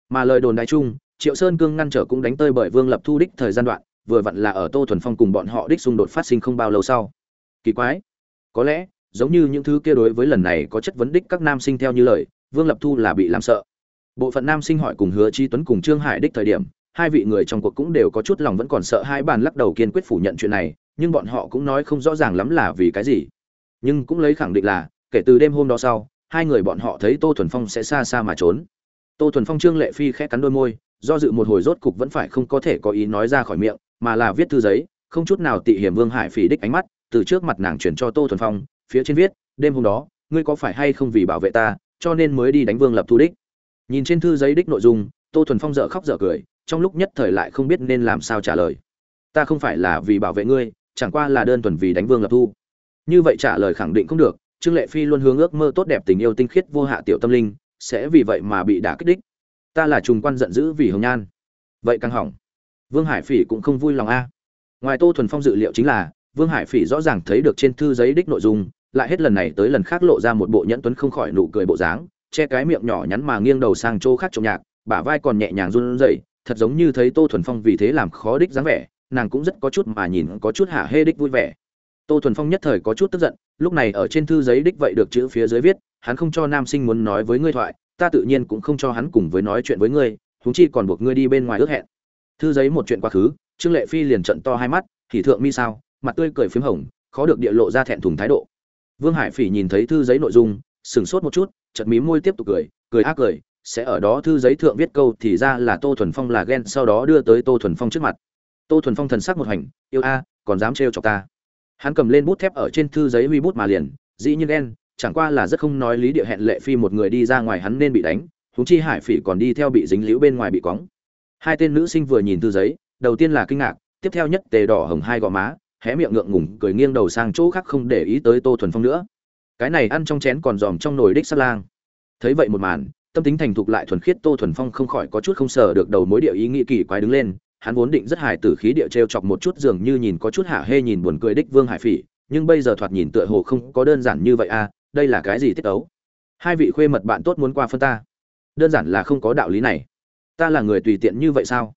Mà lời đồn đại chung, triệu sơn cương ngăn trở cũng đánh tơi bởi vương lập thu đích thời gian đoạn, vừa vặn là ở tô thuần phong cùng bọn họ đích xung đột phát sinh không bao lâu sau. Kỳ quái. Có lẽ, giống như những thứ kia đối với lần này có chất vấn đích các nam sinh theo như lời, vương lập thu là bị làm sợ. Bộ phận nam sinh hỏi cùng hứa chi tuấn cùng trương hải đích thời điểm, hai vị người trong cuộc cũng đều có chút lòng vẫn còn sợ hai bàn lắc đầu kiên quyết phủ nhận chuyện này nhưng bọn họ cũng nói không rõ ràng lắm là vì cái gì. Nhưng cũng lấy khẳng định là, kể từ đêm hôm đó sau, hai người bọn họ thấy tô thuần phong sẽ xa xa mà trốn. Tô thuần phong trương lệ phi khẽ cắn đôi môi, do dự một hồi rốt cục vẫn phải không có thể có ý nói ra khỏi miệng, mà là viết thư giấy, không chút nào tị hiểm vương hải phỉ đích ánh mắt, từ trước mặt nàng chuyển cho tô thuần phong, phía trên viết, đêm hôm đó, ngươi có phải hay không vì bảo vệ ta, cho nên mới đi đánh vương lập thu đích? Nhìn trên thư giấy đích nội dung, tô thuần phong dợ khóc dợ cười, trong lúc nhất thời lại không biết nên làm sao trả lời. Ta không phải là vì bảo vệ ngươi chẳng qua là đơn thuần vì đánh vương lập thu. Như vậy trả lời khẳng định không được, trương lệ phi luôn hướng ước mơ tốt đẹp tình yêu tinh khiết vô hạ tiểu tâm linh, sẽ vì vậy mà bị đả kích đích. Ta là trùng quan giận dữ vì hồng nhan. Vậy càng hỏng. Vương hải phỉ cũng không vui lòng a. Ngoài tô thuần phong dự liệu chính là, vương hải phỉ rõ ràng thấy được trên thư giấy đích nội dung, lại hết lần này tới lần khác lộ ra một bộ nhẫn tuấn không khỏi nụ cười bộ dáng, che cái miệng nhỏ nhắn mà nghiêng đầu sang chỗ khác trộm nhạc, bả vai còn nhẹ nhàng run rẩy, thật giống như thấy tô thuần phong vì thế làm khó đích dáng vẻ nàng cũng rất có chút mà nhìn có chút hạ hê đích vui vẻ. Tô thuần phong nhất thời có chút tức giận, lúc này ở trên thư giấy đích vậy được chữ phía dưới viết, hắn không cho nam sinh muốn nói với ngươi thoại, ta tự nhiên cũng không cho hắn cùng với nói chuyện với ngươi, huống chi còn buộc ngươi đi bên ngoài ước hẹn. Thư giấy một chuyện quá khứ, trương lệ phi liền trận to hai mắt thì thượng mi sao? Mặt tươi cười phím hồng, khó được địa lộ ra thẹn thùng thái độ. Vương hải phỉ nhìn thấy thư giấy nội dung, sửng sốt một chút chật mí môi tiếp tục cười cười ác cười, sẽ ở đó thư giấy thượng viết câu thì ra là tô thuần phong là ghen, sau đó đưa tới tô thuần phong trước mặt tô thuần phong thần sắc một hành, yêu a, còn dám trêu chọc ta? Hắn cầm lên bút thép ở trên thư giấy huy bút mà liền, dĩ nhiên đen chẳng qua là rất không nói lý địa hẹn lệ phi một người đi ra ngoài hắn nên bị đánh, huống chi hải phỉ còn đi theo bị dính liễu bên ngoài bị quóng hai tên nữ sinh vừa nhìn thư giấy, đầu tiên là kinh ngạc, tiếp theo nhất tề đỏ hồng hai gò má, hé miệng ngượng ngùng, cười nghiêng đầu sang chỗ khác không để ý tới tô thuần phong nữa. Cái này ăn trong chén còn dòm trong nồi đích sắt lang. Thấy vậy một màn, tâm tính thành thục lại thuần khiết, tô thuần phong không khỏi có chút không sờ được đầu mối địa ý nghĩ kỳ quái đứng lên hắn vốn định rất hài tử khí địa trêu chọc một chút dường như nhìn có chút hạ hê nhìn buồn cười đích vương hải phỉ, nhưng bây giờ thoạt nhìn tựa hồ không có đơn giản như vậy à đây là cái gì tiết ấu? Hai vị khuê mật bạn tốt muốn qua phân ta. Đơn giản là không có đạo lý này. Ta là người tùy tiện như vậy sao?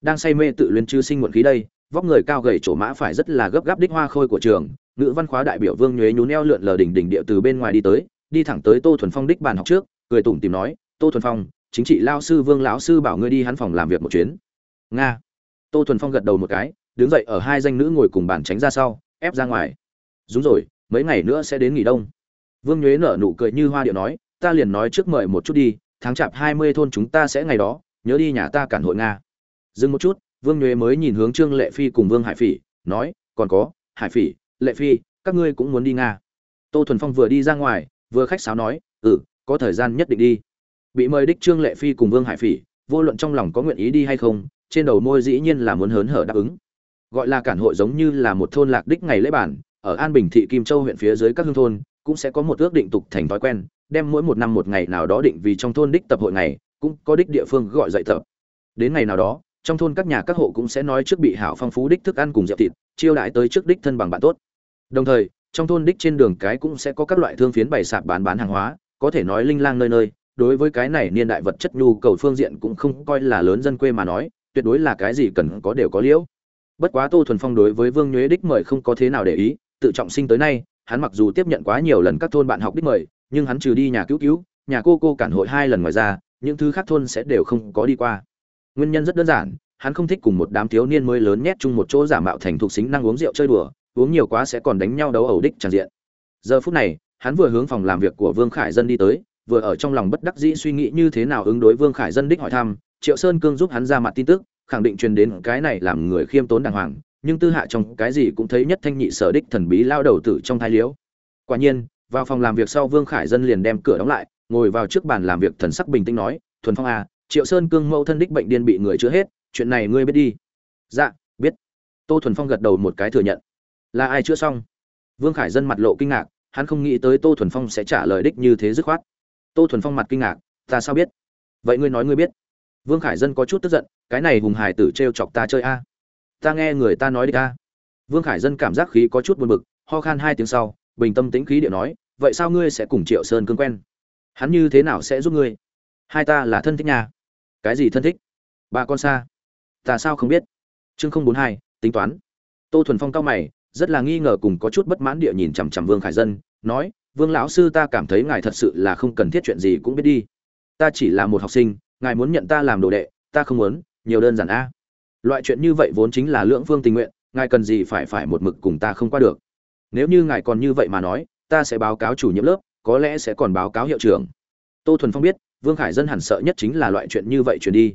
Đang say mê tự luyến chư sinh muộn khí đây, vóc người cao gầy chỗ mã phải rất là gấp gáp đích hoa khôi của trường, ngữ văn khóa đại biểu vương nhuế nhún eo lượn lờ đỉnh đỉnh địa từ bên ngoài đi tới, đi thẳng tới tô thuần phong đích bàn học trước, cười tủm tìm nói, tô thuần phong, chính trị lao sư vương lão sư bảo ngươi đi hắn phòng làm việc một chuyến. Nga tô thuần phong gật đầu một cái, đứng dậy ở hai danh nữ ngồi cùng bàn tránh ra sau, ép ra ngoài. Đúng rồi, mấy ngày nữa sẽ đến nghỉ đông. Vương nhuế nở nụ cười như hoa điệu nói, ta liền nói trước mời một chút đi, tháng chạp hai mươi thôn chúng ta sẽ ngày đó, nhớ đi nhà ta cản hội nga. Dừng một chút, vương nhuế mới nhìn hướng trương lệ phi cùng vương hải phỉ, nói, còn có, hải phỉ, lệ phi, các ngươi cũng muốn đi nga. Tô thuần phong vừa đi ra ngoài, vừa khách sáo nói ừ có thời gian nhất định đi. Bị mời đích trương lệ phi cùng vương hải phỉ, vô luận trong lòng có nguyện ý đi hay không trên đầu môi dĩ nhiên là muốn hớn hở đáp ứng. Gọi là cản hội giống như là một thôn lạc đích ngày lễ bản, ở an bình, thị kim châu huyện phía dưới các hương thôn, cũng sẽ có một ước định tục thành thói quen, đem mỗi một năm một ngày nào đó định vì trong thôn đích tập hội ngày, cũng có đích địa phương gọi dạy tập. Đến ngày nào đó, trong thôn các nhà các hộ cũng sẽ nói trước bị hảo phong phú đích thức ăn cùng rượu thịt, chiêu đãi tới trước đích thân bằng bạn tốt. Đồng thời, trong thôn đích trên đường cái cũng sẽ có các loại thương phiến bày sạp bán bán hàng hóa, có thể nói linh lang nơi nơi, đối với cái này niên đại vật chất nhu cầu phương diện cũng không coi là lớn dân quê mà nói tuyệt đối là cái gì cần có đều có liễu. Bất quá tô thuần phong đối với vương nhuế đích mời không có thế nào để ý, tự trọng sinh tới nay, hắn mặc dù tiếp nhận quá nhiều lần các thôn bạn học đích mời, nhưng hắn trừ đi nhà cứu cứu, nhà cô cô cản hội hai lần ngoài ra, những thứ khác thôn sẽ đều không có đi qua. Nguyên nhân rất đơn giản, hắn không thích cùng một đám thiếu niên mới lớn nhét chung một chỗ giả mạo thành thuộc xính năng uống rượu chơi đùa, uống nhiều quá sẽ còn đánh nhau đấu ẩu đích tràn diện. Giờ phút này, hắn vừa hướng phòng làm việc của vương khải dân đi tới, vừa ở trong lòng bất đắc dĩ suy nghĩ như thế nào ứng đối vương khải dân đích hỏi thăm triệu sơn cương giúp hắn ra mặt tin tức, khẳng định truyền đến cái này làm người khiêm tốn đàng hoàng, nhưng tư hạ trong cái gì cũng thấy nhất thanh nhị sở đích thần bí lao đầu tử trong thai liễu. Quả nhiên, vào phòng làm việc sau vương khải dân liền đem cửa đóng lại, ngồi vào trước bàn làm việc thần sắc bình tĩnh nói, thuần phong à triệu sơn cương mẫu thân đích bệnh điên bị người chữa hết, chuyện này ngươi biết đi. Dạ biết. Tô thuần phong gật đầu một cái thừa nhận. Là ai chữa xong? Vương khải dân mặt lộ kinh ngạc, hắn không nghĩ tới tô thuần phong sẽ trả lời đích như thế dứt khoát. Tô thuần phong mặt kinh ngạc, ta sao biết? Vậy ngươi nói ngươi biết vương khải dân có chút tức giận, cái này hùng hải tử t r e o chọc ta chơi a? Ta nghe người ta nói đi ca vương khải dân cảm giác khí có chút buồn bực, ho khan hai tiếng sau, bình tâm tĩnh khí điệu nói, vậy sao ngươi sẽ cùng triệu sơn cương quen? Hắn như thế nào sẽ giúp ngươi? Hai ta là thân thích nhà cái gì thân thích? Bà con xa. Ta sao không biết? Chương không bốn hai, tính toán. Tô thuần phong cao mày, rất là nghi ngờ cùng có chút bất mãn địa nhìn chằm chằm vương khải dân, nói, vương lão sư ta cảm thấy ngài thật sự là không cần thiết chuyện gì cũng biết đi. Ta chỉ là một học sinh ngài muốn nhận ta làm đồ đệ, ta không muốn, nhiều đơn giản a. Loại chuyện như vậy vốn chính là lưỡng phương tình nguyện, ngài cần gì phải phải một mực cùng ta không qua được. Nếu như ngài còn như vậy mà nói, ta sẽ báo cáo chủ nhiệm lớp, có lẽ sẽ còn báo cáo hiệu trưởng. Tô thuần phong biết, vương khải dân hẳn sợ nhất chính là loại chuyện như vậy chuyển đi.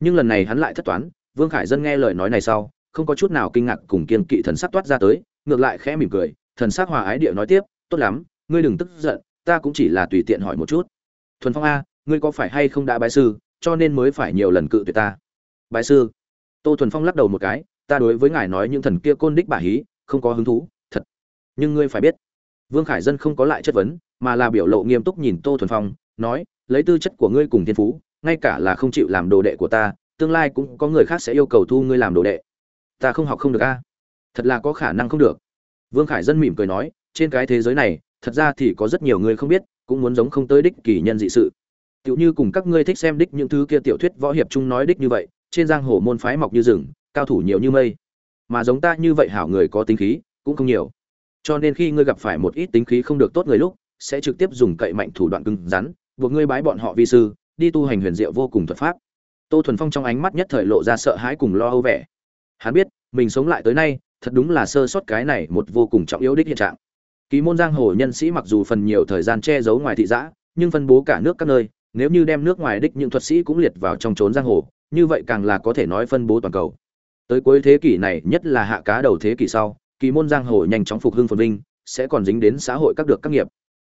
Nhưng lần này hắn lại thất toán, vương khải dân nghe lời nói này sau, không có chút nào kinh ngạc cùng kiên kỵ thần sắc toát ra tới, ngược lại khẽ mỉm cười, thần sắc hòa ái địa nói tiếp, tốt lắm, ngươi đừng tức giận, ta cũng chỉ là tùy tiện hỏi một chút. Thuần phong a ngươi có phải hay không đã bái sư, cho nên mới phải nhiều lần cự tuyệt ta? Bái sư? Tô thuần phong lắc đầu một cái, ta đối với ngài nói những thần kia côn đích bà hí, không có hứng thú, thật. Nhưng ngươi phải biết, vương khải dân không có lại chất vấn, mà là biểu lộ nghiêm túc nhìn tô thuần phong, nói, lấy tư chất của ngươi cùng thiên phú, ngay cả là không chịu làm đồ đệ của ta, tương lai cũng có người khác sẽ yêu cầu thu ngươi làm đồ đệ. Ta không học không được a. Thật là có khả năng không được. Vương khải dân mỉm cười nói, trên cái thế giới này, thật ra thì có rất nhiều người không biết, cũng muốn giống không tới đích kỳ nhân dị sự tựu như cùng các ngươi thích xem đích những thứ kia tiểu thuyết võ hiệp chung nói đích như vậy, trên giang hồ môn phái mọc như rừng, cao thủ nhiều như mây. Mà giống ta như vậy hảo người có tính khí, cũng không nhiều. Cho nên khi ngươi gặp phải một ít tính khí không được tốt người lúc, sẽ trực tiếp dùng cậy mạnh thủ đoạn cứng rắn, buộc ngươi bái bọn họ vi sư, đi tu hành huyền diệu vô cùng thuật pháp. Tô thuần phong trong ánh mắt nhất thời lộ ra sợ hãi cùng lo âu vẻ. Hắn biết, mình sống lại tới nay, thật đúng là sơ sót cái này một vô cùng trọng yếu đích hiện trạng. Ký môn giang hồ nhân sĩ mặc dù phần nhiều thời gian che giấu ngoài thị giã, nhưng phân bố cả nước các nơi nếu như đem nước ngoài đích những thuật sĩ cũng liệt vào trong trốn giang hồ, như vậy càng là có thể nói phân bố toàn cầu. Tới cuối thế kỷ này, nhất là hạ cá đầu thế kỷ sau, kỳ môn giang hồ nhanh chóng phục hưng phồn vinh, sẽ còn dính đến xã hội các được các nghiệp.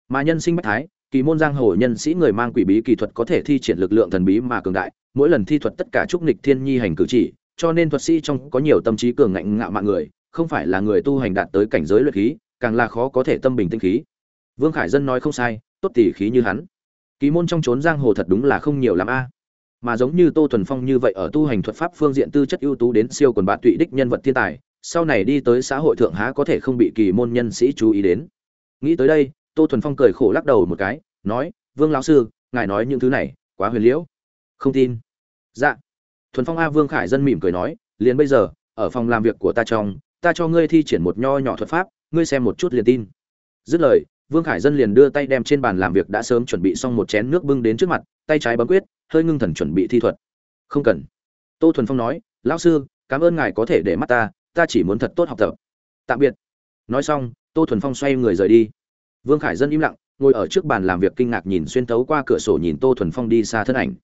Mà nhân sinh bách thái, kỳ môn giang hồ nhân sĩ người mang quỷ bí kỳ thuật có thể thi triển lực lượng thần bí mà cường đại, mỗi lần thi thuật tất cả trúc nghịch thiên nhi hành cử chỉ, cho nên thuật sĩ trong có nhiều tâm trí cường ngạnh ngạo mạn người, không phải là người tu hành đạt tới cảnh giới luyện khí, càng là khó có thể tâm bình tinh khí. Vương khải dân nói không sai, tốt tỉ khí như hắn kỳ môn trong trốn giang hồ thật đúng là không nhiều lắm a. Mà giống như tô thuần phong như vậy ở tu hành thuật pháp phương diện tư chất ưu tú đến siêu quần bạn tụy đích nhân vật thiên tài, sau này đi tới xã hội thượng há có thể không bị kỳ môn nhân sĩ chú ý đến. Nghĩ tới đây, tô thuần phong cười khổ lắc đầu một cái, nói, vương lão sư, ngài nói những thứ này, quá huyền liễu. Không tin. Dạ. Thuần phong a vương khải dân mỉm cười nói, liền bây giờ, ở phòng làm việc của ta trong, ta cho ngươi thi triển một nho nhỏ thuật pháp, ngươi xem một chút liền tin. Dứt lời vương khải dân liền đưa tay đem trên bàn làm việc đã sớm chuẩn bị xong một chén nước bưng đến trước mặt, tay trái bấm quyết, hơi ngưng thần chuẩn bị thi thuật. Không cần. Tô thuần phong nói, lão sư, cảm ơn ngài có thể để mắt ta ta chỉ muốn thật tốt học tập. Tạm biệt. Nói xong, tô thuần phong xoay người rời đi. Vương khải dân im lặng, ngồi ở trước bàn làm việc kinh ngạc nhìn xuyên tấu qua cửa sổ nhìn tô thuần phong đi xa thân ảnh.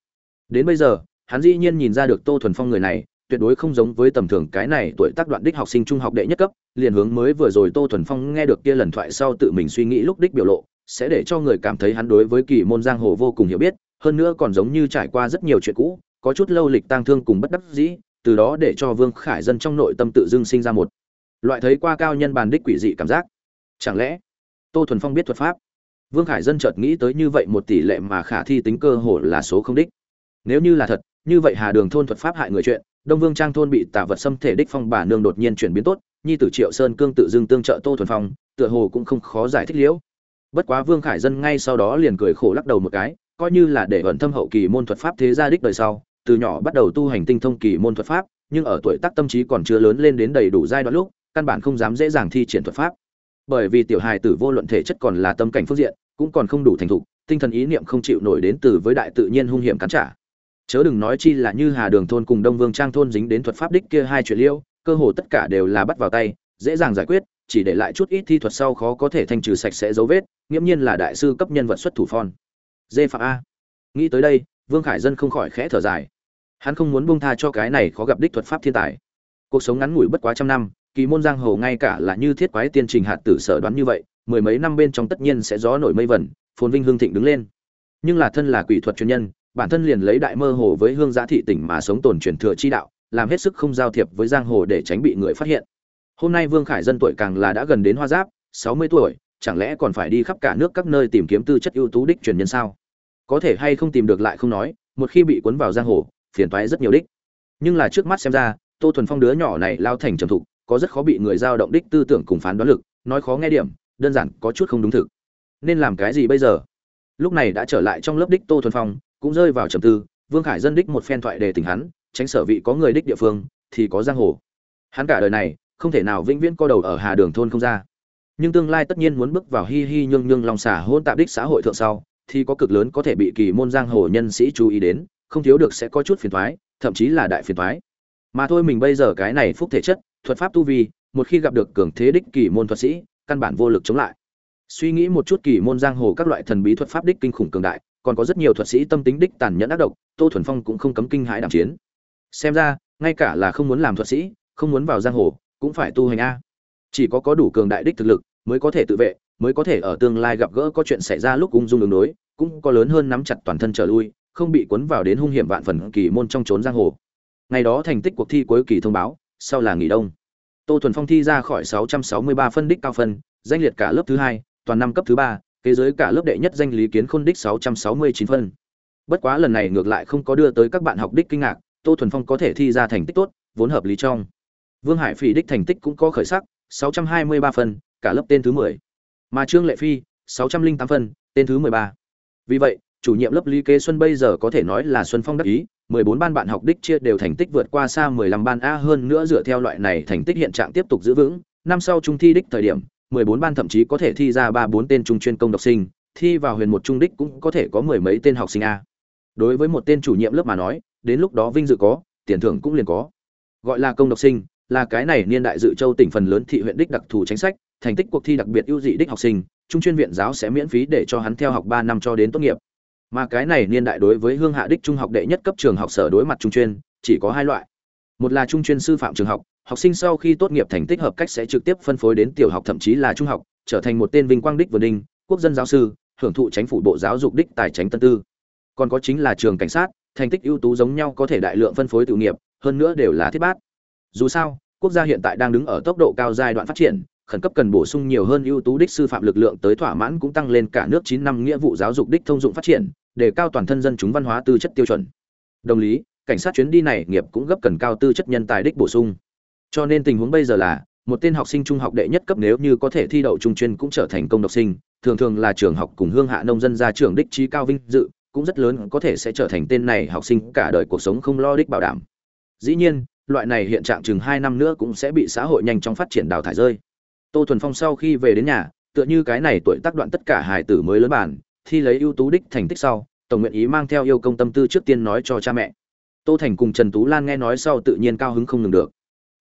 Đến bây giờ, hắn dĩ nhiên nhìn ra được tô thuần phong người này tuyệt đối không giống với tầm thường cái này tuổi tác đoạn đích học sinh trung học đệ nhất cấp, liền hướng mới vừa rồi tô thuần phong nghe được kia lần thoại sau tự mình suy nghĩ lúc đích biểu lộ, sẽ để cho người cảm thấy hắn đối với kỳ môn giang hồ vô cùng hiểu biết, hơn nữa còn giống như trải qua rất nhiều chuyện cũ, có chút lâu lịch tang thương cùng bất đắc dĩ, từ đó để cho vương khải dân trong nội tâm tự dưng sinh ra một loại thấy qua cao nhân bàn đích quỷ dị cảm giác. Chẳng lẽ tô thuần phong biết thuật pháp? Vương khải dân chợt nghĩ tới như vậy một tỷ lệ mà khả thi tính cơ hồ là số không đích nếu như là thật, như vậy hà đường thôn thuật pháp hại người chuyện, đông vương trang thôn bị tà vật xâm thể đích phong bà nương đột nhiên chuyển biến tốt, nhi tử triệu sơn cương tự dưng tương trợ tô thuần phong, tựa hồ cũng không khó giải thích liễu. Bất quá vương khải dân ngay sau đó liền cười khổ lắc đầu một cái, coi như là để ẩn thâm hậu kỳ môn thuật pháp thế gia đích đời sau, từ nhỏ bắt đầu tu hành tinh thông kỳ môn thuật pháp, nhưng ở tuổi tác tâm trí còn chưa lớn lên đến đầy đủ giai đoạn lúc, căn bản không dám dễ dàng thi triển thuật pháp. Bởi vì tiểu hài tử vô luận thể chất còn là tâm cảnh phương diện, cũng còn không đủ thành thục, tinh thần ý niệm không chịu nổi đến từ với đại tự nhiên hung hiểm cắn trả chớ đừng nói chi là như hà đường thôn cùng đông vương trang thôn dính đến thuật pháp đích kia hai chuyện liêu, cơ hồ tất cả đều là bắt vào tay, dễ dàng giải quyết, chỉ để lại chút ít thi thuật sau khó có thể thanh trừ sạch sẽ dấu vết, nghiễm nhiên là đại sư cấp nhân vật xuất thủ phon. Dê phạm a. Nghĩ tới đây, vương khải dân không khỏi khẽ thở dài. Hắn không muốn buông tha cho cái này khó gặp đích thuật pháp thiên tài. Cuộc sống ngắn ngủi bất quá trăm năm, kỳ môn giang hồ ngay cả là như thiết quái tiên trình hạt tử sở đoán như vậy, mười mấy năm bên trong tất nhiên sẽ gió nổi mây vẩn phồn vinh hương thịnh đứng lên. Nhưng là thân là quỷ thuật chuyên nhân bản thân liền lấy đại mơ hồ với hương giã thị tỉnh mà sống tồn truyền thừa chi đạo, làm hết sức không giao thiệp với giang hồ để tránh bị người phát hiện. Hôm nay vương khải dân tuổi càng là đã gần đến hoa giáp, sáu mươi tuổi, chẳng lẽ còn phải đi khắp cả nước các nơi tìm kiếm tư chất ưu tú đích truyền nhân sao? Có thể hay không tìm được lại không nói, một khi bị cuốn vào giang hồ, phiền toái rất nhiều đích. Nhưng là trước mắt xem ra, tô thuần phong đứa nhỏ này lao thành trầm thục, có rất khó bị người giao động đích tư tưởng cùng phán đoán lực, nói khó nghe điểm, đơn giản có chút không đúng thực. Nên làm cái gì bây giờ? Lúc này đã trở lại trong lớp đích tô thuần phong cũng rơi vào trầm tư, vương khải dân đích một phen thoại đề tình hắn, tránh sở vị có người đích địa phương, thì có giang hồ. Hắn cả đời này, không thể nào vĩnh viễn co đầu ở hà đường thôn không ra. Nhưng tương lai tất nhiên muốn bước vào hi hi nhương nhương lòng xả hôn tạp đích xã hội thượng sau, thì có cực lớn có thể bị kỳ môn giang hồ nhân sĩ chú ý đến, không thiếu được sẽ có chút phiền thoái thậm chí là đại phiền thoái mà thôi mình bây giờ cái này phúc thể chất, thuật pháp tu vi, một khi gặp được cường thế đích kỳ môn thuật sĩ, căn bản vô lực chống lại. Suy nghĩ một chút kỳ môn giang hồ các loại thần bí thuật pháp đích kinh khủng cường đại còn có rất nhiều thuật sĩ tâm tính đích tàn nhẫn ác độc, tô thuần phong cũng không cấm kinh hãi đảm chiến. Xem ra, ngay cả là không muốn làm thuật sĩ, không muốn vào giang hồ, cũng phải tu hành a. Chỉ có có đủ cường đại đích thực lực, mới có thể tự vệ, mới có thể ở tương lai gặp gỡ có chuyện xảy ra lúc ung dung đường đối, cũng có lớn hơn nắm chặt toàn thân trở lui, không bị cuốn vào đến hung hiểm vạn phần kỳ môn trong trốn giang hồ. Ngày đó thành tích cuộc thi cuối kỳ thông báo, sau là nghỉ đông. Tô thuần phong thi ra khỏi 663 phân đích cao phân, danh liệt cả lớp thứ hai, toàn năm cấp thứ ba kế giới cả lớp đệ nhất danh lý kiến khôn đích 669 phân bất quá lần này ngược lại không có đưa tới các bạn học đích kinh ngạc tô thuần phong có thể thi ra thành tích tốt vốn hợp lý trong vương hải phỉ đích thành tích cũng có khởi sắc 623 phân cả lớp tên thứ 10. mà trương lệ phi 608 phân tên thứ 13. vì vậy chủ nhiệm lớp lý kế xuân bây giờ có thể nói là xuân phong đắc ý 14 ban bạn học đích chia đều thành tích vượt qua xa 15 ban A hơn nữa dựa theo loại này thành tích hiện trạng tiếp tục giữ vững, năm sau trung thi đích thời điểm, 14 ban thậm chí có thể thi ra 3 4 tên trung chuyên công độc sinh, thi vào huyền một trung đích cũng có thể có mười mấy tên học sinh A. Đối với một tên chủ nhiệm lớp mà nói, đến lúc đó vinh dự có, tiền thưởng cũng liền có. Gọi là công độc sinh, là cái này niên đại dự châu tỉnh phần lớn thị huyện đích đặc thù chính sách, thành tích cuộc thi đặc biệt ưu dị đích học sinh, trung chuyên viện giáo sẽ miễn phí để cho hắn theo học 3 năm cho đến tốt nghiệp mà cái này niên đại đối với hương hạ đích trung học đệ nhất cấp trường học sở đối mặt trung chuyên chỉ có hai loại một là trung chuyên sư phạm trường học học sinh sau khi tốt nghiệp thành tích hợp cách sẽ trực tiếp phân phối đến tiểu học thậm chí là trung học trở thành một tên vinh quang đích vườn đinh quốc dân giáo sư hưởng thụ chính phủ bộ giáo dục đích tài chính tân tư còn có chính là trường cảnh sát thành tích ưu tú giống nhau có thể đại lượng phân phối tự nghiệp hơn nữa đều là thiết bát dù sao quốc gia hiện tại đang đứng ở tốc độ cao giai đoạn phát triển khẩn cấp cần bổ sung nhiều hơn ưu tú đích sư phạm lực lượng tới thỏa mãn cũng tăng lên cả nước 9 năm nghĩa vụ giáo dục đích thông dụng phát triển, để cao toàn thân dân chúng văn hóa tư chất tiêu chuẩn. Đồng lý, cảnh sát chuyến đi này nghiệp cũng gấp cần cao tư chất nhân tài đích bổ sung. Cho nên tình huống bây giờ là, một tên học sinh trung học đệ nhất cấp nếu như có thể thi đậu trung chuyên cũng trở thành công độc sinh, thường thường là trường học cùng hương hạ nông dân gia trưởng đích trí cao vinh dự, cũng rất lớn có thể sẽ trở thành tên này học sinh cả đời cuộc sống không lo đích bảo đảm. Dĩ nhiên, loại này hiện trạng chừng 2 năm nữa cũng sẽ bị xã hội nhanh chóng phát triển đào thải rơi. Tô thuần phong sau khi về đến nhà tựa như cái này tuổi tác đoạn tất cả hài tử mới lớn bản thi lấy ưu tú đích thành tích sau tổng nguyện ý mang theo yêu công tâm tư trước tiên nói cho cha mẹ. Tô thành cùng trần tú lan nghe nói sau tự nhiên cao hứng không ngừng được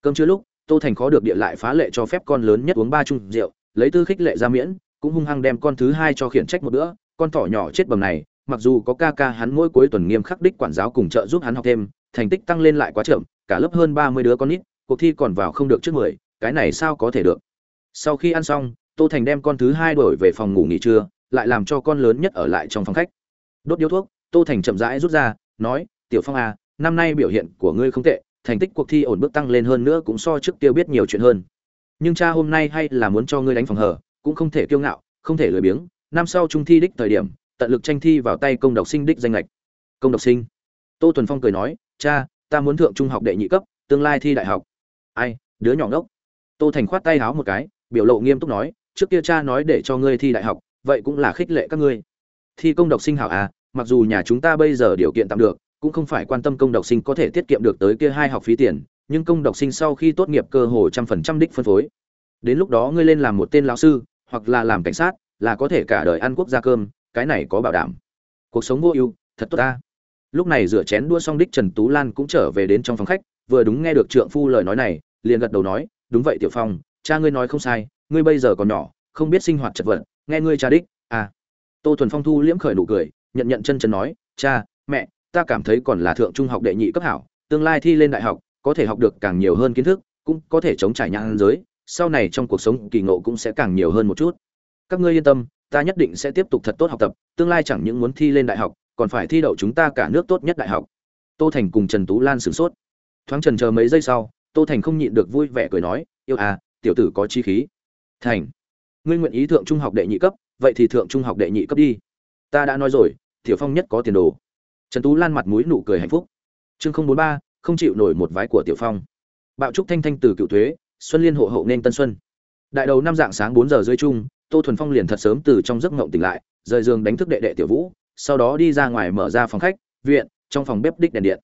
cơm chưa lúc, tô thành khó được địa lại phá lệ cho phép con lớn nhất uống ba chung rượu, lấy tư khích lệ ra miễn, cũng hung hăng đem con thứ hai cho khiển trách một bữa. Con thỏ nhỏ chết bầm này, mặc dù có ca ca hắn mỗi cuối tuần nghiêm khắc đích quản giáo cùng trợ giúp hắn học thêm, thành tích tăng lên lại quá chậm, cả lớp hơn ba mươi đứa con nít, cuộc thi còn vào không được trước mười, cái này sao có thể được? Sau khi ăn xong, tô thành đem con thứ hai đổi về phòng ngủ nghỉ trưa, lại làm cho con lớn nhất ở lại trong phòng khách. Đốt điếu thuốc, tô thành chậm rãi rút ra, nói, tiểu phong à năm nay biểu hiện của ngươi không tệ thành tích cuộc thi ổn bước tăng lên hơn nữa cũng so trước tiêu biết nhiều chuyện hơn. Nhưng cha hôm nay hay là muốn cho ngươi đánh phòng hở cũng không thể kiêu ngạo, không thể lười biếng. Năm sau trung thi đích thời điểm, tận lực tranh thi vào tay công độc sinh đích danh lệch công độc sinh. Tô Thuần phong cười nói, cha, ta muốn thượng trung học đệ nhị cấp, tương lai thi đại học. Ai, đứa nhỏ ngốc. Tô thành khoát tay háo một cái, biểu lộ nghiêm túc nói, trước kia cha nói để cho ngươi thi đại học, vậy cũng là khích lệ các ngươi. Thi công độc sinh hảo à mặc dù nhà chúng ta bây giờ điều kiện tạm được cũng không phải quan tâm công độc sinh có thể tiết kiệm được tới kia hai học phí tiền, nhưng công độc sinh sau khi tốt nghiệp cơ hồ trăm phần trăm đích phân phối. Đến lúc đó ngươi lên làm một tên lão sư, hoặc là làm cảnh sát, là có thể cả đời ăn quốc gia cơm, cái này có bảo đảm. Cuộc sống vô ưu, thật tốt ta. Lúc này rửa chén đua xong đích trần tú lan cũng trở về đến trong phòng khách, vừa đúng nghe được trượng phu lời nói này, liền gật đầu nói, đúng vậy, tiểu phong, cha ngươi nói không sai, ngươi bây giờ còn nhỏ, không biết sinh hoạt chật vật, nghe ngươi cha đích à. Tô thuần phong thu liễm khởi nụ cười, nhận nhận chân chân nói, cha, mẹ ta cảm thấy còn là thượng trung học đệ nhị cấp hảo, tương lai thi lên đại học, có thể học được càng nhiều hơn kiến thức, cũng có thể chống trải nhãn giới, sau này trong cuộc sống kỳ ngộ cũng sẽ càng nhiều hơn một chút. Các ngươi yên tâm, ta nhất định sẽ tiếp tục thật tốt học tập, tương lai chẳng những muốn thi lên đại học, còn phải thi đậu chúng ta cả nước tốt nhất đại học. Tô thành cùng trần tú lan sửng sốt. Thoáng trần chờ mấy giây sau, tô thành không nhịn được vui vẻ cười nói, yêu à tiểu tử có chi khí. Thành, ngươi nguyện ý thượng trung học đệ nhị cấp, vậy thì thượng trung học đệ nhị cấp đi. Ta đã nói rồi, tiểu phong nhất có tiền đồ trần tú lan mặt mũi nụ cười hạnh phúc. Chương không bốn ba, không chịu nổi một vái của tiểu phong. Bạo trúc thanh thanh từ cựu thuế, xuân liên hộ hậu nên tân xuân. Đại đầu năm dạng sáng bốn giờ dưới chung, tô thuần phong liền thật sớm từ trong giấc ngộng tỉnh lại, rời giường đánh thức đệ đệ tiểu vũ, sau đó đi ra ngoài mở ra phòng khách, viện, trong phòng bếp đích đèn điện.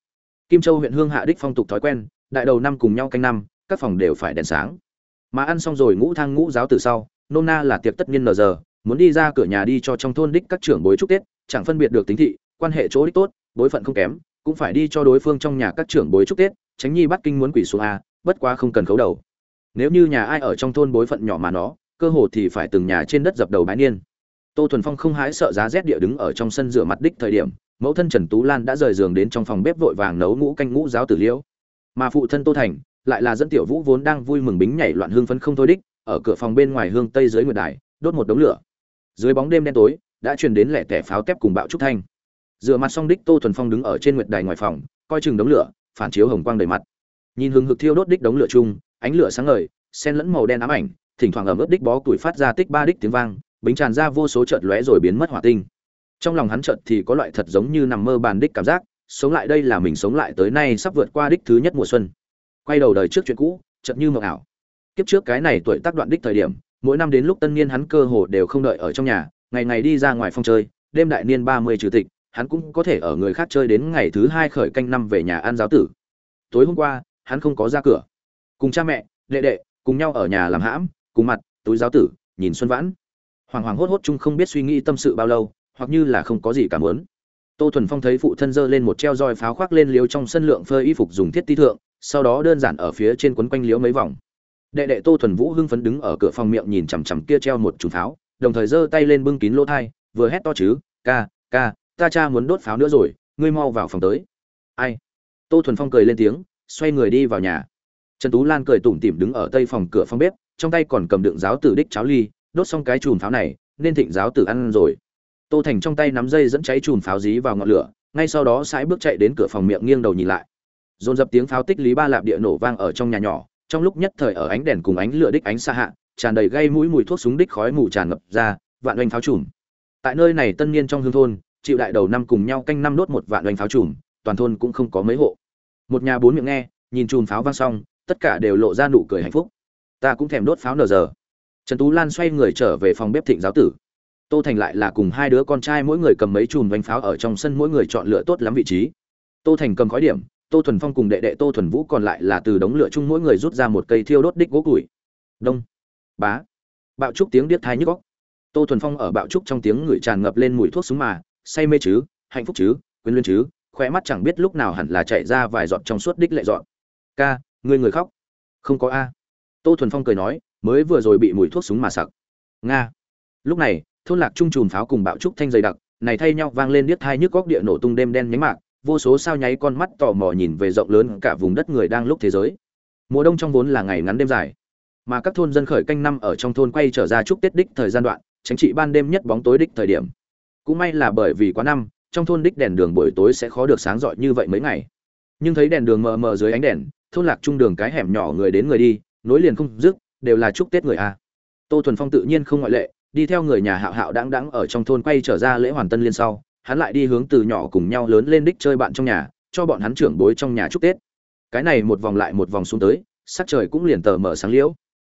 Kim châu huyện hương hạ đích phong tục thói quen, đại đầu năm cùng nhau canh năm, các phòng đều phải đèn sáng. Mà ăn xong rồi ngũ thang ngũ giáo từ sau, nôm na là tiệc tất nhiên nờ giờ, muốn đi ra cửa nhà đi cho trong thôn đích các trưởng bối chúc tết, chẳng phân biệt được tính thị, quan hệ chỗ đích tốt bối phận không kém, cũng phải đi cho đối phương trong nhà các trưởng bối chúc tết, tránh nhi bắt kinh muốn quỷ xuống a, bất quá không cần khấu đầu. Nếu như nhà ai ở trong thôn bối phận nhỏ mà nó, cơ hồ thì phải từng nhà trên đất dập đầu bái niên. Tô thuần phong không hái sợ giá rét địa đứng ở trong sân rửa mặt đích thời điểm, mẫu thân trần tú lan đã rời giường đến trong phòng bếp vội vàng nấu ngũ canh ngũ giáo tử liễu. Mà phụ thân tô thành, lại là dẫn tiểu vũ vốn đang vui mừng bính nhảy loạn hương phấn không thôi đích, ở cửa phòng bên ngoài hương tây dưới nguyệt đài, đốt một đống lửa. Dưới bóng đêm đen tối, đã truyền đến lẻ tẻ pháo tép cùng bạo trúc thanh dựa mặt xong đích tô thuần phong đứng ở trên nguyệt đài ngoài phòng, coi chừng đống lửa, phản chiếu hồng quang đầy mặt. Nhìn hừng hực thiêu đốt đích đống lửa chung, ánh lửa sáng ngời xen lẫn màu đen ám ảnh, thỉnh thoảng ẩm ướt đích bó tuổi phát ra tích ba đích tiếng vang, bính tràn ra vô số chợt lóe rồi biến mất hỏa tinh. Trong lòng hắn chợt thì có loại thật giống như nằm mơ bàn đích cảm giác, sống lại đây là mình sống lại tới nay sắp vượt qua đích thứ nhất mùa xuân. Quay đầu đời trước chuyện cũ, chợt như mộng ảo. Kiếp trước cái này tuổi tác đoạn đích thời điểm, mỗi năm đến lúc tân niên hắn cơ hồ đều không đợi ở trong nhà, ngày ngày đi ra ngoài phong chơi, đêm đại niên ba mươi trừ tịch hắn cũng có thể ở người khác chơi đến ngày thứ hai khởi canh năm về nhà ăn giáo tử. Tối hôm qua, hắn không có ra cửa. Cùng cha mẹ, đệ đệ, cùng nhau ở nhà làm hãm, cùng mặt, túi giáo tử, nhìn xuân vãn. Hoàng hoàng hốt hốt chung không biết suy nghĩ tâm sự bao lâu, hoặc như là không có gì cảm muốn tô thuần phong thấy phụ thân giơ lên một treo roi pháo khoác lên liếu trong sân lượng phơi y phục dùng thiết ti thượng, sau đó đơn giản ở phía trên quấn quanh liếu mấy vòng. Đệ đệ tô thuần vũ hưng phấn đứng ở cửa phòng miệng nhìn chằm chằm kia treo một chùm pháo, đồng thời giơ tay lên bưng kín lỗ thai, vừa hét to chứ, ca ca ta cha muốn đốt pháo nữa rồi, ngươi mau vào phòng tới. Ai? Tô thuần phong cười lên tiếng, xoay người đi vào nhà. Trần tú lan cười tủm tỉm đứng ở tây phòng cửa phòng bếp, trong tay còn cầm đựng giáo tử đích cháo ly, đốt xong cái chùm pháo này, nên thịnh giáo tử ăn rồi. Tô thành trong tay nắm dây dẫn cháy chùm pháo dí vào ngọn lửa, ngay sau đó sải bước chạy đến cửa phòng miệng nghiêng đầu nhìn lại. Dồn dập tiếng pháo tích lý ba lạp địa nổ vang ở trong nhà nhỏ, trong lúc nhất thời ở ánh đèn cùng ánh lửa đích ánh xa hạ, tràn đầy gây mũi mùi thuốc súng đích khói mù tràn ngập ra, vạn oanh pháo chùm. Tại nơi này tân niên trong hương thôn chịu đại đầu năm cùng nhau canh năm đốt một vạn oanh pháo chùm toàn thôn cũng không có mấy hộ. Một nhà bốn miệng nghe, nhìn chùm pháo vang xong, tất cả đều lộ ra nụ cười hạnh phúc. Ta cũng thèm đốt pháo nờ giờ. Trần tú lan xoay người trở về phòng bếp thịnh giáo tử. Tô thành lại là cùng hai đứa con trai mỗi người cầm mấy chùm oanh pháo ở trong sân mỗi người chọn lựa tốt lắm vị trí. Tô thành cầm khói điểm, tô thuần phong cùng đệ đệ tô thuần vũ còn lại là từ đống lửa chung mỗi người rút ra một cây thiêu đốt đích gỗ củi. Đông. Bá. Bạo trúc tiếng điếc thái nhức góc tô thuần phong ở bạo trúc trong tiếng người tràn ngập lên mùi thuốc súng mà say mê chứ, hạnh phúc chứ, quyến luyến chứ khóe mắt chẳng biết lúc nào hẳn là chạy ra vài giọt trong suốt đích lệ dọn ca người người khóc. Không có a. Tô thuần phong cười nói, mới vừa rồi bị mùi thuốc súng mà sặc. Nga. Lúc này, thôn lạc trung trùm pháo cùng bạo trúc thanh dày đặc, này thay nhau vang lên điếc thai nhức góc địa nổ tung đêm đen nhánh mạc, vô số sao nháy con mắt tò mò nhìn về rộng lớn cả vùng đất người đang lúc thế giới. Mùa đông trong vốn là ngày ngắn đêm dài, mà các thôn dân khởi canh năm ở trong thôn quay trở ra chúc tết đích thời gian đoạn, tránh trị ban đêm nhất bóng tối đích thời điểm cũng may là bởi vì quá năm, trong thôn đích đèn đường buổi tối sẽ khó được sáng rọi như vậy mấy ngày. Nhưng thấy đèn đường mờ mờ dưới ánh đèn, thôn lạc trung đường cái hẻm nhỏ người đến người đi, nối liền không dứt, đều là chúc tết người a. Tô thuần phong tự nhiên không ngoại lệ, đi theo người nhà hạo hạo đáng đáng ở trong thôn quay trở ra lễ hoàn tân liên sau, hắn lại đi hướng từ nhỏ cùng nhau lớn lên đích chơi bạn trong nhà, cho bọn hắn trưởng bối trong nhà chúc tết. Cái này một vòng lại một vòng xuống tới, sắc trời cũng liền tờ mở sáng liễu.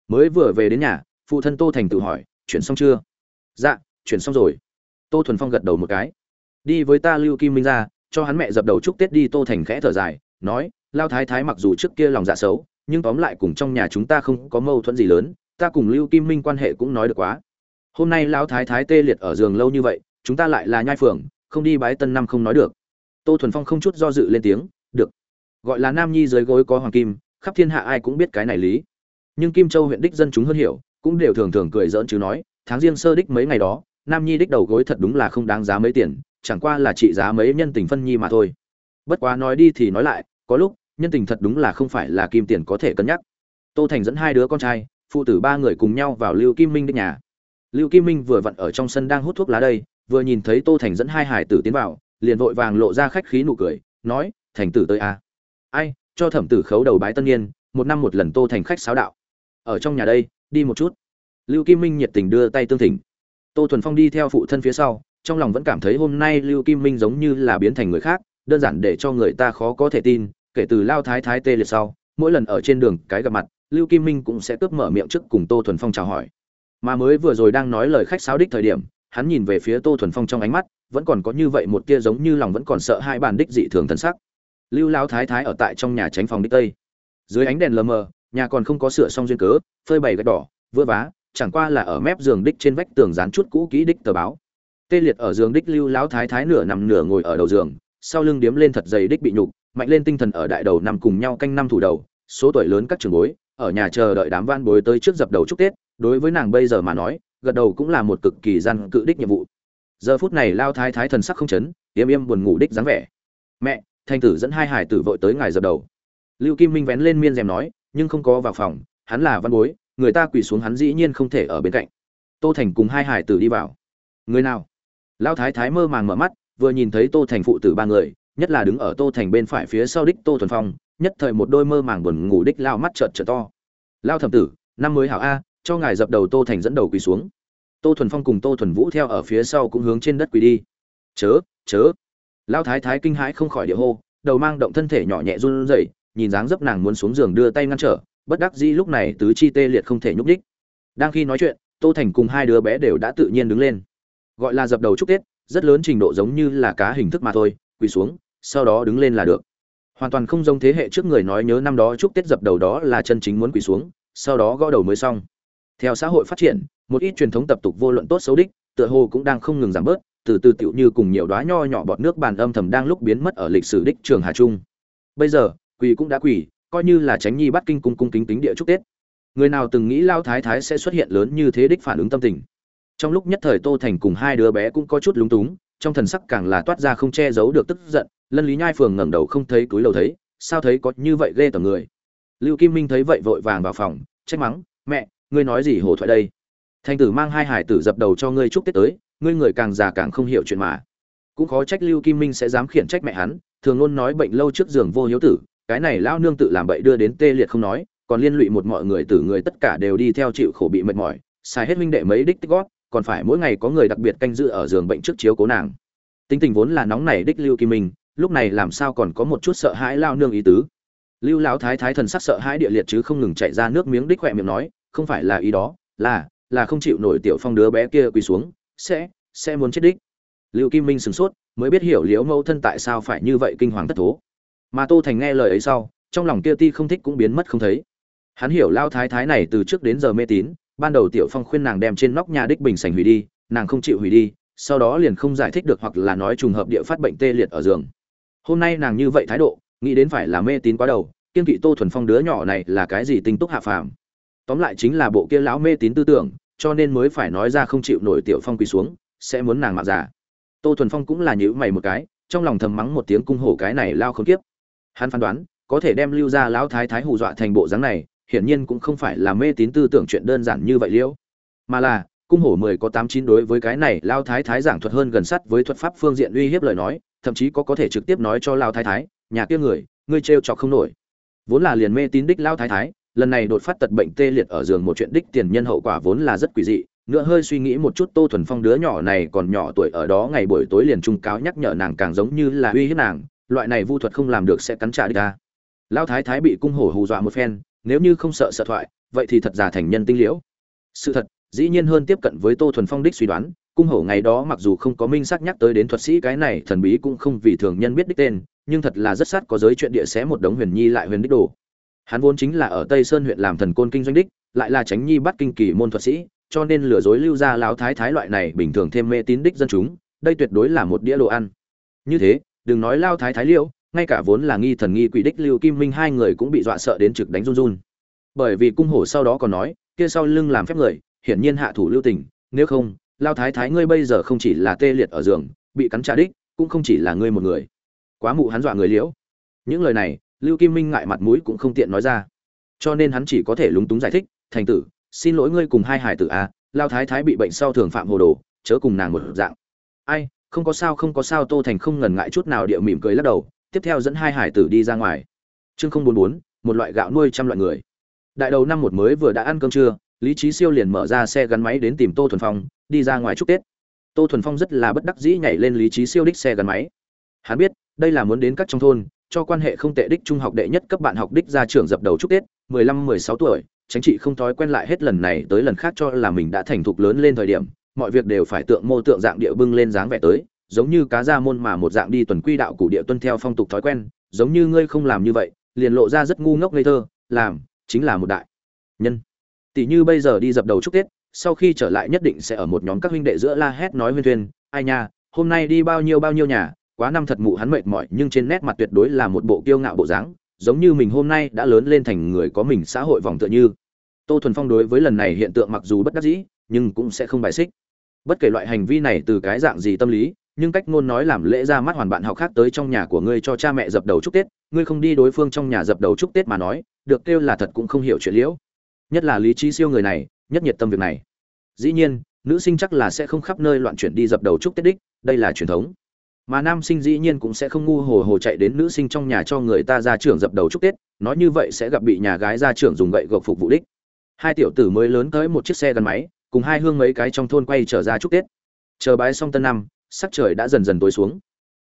Mới vừa về đến nhà, phụ thân tô thành tự hỏi chuyển xong chưa? Dạ chuyển xong rồi tô thuần phong gật đầu một cái. Đi với ta lưu kim minh ra, cho hắn mẹ dập đầu chúc tết đi. Tô thành khẽ thở dài, nói, lao thái thái mặc dù trước kia lòng dạ xấu, nhưng tóm lại cùng trong nhà chúng ta không có mâu thuẫn gì lớn, ta cùng lưu kim minh quan hệ cũng nói được quá. Hôm nay lão thái thái tê liệt ở giường lâu như vậy, chúng ta lại là nhai phường, không đi bái tân năm không nói được. Tô thuần phong không chút do dự lên tiếng, được. Gọi là nam nhi dưới gối có hoàng kim, khắp thiên hạ ai cũng biết cái này lý. Nhưng kim châu huyện đích dân chúng hơn hiểu, cũng đều thường thường cười giỡn chứ nói, tháng riêng sơ đích mấy ngày đó nam nhi đích đầu gối thật đúng là không đáng giá mấy tiền, chẳng qua là trị giá mấy nhân tình phân nhi mà thôi. Bất quá nói đi thì nói lại, có lúc, nhân tình thật đúng là không phải là kim tiền có thể cân nhắc. Tô thành dẫn hai đứa con trai, phụ tử ba người cùng nhau vào lưu kim minh đích nhà. Lưu kim minh vừa vặn ở trong sân đang hút thuốc lá đây, vừa nhìn thấy tô thành dẫn hai hải tử tiến vào, liền vội vàng lộ ra khách khí nụ cười, nói, thành tử tới à. ai, cho thẩm tử khấu đầu bái tân niên, một năm một lần tô thành khách sáo đạo. Ở trong nhà đây, đi một chút. Lưu kim minh nhiệt tình đưa tay tương thỉnh tô thuần phong đi theo phụ thân phía sau, trong lòng vẫn cảm thấy hôm nay lưu kim minh giống như là biến thành người khác, đơn giản để cho người ta khó có thể tin, kể từ lao thái thái tê liệt sau, mỗi lần ở trên đường cái gặp mặt, lưu kim minh cũng sẽ cướp mở miệng trước cùng tô thuần phong chào hỏi. Mà mới vừa rồi đang nói lời khách sáo đích thời điểm, hắn nhìn về phía tô thuần phong trong ánh mắt, vẫn còn có như vậy một tia giống như lòng vẫn còn sợ hai bàn đích dị thường thân sắc. Lưu lao thái thái ở tại trong nhà tránh phòng đích tây. Dưới ánh đèn lờ mờ, nhà còn không có sửa xong duyên cớ, phơi bày gạch đỏ vừa vá chẳng qua là ở mép giường đích trên vách tường dán chút cũ kỹ đích tờ báo. Tê liệt ở giường đích lưu lão thái thái nửa nằm nửa ngồi ở đầu giường, sau lưng điếm lên thật dày đích bị nhục, mạnh lên tinh thần ở đại đầu nằm cùng nhau canh năm thủ đầu, số tuổi lớn các trường bối, ở nhà chờ đợi đám van bối tới trước dập đầu chúc tết, đối với nàng bây giờ mà nói, gật đầu cũng là một cực kỳ gian cự đích nhiệm vụ. Giờ phút này lao thái thái thần sắc không chấn, yếm yếm buồn ngủ đích dáng vẻ. Mẹ, thanh tử dẫn hai hải tử vội tới ngài dập đầu. Lưu kim minh vén lên miên rèm nói, nhưng không có vào phòng, hắn là văn bối người ta quỳ xuống hắn dĩ nhiên không thể ở bên cạnh. Tô thành cùng hai hải tử đi vào. Người nào? Lao thái thái mơ màng mở mắt, vừa nhìn thấy tô thành phụ tử ba người, nhất là đứng ở tô thành bên phải phía sau đích tô thuần phong, nhất thời một đôi mơ màng buồn ngủ đích lao mắt trợt trợt to. Lao thẩm tử, năm mới hảo a, cho ngài dập đầu tô thành dẫn đầu quỳ xuống. Tô thuần phong cùng tô thuần vũ theo ở phía sau cũng hướng trên đất quỳ đi. Chớ chớ. Lao thái thái kinh hãi không khỏi địa hô, đầu mang động thân thể nhỏ nhẹ run rẩy, nhìn dáng dấp nàng muốn xuống giường đưa tay ngăn trở bất đắc dĩ lúc này tứ chi tê liệt không thể nhúc đích đang khi nói chuyện, tô thành cùng hai đứa bé đều đã tự nhiên đứng lên. Gọi là dập đầu chúc tết, rất lớn trình độ giống như là cá hình thức mà thôi, quỳ xuống, sau đó đứng lên là được. Hoàn toàn không giống thế hệ trước người nói nhớ năm đó chúc tết dập đầu đó là chân chính muốn quỳ xuống, sau đó gõ đầu mới xong. Theo xã hội phát triển, một ít truyền thống tập tục vô luận tốt xấu đích, tựa hồ cũng đang không ngừng giảm bớt, từ từ tiểu như cùng nhiều đóa nho nhỏ bọt nước bàn âm thầm đang lúc biến mất ở lịch sử đích trường hà trung. Bây giờ, quỳ cũng đã quỳ coi như là tránh nhi bắt kinh cung cung kính kính địa chúc tết. Người nào từng nghĩ lao thái thái sẽ xuất hiện lớn như thế đích phản ứng tâm tình. Trong lúc nhất thời tô thành cùng hai đứa bé cũng có chút lúng túng, trong thần sắc càng là toát ra không che giấu được tức giận, lân lý nhai phường ngẩng đầu không thấy túi lầu thấy, sao thấy có như vậy ghê tởm người. Lưu kim minh thấy vậy vội vàng vào phòng, trách mắng, mẹ, ngươi nói gì hồ thoại đây? Thành tử mang hai hải tử dập đầu cho ngươi chúc tết tới, ngươi người càng già càng không hiểu chuyện mà. Cũng khó trách lưu kim minh sẽ dám khiển trách mẹ hắn, thường luôn nói bệnh lâu trước giường vô hiếu tử cái này lao nương tự làm bậy đưa đến tê liệt không nói, còn liên lụy một mọi người tử người tất cả đều đi theo chịu khổ bị mệt mỏi, xài hết huynh đệ mấy đích tích gót còn phải mỗi ngày có người đặc biệt canh giữ ở giường bệnh trước chiếu cố nàng. Tính tình vốn là nóng này đích lưu kim minh, lúc này làm sao còn có một chút sợ hãi lao nương ý tứ. Lưu lão thái thái thần sắc sợ hãi địa liệt chứ không ngừng chạy ra nước miếng đích khỏe miệng nói, không phải là ý đó, là là không chịu nổi tiểu phong đứa bé kia quỳ xuống, sẽ sẽ muốn chết đích. Lưu kim minh sửng sốt, mới biết hiểu liễu mẫu thân tại sao phải như vậy kinh hoàng thất thố mà tô thành nghe lời ấy sau, trong lòng kia ti không thích cũng biến mất không thấy. Hắn hiểu lao thái thái này từ trước đến giờ mê tín, ban đầu tiểu phong khuyên nàng đem trên nóc nhà đích bình sành hủy đi, nàng không chịu hủy đi, sau đó liền không giải thích được hoặc là nói trùng hợp địa phát bệnh tê liệt ở giường. Hôm nay nàng như vậy thái độ, nghĩ đến phải là mê tín quá đầu, kiên kỵ tô thuần phong đứa nhỏ này là cái gì tinh túc hạ phàm. Tóm lại chính là bộ kia lão mê tín tư tưởng, cho nên mới phải nói ra không chịu nổi tiểu phong quỳ xuống, sẽ muốn nàng mạng giả tô thuần phong cũng là nhữ mày một cái, trong lòng thầm mắng một tiếng cung hổ cái này lao không kiếp hắn phán đoán, có thể đem lưu ra lão thái thái hù dọa thành bộ dáng này, hiển nhiên cũng không phải là mê tín tư tưởng chuyện đơn giản như vậy liễu. Mà là, cung hổ mười có tám chín đối với cái này lao thái thái giảng thuật hơn gần sát với thuật pháp phương diện uy hiếp lời nói, thậm chí có có thể trực tiếp nói cho lao thái thái, nhà kia người, ngươi trêu chọc không nổi. Vốn là liền mê tín đích lao thái thái, lần này đột phát tật bệnh tê liệt ở giường một chuyện đích tiền nhân hậu quả vốn là rất quỷ dị, nữa hơi suy nghĩ một chút tô thuần phong đứa nhỏ này còn nhỏ tuổi ở đó ngày buổi tối liền trung cáo nhắc nhở nàng càng giống như là uy hiếp nàng loại này vu thuật không làm được sẽ cắn trả đi ta. Lao thái thái bị cung hổ hù dọa một phen, nếu như không sợ sợ thoại, vậy thì thật giả thành nhân tinh liễu. Sự thật, dĩ nhiên hơn tiếp cận với tô thuần phong đích suy đoán, cung hổ ngày đó mặc dù không có minh xác nhắc tới đến thuật sĩ cái này thần bí cũng không vì thường nhân biết đích tên, nhưng thật là rất sát có giới chuyện địa xé một đống huyền nhi lại huyền đích đồ. Hắn vốn chính là ở tây sơn huyện làm thần côn kinh doanh đích, lại là tránh nhi bắt kinh kỳ môn thuật sĩ, cho nên lừa dối lưu ra lão thái thái loại này bình thường thêm mê tín đích dân chúng, đây tuyệt đối là một đĩa đồ ăn. Như thế đừng nói lao thái thái liễu ngay cả vốn là nghi thần nghi quỷ đích lưu kim minh hai người cũng bị dọa sợ đến trực đánh run run. Bởi vì cung hổ sau đó còn nói kia sau lưng làm phép người hiển nhiên hạ thủ lưu tình nếu không lao thái thái ngươi bây giờ không chỉ là tê liệt ở giường bị cắn trả đích cũng không chỉ là ngươi một người. Quá mụ hắn dọa người liễu. Những lời này lưu kim minh ngại mặt mũi cũng không tiện nói ra. Cho nên hắn chỉ có thể lúng túng giải thích thành tử xin lỗi ngươi cùng hai hải tử a à, lao thái thái bị bệnh sau thường phạm hồ đồ chớ cùng nàng một dạng. Ai không có sao, không có sao, tô thành không ngần ngại chút nào địa mỉm cười lắc đầu, tiếp theo dẫn hai hải tử đi ra ngoài. Chương không bốn bốn, một loại gạo nuôi trăm loại người. Đại đầu năm một mới vừa đã ăn cơm trưa, lý trí siêu liền mở ra xe gắn máy đến tìm tô thuần phong, đi ra ngoài chúc tết. Tô thuần phong rất là bất đắc dĩ nhảy lên lý trí siêu đích xe gắn máy. Hắn biết, đây là muốn đến các trong thôn, cho quan hệ không tệ đích trung học đệ nhất cấp bạn học đích ra trường dập đầu chúc tết, mười lăm, mười sáu tuổi tránh trị không thói quen lại hết lần này tới lần khác cho là mình đã thành thục lớn lên thời điểm mọi việc đều phải tượng mô tượng dạng địa bưng lên dáng vẻ tới, giống như cá ra môn mà một dạng đi tuần quy đạo cụ địa tuân theo phong tục thói quen, giống như ngươi không làm như vậy, liền lộ ra rất ngu ngốc ngây thơ, làm chính là một đại nhân. Tỷ như bây giờ đi dập đầu chúc tết, sau khi trở lại nhất định sẽ ở một nhóm các huynh đệ giữa la hét nói huyên thuyên, ai nha, hôm nay đi bao nhiêu bao nhiêu nhà, quá năm thật mụ hắn mệt mỏi, nhưng trên nét mặt tuyệt đối là một bộ kiêu ngạo bộ dáng, giống như mình hôm nay đã lớn lên thành người có mình xã hội vòng tựa như. Tô thuần phong đối với lần này hiện tượng mặc dù bất đắc dĩ, nhưng cũng sẽ không bài xích bất kể loại hành vi này từ cái dạng gì tâm lý, nhưng cách ngôn nói làm lễ ra mắt hoàn bạn học khác tới trong nhà của ngươi cho cha mẹ dập đầu chúc tết, ngươi không đi đối phương trong nhà dập đầu chúc tết mà nói, được kêu là thật cũng không hiểu chuyện liễu. Nhất là lý trí siêu người này, nhất nhiệt tâm việc này. Dĩ nhiên, nữ sinh chắc là sẽ không khắp nơi loạn chuyển đi dập đầu chúc tết đích, đây là truyền thống. Mà nam sinh dĩ nhiên cũng sẽ không ngu hồ hồ chạy đến nữ sinh trong nhà cho người ta ra trưởng dập đầu chúc tết, nói như vậy sẽ gặp bị nhà gái ra trưởng dùng gậy gộc phục vụ đích. Hai tiểu tử mới lớn tới một chiếc xe gắn máy cùng hai hương mấy cái trong thôn quay trở ra chúc tết. Chờ bái xong tân năm, sắc trời đã dần dần tối xuống.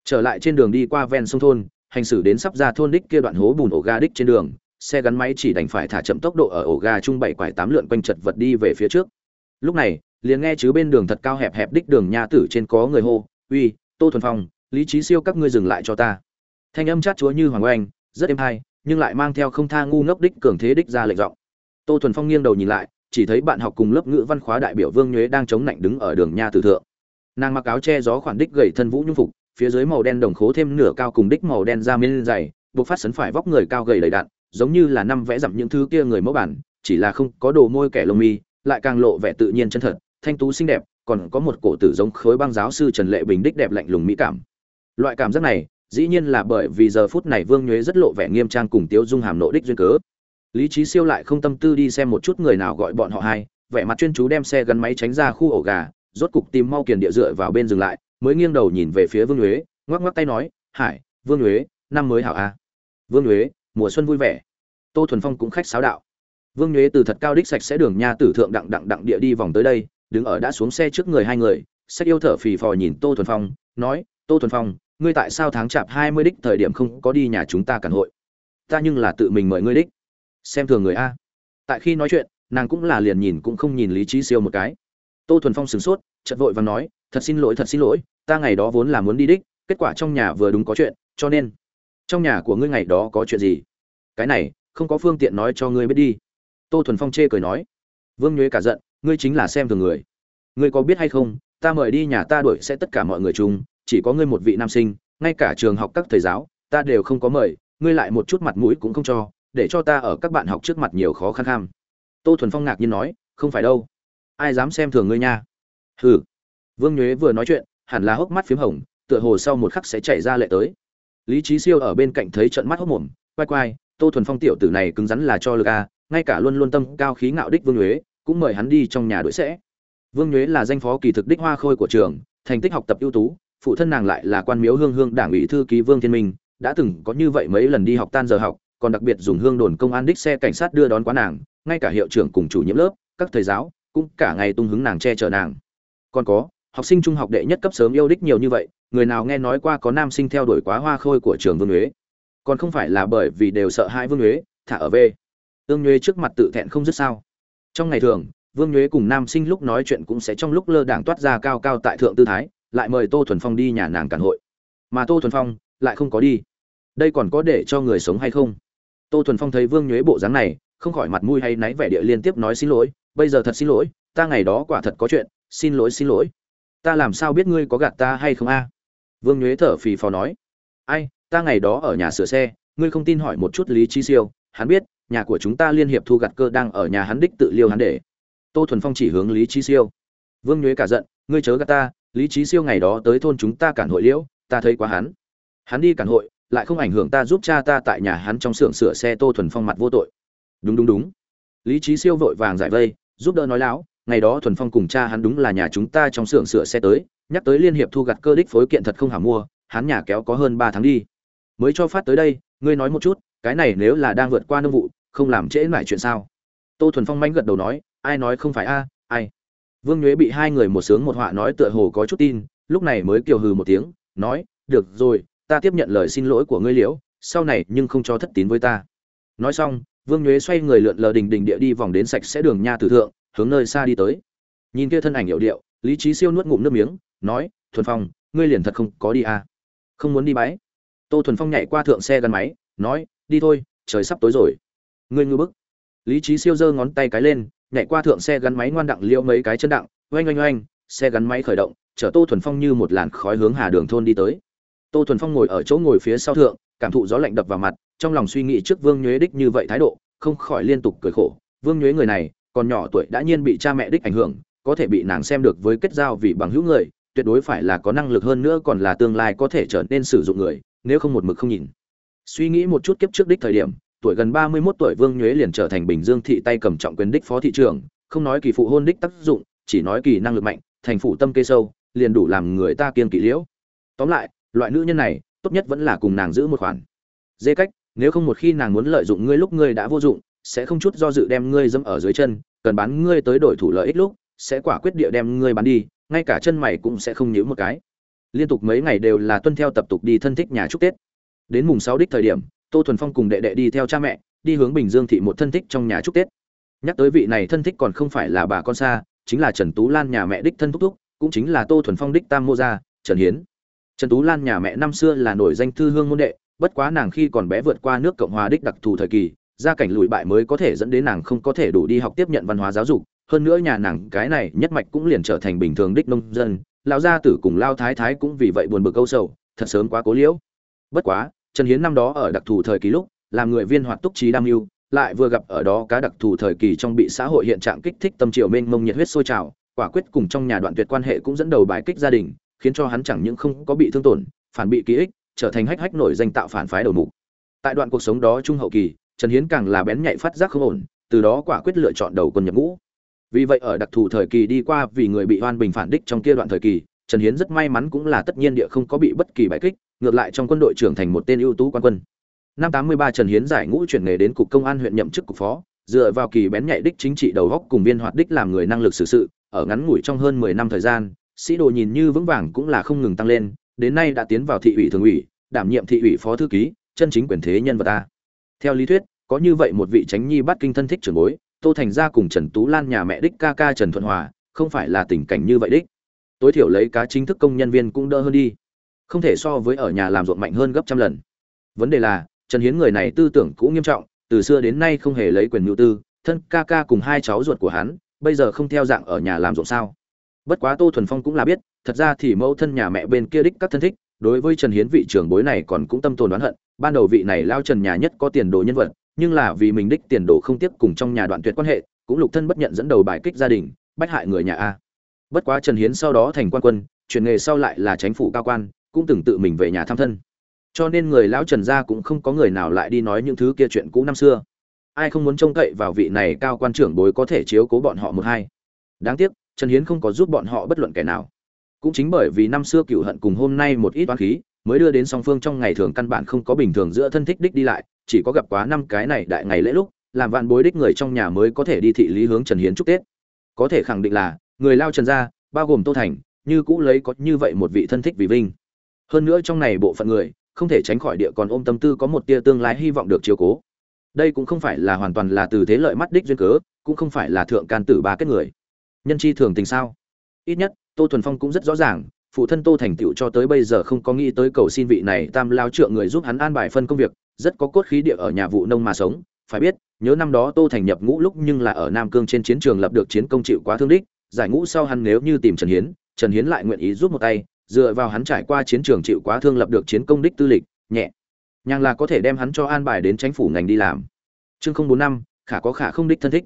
Trở lại trên đường đi qua ven sông thôn, hành xử đến sắp ra thôn đích kia đoạn hố bùn ổ ga đích trên đường, xe gắn máy chỉ đành phải thả chậm tốc độ ở ổ ga trung bảy quải tám lượn quanh chật vật đi về phía trước. Lúc này, liền nghe chứ bên đường thật cao hẹp hẹp đích đường nha tử trên có người hô, uy, tô thuần phong, lý trí siêu các ngươi dừng lại cho ta. Thanh âm chát chúa như hoàng oanh, rất êm hay, nhưng lại mang theo không tha ngu ngốc đích cường thế đích ra lệnh giọng. Tô thuần phong nghiêng đầu nhìn lại chỉ thấy bạn học cùng lớp ngữ văn khóa đại biểu vương nhuế đang chống nạnh đứng ở đường nha tử thượng. Nàng mặc áo che gió khoản đích gầy thân vũ nhung phục, phía dưới màu đen đồng khố thêm nửa cao cùng đích màu đen da bên dày, buộc phát sấn phải vóc người cao gầy đầy đạn, giống như là năm vẽ dặm những thứ kia người mẫu bản, chỉ là không có đồ môi kẻ lông mi, lại càng lộ vẻ tự nhiên chân thật, thanh tú xinh đẹp, còn có một cổ tử giống khối băng giáo sư trần lệ bình đích đẹp lạnh lùng mỹ cảm. Loại cảm giác này, dĩ nhiên là bởi vì giờ phút này vương nhuế rất lộ vẻ nghiêm trang cùng tiêu dung hàm nộ đích duyên cớ lý trí siêu lại không tâm tư đi xem một chút người nào gọi bọn họ hai vẻ mặt chuyên chú đem xe gắn máy tránh ra khu ổ gà rốt cục tìm mau kiền địa dựa vào bên dừng lại mới nghiêng đầu nhìn về phía vương Huế, ngoắc ngoắc tay nói hải vương Huế, năm mới hảo a vương Huế, mùa xuân vui vẻ. Tô thuần phong cũng khách sáo đạo. Vương nhuế từ thật cao đích sạch sẽ đường nha tử thượng đặng đặng đặng địa đi vòng tới đây đứng ở đã xuống xe trước người hai người sách yêu thở phì phò nhìn tô thuần phong nói tô thuần phong ngươi tại sao tháng chạp hai mươi đích thời điểm không có đi nhà chúng ta cản hội? Ta nhưng là tự mình mời ngươi đích xem thường người a. Tại khi nói chuyện, nàng cũng là liền nhìn cũng không nhìn lý trí siêu một cái. Tô thuần phong sửng sốt chật vội và nói, thật xin lỗi, thật xin lỗi, ta ngày đó vốn là muốn đi đích, kết quả trong nhà vừa đúng có chuyện, cho nên trong nhà của ngươi ngày đó có chuyện gì? Cái này, không có phương tiện nói cho ngươi biết đi. Tô thuần phong chê cười nói, vương nhuế cả giận, ngươi chính là xem thường người. Ngươi có biết hay không, ta mời đi nhà ta đuổi sẽ tất cả mọi người chung, chỉ có ngươi một vị nam sinh, ngay cả trường học các thầy giáo, ta đều không có mời, ngươi lại một chút mặt mũi cũng không cho để cho ta ở các bạn học trước mặt nhiều khó khăn kham. Tô thuần phong ngạc nhiên nói, không phải đâu. Ai dám xem thường ngươi nha? Hừ. Vương nhuế vừa nói chuyện, hẳn là hốc mắt p h í m hồng, tựa hồ sau một khắc sẽ chảy ra lệ tới. Lý trí siêu ở bên cạnh thấy trận mắt hốc mồm, quay quay, tô thuần phong tiểu tử này cứng rắn là cho lực a ngay cả luôn luôn tâm cao khí ngạo đích vương nhuế, cũng mời hắn đi trong nhà đuổi sẽ. Vương nhuế là danh phó kỳ thực đích hoa khôi của trường, thành tích học tập ưu tú, phụ thân nàng lại là quan miếu hương hương đảng ủy thư ký vương thiên minh, đã từng có như vậy mấy lần đi học tan giờ học còn đặc biệt dùng hương đồn công an đích xe cảnh sát đưa đón quá nàng ngay cả hiệu trưởng cùng chủ nhiệm lớp các thầy giáo cũng cả ngày tung hứng nàng che chở nàng. Còn có học sinh trung học đệ nhất cấp sớm yêu đích nhiều như vậy người nào nghe nói qua có nam sinh theo đuổi quá hoa khôi của trường vương Huế, còn không phải là bởi vì đều sợ hai vương Huế, thả ở về ương nhuế trước mặt tự thẹn không dứt sao? Trong ngày thường vương nhuế cùng nam sinh lúc nói chuyện cũng sẽ trong lúc lơ đảng toát ra cao cao tại thượng tư thái lại mời tô thuần phong đi nhà nàng cản hội. Mà tô thuần phong lại không có đi. Đây còn có để cho người sống hay không? Tô thuần phong thấy vương nhuế bộ dáng này, không khỏi mặt mũi hay náy vẻ địa liên tiếp nói xin lỗi, bây giờ thật xin lỗi, ta ngày đó quả thật có chuyện, xin lỗi xin lỗi. Ta làm sao biết ngươi có gạt ta hay không a? Vương nhuế thở phì phò nói. Ai, ta ngày đó ở nhà sửa xe, ngươi không tin hỏi một chút lý chi siêu, hắn biết, nhà của chúng ta liên hiệp thu gặt cơ đang ở nhà hắn đích tự liêu hắn để. Tô thuần phong chỉ hướng lý chi siêu. Vương nhuế cả giận, ngươi chớ gạt ta, lý trí siêu ngày đó tới thôn chúng ta cản hội liễu, ta thấy quá hắn. Hắn đi cản hội lại không ảnh hưởng ta giúp cha ta tại nhà hắn trong xưởng sửa xe tô thuần phong mặt vô tội. Đúng đúng đúng. Lý trí siêu vội vàng giải vây, giúp đỡ nói láo, ngày đó thuần phong cùng cha hắn đúng là nhà chúng ta trong xưởng sửa xe tới, nhắc tới liên hiệp thu gặt cơ đích phối kiện thật không hả mua, hắn nhà kéo có hơn ba tháng đi. Mới cho phát tới đây, ngươi nói một chút, cái này nếu là đang vượt qua nông vụ, không làm trễ lại chuyện sao? Tô thuần phong manh gật đầu nói, ai nói không phải a, ai? Vương nhuế bị hai người một sướng một họa nói tựa hồ có chút tin, lúc này mới kiều hừ một tiếng, nói, được rồi ta tiếp nhận lời xin lỗi của ngươi liễu, sau này nhưng không cho thất tín với ta. Nói xong, vương nhuế xoay người lượn lờ đình đình địa đi vòng đến sạch sẽ đường nha tử thượng, hướng nơi xa đi tới. Nhìn kia thân ảnh hiệu điệu, lý trí siêu nuốt ngụm nước miếng, nói, thuần phong, ngươi liền thật không có đi à. không muốn đi bái. Tô thuần phong nhảy qua thượng xe gắn máy, nói, đi thôi, trời sắp tối rồi. Ngươi ngư bức. Lý trí siêu giơ ngón tay cái lên, nhảy qua thượng xe gắn máy ngoan đặng liễu mấy cái chân đặng, oanh oanh oanh, xe gắn máy khởi động, chở tô thuần phong như một làn khói hướng hà đường thôn đi tới tô thuần phong ngồi ở chỗ ngồi phía sau thượng cảm thụ gió lạnh đập vào mặt trong lòng suy nghĩ trước vương nhuế đích như vậy thái độ không khỏi liên tục cười khổ vương nhuế người này còn nhỏ tuổi đã nhiên bị cha mẹ đích ảnh hưởng có thể bị nàng xem được với kết giao vì bằng hữu người tuyệt đối phải là có năng lực hơn nữa còn là tương lai có thể trở nên sử dụng người nếu không một mực không nhìn suy nghĩ một chút kiếp trước đích thời điểm tuổi gần ba mươi 31 tuổi Vương Nhuế liền trở thành Bình Dương thị tay cầm trọng quyền đích phó thị trưởng, không nói kỳ phụ hôn đích tác dụng, chỉ nói kỳ năng lực mạnh, thành phủ tâm kê sâu, liền đủ làm người ta kiên kỵ liễu. Tóm lại, loại nữ nhân này, tốt nhất vẫn là cùng nàng giữ một khoản. Dê cách, nếu không một khi nàng muốn lợi dụng ngươi lúc ngươi đã vô dụng, sẽ không chút do dự đem ngươi dẫm ở dưới chân, cần bán ngươi tới đổi thủ lợi ích lúc, sẽ quả quyết địa đem ngươi bán đi, ngay cả chân mày cũng sẽ không nhíu một cái. Liên tục mấy ngày đều là tuân theo tập tục đi thân thích nhà chúc Tết. Đến mùng sáu đích thời điểm, Tô Thuần Phong cùng đệ đệ đi theo cha mẹ, đi hướng Bình Dương thị một thân thích trong nhà chúc Tết. Nhắc tới vị này thân thích còn không phải là bà con xa, chính là Trần Tú Lan nhà mẹ đích thân thúc thúc, cũng chính là Tô Thuần Phong đích tam mô gia, Trần Hiến. Trần Tú Lan nhà mẹ năm xưa là nổi danh thư hương môn đệ, bất quá nàng khi còn bé vượt qua nước Cộng hòa đích đặc thù thời kỳ, gia cảnh lùi bại mới có thể dẫn đến nàng không có thể đủ đi học tiếp nhận văn hóa giáo dục, hơn nữa nhà nàng cái này nhất mạch cũng liền trở thành bình thường đích nông dân, lão gia tử cùng lao thái thái cũng vì vậy buồn bực câu sầu, thật sớm quá cố liễu. Bất quá, Trần Hiến năm đó ở đặc thù thời kỳ lúc, làm người viên hoạt túc trí đam mưu, lại vừa gặp ở đó cá đặc thù thời kỳ trong bị xã hội hiện trạng kích thích tâm triều mênh mông nhiệt huyết sôi trào, quả quyết cùng trong nhà đoạn tuyệt quan hệ cũng dẫn đầu bài kích gia đình, khiến cho hắn chẳng những không có bị thương tổn, phản bị ký ích, trở thành hách hách nổi danh tạo phản phái đầu mục. Tại đoạn cuộc sống đó trung hậu kỳ, Trần Hiến càng là bén nhạy phát giác không ổn, từ đó quả quyết lựa chọn đầu quân nhập ngũ. Vì vậy ở đặc thù thời kỳ đi qua vì người bị oan bình phản đích trong kia đoạn thời kỳ, Trần Hiến rất may mắn cũng là tất nhiên địa không có bị bất kỳ bài kích, ngược lại trong quân đội trưởng thành một tên ưu tú quan quân. Năm 83 Trần Hiến giải ngũ chuyển nghề đến cục công an huyện nhậm chức cục phó, dựa vào kỳ bén nhạy đích chính trị đầu góc cùng viên hoạt đích làm người năng lực xử sự, ở ngắn ngủi trong hơn 10 năm thời gian, sĩ đồ nhìn như vững vàng cũng là không ngừng tăng lên, đến nay đã tiến vào thị ủy thường ủy, đảm nhiệm thị ủy phó thư ký, chân chính quyền thế nhân vật ta. Theo lý thuyết, có như vậy một vị tránh nhi bắt kinh thân thích trưởng bối, Tô Thành gia cùng Trần Tú Lan nhà mẹ đích ca ca Trần Thuận Hòa, không phải là tình cảnh như vậy đích. Tối thiểu lấy cá chính thức công nhân viên cũng đỡ hơn đi không thể so với ở nhà làm ruộng mạnh hơn gấp trăm lần vấn đề là trần hiến người này tư tưởng cũng nghiêm trọng từ xưa đến nay không hề lấy quyền nhu tư thân ca ca cùng hai cháu ruột của hắn bây giờ không theo dạng ở nhà làm ruộng sao bất quá tô thuần phong cũng là biết, thật ra thì mẫu thân nhà mẹ bên kia đích các thân thích, đối với trần hiến vị trưởng bối này còn cũng tâm tồn đoán hận. Ban đầu vị này lao trần nhà nhất có tiền đồ nhân vật, nhưng là vì mình đích tiền đồ không tiếp cùng trong nhà đoạn tuyệt quan hệ, cũng lục thân bất nhận dẫn đầu bài kích gia đình, bách hại người nhà a. Bất quá trần hiến sau đó thành quan quân, chuyển nghề sau lại là chánh phủ cao quan, cũng từng tự mình về nhà thăm thân. Cho nên người lão trần gia cũng không có người nào lại đi nói những thứ kia chuyện cũ năm xưa. Ai không muốn trông cậy vào vị này cao quan trưởng bối có thể chiếu cố bọn họ một hai. Đáng tiếc trần hiến không có giúp bọn họ bất luận kẻ nào. Cũng chính bởi vì năm xưa cựu hận cùng hôm nay một ít toán khí, mới đưa đến song phương trong ngày thường căn bản không có bình thường giữa thân thích đích đi lại, chỉ có gặp quá năm cái này đại ngày lễ lúc, làm vạn bối đích người trong nhà mới có thể đi thị lý hướng trần hiến chúc tết. Có thể khẳng định là, người lao trần gia, bao gồm tô thành, như cũ lấy có như vậy một vị thân thích vì vinh. Hơn nữa trong này bộ phận người, không thể tránh khỏi địa còn ôm tâm tư có một tia tương lai hy vọng được chiếu cố. Đây cũng không phải là hoàn toàn là từ thế lợi mắt đích duyên cớ, cũng không phải là thượng can tử ba kết người nhân chi thường tình sao? Ít nhất, tô thuần phong cũng rất rõ ràng, phụ thân tô thành tựu cho tới bây giờ không có nghĩ tới cầu xin vị này tam lao trượng người giúp hắn an bài phân công việc, rất có cốt khí địa ở nhà vụ nông mà sống. Phải biết, nhớ năm đó tô thành nhập ngũ lúc nhưng là ở nam cương trên chiến trường lập được chiến công chịu quá thương đích, giải ngũ sau hắn nếu như tìm trần hiến trần hiến lại nguyện ý rút một tay, dựa vào hắn trải qua chiến trường chịu quá thương lập được chiến công đích tư lịch, nhẹ nhàng là có thể đem hắn cho an bài đến chính phủ ngành đi làm. Chương không bốn năm, khả có khả không đích thân thích.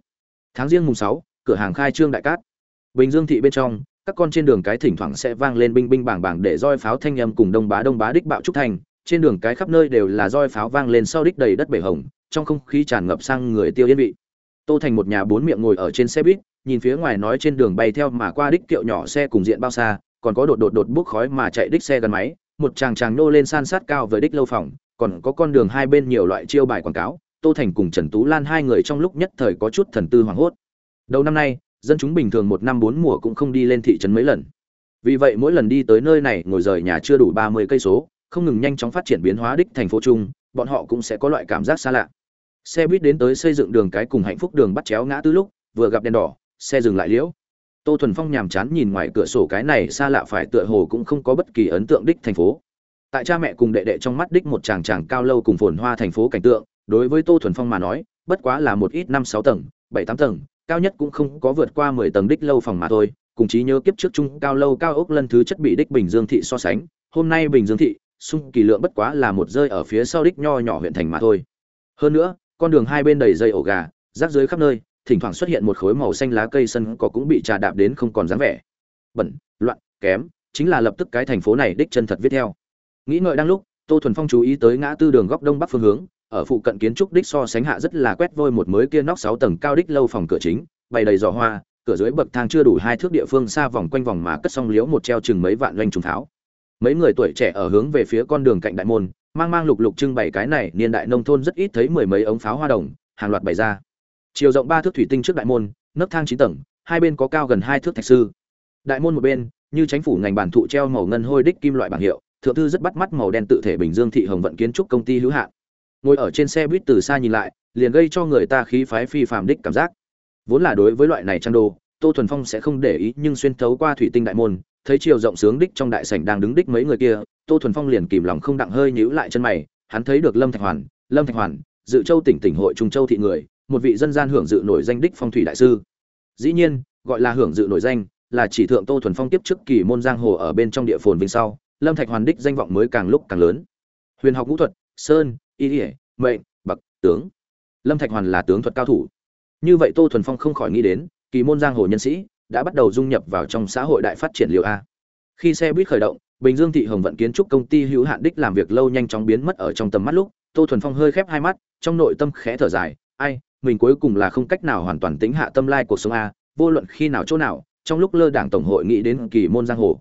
Tháng riêng mùng sáu cửa hàng khai trương đại cát. Bình dương thị bên trong, các con trên đường cái thỉnh thoảng sẽ vang lên binh binh bảng bảng để roi pháo thanh âm cùng đông bá đông bá đích bạo trúc thành trên đường cái khắp nơi đều là roi pháo vang lên sau đích đầy đất bể hồng, trong không khí tràn ngập sang người tiêu yên vị. Tô thành một nhà bốn miệng ngồi ở trên xe buýt, nhìn phía ngoài nói trên đường bay theo mà qua đích kiệu nhỏ xe cùng diện bao xa, còn có đột đột đột bốc khói mà chạy đích xe gắn máy, một chàng chàng nô lên san sát cao với đích lâu phòng, còn có con đường hai bên nhiều loại chiêu bài quảng cáo. Tô thành cùng trần tú lan hai người trong lúc nhất thời có chút thần tư hoảng hốt đầu năm nay, dân chúng bình thường một năm bốn mùa cũng không đi lên thị trấn mấy lần. Vì vậy mỗi lần đi tới nơi này, ngồi rời nhà chưa đủ ba mươi cây số, không ngừng nhanh chóng phát triển biến hóa đích thành phố chung, bọn họ cũng sẽ có loại cảm giác xa lạ. Xe buýt đến tới xây dựng đường cái cùng hạnh phúc đường bắt chéo ngã tư lúc, vừa gặp đèn đỏ, xe dừng lại liễu. Tô thuần phong nhàm chán nhìn ngoài cửa sổ cái này xa lạ phải tựa hồ cũng không có bất kỳ ấn tượng đích thành phố. Tại cha mẹ cùng đệ đệ trong mắt đích một chàng chàng cao lâu cùng phồn hoa thành phố cảnh tượng, đối với tô thuần phong mà nói, bất quá là một ít năm sáu tầng, bảy tám tầng cao nhất cũng không có vượt qua mười tầng đích lâu phòng mà thôi, cùng chí nhớ kiếp trước chung cao lâu cao ốc lần thứ chất bị đích bình dương thị so sánh, hôm nay bình dương thị sung kỳ lượng bất quá là một rơi ở phía sau đích nho nhỏ huyện thành mà thôi. Hơn nữa, con đường hai bên đầy dây ổ gà, rác dưới khắp nơi, thỉnh thoảng xuất hiện một khối màu xanh lá cây sân có cũng bị trà đạp đến không còn dáng vẻ. Bẩn, loạn, kém, chính là lập tức cái thành phố này đích chân thật viết theo. Nghĩ ngợi đang lúc, tô thuần phong chú ý tới ngã tư đường góc đông bắc phương hướng ở phụ cận kiến trúc đích so sánh hạ rất là quét vôi một mới kia nóc sáu tầng cao đích lâu phòng cửa chính, bày đầy giỏ hoa, cửa dưới bậc thang chưa đủ hai thước địa phương xa vòng quanh vòng mà cất xong liếu một treo chừng mấy vạn doanh trùng tháo. Mấy người tuổi trẻ ở hướng về phía con đường cạnh đại môn, mang mang lục lục trưng bày cái này, niên đại nông thôn rất ít thấy mười mấy ống pháo hoa đồng, hàng loạt bày ra. Chiều rộng ba thước thủy tinh trước đại môn, nấc thang chín tầng, hai bên có cao gần hai thước thạch sư. Đại môn một bên, như chính phủ ngành bản thụ treo màu ngân hôi đích kim loại bảng hiệu, thượng thư rất bắt mắt màu đen tự thể bình dương thị hồng vận kiến trúc công ty hữu hạn ngồi ở trên xe buýt từ xa nhìn lại, liền gây cho người ta khí phái phi phàm đích cảm giác. Vốn là đối với loại này trang đồ, tô thuần phong sẽ không để ý, nhưng xuyên thấu qua thủy tinh đại môn, thấy chiều rộng sướng đích trong đại sảnh đang đứng đích mấy người kia, tô thuần phong liền kìm lòng không đặng hơi nhíu lại chân mày, hắn thấy được lâm thạch hoàn, lâm thạch hoàn, dự châu tỉnh tỉnh hội trung châu thị người, một vị dân gian hưởng dự nổi danh đích phong thủy đại sư. Dĩ nhiên, gọi là hưởng dự nổi danh, là chỉ thượng tô thuần phong tiếp trước kỳ môn giang hồ ở bên trong địa phồn vinh sau, lâm thạch hoàn đích danh vọng mới càng lúc càng lớn. Huyền học ngũ thuật, sơn y ỉa mệnh, bậc, tướng. Lâm thạch hoàn là tướng thuật cao thủ. Như vậy tô thuần phong không khỏi nghĩ đến, kỳ môn giang hồ nhân sĩ đã bắt đầu dung nhập vào trong xã hội đại phát triển liệu a. Khi xe buýt khởi động, bình dương thị hồng vận kiến trúc công ty hữu hạn đích làm việc lâu nhanh chóng biến mất ở trong tầm mắt lúc, tô thuần phong hơi khép hai mắt, trong nội tâm khẽ thở dài, ai, mình cuối cùng là không cách nào hoàn toàn tính hạ tâm lai cuộc sống a, vô luận khi nào chỗ nào, trong lúc lơ đảng tổng hội nghĩ đến kỳ môn giang hồ.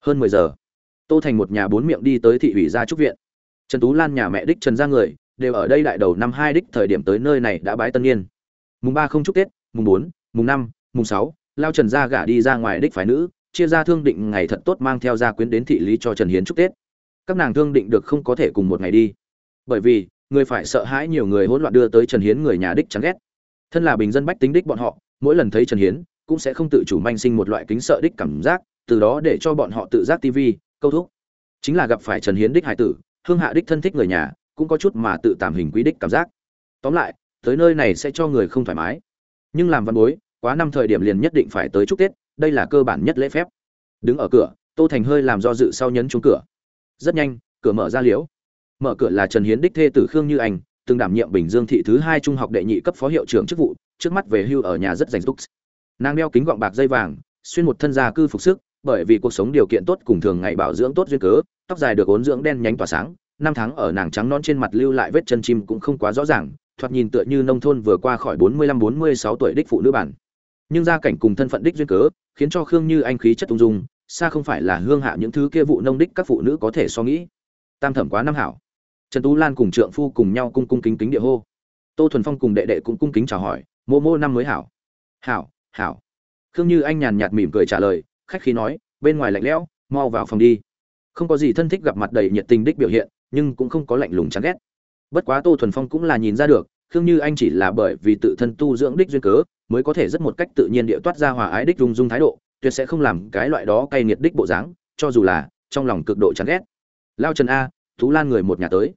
Hơn mười giờ, tô thành một nhà bốn miệng đi tới thị ủy gia trúc viện trần tú lan nhà mẹ đích trần gia người, đều ở đây đại đầu năm hai đích thời điểm tới nơi này đã bái tân niên. Mùng ba không chúc tết, mùng bốn, mùng năm, mùng sáu, lao trần gia gả đi ra ngoài đích phái nữ, chia ra thương định ngày thật tốt mang theo gia quyến đến thị lý cho trần hiến chúc tết. Các nàng thương định được không có thể cùng một ngày đi. Bởi vì, người phải sợ hãi nhiều người hỗn loạn đưa tới trần hiến người nhà đích chán ghét. Thân là bình dân bách tính đích bọn họ, mỗi lần thấy trần hiến, cũng sẽ không tự chủ manh sinh một loại kính sợ đích cảm giác, từ đó để cho bọn họ tự giác tv câu thúc. Chính là gặp phải trần hiến đích hải tử hương hạ đích thân thích người nhà, cũng có chút mà tự tạm hình quý đích cảm giác. Tóm lại, tới nơi này sẽ cho người không thoải mái. Nhưng làm văn bối, quá năm thời điểm liền nhất định phải tới chúc tết, đây là cơ bản nhất lễ phép. Đứng ở cửa, tô thành hơi làm do dự sau nhấn trúng cửa. Rất nhanh, cửa mở ra liễu. Mở cửa là trần hiến đích thê tử khương như anh, từng đảm nhiệm bình dương thị thứ hai trung học đệ nhị cấp phó hiệu trưởng chức vụ, trước mắt về hưu ở nhà rất dành túc nàng đeo kính gọng bạc dây vàng, xuyên một thân gia cư phục sức bởi vì cuộc sống điều kiện tốt cùng thường ngày bảo dưỡng tốt duyên cớ, tóc dài được ốn dưỡng đen nhánh tỏa sáng, năm tháng ở nàng trắng non trên mặt lưu lại vết chân chim cũng không quá rõ ràng, thoạt nhìn tựa như nông thôn vừa qua khỏi bốn mươi lăm bốn mươi sáu tuổi đích phụ nữ bản. Nhưng gia cảnh cùng thân phận đích duyên cớ, khiến cho khương như anh khí chất ung dung, xa không phải là hương hạ những thứ kia vụ nông đích các phụ nữ có thể so nghĩ. Tam thẩm quá năm hảo. Trần tú lan cùng trượng phu cùng nhau cung cung kính kính địa hô. Tô thuần phong cùng đệ đệ cũng cung kính chào hỏi mô mô năm mới hảo. Hảo hảo. Khương như anh nhàn nhạt mỉm cười trả lời khách khí nói, bên ngoài lạnh lẽo, mau vào phòng đi. Không có gì thân thích gặp mặt đầy nhiệt tình đích biểu hiện, nhưng cũng không có lạnh lùng chán ghét. Bất quá tô thuần phong cũng là nhìn ra được, khương như anh chỉ là bởi vì tự thân tu dưỡng đích duyên cớ, mới có thể rất một cách tự nhiên địa toát ra hòa ái đích dung dung thái độ, tuyệt sẽ không làm cái loại đó cay nghiệt đích bộ dáng, cho dù là trong lòng cực độ chán ghét. Lao trần a, thú lan người một nhà tới.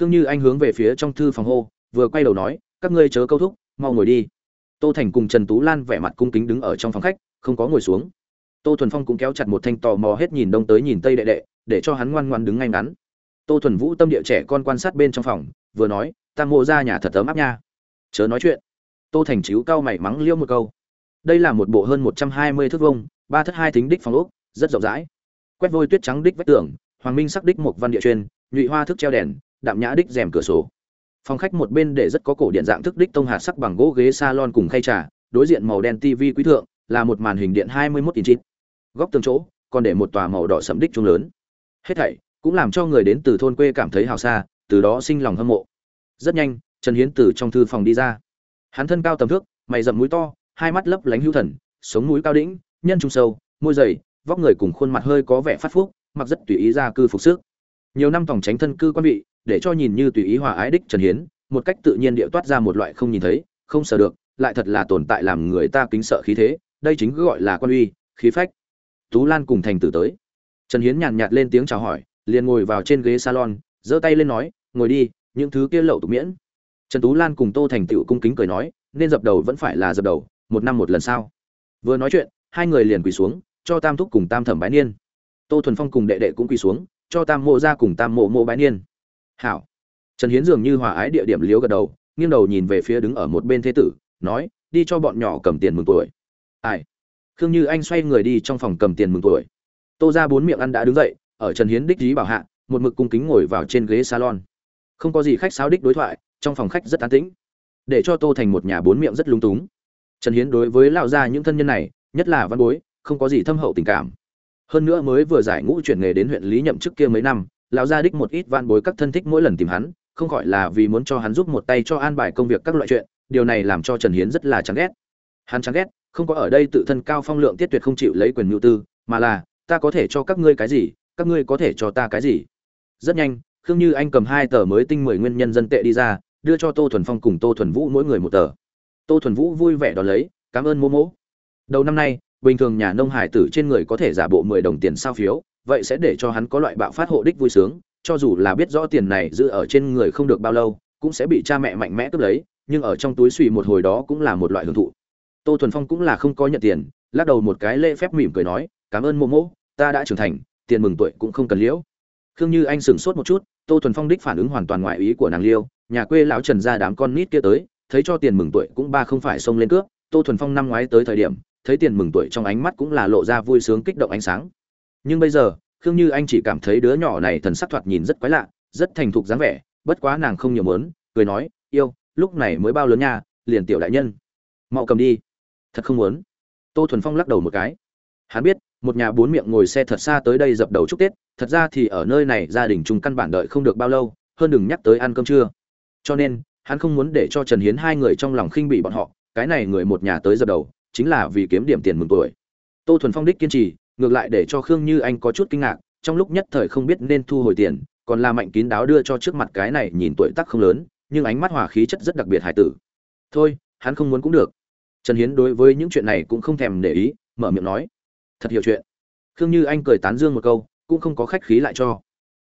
Khương như anh hướng về phía trong thư phòng hô, vừa quay đầu nói, các ngươi chớ câu thúc, mau ngồi đi. Tô thành cùng trần tú lan vẻ mặt cung kính đứng ở trong phòng khách, không có ngồi xuống tô thuần phong cũng kéo chặt một thanh tò mò hết nhìn đông tới nhìn tây đệ đệ, để cho hắn ngoan ngoan đứng ngay ngắn. Tô thuần vũ tâm địa trẻ con quan sát bên trong phòng, vừa nói, ta mộ ra nhà thật ấm áp nha. Chớ nói chuyện. Tô thành chiếu cao mày mắng liêu một câu. Đây là một bộ hơn một trăm hai mươi thước vông ba thất hai thính đích phòng ốc, rất rộng rãi. Quét vôi tuyết trắng đích vách tường, hoàng minh sắc đích một văn địa chuyên nhụy hoa thức treo đèn, đạm nhã đích rèm cửa sổ. Phòng khách một bên để rất có cổ điện dạng thức đích tông hạt sắc bằng gỗ ghế salon cùng khay trà, đối diện màu đen tv quý thượng, là một màn hình điện 21 inch góc tường chỗ, còn để một tòa màu đỏ sẫm đích trung lớn. Hết thảy cũng làm cho người đến từ thôn quê cảm thấy hào xa, từ đó sinh lòng hâm mộ. Rất nhanh, trần hiến từ trong thư phòng đi ra. Hắn thân cao tầm thước, mày rậm mũi to, hai mắt lấp lánh hữu thần, sống mũi cao đĩnh, nhân trung sâu, môi dày, vóc người cùng khuôn mặt hơi có vẻ phát phúc, mặc rất tùy ý ra cư phục sức. Nhiều năm tổng tránh thân cư quan vị, để cho nhìn như tùy ý hòa ái đích trần hiến, một cách tự nhiên địa toát ra một loại không nhìn thấy, không sợ được, lại thật là tồn tại làm người ta kính sợ khí thế, đây chính gọi là quan uy, khí phách tú lan cùng thành tử tới. Trần hiến nhàn nhạt lên tiếng chào hỏi, liền ngồi vào trên ghế salon, giơ tay lên nói, ngồi đi, những thứ kia lậu tục miễn. Trần tú lan cùng tô thành tựu cung kính cười nói, nên dập đầu vẫn phải là dập đầu, một năm một lần sao? Vừa nói chuyện, hai người liền quỳ xuống, cho tam thúc cùng tam thẩm bái niên. Tô thuần phong cùng đệ đệ cũng quỳ xuống, cho tam mộ ra cùng tam mộ mộ bái niên. Hảo. Trần hiến dường như hòa ái địa điểm liếu gật đầu, nghiêng đầu nhìn về phía đứng ở một bên thế tử, nói, đi cho bọn nhỏ cầm tiền mừng tuổi. Ai? Khương như anh xoay người đi trong phòng cầm tiền mừng tuổi. Tô ra bốn miệng ăn đã đứng dậy, ở trần hiến đích ý bảo hạ, một mực cung kính ngồi vào trên ghế salon. Không có gì khách sáo đích đối thoại, trong phòng khách rất an tĩnh. Để cho tô thành một nhà bốn miệng rất lung túng. Trần hiến đối với lão gia những thân nhân này, nhất là văn bối, không có gì thâm hậu tình cảm. Hơn nữa mới vừa giải ngũ chuyển nghề đến huyện lý nhậm chức kia mấy năm, lão gia đích một ít văn bối các thân thích mỗi lần tìm hắn, không gọi là vì muốn cho hắn giúp một tay cho an bài công việc các loại chuyện, điều này làm cho trần hiến rất là chán ghét. Hắn chán ghét không có ở đây tự thân cao phong lượng tiết tuyệt không chịu lấy quyền nhu tư, mà là, ta có thể cho các ngươi cái gì, các ngươi có thể cho ta cái gì. Rất nhanh, khương như anh cầm hai tờ mới tinh mười nguyên nhân dân tệ đi ra, đưa cho tô thuần phong cùng tô thuần vũ mỗi người một tờ. Tô thuần vũ vui vẻ đón lấy, cảm ơn mô mỗ. Đầu năm nay, bình thường nhà nông hải tử trên người có thể giả bộ mười đồng tiền sao phiếu, vậy sẽ để cho hắn có loại bạo phát hộ đích vui sướng, cho dù là biết rõ tiền này giữ ở trên người không được bao lâu, cũng sẽ bị cha mẹ mạnh mẽ cướp lấy, nhưng ở trong túi suy một hồi đó cũng là một loại hưởng thụ tô thuần phong cũng là không có nhận tiền, lắc đầu một cái lễ phép mỉm cười nói, cảm ơn mô mô ta đã trưởng thành, tiền mừng tuổi cũng không cần liễu. Khương như anh sửng sốt một chút, tô thuần phong đích phản ứng hoàn toàn ngoại ý của nàng liêu, nhà quê lão trần ra đám con nít kia tới, thấy cho tiền mừng tuổi cũng ba không phải xông lên cướp, tô thuần phong năm ngoái tới thời điểm, thấy tiền mừng tuổi trong ánh mắt cũng là lộ ra vui sướng kích động ánh sáng. Nhưng bây giờ, khương như anh chỉ cảm thấy đứa nhỏ này thần sắc thoạt nhìn rất quái lạ, rất thành thục dáng vẻ, bất quá nàng không nhiều mớn cười nói, yêu, lúc này mới bao lớn nha, liền tiểu đại nhân. Mau cầm đi thật không muốn. Tô thuần phong lắc đầu một cái. Hắn biết, một nhà bốn miệng ngồi xe thật xa tới đây dập đầu chúc tết, thật ra thì ở nơi này gia đình chúng căn bản đợi không được bao lâu, hơn đừng nhắc tới ăn cơm trưa. Cho nên, hắn không muốn để cho trần hiến hai người trong lòng khinh bị bọn họ, cái này người một nhà tới dập đầu, chính là vì kiếm điểm tiền mừng tuổi. Tô thuần phong đích kiên trì, ngược lại để cho khương như anh có chút kinh ngạc, trong lúc nhất thời không biết nên thu hồi tiền, còn là mạnh kín đáo đưa cho trước mặt cái này nhìn tuổi tác không lớn, nhưng ánh mắt hòa khí chất rất đặc biệt hải tử. Thôi, hắn không muốn cũng được trần hiến đối với những chuyện này cũng không thèm để ý mở miệng nói thật hiểu chuyện. Khương như anh cười tán dương một câu cũng không có khách khí lại cho.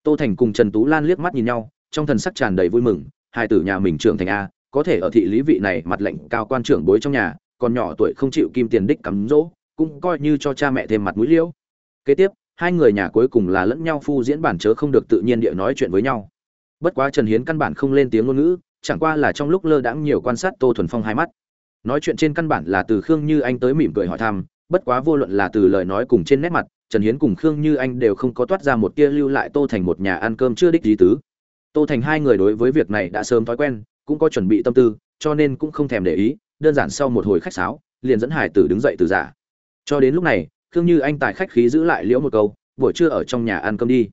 Tô thành cùng trần tú lan liếc mắt nhìn nhau trong thần sắc tràn đầy vui mừng hai tử nhà mình trưởng thành a có thể ở thị lý vị này mặt lệnh cao quan trưởng bối trong nhà còn nhỏ tuổi không chịu kim tiền đích cắm rỗ, cũng coi như cho cha mẹ thêm mặt mũi liễu. Kế tiếp hai người nhà cuối cùng là lẫn nhau phu diễn bản chớ không được tự nhiên địa nói chuyện với nhau. Bất quá trần hiến căn bản không lên tiếng ngôn ngữ chẳng qua là trong lúc lơ đãng nhiều quan sát tô thuần phong hai mắt nói chuyện trên căn bản là từ khương như anh tới mỉm cười hỏi thăm, bất quá vô luận là từ lời nói cùng trên nét mặt, trần hiến cùng khương như anh đều không có toát ra một tia lưu lại tô thành một nhà ăn cơm chưa đích lý tứ. Tô thành hai người đối với việc này đã sớm thói quen, cũng có chuẩn bị tâm tư, cho nên cũng không thèm để ý, đơn giản sau một hồi khách sáo, liền dẫn hải tử đứng dậy từ giả. Cho đến lúc này, khương như anh tại khách khí giữ lại liễu một câu, buổi trưa ở trong nhà ăn cơm đi.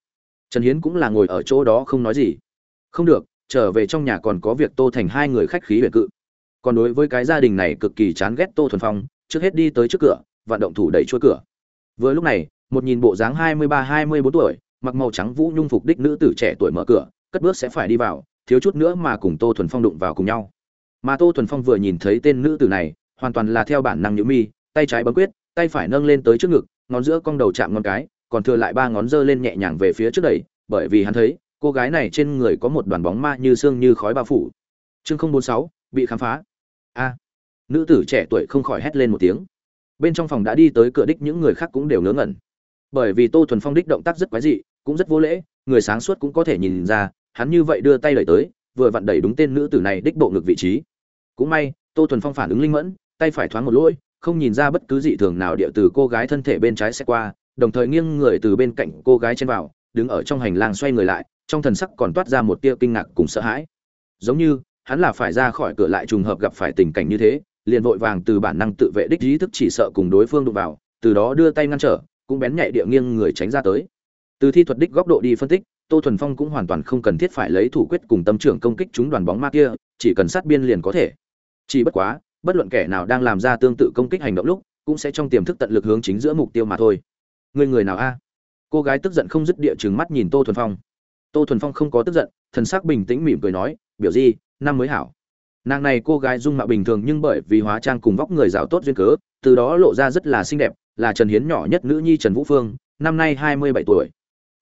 Trần hiến cũng là ngồi ở chỗ đó không nói gì. Không được, trở về trong nhà còn có việc. Tô thành hai người khách khí huyền cự còn đối với cái gia đình này cực kỳ chán ghét tô thuần phong, trước hết đi tới trước cửa, vận động thủ đẩy chuôi cửa. Vừa lúc này, một nhìn bộ dáng hai mươi ba, hai mươi bốn tuổi, mặc màu trắng vũ nhung phục đích nữ tử trẻ tuổi mở cửa, cất bước sẽ phải đi vào, thiếu chút nữa mà cùng tô thuần phong đụng vào cùng nhau. Mà tô thuần phong vừa nhìn thấy tên nữ tử này, hoàn toàn là theo bản năng nhữ mi, tay trái bấm quyết, tay phải nâng lên tới trước ngực, ngón giữa cong đầu chạm ngón cái, còn thừa lại ba ngón giơ lên nhẹ nhàng về phía trước đẩy, bởi vì hắn thấy, cô gái này trên người có một đoàn bóng ma như xương như khói bao phủ. Chương không bốn sáu, bị khám phá a. Nữ tử trẻ tuổi không khỏi hét lên một tiếng. Bên trong phòng đã đi tới cửa đích những người khác cũng đều ngớ ngẩn. Bởi vì tô thuần phong đích động tác rất quái dị, cũng rất vô lễ, người sáng suốt cũng có thể nhìn ra, hắn như vậy đưa tay đẩy tới, vừa vặn đẩy đúng tên nữ tử này đích bộ ngực vị trí. Cũng may, tô thuần phong phản ứng linh mẫn, tay phải thoáng một lỗi, không nhìn ra bất cứ dị thường nào địa từ cô gái thân thể bên trái xe qua, đồng thời nghiêng người từ bên cạnh cô gái trên vào, đứng ở trong hành lang xoay người lại, trong thần sắc còn toát ra một tia kinh ngạc cùng sợ hãi. Giống như hắn là phải ra khỏi cửa lại trùng hợp gặp phải tình cảnh như thế, liền vội vàng từ bản năng tự vệ đích ý thức chỉ sợ cùng đối phương đụng vào, từ đó đưa tay ngăn trở, cũng bén nhạy địa nghiêng người tránh ra tới. Từ thi thuật đích góc độ đi phân tích, tô thuần phong cũng hoàn toàn không cần thiết phải lấy thủ quyết cùng tâm trưởng công kích chúng đoàn bóng ma kia, chỉ cần sát biên liền có thể. Chỉ bất quá, bất luận kẻ nào đang làm ra tương tự công kích hành động lúc, cũng sẽ trong tiềm thức tận lực hướng chính giữa mục tiêu mà thôi. Người người nào a? Cô gái tức giận không dứt địa chừng mắt nhìn tô thuần phong. Tô thuần phong không có tức giận, thần sắc bình tĩnh mỉm cười nói, biểu gì? Năm mới hảo. Nàng này cô gái dung mạo bình thường nhưng bởi vì hóa trang cùng vóc người rào tốt duyên cớ, từ đó lộ ra rất là xinh đẹp, là trần hiến nhỏ nhất nữ nhi trần vũ phương, năm nay hai mươi bảy tuổi.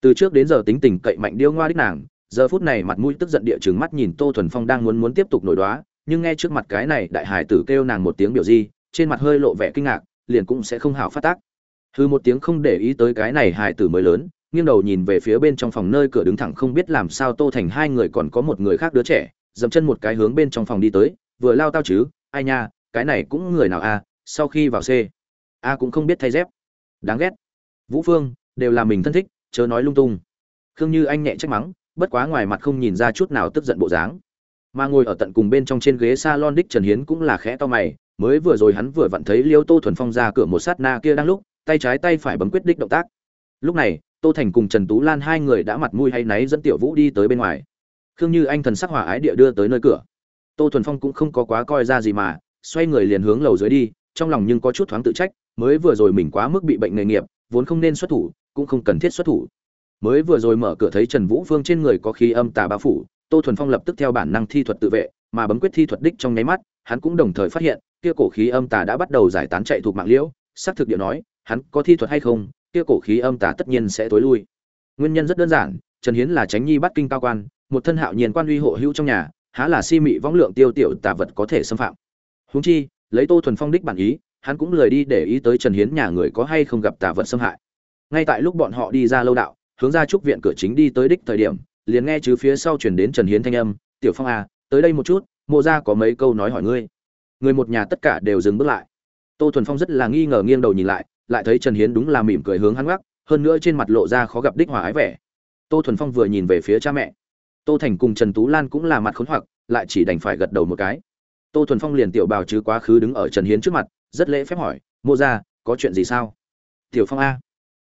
Từ trước đến giờ tính tình cậy mạnh điêu ngoa đích nàng, giờ phút này mặt mũi tức giận địa chừng mắt nhìn tô thuần phong đang muốn muốn tiếp tục nổi đoá, nhưng nghe trước mặt cái này đại hải tử kêu nàng một tiếng biểu di, trên mặt hơi lộ vẻ kinh ngạc, liền cũng sẽ không hảo phát tác. Hư một tiếng không để ý tới cái này hải tử mới lớn, nghiêng đầu nhìn về phía bên trong phòng nơi cửa đứng thẳng không biết làm sao tô thành hai người còn có một người khác đứa trẻ dậm chân một cái hướng bên trong phòng đi tới, vừa lao tao chứ, ai nha, cái này cũng người nào a sau khi vào c, a cũng không biết thay dép. Đáng ghét. Vũ phương, đều là mình thân thích, chớ nói lung tung. Khương như anh nhẹ trách mắng, bất quá ngoài mặt không nhìn ra chút nào tức giận bộ dáng. Mà ngồi ở tận cùng bên trong trên ghế salon đích trần hiến cũng là khẽ to mày, mới vừa rồi hắn vừa vặn thấy liêu tô thuần phong ra cửa một sát na kia đang lúc, tay trái tay phải bấm quyết đích động tác. Lúc này, tô thành cùng trần tú lan hai người đã mặt mũi hay náy dẫn tiểu vũ đi tới bên ngoài khương như anh thần sắc hòa ái địa đưa tới nơi cửa. Tô thuần phong cũng không có quá coi ra gì mà, xoay người liền hướng lầu dưới đi, trong lòng nhưng có chút thoáng tự trách, mới vừa rồi mình quá mức bị bệnh nghề nghiệp, vốn không nên xuất thủ, cũng không cần thiết xuất thủ. Mới vừa rồi mở cửa thấy trần vũ phương trên người có khí âm tà bao phủ, tô thuần phong lập tức theo bản năng thi thuật tự vệ, mà bấm quyết thi thuật đích trong nháy mắt, hắn cũng đồng thời phát hiện, kia cổ khí âm tà đã bắt đầu giải tán chạy thuộc mạng liễu, xác thực điệu nói, hắn có thi thuật hay không, kia cổ khí âm tà tất nhiên sẽ tối lui. Nguyên nhân rất đơn giản, trần hiến là tránh nhi bắt kinh cao quan một thân hạo nhiên quan uy hộ hữu trong nhà, há là si mị võng lượng tiêu tiểu tà vật có thể xâm phạm. Huống chi, lấy tô thuần phong đích bản ý, hắn cũng lười đi để ý tới trần hiến nhà người có hay không gặp tà vật xâm hại. Ngay tại lúc bọn họ đi ra lâu đạo, hướng ra trúc viện cửa chính đi tới đích thời điểm, liền nghe chứ phía sau chuyển đến trần hiến thanh âm, tiểu phong à tới đây một chút, mộ ra có mấy câu nói hỏi ngươi. Người một nhà tất cả đều dừng bước lại. Tô thuần phong rất là nghi ngờ nghiêng đầu nhìn lại lại thấy trần hiến đúng là mỉm cười hướng hắn gác, hơn nữa trên mặt lộ ra khó gặp đích hòa ái vẻ. Tô thuần phong vừa nhìn về phía cha mẹ tô thành cùng trần tú lan cũng là mặt khốn hoặc, lại chỉ đành phải gật đầu một cái. Tô thuần phong liền tiểu bào chứ quá khứ đứng ở trần hiến trước mặt, rất lễ phép hỏi mô ra có chuyện gì sao? Tiểu phong a.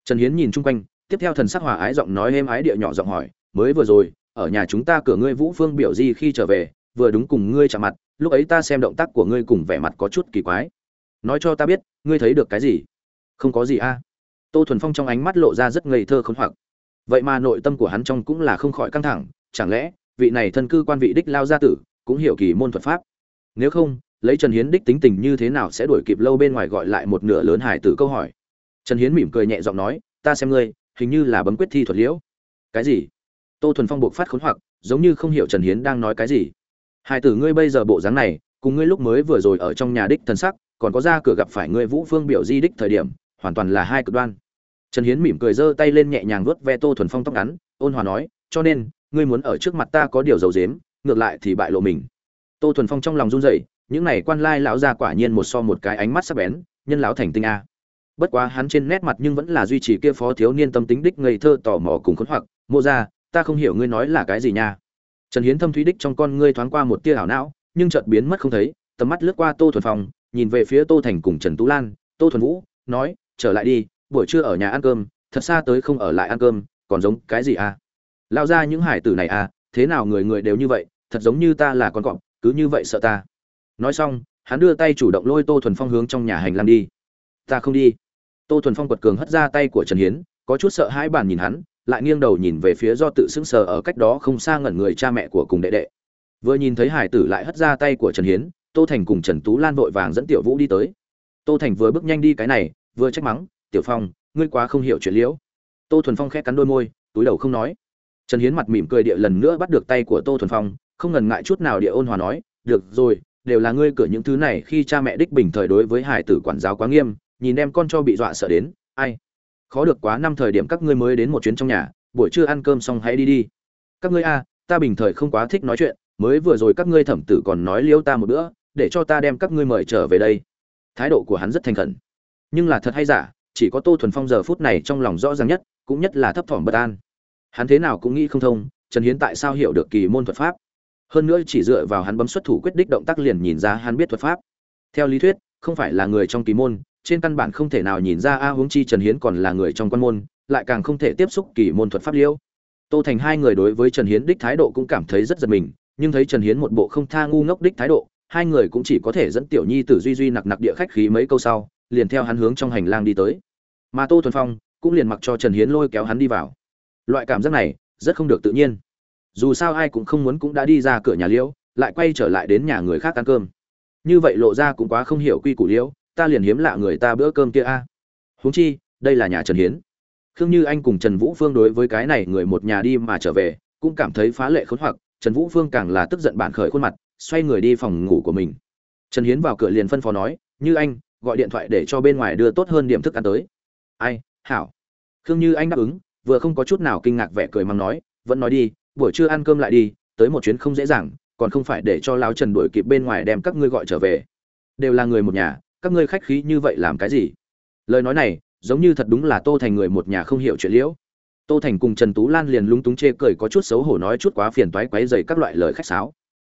Trần hiến nhìn chung quanh, tiếp theo thần sắc hòa ái giọng nói êm ái địa nhỏ giọng hỏi, mới vừa rồi, ở nhà chúng ta cửa ngươi vũ phương biểu di khi trở về, vừa đúng cùng ngươi chạm mặt, lúc ấy ta xem động tác của ngươi cùng vẻ mặt có chút kỳ quái. Nói cho ta biết, ngươi thấy được cái gì? Không có gì a. Tô thuần phong trong ánh mắt lộ ra rất ngây thơ khốn hoặc. Vậy mà nội tâm của hắn trong cũng là không khỏi căng thẳng chẳng lẽ vị này thân cư quan vị đích lao gia tử cũng hiểu kỳ môn thuật pháp? Nếu không, lấy trần hiến đích tính tình như thế nào sẽ đuổi kịp lâu bên ngoài gọi lại một nửa lớn hải tử câu hỏi? Trần hiến mỉm cười nhẹ giọng nói, ta xem ngươi, hình như là bấm quyết thi thuật liễu. Cái gì? Tô thuần phong buộc phát khốn hoặc, giống như không hiểu trần hiến đang nói cái gì. Hải tử ngươi bây giờ bộ dáng này, cùng ngươi lúc mới vừa rồi ở trong nhà đích thần sắc, còn có ra cửa gặp phải ngươi vũ phương biểu di đích thời điểm, hoàn toàn là hai cực đoan. Trần hiến mỉm cười giơ tay lên nhẹ nhàng vuốt ve tô thuần phong tóc ngắn, ôn hòa nói, cho nên ngươi muốn ở trước mặt ta có điều dầu dếm ngược lại thì bại lộ mình. Tô thuần phong trong lòng run rẩy, những này quan lai lão ra quả nhiên một so một cái ánh mắt sắc bén, nhân lão thành tinh a. Bất quá hắn trên nét mặt nhưng vẫn là duy trì kia phó thiếu niên tâm tính đích ngây thơ tò mò cùng khốn hoặc mô ra ta không hiểu ngươi nói là cái gì nha. Trần hiến thâm thúy đích trong con ngươi thoáng qua một tia ảo não, nhưng chợt biến mất không thấy, tầm mắt lướt qua tô thuần phong, nhìn về phía tô thành cùng trần tú lan, tô thuần vũ, nói, trở lại đi, buổi trưa ở nhà ăn cơm, thật xa tới không ở lại ăn cơm, còn giống cái gì à? Lao ra những hải tử này à thế nào người người đều như vậy, thật giống như ta là con cọp, cứ như vậy sợ ta. Nói xong, hắn đưa tay chủ động lôi tô thuần phong hướng trong nhà hành lang đi. Ta không đi. Tô thuần phong quật cường hất ra tay của trần hiến, có chút sợ hãi bản nhìn hắn, lại nghiêng đầu nhìn về phía do tự sững sờ ở cách đó không xa ngẩn người cha mẹ của cùng đệ đệ. Vừa nhìn thấy hải tử lại hất ra tay của trần hiến, tô thành cùng trần tú lan vội vàng dẫn tiểu vũ đi tới. Tô thành vừa bước nhanh đi cái này, vừa trách mắng, tiểu phong, ngươi quá không hiểu chuyện liễu. Tô thuần phong khẽ cắn đôi môi, túi đầu không nói trần hiến mặt mỉm cười địa lần nữa bắt được tay của tô thuần phong, không ngần ngại chút nào địa ôn hòa nói, được rồi, đều là ngươi cửa những thứ này khi cha mẹ đích bình thời đối với hải tử quản giáo quá nghiêm, nhìn em con cho bị dọa sợ đến, ai? Khó được quá năm thời điểm các ngươi mới đến một chuyến trong nhà, buổi trưa ăn cơm xong hãy đi đi. Các ngươi a, ta bình thời không quá thích nói chuyện, mới vừa rồi các ngươi thẩm tử còn nói liêu ta một bữa, để cho ta đem các ngươi mời trở về đây. Thái độ của hắn rất thành khẩn. Nhưng là thật hay giả, chỉ có tô thuần phong giờ phút này trong lòng rõ ràng nhất, cũng nhất là thấp thỏm bất an hắn thế nào cũng nghĩ không thông, trần hiến tại sao hiểu được kỳ môn thuật pháp? Hơn nữa chỉ dựa vào hắn bấm xuất thủ quyết đích động tác liền nhìn ra hắn biết thuật pháp. Theo lý thuyết, không phải là người trong kỳ môn, trên căn bản không thể nào nhìn ra a huống chi trần hiến còn là người trong quan môn, lại càng không thể tiếp xúc kỳ môn thuật pháp liêu. Tô thành hai người đối với trần hiến đích thái độ cũng cảm thấy rất giật mình, nhưng thấy trần hiến một bộ không tha ngu ngốc đích thái độ, hai người cũng chỉ có thể dẫn tiểu nhi tử duy duy nặc nặc địa khách khí mấy câu sau, liền theo hắn hướng trong hành lang đi tới. Mà tô thuần phong cũng liền mặc cho trần hiến lôi kéo hắn đi vào loại cảm giác này rất không được tự nhiên. Dù sao ai cũng không muốn cũng đã đi ra cửa nhà liễu, lại quay trở lại đến nhà người khác ăn cơm. Như vậy lộ ra cũng quá không hiểu quy củ liễu, ta liền hiếm lạ người ta bữa cơm kia a. Huống chi, đây là nhà trần hiến. Khương như anh cùng trần vũ phương đối với cái này người một nhà đi mà trở về, cũng cảm thấy phá lệ khốn hoặc, trần vũ phương càng là tức giận bản khởi khuôn mặt, xoay người đi phòng ngủ của mình. Trần hiến vào cửa liền phân phó nói, như anh, gọi điện thoại để cho bên ngoài đưa tốt hơn điểm thức ăn tới. Ai, hảo. Khương như anh đáp ứng vừa không có chút nào kinh ngạc vẻ cười mắng nói, vẫn nói đi, buổi trưa ăn cơm lại đi, tới một chuyến không dễ dàng, còn không phải để cho lão trần đuổi kịp bên ngoài đem các ngươi gọi trở về. Đều là người một nhà, các ngươi khách khí như vậy làm cái gì? Lời nói này, giống như thật đúng là tô thành người một nhà không hiểu chuyện liễu. Tô thành cùng trần tú lan liền lúng túng chê cười có chút xấu hổ nói chút quá phiền toái quấy dày các loại lời khách sáo.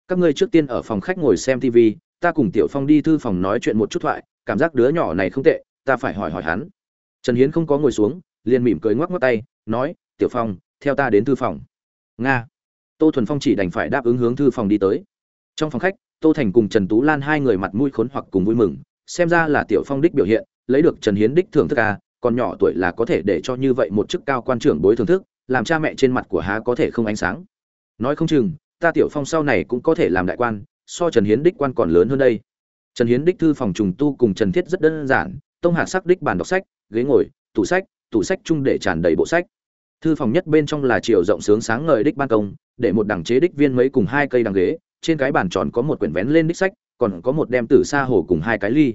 Các ngươi trước tiên ở phòng khách ngồi xem tv ta cùng tiểu phong đi thư phòng nói chuyện một chút thoại, cảm giác đứa nhỏ này không tệ, ta phải hỏi hỏi hắn. Trần hiến không có ngồi xuống liền mỉm cười ngoắc ngoắc tay, nói, tiểu phong, theo ta đến thư phòng. Nga. Tô thuần phong chỉ đành phải đáp ứng hướng thư phòng đi tới. Trong phòng khách, tô thành cùng trần tú lan hai người mặt mũi khốn hoặc cùng vui mừng, xem ra là tiểu phong đích biểu hiện, lấy được trần hiến đích thưởng thức à còn nhỏ tuổi là có thể để cho như vậy một chức cao quan trưởng bối thưởng thức, làm cha mẹ trên mặt của há có thể không ánh sáng. Nói không chừng, ta tiểu phong sau này cũng có thể làm đại quan, so trần hiến đích quan còn lớn hơn đây. Trần hiến đích thư phòng trùng tu cùng trần thiết rất đơn giản, tông hạ sắc đích bàn đọc sách, ghế ngồi, tủ sách tủ sách chung để tràn đầy bộ sách. Thư phòng nhất bên trong là chiều rộng sướng sáng ngời đích ban công, để một đằng chế đích viên mấy cùng hai cây đằng ghế, trên cái bàn tròn có một quyển vén lên đích sách, còn có một đem tử sa hồ cùng hai cái ly.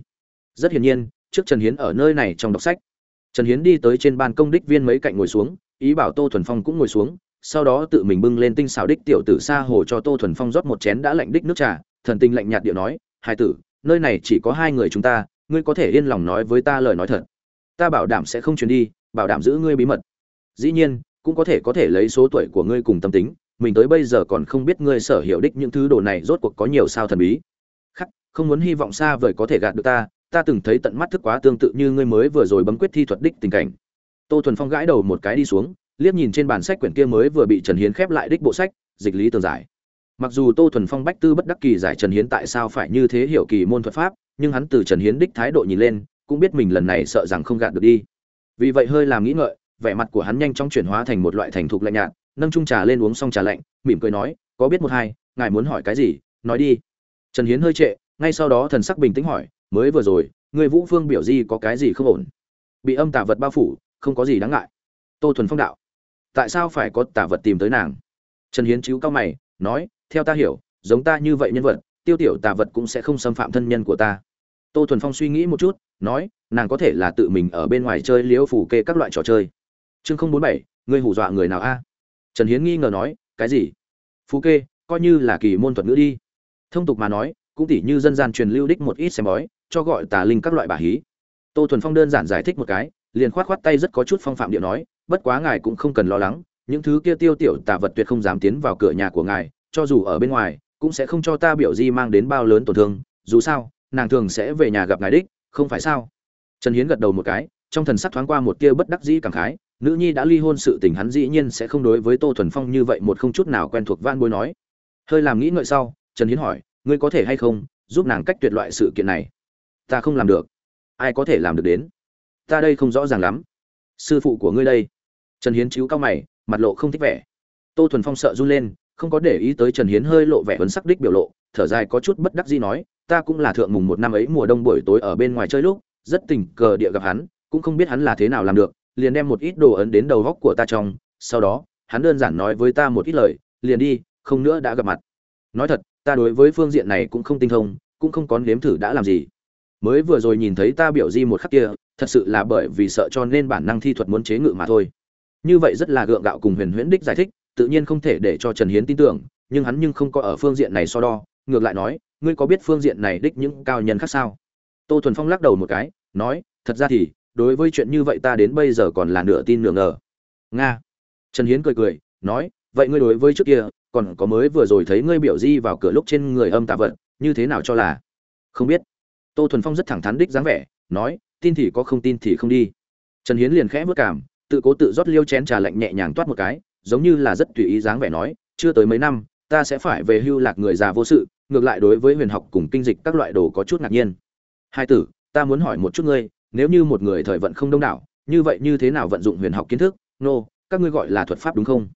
Rất hiển nhiên, trước trần hiến ở nơi này trong đọc sách. Trần hiến đi tới trên ban công đích viên mấy cạnh ngồi xuống, ý bảo tô thuần phong cũng ngồi xuống, sau đó tự mình bưng lên tinh xào đích tiểu tử sa hồ cho tô thuần phong rót một chén đã lạnh đích nước trà, thần tinh lạnh nhạt điệu nói hai tử, nơi này chỉ có hai người chúng ta, ngươi có thể yên lòng nói với ta lời nói thật. Ta bảo đảm sẽ không chuyển đi bảo đảm giữ ngươi bí mật. Dĩ nhiên, cũng có thể có thể lấy số tuổi của ngươi cùng tâm tính, mình tới bây giờ còn không biết ngươi sở hiểu đích những thứ đồ này rốt cuộc có nhiều sao thần bí. Khắc, không muốn hy vọng xa vời có thể gạt được ta ta từng thấy tận mắt thức quá tương tự như ngươi mới vừa rồi bấm quyết thi thuật đích tình cảnh. Tô thuần phong gãi đầu một cái đi xuống, liếc nhìn trên bản sách quyển kia mới vừa bị trần hiến khép lại đích bộ sách, dịch lý tường giải. Mặc dù tô thuần phong bách tư bất đắc kỳ giải trần hiến tại sao phải như thế hiểu kỳ môn thuật pháp, nhưng hắn từ trần hiến đích thái độ nhìn lên, cũng biết mình lần này sợ rằng không gạt được đi vì vậy hơi làm nghĩ ngợi, vẻ mặt của hắn nhanh chóng chuyển hóa thành một loại thành thục lạnh nhạt, nâng chung trà lên uống xong trà lạnh, mỉm cười nói, có biết một hai, ngài muốn hỏi cái gì? Nói đi. Trần hiến hơi trệ, ngay sau đó thần sắc bình tĩnh hỏi, mới vừa rồi người vũ phương biểu di có cái gì không ổn? Bị âm tả vật bao phủ, không có gì đáng ngại. Tô thuần phong đạo, tại sao phải có tả vật tìm tới nàng? Trần hiến chíu cao mày, nói, theo ta hiểu, giống ta như vậy nhân vật, tiêu tiểu tả vật cũng sẽ không xâm phạm thân nhân của ta tô thuần phong suy nghĩ một chút, nói, nàng có thể là tự mình ở bên ngoài chơi liễu phủ kê các loại trò chơi. Chương không bốn bảy, ngươi hù dọa người nào a? Trần hiến nghi ngờ nói, cái gì? Phú kê, coi như là kỳ môn thuật ngữ đi. Thông tục mà nói, cũng tỉ như dân gian truyền lưu đích một ít xem bói, cho gọi tà linh các loại bà hí. Tô thuần phong đơn giản giải thích một cái, liền khoát khoát tay rất có chút phong phạm điệu nói, bất quá ngài cũng không cần lo lắng, những thứ kia tiêu tiểu tà vật tuyệt không dám tiến vào cửa nhà của ngài, cho dù ở bên ngoài, cũng sẽ không cho ta biểu di mang đến bao lớn tổn thương, dù sao nàng thường sẽ về nhà gặp ngài đích, không phải sao? Trần hiến gật đầu một cái, trong thần sắc thoáng qua một tia bất đắc dĩ cảm khái, nữ nhi đã ly hôn sự tình hắn dĩ nhiên sẽ không đối với tô thuần phong như vậy một không chút nào quen thuộc van bối nói. Hơi làm nghĩ ngợi sau, trần hiến hỏi, ngươi có thể hay không giúp nàng cách tuyệt loại sự kiện này? Ta không làm được. Ai có thể làm được đến? Ta đây không rõ ràng lắm. Sư phụ của ngươi đây. Trần hiến chíu cao mày, mặt lộ không thích vẻ. Tô thuần phong sợ run lên, không có để ý tới trần hiến hơi lộ vẻ huấn sắc đích biểu lộ, thở dài có chút bất đắc dĩ nói ta cũng là thượng mùng một năm ấy mùa đông buổi tối ở bên ngoài chơi lúc, rất tình cờ địa gặp hắn, cũng không biết hắn là thế nào làm được, liền đem một ít đồ ấn đến đầu góc của ta trong, sau đó, hắn đơn giản nói với ta một ít lời, liền đi, không nữa đã gặp mặt. Nói thật, ta đối với phương diện này cũng không tinh thông, cũng không có nếm thử đã làm gì. Mới vừa rồi nhìn thấy ta biểu di một khắc kia, thật sự là bởi vì sợ cho nên bản năng thi thuật muốn chế ngự mà thôi. Như vậy rất là gượng gạo cùng huyền huyễn đích giải thích, tự nhiên không thể để cho trần hiến tin tưởng, nhưng hắn nhưng không có ở phương diện này so đo, ngược lại nói ngươi có biết phương diện này đích những cao nhân khác sao? Tô thuần phong lắc đầu một cái, nói, thật ra thì, đối với chuyện như vậy ta đến bây giờ còn là nửa tin nửa ngờ. Nga. Trần hiến cười cười, nói, vậy ngươi đối với trước kia, còn có mới vừa rồi thấy ngươi biểu di vào cửa lúc trên người âm tạ vận như thế nào cho là? Không biết. Tô thuần phong rất thẳng thắn đích dáng vẻ, nói, tin thì có không tin thì không đi. Trần hiến liền khẽ vất cảm, tự cố tự rót liêu chén trà lạnh nhẹ nhàng toát một cái, giống như là rất tùy ý dáng vẻ nói, chưa tới mấy năm, ta sẽ phải về hưu lạc người già vô sự ngược lại đối với huyền học cùng kinh dịch các loại đồ có chút ngạc nhiên. Hai tử ta muốn hỏi một chút ngươi nếu như một người thời vận không đông đảo như vậy như thế nào vận dụng huyền học kiến thức? Nô、no, các ngươi gọi là thuật pháp đúng không?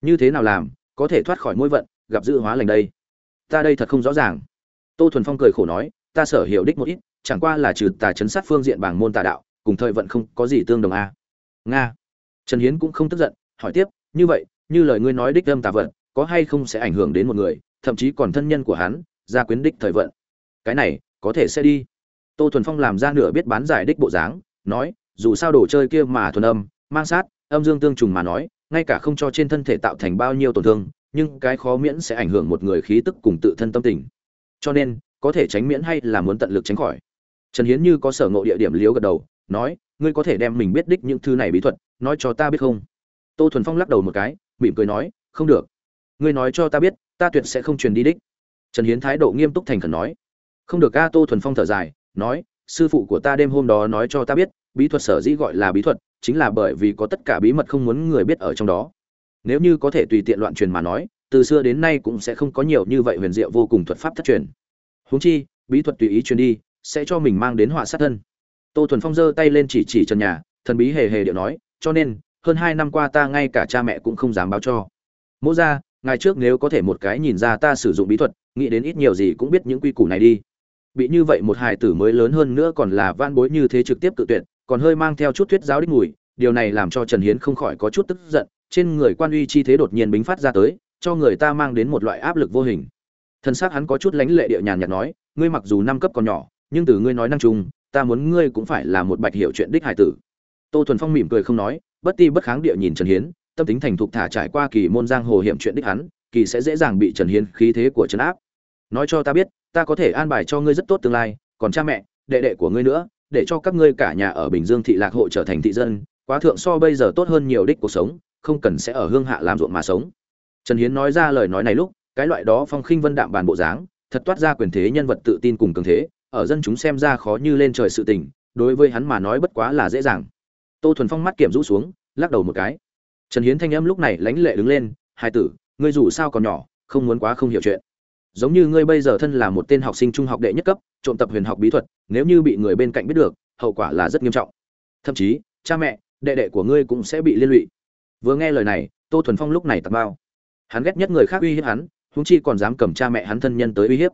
Như thế nào làm có thể thoát khỏi mối vận gặp dự hóa lành đây? Ta đây thật không rõ ràng. Tô thuần phong cười khổ nói ta sở hiểu đích một ít chẳng qua là trừ tà chấn sát phương diện bảng môn tà đạo cùng thời vận không có gì tương đồng a. À. nga. Trần hiến cũng không tức giận hỏi tiếp như vậy như lời ngươi nói đích âm tà vận có hay không sẽ ảnh hưởng đến một người? Thậm chí còn thân nhân của hắn, ra quyến đích thời vận. Cái này, có thể sẽ đi. Tô thuần phong làm ra nửa biết bán giải đích bộ dáng, nói, dù sao đồ chơi kia mà thuần âm, mang sát, âm dương tương trùng mà nói, ngay cả không cho trên thân thể tạo thành bao nhiêu tổn thương, nhưng cái khó miễn sẽ ảnh hưởng một người khí tức cùng tự thân tâm tình. Cho nên, có thể tránh miễn hay là muốn tận lực tránh khỏi. Trần hiến như có sở ngộ địa điểm liếu gật đầu, nói, ngươi có thể đem mình biết đích những thứ này bí thuật, nói cho ta biết không? Tô thuần phong lắc đầu một cái, mỉm cười nói, không được. Ngươi nói cho ta biết ta tuyệt sẽ không truyền đi đích. Trần hiến thái độ nghiêm túc thành khẩn nói. Không được ca tô thuần phong thở dài, nói, sư phụ của ta đêm hôm đó nói cho ta biết, bí thuật sở dĩ gọi là bí thuật, chính là bởi vì có tất cả bí mật không muốn người biết ở trong đó. Nếu như có thể tùy tiện loạn truyền mà nói, từ xưa đến nay cũng sẽ không có nhiều như vậy huyền diệu vô cùng thuật pháp thất truyền. Huống chi, bí thuật tùy ý truyền đi, sẽ cho mình mang đến họa sát thân. Tô thuần phong giơ tay lên chỉ chỉ trần nhà, thần bí hề hề điệu nói, cho nên, hơn hai năm qua ta ngay cả cha mẹ cũng không dám báo cho. Mỗ ra ngày trước nếu có thể một cái nhìn ra ta sử dụng bí thuật, nghĩ đến ít nhiều gì cũng biết những quy củ này đi. Bị như vậy một hài tử mới lớn hơn nữa còn là van bối như thế trực tiếp tự tuyệt, còn hơi mang theo chút thuyết giáo đích mùi, điều này làm cho trần hiến không khỏi có chút tức giận, trên người quan uy chi thế đột nhiên bính phát ra tới, cho người ta mang đến một loại áp lực vô hình. Thân xác hắn có chút lánh lệ địa nhàn nhạt nói, ngươi mặc dù năm cấp còn nhỏ, nhưng từ ngươi nói năng chung, ta muốn ngươi cũng phải là một bạch hiểu chuyện đích hải tử. Tô thuần phong mỉm cười không nói, bất ti bất kháng địa nhìn trần hiến tâm tính thành thục thả trải qua kỳ môn giang hồ hiểm chuyện đích hắn, kỳ sẽ dễ dàng bị trần hiến khí thế của trấn áp. Nói cho ta biết, ta có thể an bài cho ngươi rất tốt tương lai, còn cha mẹ, đệ đệ của ngươi nữa, để cho các ngươi cả nhà ở bình dương thị lạc hộ trở thành thị dân, quá thượng so bây giờ tốt hơn nhiều đích cuộc sống, không cần sẽ ở hương hạ làm ruộng mà sống. Trần hiến nói ra lời nói này lúc, cái loại đó phong khinh vân đạm bàn bộ dáng, thật toát ra quyền thế nhân vật tự tin cùng cường thế, ở dân chúng xem ra khó như lên trời sự tình, đối với hắn mà nói bất quá là dễ dàng. Tô thuần phong mắt kiểm rũ xuống, lắc đầu một cái trần hiến thanh âm lúc này lãnh lệ đứng lên hai tử, ngươi dù sao còn nhỏ, không muốn quá không hiểu chuyện. Giống như ngươi bây giờ thân là một tên học sinh trung học đệ nhất cấp, trộm tập huyền học bí thuật, nếu như bị người bên cạnh biết được, hậu quả là rất nghiêm trọng. Thậm chí, cha mẹ, đệ đệ của ngươi cũng sẽ bị liên lụy. Vừa nghe lời này, tô thuần phong lúc này tạt bao. Hắn ghét nhất người khác uy hiếp hắn húng chi còn dám cầm cha mẹ hắn thân nhân tới uy hiếp.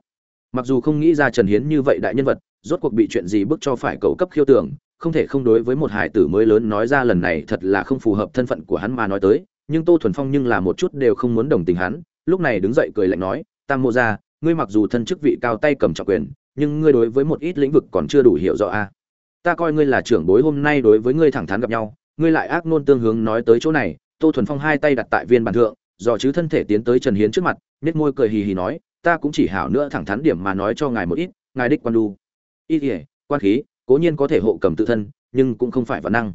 Mặc dù không nghĩ ra trần hiến như vậy đại nhân vật, rốt cuộc bị chuyện gì bức cho phải cầu cấp khiêu tưởng không thể không đối với một hải tử mới lớn nói ra lần này thật là không phù hợp thân phận của hắn mà nói tới, nhưng tô thuần phong nhưng là một chút đều không muốn đồng tình hắn, lúc này đứng dậy cười lạnh nói, tam mô ra ngươi mặc dù thân chức vị cao tay cầm trọng quyền, nhưng ngươi đối với một ít lĩnh vực còn chưa đủ hiểu rõ a. Ta coi ngươi là trưởng bối hôm nay đối với ngươi thẳng thắn gặp nhau, ngươi lại ác nôn tương hướng nói tới chỗ này. Tô thuần phong hai tay đặt tại viên bàn thượng, dò chứ thân thể tiến tới trần hiến trước mặt nết môi cười hì hì nói, ta cũng chỉ hảo nữa thẳng thắn điểm mà nói cho ngài một ít, ngài đích quan đu. Y ỉa quan khí cố nhiên có thể hộ cầm tự thân, nhưng cũng không phải vạn năng.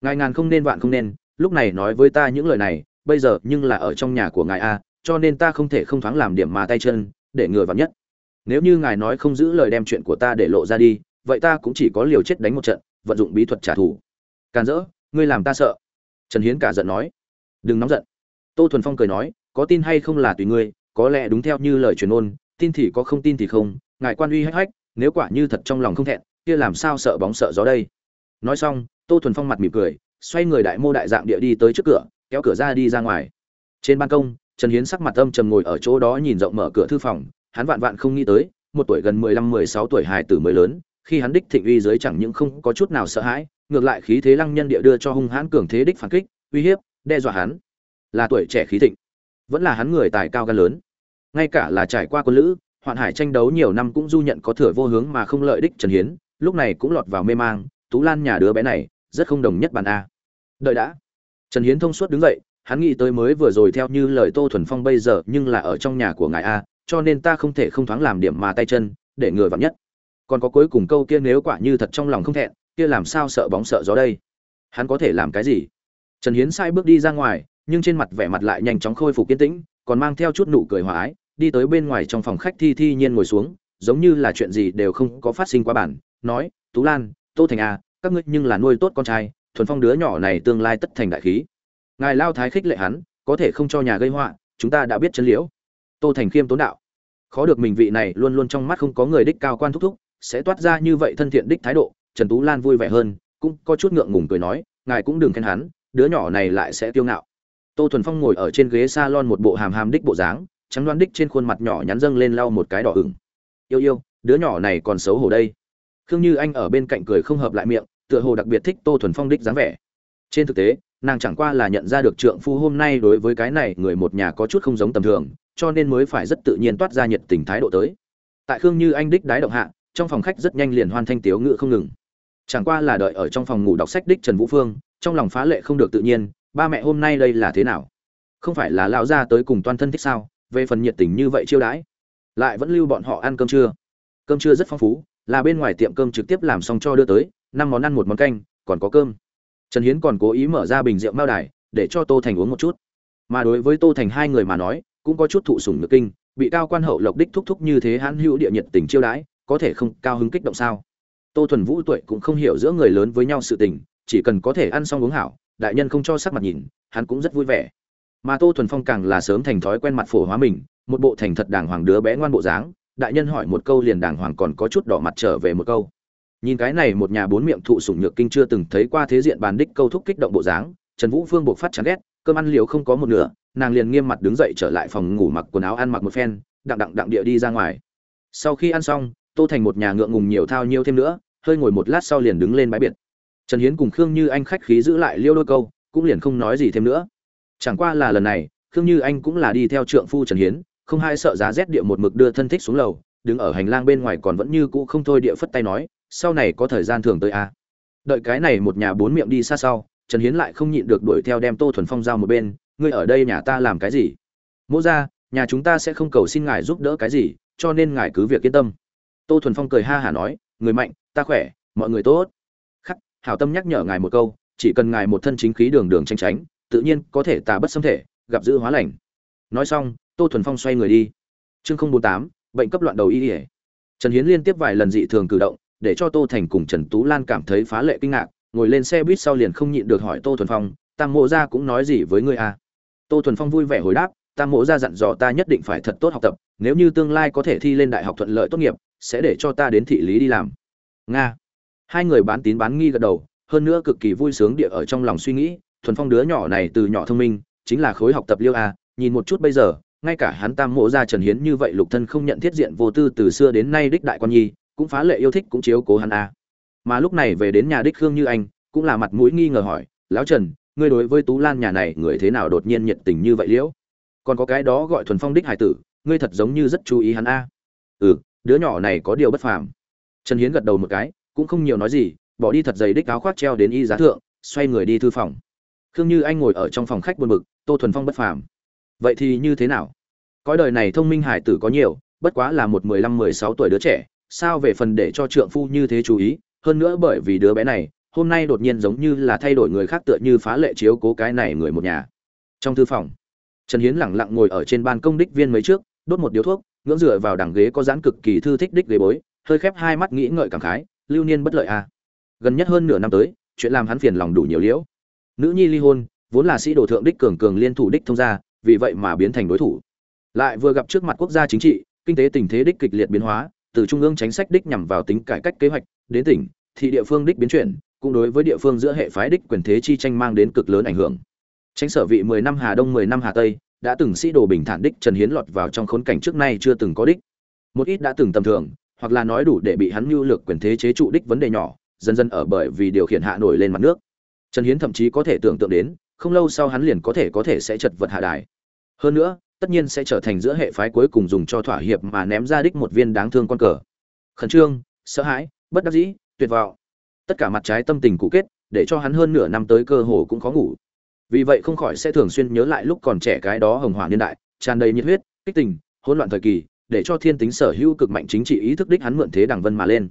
Ngài ngàn không nên vạn không nên, lúc này nói với ta những lời này, bây giờ nhưng là ở trong nhà của ngài a, cho nên ta không thể không thoáng làm điểm mà tay chân, để ngừa vắn nhất. Nếu như ngài nói không giữ lời đem chuyện của ta để lộ ra đi, vậy ta cũng chỉ có liều chết đánh một trận, vận dụng bí thuật trả thù. Càn rỡ, ngươi làm ta sợ. Trần hiến cả giận nói. Đừng nóng giận. Tô thuần phong cười nói, có tin hay không là tùy ngươi, có lẽ đúng theo như lời truyền ôn tin thì có không tin thì không, ngài quan uy hách hách, nếu quả như thật trong lòng không thẹn kia làm sao sợ bóng sợ gió đây? Nói xong, tô thuần phong mặt mỉm cười, xoay người đại mô đại dạng địa đi tới trước cửa, kéo cửa ra đi ra ngoài. Trên ban công, trần hiến sắc mặt âm trầm ngồi ở chỗ đó nhìn rộng mở cửa thư phòng, hắn vạn vạn không nghĩ tới, một tuổi gần mười lăm, mười sáu tuổi hài tử mới lớn, khi hắn đích thịnh uy dưới chẳng những không có chút nào sợ hãi, ngược lại khí thế lăng nhân địa đưa cho hung hãn cường thế đích phản kích, uy hiếp, đe dọa hắn. Là tuổi trẻ khí thịnh, vẫn là hắn người tài cao gan lớn. Ngay cả là trải qua quân lữ, hoạn hải tranh đấu nhiều năm cũng du nhận có thừa vô hướng mà không lợi đích trần hiến lúc này cũng lọt vào mê mang, tú lan nhà đứa bé này, rất không đồng nhất bàn a. Đợi đã. Trần hiến thông suốt đứng dậy, hắn nghĩ tới mới vừa rồi theo như lời tô thuần phong bây giờ, nhưng là ở trong nhà của ngài a, cho nên ta không thể không thoáng làm điểm mà tay chân, để ngừa vặn nhất. Còn có cuối cùng câu kia nếu quả như thật trong lòng không thẹn, kia làm sao sợ bóng sợ gió đây? Hắn có thể làm cái gì? Trần hiến sai bước đi ra ngoài, nhưng trên mặt vẻ mặt lại nhanh chóng khôi phục kiên tĩnh, còn mang theo chút nụ cười hòa ái, đi tới bên ngoài trong phòng khách thi thi nhiên ngồi xuống, giống như là chuyện gì đều không có phát sinh qua bản nói, tú lan, tô thành à các ngươi nhưng là nuôi tốt con trai, thuần phong đứa nhỏ này tương lai tất thành đại khí. Ngài lao thái khích lệ hắn, có thể không cho nhà gây họa, chúng ta đã biết chân liễu. Tô thành khiêm tốn đạo. Khó được mình vị này luôn luôn trong mắt không có người đích cao quan thúc thúc, sẽ toát ra như vậy thân thiện đích thái độ, trần tú lan vui vẻ hơn, cũng có chút ngượng ngùng cười nói, ngài cũng đừng khen hắn, đứa nhỏ này lại sẽ tiêu ngạo. Tô thuần phong ngồi ở trên ghế s a lon một bộ hàm hàm đích bộ dáng, trắng đoán đích trên khuôn mặt nhỏ nhắn dâng lên lau một cái đỏ ửng. Yêu yêu, đứa nhỏ này còn xấu hổ đây khương như anh ở bên cạnh cười không hợp lại miệng, tựa hồ đặc biệt thích tô thuần phong đích dáng vẻ. Trên thực tế, nàng chẳng qua là nhận ra được trượng phu hôm nay đối với cái này người một nhà có chút không giống tầm thường, cho nên mới phải rất tự nhiên toát ra nhiệt tình thái độ tới. Tại khương như anh đích đái động hạ, trong phòng khách rất nhanh liền hoan thanh tiếu ngự không ngừng. Chẳng qua là đợi ở trong phòng ngủ đọc sách đích trần vũ phương, trong lòng phá lệ không được tự nhiên, ba mẹ hôm nay đây là thế nào? Không phải là lão gia tới cùng toàn thân thích sao? Về phần nhiệt tình như vậy chiêu đãi, lại vẫn lưu bọn họ ăn cơm trưa. Cơm trưa rất phong phú là bên ngoài tiệm cơm trực tiếp làm xong cho đưa tới, năm món ăn một món canh, còn có cơm. Trần hiến còn cố ý mở ra bình rượu mao đài, để cho tô thành uống một chút. Mà đối với tô thành hai người mà nói, cũng có chút thụ sủng nước kinh, bị cao quan hậu lộc đích thúc thúc như thế hãn hữu địa nhiệt tình chiêu đãi, có thể không cao hứng kích động sao? Tô thuần vũ tuổi cũng không hiểu giữa người lớn với nhau sự tình, chỉ cần có thể ăn xong uống hảo, đại nhân không cho sắc mặt nhìn, hắn cũng rất vui vẻ. Mà tô thuần phong càng là sớm thành thói quen mặt phổ hóa mình, một bộ thành thật đàng hoàng đứa bé ngoan bộ dáng đại nhân hỏi một câu liền đàng hoàng còn có chút đỏ mặt trở về một câu. Nhìn cái này một nhà bốn miệng thụ sủng nhược kinh chưa từng thấy qua thế diện bàn đích câu thúc kích động bộ dáng, trần vũ phương buộc phát chán ghét, cơm ăn liều không có một nửa, nàng liền nghiêm mặt đứng dậy trở lại phòng ngủ mặc quần áo ăn mặc một phen, đặng đặng đặng địa đi ra ngoài. Sau khi ăn xong, tô thành một nhà ngượng ngùng nhiều thao nhiêu thêm nữa, hơi ngồi một lát sau liền đứng lên bãi biệt. Trần hiến cùng khương như anh khách khí giữ lại liêu đôi câu, cũng liền không nói gì thêm nữa. Chẳng qua là lần này, khương như anh cũng là đi theo trượng phu trần hiến không hai sợ giá rét địa một mực đưa thân thích xuống lầu, đứng ở hành lang bên ngoài còn vẫn như cũ không thôi địa phất tay nói, sau này có thời gian thường tới a. À. đợi cái này một nhà bốn miệng đi xa sau, trần hiến lại không nhịn được đuổi theo đem tô thuần phong giao một bên, ngươi ở đây nhà ta làm cái gì? Mỗ ra, nhà chúng ta sẽ không cầu xin ngài giúp đỡ cái gì, cho nên ngài cứ việc yên tâm. Tô thuần phong cười ha hả nói, người mạnh, ta khỏe, mọi người tốt. Khắc, hảo tâm nhắc nhở ngài một câu, chỉ cần ngài một thân chính khí đường đường tranh tránh, tự nhiên có thể tà bất xâm thể, gặp dữ hóa lành. Nói xong tô thuần phong xoay người đi. Chương không bốn tám, bệnh cấp loạn đầu y ỉa trần hiến liên tiếp vài lần dị thường cử động, để cho tô thành cùng trần tú lan cảm thấy phá lệ kinh ngạc, ngồi lên xe buýt sau liền không nhịn được hỏi tô thuần phong, tam mộ gia cũng nói gì với ngươi à? Tô thuần phong vui vẻ hồi đáp, tam mộ gia dặn dò ta nhất định phải thật tốt học tập, nếu như tương lai có thể thi lên đại học thuận lợi tốt nghiệp, sẽ để cho ta đến thị lý đi làm. Nga. Hai người bán tín bán nghi gật đầu, hơn nữa cực kỳ vui sướng địa ở trong lòng suy nghĩ, thuần phong đứa nhỏ này từ nhỏ thông minh, chính là khối học tập liêu a, nhìn một chút bây giờ ngay cả hắn tam mộ gia trần hiến như vậy lục thân không nhận thiết diện vô tư từ xưa đến nay đích đại quan nhi, cũng phá lệ yêu thích cũng chiếu cố hắn a. Mà lúc này về đến nhà đích khương như anh, cũng là mặt mũi nghi ngờ hỏi, lão trần, ngươi đối với tú lan nhà này người thế nào đột nhiên nhiệt tình như vậy liễu? Còn có cái đó gọi thuần phong đích hải tử, ngươi thật giống như rất chú ý hắn a. Ừ đứa nhỏ này có điều bất phàm. Trần hiến gật đầu một cái, cũng không nhiều nói gì, bỏ đi thật dày đích áo khoác treo đến y giá thượng, xoay người đi thư phòng. Khương như anh ngồi ở trong phòng khách buồn bực, tô thuần phong bất phàm vậy thì như thế nào? Cõi đời này thông minh hải tử có nhiều, bất quá là một mười lăm, mười sáu tuổi đứa trẻ, sao về phần để cho trượng phu như thế chú ý? Hơn nữa bởi vì đứa bé này, hôm nay đột nhiên giống như là thay đổi người khác tựa như phá lệ chiếu cố cái này người một nhà. Trong thư phòng, trần hiến lẳng lặng ngồi ở trên ban công đích viên mấy trước, đốt một điếu thuốc, ngưỡng dựa vào đằng ghế có dán cực kỳ thư thích đích ghế bối, hơi khép hai mắt nghĩ ngợi cảm khái, lưu niên bất lợi a à. gần nhất hơn nửa năm tới, chuyện làm hắn phiền lòng đủ nhiều liễu. Nữ nhi ly hôn, vốn là sĩ đồ thượng đích cường cường liên thủ đích thông gia vì vậy mà biến thành đối thủ. Lại vừa gặp trước mặt quốc gia chính trị, kinh tế tình thế đích kịch liệt biến hóa, từ trung ương chính sách đích nhằm vào tính cải cách kế hoạch, đến tỉnh thị địa phương đích biến chuyển, cũng đối với địa phương giữa hệ phái đích quyền thế chi tranh mang đến cực lớn ảnh hưởng. Tránh sở vị 10 năm hà đông 10 năm hà tây, đã từng sĩ đồ bình thản đích trần hiến lọt vào trong khốn cảnh trước nay chưa từng có đích. Một ít đã từng tầm thường, hoặc là nói đủ để bị hắn mưu lược quyền thế chế trụ đích vấn đề nhỏ, dần dần ở bởi vì điều khiển hạ nổi lên mặt nước. Trần hiến thậm chí có thể tưởng tượng đến, không lâu sau hắn liền có thể có thể sẽ chật vật hạ đài hơn nữa, tất nhiên sẽ trở thành giữa hệ phái cuối cùng dùng cho thỏa hiệp mà ném ra đích một viên đáng thương con cờ. Khẩn trương, sợ hãi, bất đắc dĩ, tuyệt vọng. Tất cả mặt trái tâm tình cụ kết, để cho hắn hơn nửa năm tới cơ hồ cũng khó ngủ. Vì vậy không khỏi sẽ thường xuyên nhớ lại lúc còn trẻ cái đó hồng hoàng niên đại, tràn đầy nhiệt huyết, kích tình, hỗn loạn thời kỳ, để cho thiên tính sở hữu cực mạnh chính trị ý thức đích hắn mượn thế đảng vân mà lên.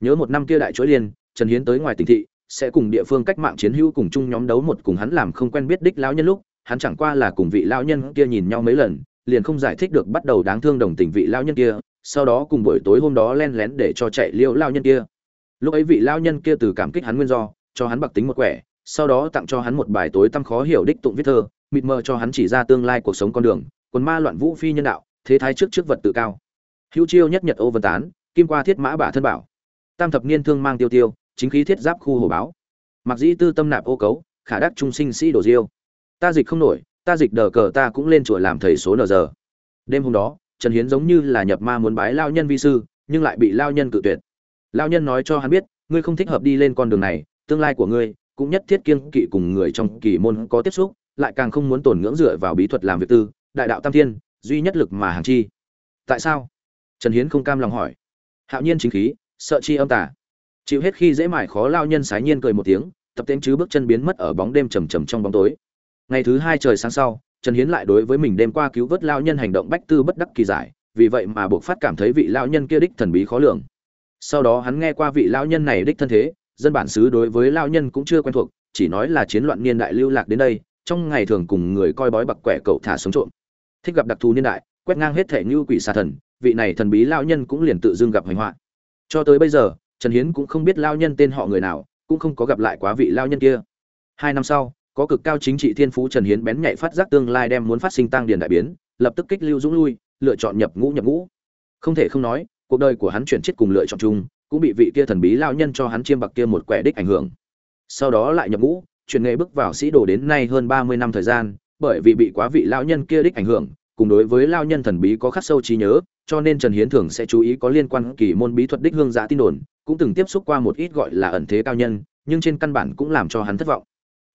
Nhớ một năm kia đại chuỗi liên, trần hiến tới ngoài tỉnh thị, sẽ cùng địa phương cách mạng chiến hữu cùng chung nhóm đấu một cùng hắn làm không quen biết đích lão nhân lúc hắn chẳng qua là cùng vị lão nhân kia nhìn nhau mấy lần, liền không giải thích được bắt đầu đáng thương đồng tình vị lão nhân kia, sau đó cùng buổi tối hôm đó len lén để cho chạy liêu lão nhân kia. Lúc ấy vị lão nhân kia từ cảm kích hắn nguyên do, cho hắn bạc tính một quẻ, sau đó tặng cho hắn một bài tối tăm khó hiểu đích tụng viết thơ, mịt mờ cho hắn chỉ ra tương lai cuộc sống con đường, quần ma loạn vũ phi nhân đạo, thế thái trước trước vật tự cao. Hữu chiêu nhất nhật ô vân tán, kim qua thiết mã bả thân bảo. Tam thập niên thương mang tiêu tiêu, chính khí thiết giáp khu hồ báo. Mặc dĩ tư tâm nạp ô cấu, khả đắc trung sinh sĩ đồ diêu ta dịch không nổi, ta dịch đờ cờ ta cũng lên chùa làm thầy số nờ giờ. Đêm hôm đó, trần hiến giống như là nhập ma muốn bái lao nhân vi sư, nhưng lại bị lao nhân cự tuyệt. Lao nhân nói cho hắn biết, ngươi không thích hợp đi lên con đường này, tương lai của ngươi cũng nhất thiết kiên kỵ cùng người trong kỳ môn có tiếp xúc, lại càng không muốn tổn ngưỡng dựa vào bí thuật làm việc tư, đại đạo tam thiên, duy nhất lực mà hàng chi. Tại sao? Trần hiến không cam lòng hỏi. Hạo nhiên chính khí, sợ chi âm tả chịu hết khi dễ mải khó lao nhân sái nhiên cười một tiếng, tập tên chứ bước chân biến mất ở bóng đêm trầm trầm trong bóng tối ngày thứ hai trời sáng sau, trần hiến lại đối với mình đêm qua cứu vớt lao nhân hành động bách tư bất đắc kỳ giải, vì vậy mà buộc phát cảm thấy vị lao nhân kia đích thần bí khó lường. Sau đó hắn nghe qua vị lao nhân này đích thân thế, dân bản xứ đối với lao nhân cũng chưa quen thuộc, chỉ nói là chiến loạn niên đại lưu lạc đến đây, trong ngày thường cùng người coi bói bặc quẻ cậu thả sống trộm. Thích gặp đặc thù niên đại, quét ngang hết thể như quỷ xà thần, vị này thần bí lao nhân cũng liền tự dưng gặp hành họa. Cho tới bây giờ, trần hiến cũng không biết lao nhân tên họ người nào, cũng không có gặp lại quá vị lao nhân kia. Hai năm sau có cực cao chính trị thiên phú trần hiến bén nhạy phát giác tương lai đem muốn phát sinh tăng điền đại biến, lập tức kích lưu dũng lui, lựa chọn nhập ngũ nhập ngũ. Không thể không nói, cuộc đời của hắn chuyển chết cùng lựa chọn chung, cũng bị vị kia thần bí lao nhân cho hắn chiêm bạc kia một quẻ đích ảnh hưởng. Sau đó lại nhập ngũ, chuyển nghề bước vào sĩ đồ đến nay hơn ba mươi năm thời gian, bởi vì bị quá vị lao nhân kia đích ảnh hưởng, cùng đối với lao nhân thần bí có khắc sâu trí nhớ, cho nên trần hiến thường sẽ chú ý có liên quan kỳ môn bí thuật đích hương giã tin đồn, cũng từng tiếp xúc qua một ít gọi là ẩn thế cao nhân, nhưng trên căn bản cũng làm cho hắn thất vọng.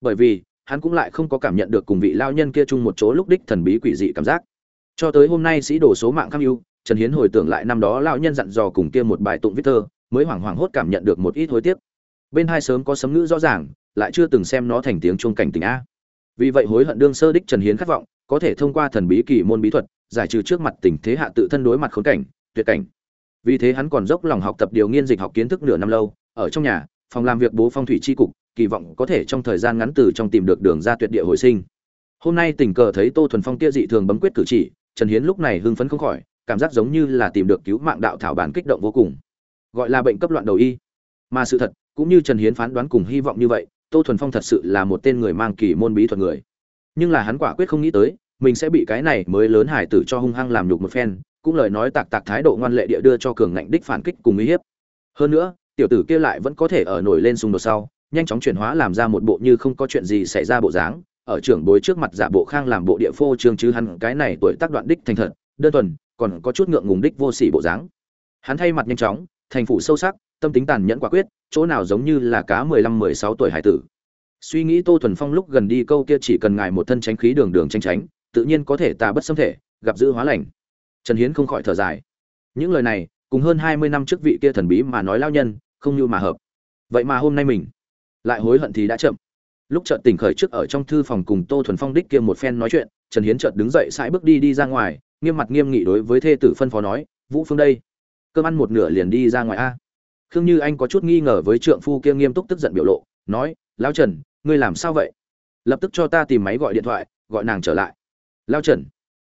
Bởi vì hắn cũng lại không có cảm nhận được cùng vị lao nhân kia chung một chỗ lúc đích thần bí quỷ dị cảm giác. Cho tới hôm nay sĩ đồ số mạng kham ưu, trần hiến hồi tưởng lại năm đó lao nhân dặn dò cùng kia một bài tụng viết thơ, mới hoảng hoảng hốt cảm nhận được một ít hối tiếc. Bên hai sớm có sấm ngữ rõ ràng, lại chưa từng xem nó thành tiếng chuông cảnh tình a. Vì vậy hối hận đương sơ đích trần hiến khát vọng, có thể thông qua thần bí kỳ môn bí thuật, giải trừ trước mặt tình thế hạ tự thân đối mặt khốn cảnh, tuyệt cảnh. Vì thế hắn còn dốc lòng học tập điều nghiên dịch học kiến thức nửa năm lâu, ở trong nhà, phòng làm việc bố phong thủy chi cục kỳ vọng có thể trong thời gian ngắn từ trong tìm được đường ra tuyệt địa hồi sinh. Hôm nay tình cờ thấy tô thuần phong kia dị thường bấm quyết cử chỉ, trần hiến lúc này hưng phấn không khỏi, cảm giác giống như là tìm được cứu mạng đạo thảo bản kích động vô cùng. Gọi là bệnh cấp loạn đầu y. Mà sự thật, cũng như trần hiến phán đoán cùng hy vọng như vậy, tô thuần phong thật sự là một tên người mang kỳ môn bí thuật người. Nhưng là hắn quả quyết không nghĩ tới, mình sẽ bị cái này mới lớn hải tử cho hung hăng làm nhục một phen, cũng lời nói tạc tạc thái độ ngoan lệ địa đưa cho cường ngạnh đích phản kích cùng uy hiếp. Hơn nữa, tiểu tử kia lại vẫn có thể ở nổi lên xung đột sau nhanh chóng chuyển hóa làm ra một bộ như không có chuyện gì xảy ra bộ dáng, ở trưởng bối trước mặt giả bộ khang làm bộ địa phô trương chứ hắn cái này tuổi tác đoạn đích thành thật, đơn thuần, còn có chút ngượng ngùng đích vô sỉ bộ dáng. Hắn thay mặt nhanh chóng, thành phủ sâu sắc, tâm tính tàn nhẫn quả quyết, chỗ nào giống như là cá mười lăm, mười sáu tuổi hải tử. Suy nghĩ tô thuần phong lúc gần đi câu kia chỉ cần ngài một thân tránh khí đường đường tranh tránh, tự nhiên có thể tà bất xâm thể, gặp dữ hóa lành. Trần hiến không khỏi thở dài. Những lời này, cùng hơn hai mươi năm trước vị kia thần bí mà nói lao nhân, không như mà hợp. Vậy mà hôm nay mình lại hối hận thì đã chậm. Lúc chợt tỉnh khởi trước ở trong thư phòng cùng tô thuần phong đích kia một phen nói chuyện, trần hiến chợt đứng dậy sải bước đi đi ra ngoài, nghiêm mặt nghiêm nghị đối với thê tử phân phó nói, vũ phương đây, cơm ăn một nửa liền đi ra ngoài a. Khương như anh có chút nghi ngờ với trượng phu kia nghiêm túc tức giận biểu lộ, nói, lão trần, ngươi làm sao vậy? Lập tức cho ta tìm máy gọi điện thoại, gọi nàng trở lại. Lao trần?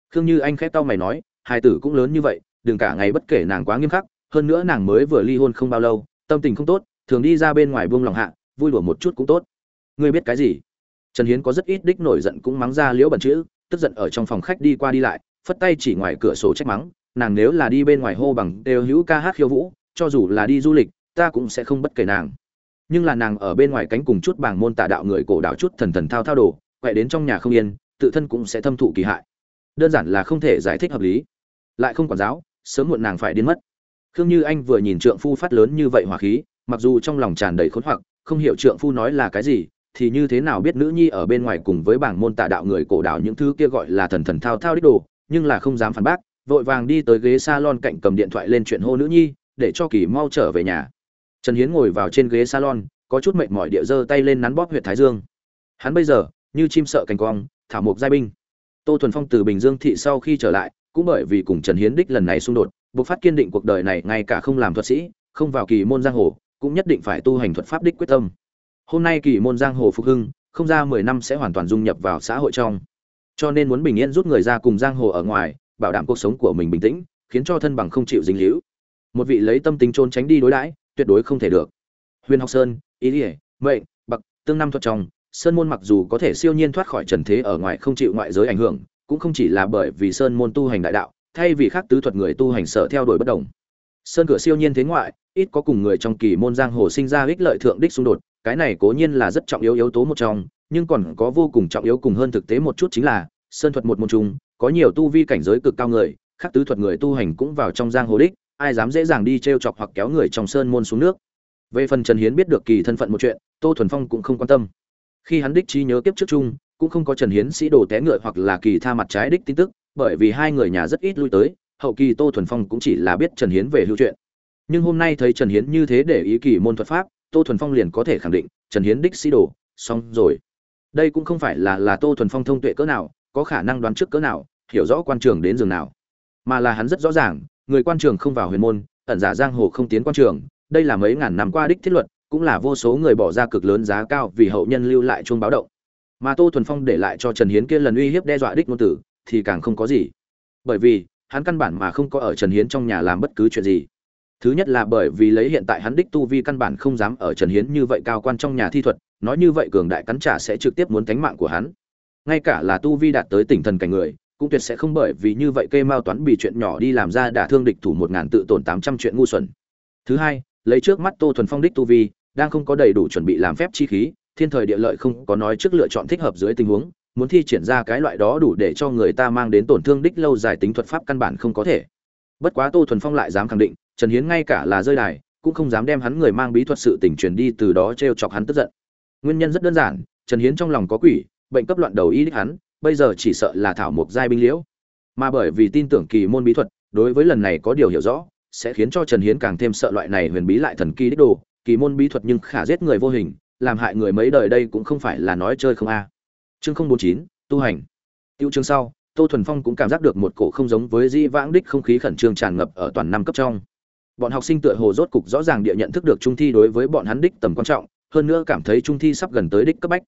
Khương như anh khép tao mày nói, hai tử cũng lớn như vậy, đừng cả ngày bất kể nàng quá nghiêm khắc, hơn nữa nàng mới vừa ly hôn không bao lâu, tâm tình không tốt, thường đi ra bên ngoài buông lòng hạ vui đùa một chút cũng tốt. Ngươi biết cái gì? Trần hiến có rất ít đích nổi giận cũng mắng ra liễu bẩn chữ, tức giận ở trong phòng khách đi qua đi lại, phất tay chỉ ngoài cửa sổ trách mắng, nàng nếu là đi bên ngoài hô bằng đều hữu ca hát khiêu vũ, cho dù là đi du lịch, ta cũng sẽ không bất kể nàng. Nhưng là nàng ở bên ngoài cánh cùng chút bảng môn tả đạo người cổ đạo chút thần thần thao thao đồ quẹ đến trong nhà không yên, tự thân cũng sẽ thâm thụ kỳ hại. Đơn giản là không thể giải thích hợp lý. Lại không quản giáo, sớm muộn nàng phải đến mất. Khương như anh vừa nhìn trượng phu phát lớn như vậy hỏa khí, mặc dù trong lòng tràn đầy khốn hoặc không hiểu trượng phu nói là cái gì, thì như thế nào biết nữ nhi ở bên ngoài cùng với bảng môn tà đạo người cổ đạo những thứ kia gọi là thần thần thao thao đích đồ, nhưng là không dám phản bác, vội vàng đi tới ghế salon cạnh cầm điện thoại lên chuyện hô nữ nhi, để cho kỳ mau trở về nhà. Trần hiến ngồi vào trên ghế salon, có chút mệt mỏi địa giơ tay lên nắn bóp huyệt thái dương. Hắn bây giờ, như chim sợ cành cong, thảo mộc giai binh. Tô thuần phong từ bình dương thị sau khi trở lại, cũng bởi vì cùng trần hiến đích lần này xung đột buộc phát kiên định cuộc đời này, ngay cả không làm thuật sĩ, không vào kỳ môn giang hồ cũng nhất định phải tu hành thuật pháp đích quyết tâm. Hôm nay kỳ môn giang hồ phục hưng, không ra mười năm sẽ hoàn toàn dung nhập vào xã hội trong. Cho nên muốn bình yên rút người ra cùng giang hồ ở ngoài, bảo đảm cuộc sống của mình bình tĩnh, khiến cho thân bằng không chịu dính líu. Một vị lấy tâm tính trốn tránh đi đối đãi, tuyệt đối không thể được. Huyền học sơn, ý ỉa mệnh bậc tương năm thuật trong, sơn môn mặc dù có thể siêu nhiên thoát khỏi trần thế ở ngoài không chịu ngoại giới ảnh hưởng, cũng không chỉ là bởi vì sơn môn tu hành đại đạo, thay vì khác tứ thuật người tu hành sở theo đuổi bất đồng sơn cửa siêu nhiên thế ngoại, ít có cùng người trong kỳ môn giang hồ sinh ra ích lợi thượng đích xung đột, cái này cố nhiên là rất trọng yếu yếu tố một trong, nhưng còn có vô cùng trọng yếu cùng hơn thực tế một chút chính là, sơn thuật một môn chung, có nhiều tu vi cảnh giới cực cao người, khác tứ thuật người tu hành cũng vào trong giang hồ đích, ai dám dễ dàng đi t r e o chọc hoặc kéo người trong sơn môn xuống nước. Về phần trần hiến biết được kỳ thân phận một chuyện, tô thuần phong cũng không quan tâm. Khi hắn đích trí nhớ kiếp trước chung, cũng không có trần hiến sĩ đồ té ngựa hoặc là kỳ tha mặt trái đích tin tức, bởi vì hai người nhà rất ít lui tới hậu kỳ tô thuần phong cũng chỉ là biết trần hiến về hữu chuyện. Nhưng hôm nay thấy trần hiến như thế để ý kỳ môn thuật pháp, tô thuần phong liền có thể khẳng định, trần hiến đích sĩ đồ, xong rồi. Đây cũng không phải là là tô thuần phong thông tuệ cỡ nào, có khả năng đoán trước cỡ nào, hiểu rõ quan trường đến giường nào. Mà là hắn rất rõ ràng, người quan trường không vào huyền môn, ẩn giả giang hồ không tiến quan trường, đây là mấy ngàn năm qua đích thiết luật, cũng là vô số người bỏ ra cực lớn giá cao vì hậu nhân lưu lại chuông báo động. Mà tô thuần phong để lại cho trần hiến kia lần uy hiếp đe dọa đích ngôn tử, thì càng không có gì. Bởi vì hắn căn bản mà không có ở trần hiến trong nhà làm bất cứ chuyện gì. Thứ nhất là bởi vì lấy hiện tại hắn đích tu vi căn bản không dám ở trần hiến như vậy cao quan trong nhà thi thuật, nói như vậy cường đại cắn trả sẽ trực tiếp muốn cánh mạng của hắn. Ngay cả là tu vi đạt tới tỉnh thần cảnh người, cũng tuyệt sẽ không bởi vì như vậy kê mao toán bị chuyện nhỏ đi làm ra đả thương địch thủ một ngàn tự tổn tám trăm chuyện ngu xuẩn. Thứ hai, lấy trước mắt tô thuần phong đích tu vi, đang không có đầy đủ chuẩn bị làm phép chi khí, thiên thời địa lợi không có nói trước lựa chọn thích hợp dưới tình huống muốn thi triển ra cái loại đó đủ để cho người ta mang đến tổn thương đích lâu dài tính thuật pháp căn bản không có thể bất quá tô thuần phong lại dám khẳng định trần hiến ngay cả là rơi đài cũng không dám đem hắn người mang bí thuật sự tình truyền đi từ đó t r e o chọc hắn tức giận nguyên nhân rất đơn giản trần hiến trong lòng có quỷ bệnh cấp loạn đầu y đích hắn bây giờ chỉ sợ là thảo mộc giai binh liễu mà bởi vì tin tưởng kỳ môn bí thuật đối với lần này có điều hiểu rõ sẽ khiến cho Trần Hiến càng thêm sợ loại này huyền bí lại thần kỳ đích đồ, kỳ môn bí thuật nhưng khả giết người vô hình, làm hại người mấy đời đây cũng không phải là nói chơi không a. À. Chương 049, tu hành. Tiêu chương sau, Tô Thuần Phong cũng cảm giác được một cổ không giống với di vãng đích không khí khẩn trương tràn ngập ở toàn năm cấp trong. Bọn học sinh tựa hồ rốt cục rõ ràng địa nhận thức được trung thi đối với bọn hắn đích tầm quan trọng, hơn nữa cảm thấy trung thi sắp gần tới đích cấp bách.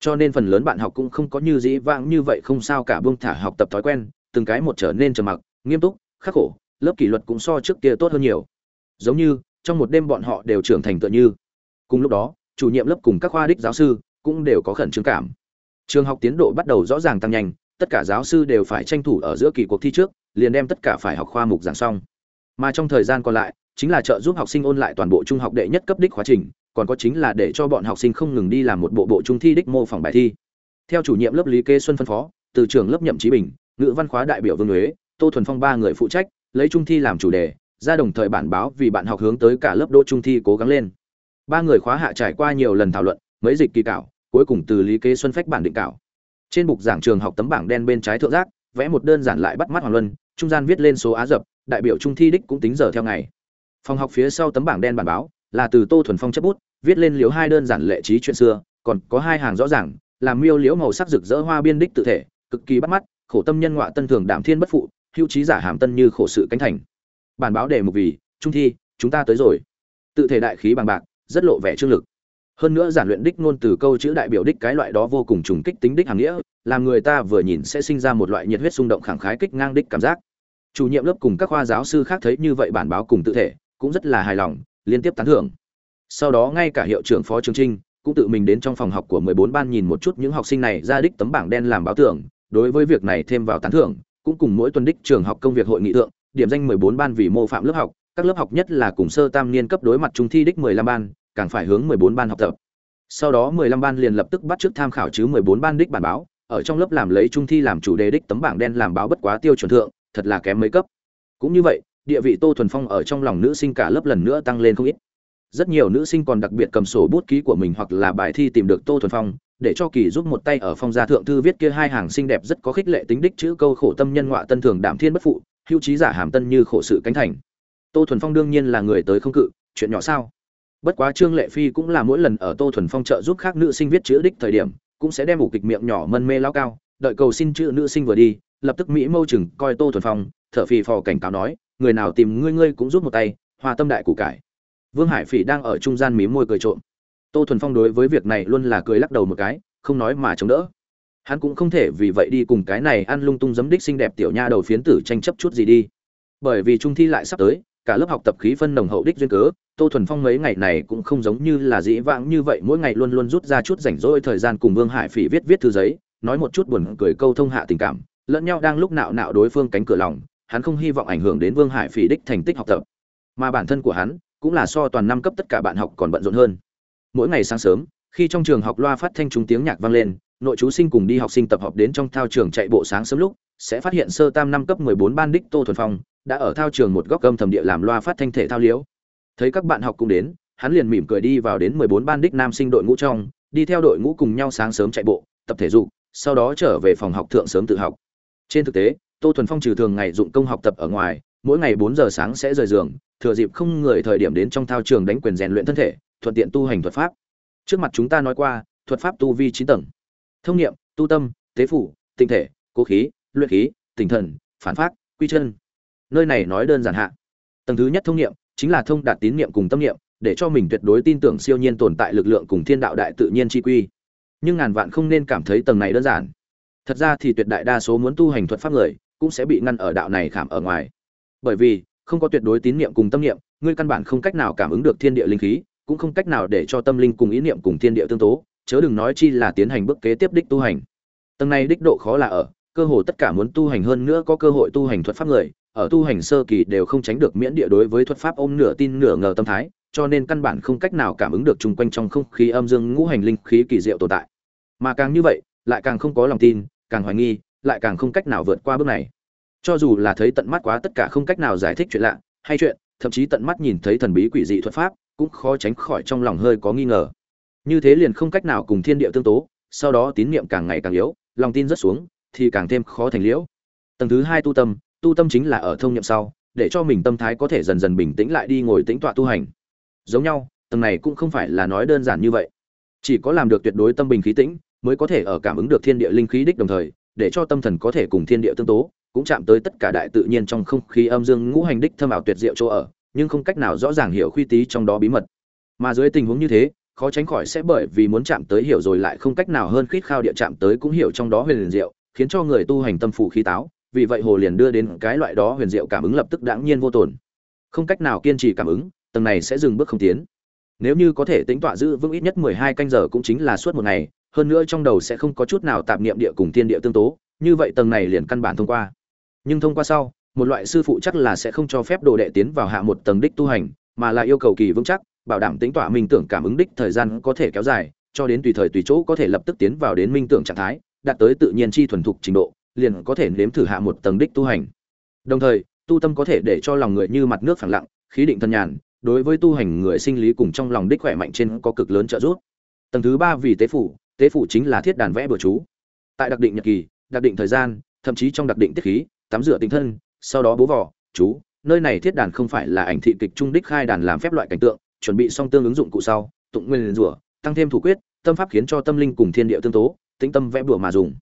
Cho nên phần lớn bạn học cũng không có như dĩ vãng như vậy không sao cả buông thả học tập thói quen, từng cái một trở nên trầm mặc, nghiêm túc, khắc khổ, lớp kỷ luật cũng so trước kia tốt hơn nhiều giống như trong một đêm bọn họ đều trưởng thành tựa như cùng lúc đó chủ nhiệm lớp cùng các khoa đích giáo sư cũng đều có khẩn trương cảm trường học tiến độ bắt đầu rõ ràng tăng nhanh, tất cả giáo sư đều phải tranh thủ ở giữa kỳ cuộc thi trước, liền đem tất cả phải học khoa mục giảng xong. Mà trong thời gian còn lại, chính là trợ giúp học sinh ôn lại toàn bộ trung học đệ nhất cấp đích khóa trình, còn có chính là để cho bọn học sinh không ngừng đi làm một bộ bộ trung thi đích mô phỏng bài thi. Theo chủ nhiệm lớp lý kê xuân phân phó, từ trường lớp nhậm trí bình, ngữ văn khóa đại biểu vương huế tô thuần phong ba người phụ trách, lấy trung thi làm chủ đề, ra đồng thời bản báo vì bạn học hướng tới cả lớp đỗ trung thi cố gắng lên. Ba người khóa hạ trải qua nhiều lần thảo luận, mấy dịch kỳ cảo cuối cùng từ lý kế xuân phách bản định cảo. Trên bục giảng trường học tấm bảng đen bên trái thượng giác, vẽ một đơn giản lại bắt mắt hoàng luân, trung gian viết lên số á dập, đại biểu trung thi đích cũng tính giờ theo ngày. Phòng học phía sau tấm bảng đen bản báo là từ tô thuần phong chấp bút, viết lên liếu hai đơn giản lệ trí chuyện xưa, còn có hai hàng rõ ràng làm miêu liếu màu sắc rực rỡ hoa biên đích tự thể, cực kỳ bắt mắt, khổ tâm nhân ngoại tân thường đảm thiên bất phụ, hữu trí giả hàm tân như khổ sự cánh thành. Bản báo đề mục vì, trung thi, chúng ta tới rồi. Tự thể đại khí bằng bạc, rất lộ vẻ trương lực hơn nữa giản luyện đích ngôn từ câu chữ đại biểu đích cái loại đó vô cùng trùng kích tính đích hàm nghĩa, làm người ta vừa nhìn sẽ sinh ra một loại nhiệt huyết xung động khẳng khái kích ngang đích cảm giác. Chủ nhiệm lớp cùng các khoa giáo sư khác thấy như vậy bản báo cùng tự thể, cũng rất là hài lòng, liên tiếp tán thưởng. Sau đó ngay cả hiệu trưởng phó trường trinh cũng tự mình đến trong phòng học của 14 ban nhìn một chút những học sinh này ra đích tấm bảng đen làm báo tưởng đối với việc này thêm vào tán thưởng, cũng cùng mỗi tuần đích trường học công việc hội nghị thượng, điểm danh 14 ban vì mô phạm lớp học, các lớp học nhất là cùng sơ tam niên cấp đối mặt trung thi đích 15 ban càng phải hướng 14 ban học tập. Sau đó 15 ban liền lập tức bắt trước tham khảo chứ 14 ban đích bản báo, ở trong lớp làm lấy trung thi làm chủ đề đích tấm bảng đen làm báo bất quá tiêu chuẩn thượng, thật là kém mấy cấp. Cũng như vậy, địa vị tô thuần phong ở trong lòng nữ sinh cả lớp lần nữa tăng lên không ít. Rất nhiều nữ sinh còn đặc biệt cầm sổ bút ký của mình hoặc là bài thi tìm được tô thuần phong, để cho kỳ giúp một tay ở phong gia thượng thư viết kia hai hàng xinh đẹp rất có khích lệ tính đích chữ câu khổ tâm nhân ngọa tân thường đảm thiên bất phụ, hữu trí giả hàm tân như khổ sự cánh thành. Tô thuần phong đương nhiên là người tới không cự, chuyện nhỏ sao? Bất quá trương lệ phi cũng là mỗi lần ở tô thuần phong trợ giúp khác nữ sinh viết chữ đích thời điểm, cũng sẽ đem ủ kịch miệng nhỏ mân mê lao cao, đợi cầu xin chữ nữ sinh vừa đi, lập tức mỹ mâu chừng coi tô thuần phong, thở phì phò cảnh cáo nói, người nào tìm ngươi ngươi cũng giúp một tay hòa tâm đại củ cải. Vương hải phỉ đang ở trung gian mí môi cười trộm. Tô thuần phong đối với việc này luôn là cười lắc đầu một cái, không nói mà chống đỡ. Hắn cũng không thể vì vậy đi cùng cái này ăn lung tung giấm đích xinh đẹp tiểu nha đầu phiến tử tranh chấp chút gì đi. Bởi vì trung thi lại sắp tới cả lớp học tập khí phân nồng hậu đích duyên cớ, tô thuần phong mấy ngày này cũng không giống như là dĩ vãng như vậy, mỗi ngày luôn luôn rút ra chút rảnh rỗi thời gian cùng vương hải phỉ viết viết thư giấy, nói một chút buồn cười câu thông hạ tình cảm, lẫn nhau đang lúc nạo nạo đối phương cánh cửa lòng, hắn không hy vọng ảnh hưởng đến vương hải phỉ đích thành tích học tập. Mà bản thân của hắn, cũng là so toàn năm cấp tất cả bạn học còn bận rộn hơn. Mỗi ngày sáng sớm, khi trong trường học loa phát thanh trúng tiếng nhạc vang lên, nội chú sinh cùng đi học sinh tập hợp đến trong thao trường chạy bộ sáng sớm lúc, sẽ phát hiện sơ tam năm cấp 14 ban đích tô thuần phong đã ở thao trường một góc âm thầm địa làm loa phát thanh thể thao liễu. Thấy các bạn học cũng đến, hắn liền mỉm cười đi vào đến 14 ban đích nam sinh đội ngũ trong, đi theo đội ngũ cùng nhau sáng sớm chạy bộ, tập thể dục, sau đó trở về phòng học thượng sớm tự học. Trên thực tế, tô thuần phong trừ thường ngày dụng công học tập ở ngoài, mỗi ngày 4 giờ sáng sẽ rời giường, thừa dịp không người thời điểm đến trong thao trường đánh quyền rèn luyện thân thể, thuận tiện tu hành thuật pháp. Trước mặt chúng ta nói qua, thuật pháp tu vi chín tầng. Thông niệm tu tâm, tế phủ, tinh thể, cố khí, luyện khí, tinh thần, phản phát quy chân nơi này nói đơn giản hạ. Tầng thứ nhất thông niệm chính là thông đạt tín niệm cùng tâm niệm, để cho mình tuyệt đối tin tưởng siêu nhiên tồn tại lực lượng cùng thiên đạo đại tự nhiên chi quy. Nhưng ngàn vạn không nên cảm thấy tầng này đơn giản. Thật ra thì tuyệt đại đa số muốn tu hành thuật pháp người, cũng sẽ bị ngăn ở đạo này khảm ở ngoài. Bởi vì, không có tuyệt đối tín niệm cùng tâm niệm, ngươi căn bản không cách nào cảm ứng được thiên địa linh khí, cũng không cách nào để cho tâm linh cùng ý niệm cùng thiên địa tương tố, chớ đừng nói chi là tiến hành bước kế tiếp đích tu hành. Tầng này đích độ khó là ở, cơ hồ tất cả muốn tu hành hơn nữa có cơ hội tu hành thuật pháp người ở tu hành sơ kỳ đều không tránh được miễn địa đối với thuật pháp ôm nửa tin nửa ngờ tâm thái, cho nên căn bản không cách nào cảm ứng được chung quanh trong không khí âm dương ngũ hành linh khí kỳ diệu tồn tại. Mà càng như vậy, lại càng không có lòng tin, càng hoài nghi, lại càng không cách nào vượt qua bước này. Cho dù là thấy tận mắt quá tất cả không cách nào giải thích chuyện lạ, hay chuyện, thậm chí tận mắt nhìn thấy thần bí quỷ dị thuật pháp, cũng khó tránh khỏi trong lòng hơi có nghi ngờ. Như thế liền không cách nào cùng thiên địa tương tố, sau đó tín niệm càng ngày càng yếu, lòng tin rất xuống, thì càng thêm khó thành liễu. Tầng thứ hai tu tâm tu tâm chính là ở thông nhậm sau, để cho mình tâm thái có thể dần dần bình tĩnh lại đi ngồi tĩnh tọa tu hành. Giống nhau, tầng này cũng không phải là nói đơn giản như vậy. Chỉ có làm được tuyệt đối tâm bình khí tĩnh, mới có thể ở cảm ứng được thiên địa linh khí đích đồng thời, để cho tâm thần có thể cùng thiên địa tương tố, cũng chạm tới tất cả đại tự nhiên trong không khí âm dương ngũ hành đích thâm ảo tuyệt diệu chỗ ở, nhưng không cách nào rõ ràng hiểu khuy tí trong đó bí mật. Mà dưới tình huống như thế, khó tránh khỏi sẽ bởi vì muốn chạm tới hiểu rồi lại không cách nào hơn khít khao địa chạm tới cũng hiểu trong đó huyền liền diệu, khiến cho người tu hành tâm phủ khí táo vì vậy hồ liền đưa đến cái loại đó huyền diệu cảm ứng lập tức đãng nhiên vô tồn. Không cách nào kiên trì cảm ứng, tầng này sẽ dừng bước không tiến. Nếu như có thể tính tọa giữ vững ít nhất mười hai canh giờ cũng chính là suốt một ngày, hơn nữa trong đầu sẽ không có chút nào tạp niệm địa cùng thiên địa tương tố, như vậy tầng này liền căn bản thông qua. Nhưng thông qua sau, một loại sư phụ chắc là sẽ không cho phép đồ đệ tiến vào hạ một tầng đích tu hành, mà là yêu cầu kỳ vững chắc, bảo đảm tính tọa minh tưởng cảm ứng đích thời gian có thể kéo dài, cho đến tùy thời tùy chỗ có thể lập tức tiến vào đến minh tưởng trạng thái, đạt tới tự nhiên chi thuần thục trình độ liền có thể nếm thử hạ một tầng đích tu hành. Đồng thời, tu tâm có thể để cho lòng người như mặt nước phẳng lặng, khí định thân nhàn, đối với tu hành người sinh lý cùng trong lòng đích khỏe mạnh trên có cực lớn trợ giúp. Tầng thứ ba vì tế phủ tế phủ chính là thiết đàn vẽ bừa chú. Tại đặc định nhật kỳ, đặc định thời gian, thậm chí trong đặc định tiết khí, tắm rửa tinh thân, sau đó bố vỏ chú, nơi này thiết đàn không phải là ảnh thị kịch trung đích khai đàn làm phép loại cảnh tượng, chuẩn bị xong tương ứng dụng cụ sau, tụng nguyên rủa, tăng thêm thủ quyết, tâm pháp khiến cho tâm linh cùng thiên địa tương tố, tĩnh tâm vẽ bùa mà dùng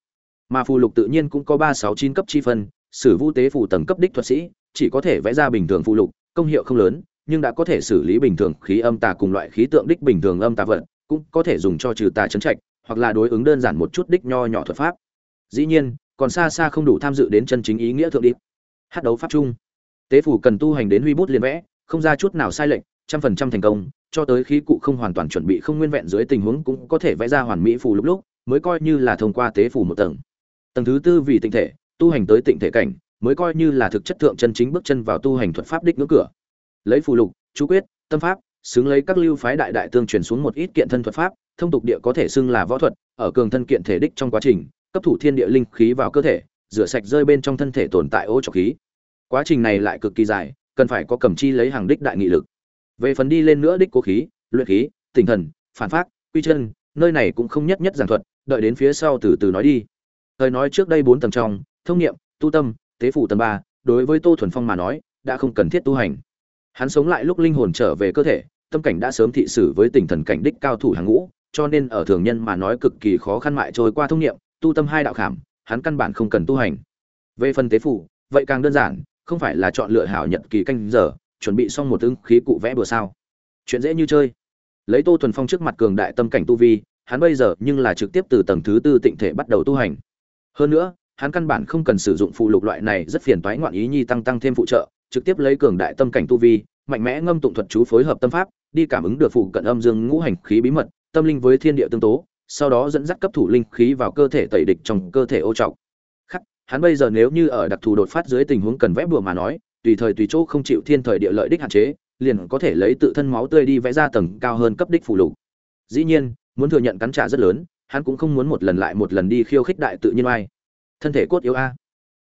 mà phù lục tự nhiên cũng có ba sáu chín cấp chi phân, sử vũ tế phù tầng cấp đích thuật sĩ, chỉ có thể vẽ ra bình thường phù lục, công hiệu không lớn, nhưng đã có thể xử lý bình thường khí âm tà cùng loại khí tượng đích bình thường âm tà vận cũng có thể dùng cho trừ tà chấn trạch, hoặc là đối ứng đơn giản một chút đích nho nhỏ thuật pháp. Dĩ nhiên, còn xa xa không đủ tham dự đến chân chính ý nghĩa thượng đích. Hát đấu pháp chung. Tế phủ cần tu hành đến huy bút liền vẽ, không ra chút nào sai lệch, trăm phần trăm thành công, cho tới khí cụ không hoàn toàn chuẩn bị không nguyên vẹn dưới tình huống cũng có thể vẽ ra hoàn mỹ phù lúc lúc, mới coi như là thông qua tế phủ một tầng tầng thứ tư vì tịnh thể, tu hành tới tịnh thể cảnh, mới coi như là thực chất thượng chân chính bước chân vào tu hành thuật pháp đích ngưỡng cửa. Lấy phù lục, chú quyết, tâm pháp, xứng lấy các lưu phái đại đại tương truyền xuống một ít kiện thân thuật pháp, thông tục địa có thể xưng là võ thuật, ở cường thân kiện thể đích trong quá trình, cấp thủ thiên địa linh khí vào cơ thể, rửa sạch rơi bên trong thân thể tồn tại ô trọc khí. Quá trình này lại cực kỳ dài, cần phải có cầm chi lấy hàng đích đại nghị lực. Về phần đi lên nữa đích cố khí, luyện khí, tinh thần, phản phát quy chân, nơi này cũng không nhất nhất giảng thuật, đợi đến phía sau từ từ nói đi thời nói trước đây bốn tầng trong, thông niệm tu tâm, tế phủ tầng ba, đối với tô thuần phong mà nói, đã không cần thiết tu hành. Hắn sống lại lúc linh hồn trở về cơ thể, tâm cảnh đã sớm thị xử với tình thần cảnh đích cao thủ hàng ngũ, cho nên ở thường nhân mà nói cực kỳ khó khăn mại trôi qua thông niệm tu tâm hai đạo khảm, hắn căn bản không cần tu hành. Về phần tế phủ, vậy càng đơn giản, không phải là chọn lựa hảo nhật kỳ canh giờ, chuẩn bị xong một ứng khí cụ vẽ bừa sao. Chuyện dễ như chơi. Lấy tô thuần phong trước mặt cường đại tâm cảnh tu vi, hắn bây giờ nhưng là trực tiếp từ tầng thứ tư tịnh thể bắt đầu tu hành hơn nữa, hắn căn bản không cần sử dụng phụ lục loại này rất phiền toái ngoạn ý nhi tăng tăng thêm phụ trợ, trực tiếp lấy cường đại tâm cảnh tu vi, mạnh mẽ ngâm tụng thuật chú phối hợp tâm pháp, đi cảm ứng được phụ cận âm dương ngũ hành khí bí mật, tâm linh với thiên địa tương tố, sau đó dẫn dắt cấp thủ linh khí vào cơ thể tẩy địch trong cơ thể ô trọng. Khắc, hắn bây giờ nếu như ở đặc thù đột phát dưới tình huống cần vẽ bùa mà nói, tùy thời tùy chỗ không chịu thiên thời địa lợi đích hạn chế, liền có thể lấy tự thân máu tươi đi vẽ ra tầng cao hơn cấp đích phụ lục. Dĩ nhiên, muốn thừa nhận cắn trả rất lớn hắn cũng không muốn một lần lại một lần đi khiêu khích đại tự nhiên ai thân thể cốt yếu a.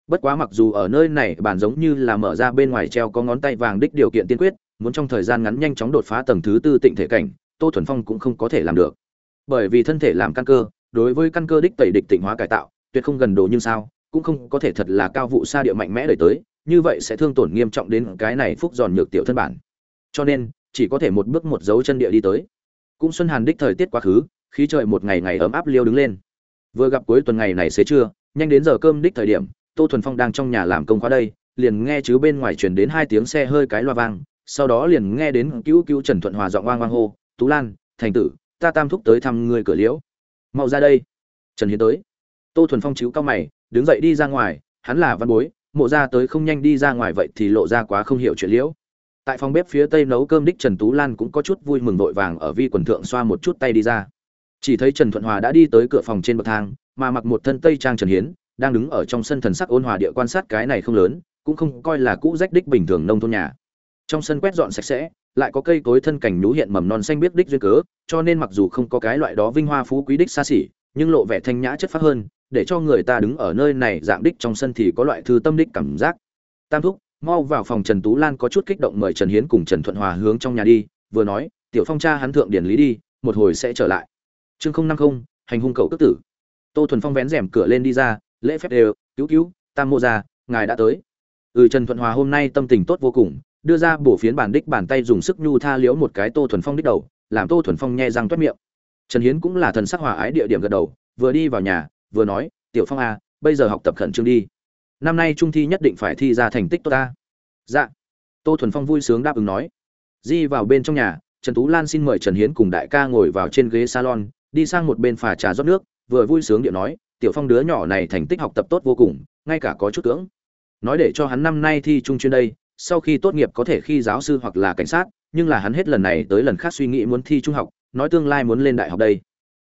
Bất quá mặc dù ở nơi này, bản giống như là mở ra bên ngoài treo có ngón tay vàng đích điều kiện tiên quyết, muốn trong thời gian ngắn nhanh chóng đột phá tầng thứ tư tịnh thể cảnh, tô thuần phong cũng không có thể làm được. Bởi vì thân thể làm căn cơ, đối với căn cơ đích tẩy địch tịnh hóa cải tạo, tuyệt không gần đồ như sao, cũng không có thể thật là cao vụ xa địa mạnh mẽ đời tới, như vậy sẽ thương tổn nghiêm trọng đến cái này phúc giòn nhược tiểu thân bản. Cho nên, chỉ có thể một bước một dấu chân địa đi tới. Cũng xuân hàn đích thời tiết quá khứ khí trời một ngày ngày ấm áp liêu đứng lên. Vừa gặp cuối tuần ngày này xế trưa, nhanh đến giờ cơm đích thời điểm, tô thuần phong đang trong nhà làm công khóa đây, liền nghe chứ bên ngoài truyền đến hai tiếng xe hơi cái loa vang, sau đó liền nghe đến cứu cứu trần thuận hòa giọng oang oang hô, tú lan, thành tử, ta tam thúc tới thăm người cửa liễu. Mau ra đây. Trần hiến tới. Tô thuần phong chiếu cao mày, đứng dậy đi ra ngoài, hắn là văn bối, mộ ra tới không nhanh đi ra ngoài vậy thì lộ ra quá không hiểu chuyện liễu. Tại phòng bếp phía tây nấu cơm đích trần tú lan cũng có chút vui mừng vội vàng ở vi quần thượng xoa một chút tay đi ra chỉ thấy trần thuận hòa đã đi tới cửa phòng trên bậc thang, mà mặc một thân tây trang trần hiến, đang đứng ở trong sân thần sắc ôn hòa địa quan sát cái này không lớn, cũng không coi là cũ rách đích bình thường nông thôn nhà. Trong sân quét dọn sạch sẽ, lại có cây cối thân cảnh nhú hiện mầm non xanh biết đích duyên cớ, cho nên mặc dù không có cái loại đó vinh hoa phú quý đích xa xỉ, nhưng lộ vẻ thanh nhã chất phát hơn, để cho người ta đứng ở nơi này dạng đích trong sân thì có loại thư tâm đích cảm giác. Tam thúc, mau vào phòng trần tú lan có chút kích động mời trần hiến cùng trần thuận hòa hướng trong nhà đi, vừa nói, tiểu phong cha hắn thượng điển lý đi, một hồi sẽ trở lại chương không năm không, hành hung cậu tức tử. Tô thuần phong vén rèm cửa lên đi ra, lễ phép đều, cứu cứu, tam mô ra ngài đã tới. Ừ trần thuận hòa hôm nay tâm tình tốt vô cùng, đưa ra bổ phiến bản đích bàn tay dùng sức nhu tha liễu một cái tô thuần phong đích đầu, làm tô thuần phong nhe răng toét miệng. Trần hiến cũng là thần sắc hòa ái địa điểm gật đầu, vừa đi vào nhà, vừa nói, tiểu phong à bây giờ học tập khẩn trương đi. Năm nay trung thi nhất định phải thi ra thành tích tốt ta. Dạ. Tô thuần phong vui sướng đáp ứng nói. Di vào bên trong nhà, trần tú lan xin mời trần hiến cùng đại ca ngồi vào trên ghế salon đi sang một bên phà trà rót nước, vừa vui sướng điệu nói, tiểu phong đứa nhỏ này thành tích học tập tốt vô cùng, ngay cả có chút tưởng nói để cho hắn năm nay thi trung chuyên đây, sau khi tốt nghiệp có thể khi giáo sư hoặc là cảnh sát, nhưng là hắn hết lần này tới lần khác suy nghĩ muốn thi trung học, nói tương lai muốn lên đại học đây.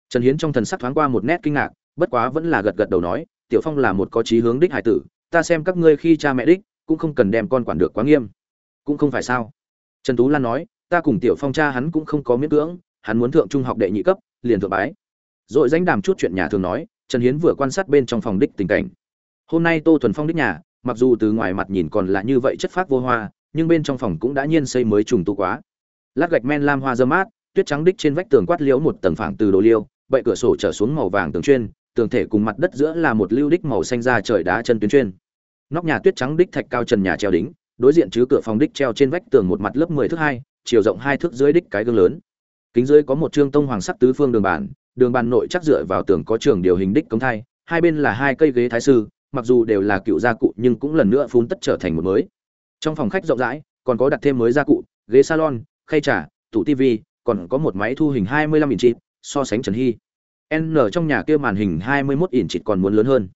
Trần hiến trong thần sắc thoáng qua một nét kinh ngạc, bất quá vẫn là gật gật đầu nói, tiểu phong là một có chí hướng đích hải tử, ta xem các ngươi khi cha mẹ đích, cũng không cần đem con quản được quá nghiêm. Cũng không phải sao? Trần tú lan nói, ta cùng tiểu phong cha hắn cũng không có miễn cưỡng, hắn muốn thượng trung học đệ nhị cấp liền thượng bái. Rồi danh đàm chút chuyện nhà thường nói, trần hiến vừa quan sát bên trong phòng đích tình cảnh. Hôm nay tô thuần phong đích nhà, mặc dù từ ngoài mặt nhìn còn là như vậy chất phác vô hoa, nhưng bên trong phòng cũng đã nhiên xây mới trùng tu quá. Lát gạch men lam hoa dơ mát, tuyết trắng đích trên vách tường quát liễu một tầng phẳng từ đồ liêu bậy cửa sổ trở xuống màu vàng tường chuyên, tường thể cùng mặt đất giữa là một lưu đích màu xanh ra trời đá chân tuyến chuyên. Nóc nhà tuyết trắng đích thạch cao trần nhà treo đính, đối diện chứ cửa phòng đích treo trên vách tường một mặt lớp mười thước hai, chiều rộng hai thước dưới đích cái gương lớn kính dưới có một trương tông hoàng sắc tứ phương đường bàn đường bàn nội chắc dựa vào tường có trường điều hình đích cống thai hai bên là hai cây ghế thái sư mặc dù đều là cựu gia cụ nhưng cũng lần nữa phun tất trở thành một mới trong phòng khách rộng rãi còn có đặt thêm mới gia cụ ghế salon khay trà tủ tivi còn có một máy thu hình 25 inch so sánh Trần Hy. N trong nhà kia màn hình 21 inch còn muốn lớn hơn.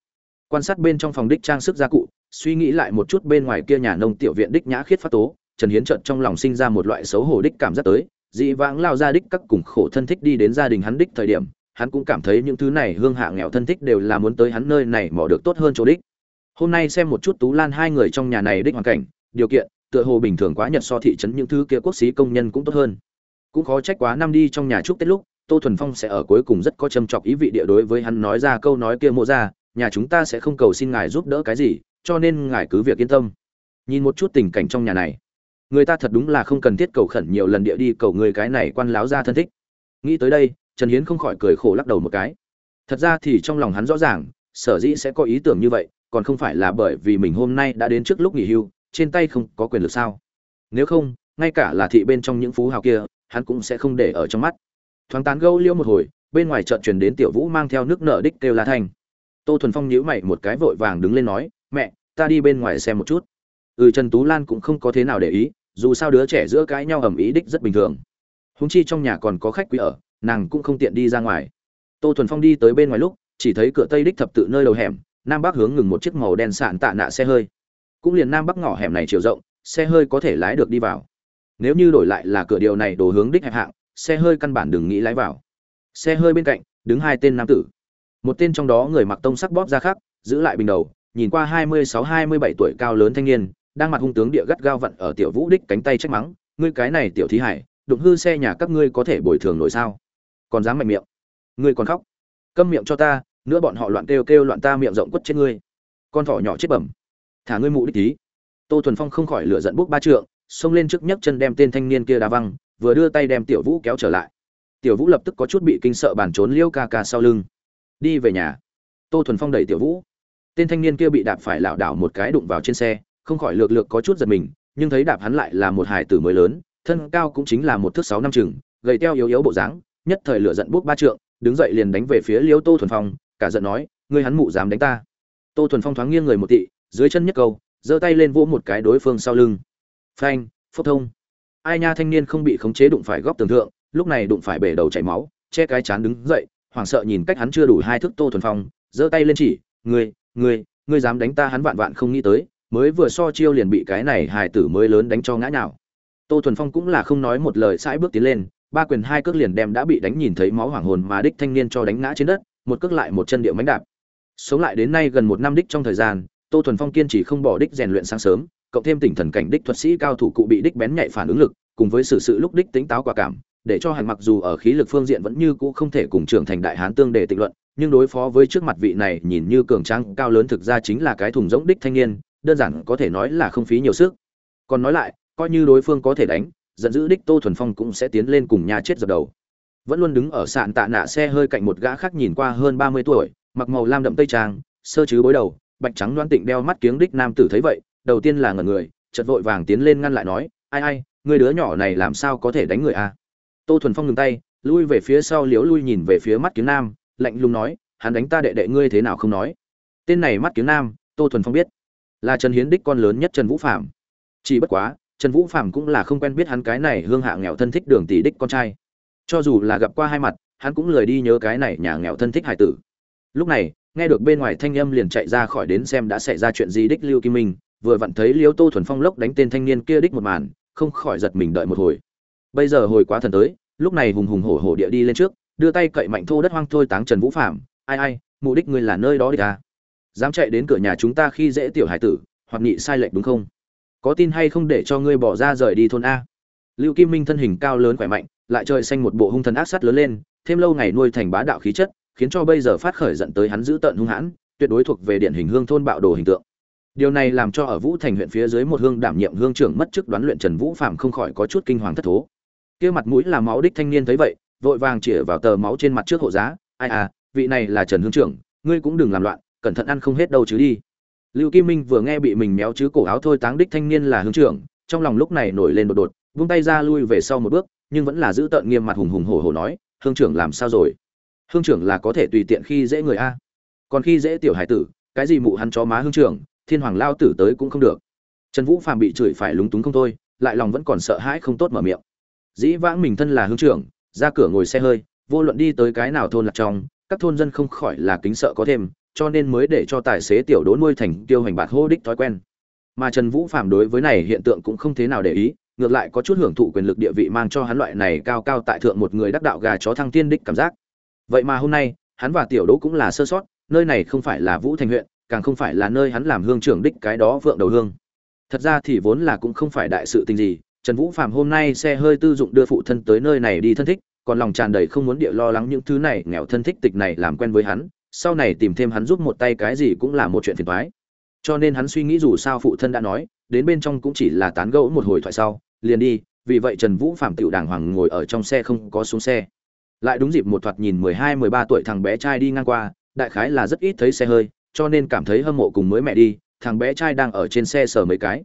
Quan sát bên trong phòng đích trang sức gia cụ, suy nghĩ lại một chút bên ngoài kia nhà nông tiểu viện đích nhã khiết phát tố, Trần Hiến trận trong lòng sinh ra một loại xấu hổ đích cảm giác tới, dị vãng lao ra đích các cùng khổ thân thích đi đến gia đình hắn đích thời điểm, hắn cũng cảm thấy những thứ này hương hạ nghèo thân thích đều là muốn tới hắn nơi này mò được tốt hơn chỗ đích. Hôm nay xem một chút Tú Lan hai người trong nhà này đích hoàn cảnh, điều kiện, tựa hồ bình thường quá nhật so thị trấn những thứ kia quốc sĩ công nhân cũng tốt hơn cũng khó trách quá năm đi trong nhà chúc tết lúc tô thuần phong sẽ ở cuối cùng rất có châm chọc ý vị địa đối với hắn nói ra câu nói kia mộ ra nhà chúng ta sẽ không cầu xin ngài giúp đỡ cái gì cho nên ngài cứ việc yên tâm nhìn một chút tình cảnh trong nhà này người ta thật đúng là không cần thiết cầu khẩn nhiều lần địa đi cầu người cái này quan láo ra thân thích. Nghĩ tới đây, trần hiến không khỏi cười khổ lắc đầu một cái. Thật ra thì trong lòng hắn rõ ràng, sở dĩ sẽ có ý tưởng như vậy, còn không phải là bởi vì mình hôm nay đã đến trước lúc nghỉ hưu, trên tay không có quyền lực sao? Nếu không, ngay cả là thị bên trong những phú hào kia, hắn cũng sẽ không để ở trong mắt. Thoáng tán gâu liêu một hồi, bên ngoài chợt truyền đến tiểu vũ mang theo nước nợ đích kêu la thanh. Tô thuần phong nhíu mày một cái vội vàng đứng lên nói, mẹ, ta đi bên ngoài xem một chút. Ừ trần tú lan cũng không có thế nào để ý dù sao đứa trẻ giữa cãi nhau ầm ý đích rất bình thường. Húng chi trong nhà còn có khách quý ở, nàng cũng không tiện đi ra ngoài. Tô thuần phong đi tới bên ngoài lúc, chỉ thấy cửa tây đích thập tự nơi đầu hẻm, nam bắc hướng ngừng một chiếc màu đen sạn tạ nạ xe hơi. Cũng liền nam bắc ngõ hẻm này chiều rộng, xe hơi có thể lái được đi vào. Nếu như đổi lại là cửa điều này đồ hướng đích hẹp hạng, xe hơi căn bản đừng nghĩ lái vào. Xe hơi bên cạnh, đứng hai tên nam tử. Một tên trong đó người mặc tông sắc bóp ra khác giữ lại bình đầu, nhìn qua hai mươi sáu, hai mươi bảy tuổi cao lớn thanh niên đang mặt hung tướng địa gắt gao vặn ở tiểu vũ đích cánh tay trách mắng, ngươi cái này tiểu thí hải, đụng hư xe nhà các ngươi có thể bồi thường nổi sao? Còn dám mạnh miệng? Ngươi còn khóc? Câm miệng cho ta, nữa bọn họ loạn kêu kêu loạn ta miệng rộng quất trên ngươi. Con thỏ nhỏ chết bẩm. Thả ngươi mụ đích tí tô thuần phong không khỏi lửa giận bút ba trượng, xông lên trước nhấc chân đem tên thanh niên kia đá văng, vừa đưa tay đem tiểu vũ kéo trở lại. Tiểu vũ lập tức có chút bị kinh sợ bàn trốn liêu ca ca sau lưng. Đi về nhà. Tô thuần phong đẩy tiểu vũ. Tên thanh niên kia bị đạp phải lảo đảo một cái đụng vào trên xe không khỏi lược lược có chút giật mình, nhưng thấy đạp hắn lại là một hải tử mới lớn, thân cao cũng chính là một thước sáu năm chừng, gầy teo yếu yếu bộ dáng, nhất thời lửa giận bút ba trượng, đứng dậy liền đánh về phía liêu tô thuần phong, cả giận nói, ngươi hắn mụ dám đánh ta. Tô thuần phong thoáng nghiêng người một tị, dưới chân nhất câu, giơ tay lên vỗ một cái đối phương sau lưng. Phanh, phốc thông. Ai nha thanh niên không bị khống chế đụng phải góc tường thượng, lúc này đụng phải bể đầu chảy máu, che cái chán đứng dậy, hoảng sợ nhìn cách hắn chưa đủ hai thước tô thuần phong, giơ tay lên chỉ, ngươi ngươi ngươi dám đánh ta? Hắn vạn vạn không nghĩ tới mới vừa so chiêu liền bị cái này hài tử mới lớn đánh cho ngã nào tô thuần phong cũng là không nói một lời sãi bước tiến lên, ba quyền hai cước liền đem đã bị đánh nhìn thấy máu hoảng hồn mà đích thanh niên cho đánh ngã trên đất, một cước lại một chân điệu mánh đạp. Sống lại đến nay gần một năm đích trong thời gian, tô thuần phong kiên trì không bỏ đích rèn luyện sáng sớm, cộng thêm tỉnh thần cảnh đích thuật sĩ cao thủ cụ bị đích bén nhạy phản ứng lực, cùng với sự sự lúc đích tính táo quả cảm, để cho hành mặc dù ở khí lực phương diện vẫn như cũ không thể cùng trưởng thành đại hán tương đề tịnh luận, nhưng đối phó với trước mặt vị này nhìn như cường trang cao lớn thực ra chính là cái thùng rỗng đích thanh niên đơn giản có thể nói là không phí nhiều sức. Còn nói lại, coi như đối phương có thể đánh, giận dữ đích tô thuần phong cũng sẽ tiến lên cùng nhà chết dập đầu. Vẫn luôn đứng ở sạn tạ nạ xe hơi cạnh một gã khác nhìn qua hơn ba mươi tuổi, mặc màu lam đậm tây trang, sơ chứ bối đầu, bạch trắng đoan tịnh đeo mắt kiếng đích nam tử thấy vậy, đầu tiên là ngẩn người, chợt vội vàng tiến lên ngăn lại nói, ai ai, người đứa nhỏ này làm sao có thể đánh người a? À? tô thuần phong ngừng tay, lui về phía sau liếu lui nhìn về phía mắt kiếng nam, lạnh lùng nói, hắn đánh ta đệ đệ ngươi thế nào không nói? Tên này mắt kiếng nam, tô thuần phong biết là trần hiến đích con lớn nhất trần vũ phạm chỉ bất quá, trần vũ phạm cũng là không quen biết hắn cái này hương hạ nghèo thân thích đường tỷ đích con trai. Cho dù là gặp qua hai mặt, hắn cũng lười đi nhớ cái này nhà nghèo thân thích hải tử. Lúc này, nghe được bên ngoài thanh âm liền chạy ra khỏi đến xem đã xảy ra chuyện gì đích lưu kim minh, vừa vặn thấy liêu tô thuần phong lốc đánh tên thanh niên kia đích một màn, không khỏi giật mình đợi một hồi. Bây giờ hồi quá thần tới, lúc này hùng hùng hổ hổ địa đi lên trước, đưa tay cậy mạnh thô đất hoang thôi táng trần vũ phạm ai ai mục đích ngươi là nơi đó đi à? Dám chạy đến cửa nhà chúng ta khi dễ tiểu hải tử, hoặc nghị sai lệch đúng không? Có tin hay không để cho ngươi bỏ ra rời đi thôn a. Lưu kim minh thân hình cao lớn khỏe mạnh, lại trời xanh một bộ hung thần ác sắt lớn lên, thêm lâu ngày nuôi thành bá đạo khí chất, khiến cho bây giờ phát khởi giận tới hắn giữ tận hung hãn, tuyệt đối thuộc về điển hình hương thôn bạo đồ hình tượng. Điều này làm cho ở vũ thành huyện phía dưới một hương đảm nhiệm hương trưởng mất chức đoán luyện trần vũ phạm không khỏi có chút kinh hoàng thất thố. Kia mặt mũi là máu đích thanh niên thấy vậy, vội vàng chĩa vào tờ máu trên mặt trước hộ giá. Ai à vị này là trần hương trưởng, ngươi cũng đừng làm loạn cẩn thận ăn không hết đâu chứ đi. Lưu kim minh vừa nghe bị mình méo chứ cổ áo thôi táng đích thanh niên là hương trưởng, trong lòng lúc này nổi lên đột đột, vung tay ra lui về sau một bước, nhưng vẫn là giữ tợn nghiêm mặt hùng hùng hổ hổ nói, hương trưởng làm sao rồi? Hương trưởng là có thể tùy tiện khi dễ người a. Còn khi dễ tiểu hải tử, cái gì mụ hắn chó má hương trưởng, thiên hoàng lao tử tới cũng không được. Trần vũ phàm bị chửi phải lúng túng không thôi, lại lòng vẫn còn sợ hãi không tốt mở miệng. Dĩ vãng mình thân là hương trưởng, ra cửa ngồi xe hơi, vô luận đi tới cái nào thôn lạc trong, các thôn dân không khỏi là kính sợ có thêm cho nên mới để cho tài xế tiểu đỗ nuôi thành tiêu hành bạc hô đích thói quen. Mà trần vũ phạm đối với này hiện tượng cũng không thế nào để ý, ngược lại có chút hưởng thụ quyền lực địa vị mang cho hắn loại này cao cao tại thượng một người đắc đạo gà chó thăng tiên đích cảm giác. Vậy mà hôm nay, hắn và tiểu đỗ cũng là sơ sót, nơi này không phải là vũ thành huyện, càng không phải là nơi hắn làm hương trưởng đích cái đó vượng đầu hương. Thật ra thì vốn là cũng không phải đại sự tình gì, trần vũ phạm hôm nay xe hơi tư dụng đưa phụ thân tới nơi này đi thân thích, còn lòng tràn đầy không muốn địa lo lắng những thứ này nghèo thân thích tịch này làm quen với hắn sau này tìm thêm hắn giúp một tay cái gì cũng là một chuyện phiền toái. Cho nên hắn suy nghĩ dù sao phụ thân đã nói, đến bên trong cũng chỉ là tán gẫu một hồi thoại sau, liền đi, vì vậy trần vũ phạm tiểu đàng hoàng ngồi ở trong xe không có xuống xe. Lại đúng dịp một thoạt nhìn mười hai, mười ba tuổi thằng bé trai đi ngang qua, đại khái là rất ít thấy xe hơi, cho nên cảm thấy hâm mộ cùng mới mẹ đi, thằng bé trai đang ở trên xe sờ mấy cái.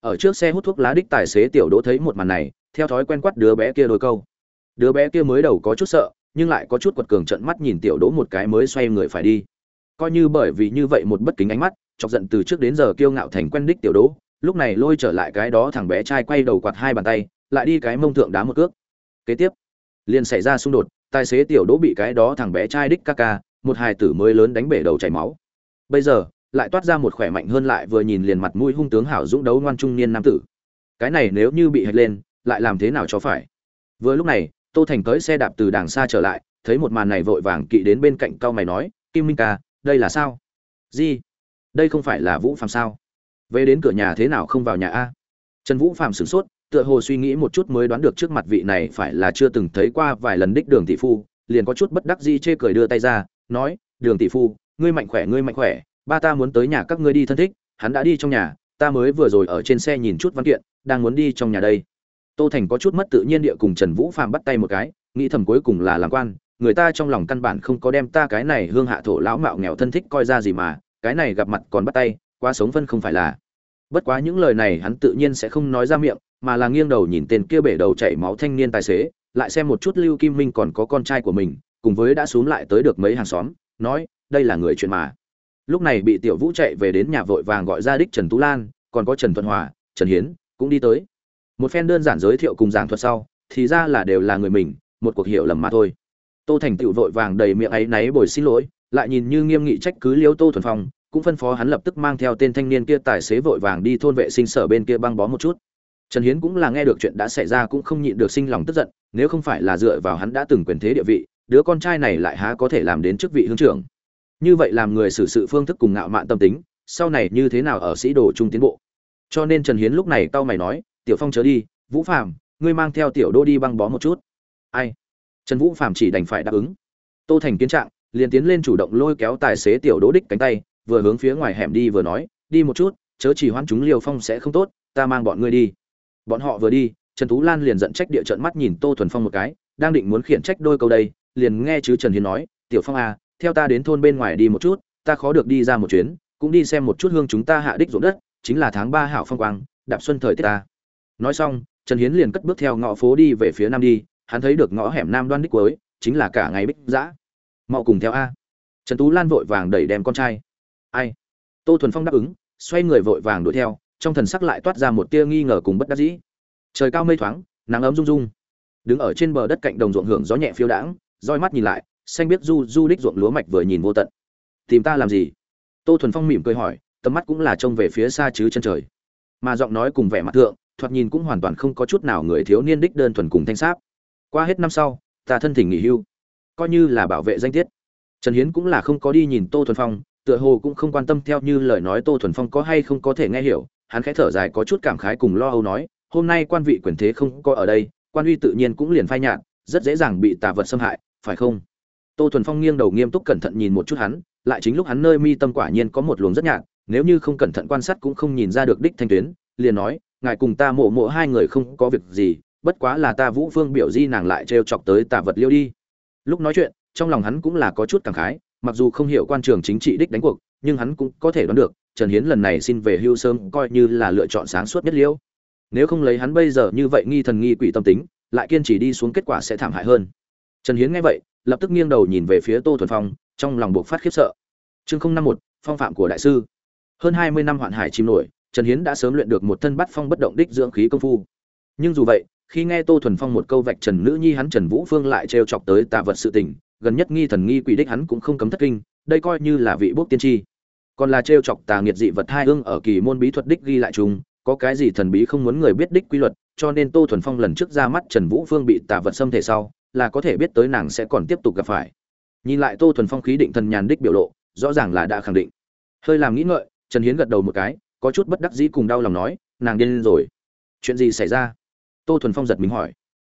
Ở trước xe hút thuốc lá đích tài xế tiểu đỗ thấy một màn này, theo thói quen quát đứa bé kia đôi câu. Đứa bé kia mới đầu có chút sợ nhưng lại có chút quật cường trận mắt nhìn tiểu đỗ một cái mới xoay người phải đi. Coi như bởi vì như vậy một bất kính ánh mắt, chọc giận từ trước đến giờ kiêu ngạo thành quen đích tiểu đỗ, lúc này lôi trở lại cái đó thằng bé trai quay đầu quạt hai bàn tay, lại đi cái mông thượng đá một cước. Kế tiếp, liền xảy ra xung đột, tài xế tiểu đỗ bị cái đó thằng bé trai đích ca ca, một hài tử mới lớn đánh bể đầu chảy máu. Bây giờ, lại toát ra một khỏe mạnh hơn lại vừa nhìn liền mặt mũi hung tướng hảo dũng đấu ngoan trung niên nam tử. Cái này nếu như bị hạch lên, lại làm thế nào cho phải? Vừa lúc này tô thành tới xe đạp từ đàng xa trở lại, thấy một màn này vội vàng kỵ đến bên cạnh cao mày nói, kim minh ca, đây là sao? Gì? Đây không phải là vũ phạm sao? Về đến cửa nhà thế nào không vào nhà a? Trần vũ phạm sửng sốt, tựa hồ suy nghĩ một chút mới đoán được trước mặt vị này phải là chưa từng thấy qua vài lần đích đường tỷ phu, liền có chút bất đắc dĩ chê cười đưa tay ra, nói, đường tỷ phu, ngươi mạnh khỏe, ngươi mạnh khỏe, ba ta muốn tới nhà các ngươi đi thân thích, hắn đã đi trong nhà, ta mới vừa rồi ở trên xe nhìn chút văn kiện, đang muốn đi trong nhà đây tô thành có chút mất tự nhiên địa cùng trần vũ phàm bắt tay một cái, nghĩ thầm cuối cùng là làm quan, người ta trong lòng căn bản không có đem ta cái này hương hạ thổ lão mạo nghèo thân thích coi ra gì mà, cái này gặp mặt còn bắt tay qua sống phân không phải là. Bất quá những lời này hắn tự nhiên sẽ không nói ra miệng, mà là nghiêng đầu nhìn tên kia bể đầu chảy máu thanh niên tài xế, lại xem một chút lưu kim minh còn có con trai của mình, cùng với đã xuống lại tới được mấy hàng xóm, nói, đây là người chuyện mà. Lúc này bị tiểu vũ chạy về đến nhà vội vàng gọi ra đích trần tú lan, còn có trần thuận hòa, trần hiến, cũng đi tới một phen đơn giản giới thiệu cùng giảng thuật sau, thì ra là đều là người mình, một cuộc hiểu lầm mà thôi. Tô thành tựu vội vàng đầy miệng ấy náy bồi xin lỗi, lại nhìn như nghiêm nghị trách cứ liêu tô thuần phong, cũng phân phó hắn lập tức mang theo tên thanh niên kia tài xế vội vàng đi thôn vệ sinh sở bên kia băng bó một chút. Trần hiến cũng là nghe được chuyện đã xảy ra cũng không nhịn được sinh lòng tức giận, nếu không phải là dựa vào hắn đã từng quyền thế địa vị, đứa con trai này lại há có thể làm đến chức vị hương trưởng. Như vậy làm người xử sự phương thức cùng ngạo mạn tâm tính, sau này như thế nào ở sĩ đồ trung tiến bộ? Cho nên trần hiến lúc này tao mày nói tiểu phong chớ đi, vũ phạm ngươi mang theo tiểu đô đi băng bó một chút. Ai? Trần vũ phạm chỉ đành phải đáp ứng. Tô thành kiến trạng, liền tiến lên chủ động lôi kéo tài xế tiểu đỗ đích cánh tay, vừa hướng phía ngoài hẻm đi vừa nói, đi một chút, chớ chỉ hoãn chúng liều phong sẽ không tốt, ta mang bọn ngươi đi. Bọn họ vừa đi, trần tú lan liền giận trách địa trận mắt nhìn tô thuần phong một cái, đang định muốn khiển trách đôi câu đây, liền nghe chứ trần hiến nói, tiểu phong à theo ta đến thôn bên ngoài đi một chút, ta khó được đi ra một chuyến, cũng đi xem một chút hương chúng ta hạ đích ruộng đất, chính là tháng ba hảo phong quang, đạp xuân thời tiết ta nói xong, trần hiến liền cất bước theo ngõ phố đi về phía nam đi, hắn thấy được ngõ hẻm nam đoan đích cuối, chính là cả ngày bích dã. Mau cùng theo a. Trần tú lan vội vàng đẩy đem con trai. Ai? Tô thuần phong đáp ứng, xoay người vội vàng đuổi theo, trong thần sắc lại toát ra một tia nghi ngờ cùng bất đắc dĩ. Trời cao mây thoáng, nắng ấm rung rung. Đứng ở trên bờ đất cạnh đồng ruộng hưởng gió nhẹ phiêu đãng, roi mắt nhìn lại, xanh biết du du đích ruộng lúa mạch vừa nhìn vô tận. Tìm ta làm gì? Tô thuần phong mỉm cười hỏi, tầm mắt cũng là trông về phía xa chứ chân trời. Mà giọng nói cùng vẻ mặt thượng thoạt nhìn cũng hoàn toàn không có chút nào người thiếu niên đích đơn thuần cùng thanh sáp. Qua hết năm sau, ta thân thỉnh nghỉ hưu. Coi như là bảo vệ danh tiết. Trần hiến cũng là không có đi nhìn tô thuần phong, tựa hồ cũng không quan tâm theo như lời nói tô thuần phong có hay không có thể nghe hiểu. Hắn khẽ thở dài có chút cảm khái cùng lo âu nói, hôm nay quan vị quyền thế không có ở đây, quan uy tự nhiên cũng liền phai nhạt, rất dễ dàng bị tà vật xâm hại, phải không? Tô thuần phong nghiêng đầu nghiêm túc cẩn thận nhìn một chút hắn, lại chính lúc hắn nơi mi tâm quả nhiên có một luồng rất nhạt, nếu như không cẩn thận quan sát cũng không nhìn ra được đích thanh tuyến, liền nói ngài cùng ta mộ mộ hai người không có việc gì, bất quá là ta vũ phương biểu di nàng lại trêu chọc tới tà vật liêu đi. Lúc nói chuyện, trong lòng hắn cũng là có chút cảm khái, mặc dù không hiểu quan trường chính trị đích đánh cuộc, nhưng hắn cũng có thể đoán được, trần hiến lần này xin về hưu sớm coi như là lựa chọn sáng suốt nhất liễu nếu không lấy hắn bây giờ như vậy nghi thần nghi quỷ tâm tính, lại kiên trì đi xuống kết quả sẽ thảm hại hơn. Trần hiến nghe vậy, lập tức nghiêng đầu nhìn về phía tô thuần phong, trong lòng buộc phát khiếp sợ. Chương không năm một, phong phạm của đại sư. Hơn hai mươi năm hoạn hải chìm nổi trần hiến đã sớm luyện được một thân bắt phong bất động đích dưỡng khí công phu. Nhưng dù vậy, khi nghe tô thuần phong một câu vạch trần nữ nhi hắn trần vũ phương lại trêu chọc tới tạ vật sự tình, gần nhất nghi thần nghi quỷ đích hắn cũng không cấm thất kinh, đây coi như là vị bốc tiên tri. Còn là trêu chọc tà nghiệt dị vật hai ương ở kỳ môn bí thuật đích ghi lại chung có cái gì thần bí không muốn người biết đích quy luật, cho nên tô thuần phong lần trước ra mắt trần vũ phương bị tà vật xâm thể sau, là có thể biết tới nàng sẽ còn tiếp tục gặp phải. Nhìn lại tô thuần phong khí định thần nhàn đích biểu lộ, rõ ràng là đã khẳng định. Hơi làm nghĩ ngợi, trần hiến gật đầu một cái có chút bất đắc dĩ cùng đau lòng nói, nàng điên rồi. Chuyện gì xảy ra? Tô thuần phong giật mình hỏi.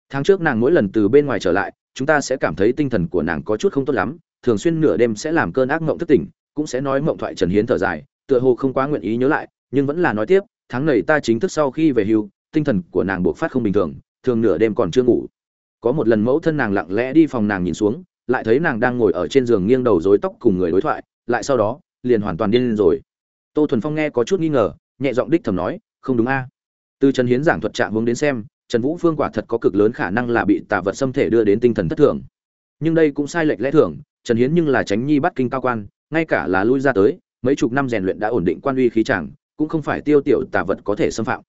Tháng trước nàng mỗi lần từ bên ngoài trở lại, chúng ta sẽ cảm thấy tinh thần của nàng có chút không tốt lắm, thường xuyên nửa đêm sẽ làm cơn ác mộng thức tỉnh, cũng sẽ nói mộng thoại trần hiến thở dài, tựa hồ không quá nguyện ý nhớ lại, nhưng vẫn là nói tiếp, tháng này ta chính thức sau khi về hưu, tinh thần của nàng buộc phát không bình thường thường nửa đêm còn chưa ngủ. Có một lần mẫu thân nàng lặng lẽ đi phòng nàng nhìn xuống, lại thấy nàng đang ngồi ở trên giường nghiêng đầu rối tóc cùng người đối thoại, lại sau đó, liền hoàn toàn điên lên rồi tô thuần phong nghe có chút nghi ngờ, nhẹ giọng đích thầm nói, không đúng a. Từ trần hiến giảng thuật trạng hướng đến xem, trần vũ phương quả thật có cực lớn khả năng là bị tà vật xâm thể đưa đến tinh thần thất thường. Nhưng đây cũng sai lệch lẽ thường, trần hiến nhưng là tránh nhi bắt kinh cao quan, ngay cả là lui ra tới, mấy chục năm rèn luyện đã ổn định quan uy khí chẳng, cũng không phải tiêu tiểu tà vật có thể xâm phạm.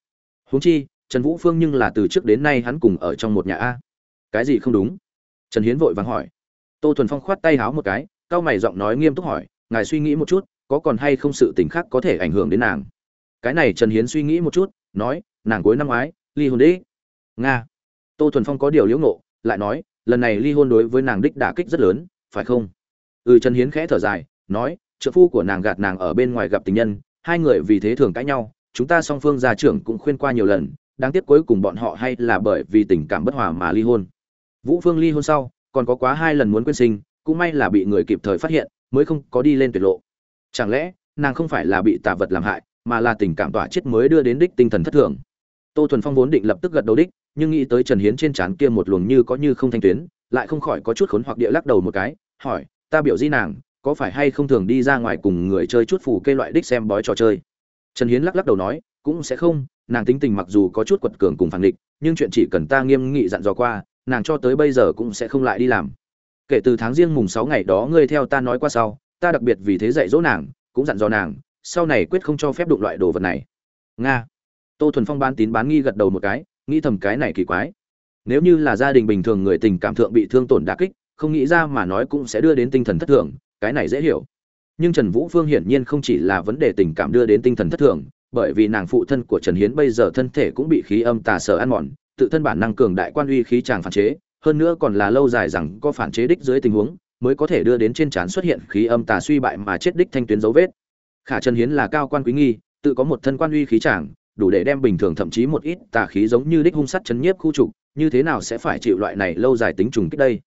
Huống chi, trần vũ phương nhưng là từ trước đến nay hắn cùng ở trong một nhà a. Cái gì không đúng? Trần hiến vội vàng hỏi. Tô thuần phong khoát tay háo một cái cao mày giọng nói nghiêm túc hỏi, ngài suy nghĩ một chút có còn hay không sự tình khác có thể ảnh hưởng đến nàng. Cái này trần hiến suy nghĩ một chút, nói, nàng cuối năm ngoái, ly hôn đi. nga. Tô thuần phong có điều liễu ngộ, lại nói, lần này ly hôn đối với nàng đích đả kích rất lớn, phải không? Ừ trần hiến khẽ thở dài, nói, trợ phu của nàng gạt nàng ở bên ngoài gặp tình nhân, hai người vì thế thường cãi nhau, chúng ta song phương gia trưởng cũng khuyên qua nhiều lần, đáng tiếc cuối cùng bọn họ hay là bởi vì tình cảm bất hòa mà ly hôn. Vũ phương ly hôn sau, còn có quá hai lần muốn quyên sinh, cũng may là bị người kịp thời phát hiện, mới không có đi lên tuyệt lộ chẳng lẽ, nàng không phải là bị tà vật làm hại, mà là tình cảm tỏa chết mới đưa đến đích tinh thần thất thường? Tô thuần phong vốn định lập tức gật đầu đích, nhưng nghĩ tới trần hiến trên trán kia một luồng như có như không thanh tuyến, lại không khỏi có chút khốn hoặc địa lắc đầu một cái, hỏi, ta biểu di nàng, có phải hay không thường đi ra ngoài cùng người chơi chút phù kê loại đích xem bói trò chơi? Trần hiến lắc lắc đầu nói, cũng sẽ không, nàng tính tình mặc dù có chút quật cường cùng phản địch nhưng chuyện chỉ cần ta nghiêm nghị dặn dò qua, nàng cho tới bây giờ cũng sẽ không lại đi làm. Kể từ tháng riêng mùng sáu ngày đó ngươi theo ta nói qua sau ta đặc biệt vì thế dạy dỗ nàng, cũng dặn dò nàng, sau này quyết không cho phép đụng loại đồ vật này. Nga. Tô thuần phong bán tín bán nghi gật đầu một cái, nghĩ thầm cái này kỳ quái. Nếu như là gia đình bình thường người tình cảm thượng bị thương tổn đả kích, không nghĩ ra mà nói cũng sẽ đưa đến tinh thần thất thường, cái này dễ hiểu. Nhưng trần vũ phương hiển nhiên không chỉ là vấn đề tình cảm đưa đến tinh thần thất thường, bởi vì nàng phụ thân của trần hiến bây giờ thân thể cũng bị khí âm tà sở ăn mòn, tự thân bản năng cường đại quan uy khí tràng phản chế, hơn nữa còn là lâu dài rằng có phản chế đích dưới tình huống mới có thể đưa đến trên trán xuất hiện khí âm tà suy bại mà chết đích thanh tuyến dấu vết. Khả trần hiến là cao quan quý nghi tự có một thân quan uy khí chàng, đủ để đem bình thường thậm chí một ít tà khí giống như đích hung sắt chấn nhiếp khu trục như thế nào sẽ phải chịu loại này lâu dài tính trùng kích đây?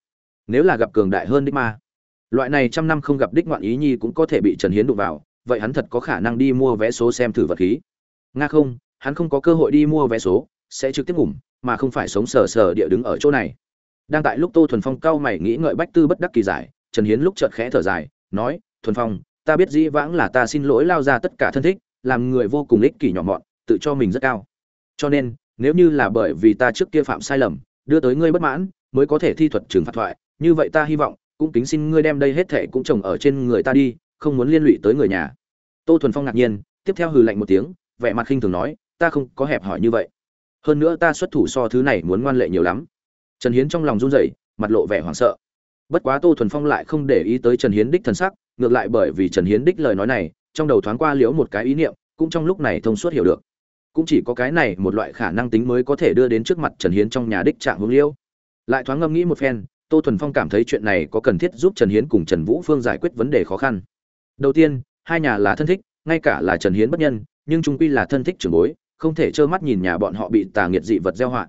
Nếu là gặp cường đại hơn đích ma loại này trăm năm không gặp đích ngoạn ý nhi cũng có thể bị trần hiến đụng vào vậy hắn thật có khả năng đi mua vé số xem thử vật khí. Nga không hắn không có cơ hội đi mua vé số sẽ trực tiếp ngủm mà không phải sống sờ sờ địa đứng ở chỗ này đang tại lúc tô thuần phong cao mày nghĩ ngợi bách tư bất đắc kỳ giải, trần hiến lúc chợt khẽ thở dài, nói, thuần phong, ta biết dĩ vãng là ta xin lỗi lao ra tất cả thân thích, làm người vô cùng ích kỷ nhỏ mọn, tự cho mình rất cao. Cho nên, nếu như là bởi vì ta trước kia phạm sai lầm, đưa tới ngươi bất mãn, mới có thể thi thuật trừng phạt thoại, như vậy ta hy vọng, cũng kính xin ngươi đem đây hết thệ cũng trồng ở trên người ta đi, không muốn liên lụy tới người nhà. Tô thuần phong ngạc nhiên, tiếp theo hừ lạnh một tiếng, vẻ mặt khinh thường nói, ta không có hẹp hỏi như vậy. Hơn nữa ta xuất thủ so thứ này muốn ngoan lệ nhiều lắm trần hiến trong lòng run rẩy, mặt lộ vẻ hoảng sợ. Bất quá tô thuần phong lại không để ý tới trần hiến đích thần sắc, ngược lại bởi vì trần hiến đích lời nói này, trong đầu thoáng qua liễu một cái ý niệm, cũng trong lúc này thông suốt hiểu được. Cũng chỉ có cái này một loại khả năng tính mới có thể đưa đến trước mặt trần hiến trong nhà đích trạng hướng liễu lại thoáng ngâm nghĩ một phen, tô thuần phong cảm thấy chuyện này có cần thiết giúp trần hiến cùng trần vũ phương giải quyết vấn đề khó khăn. Đầu tiên, hai nhà là thân thích, ngay cả là trần hiến bất nhân, nhưng trung quy là thân thích trưởng bối, không thể trơ mắt nhìn nhà bọn họ bị tà nghiệt dị vật gieo họa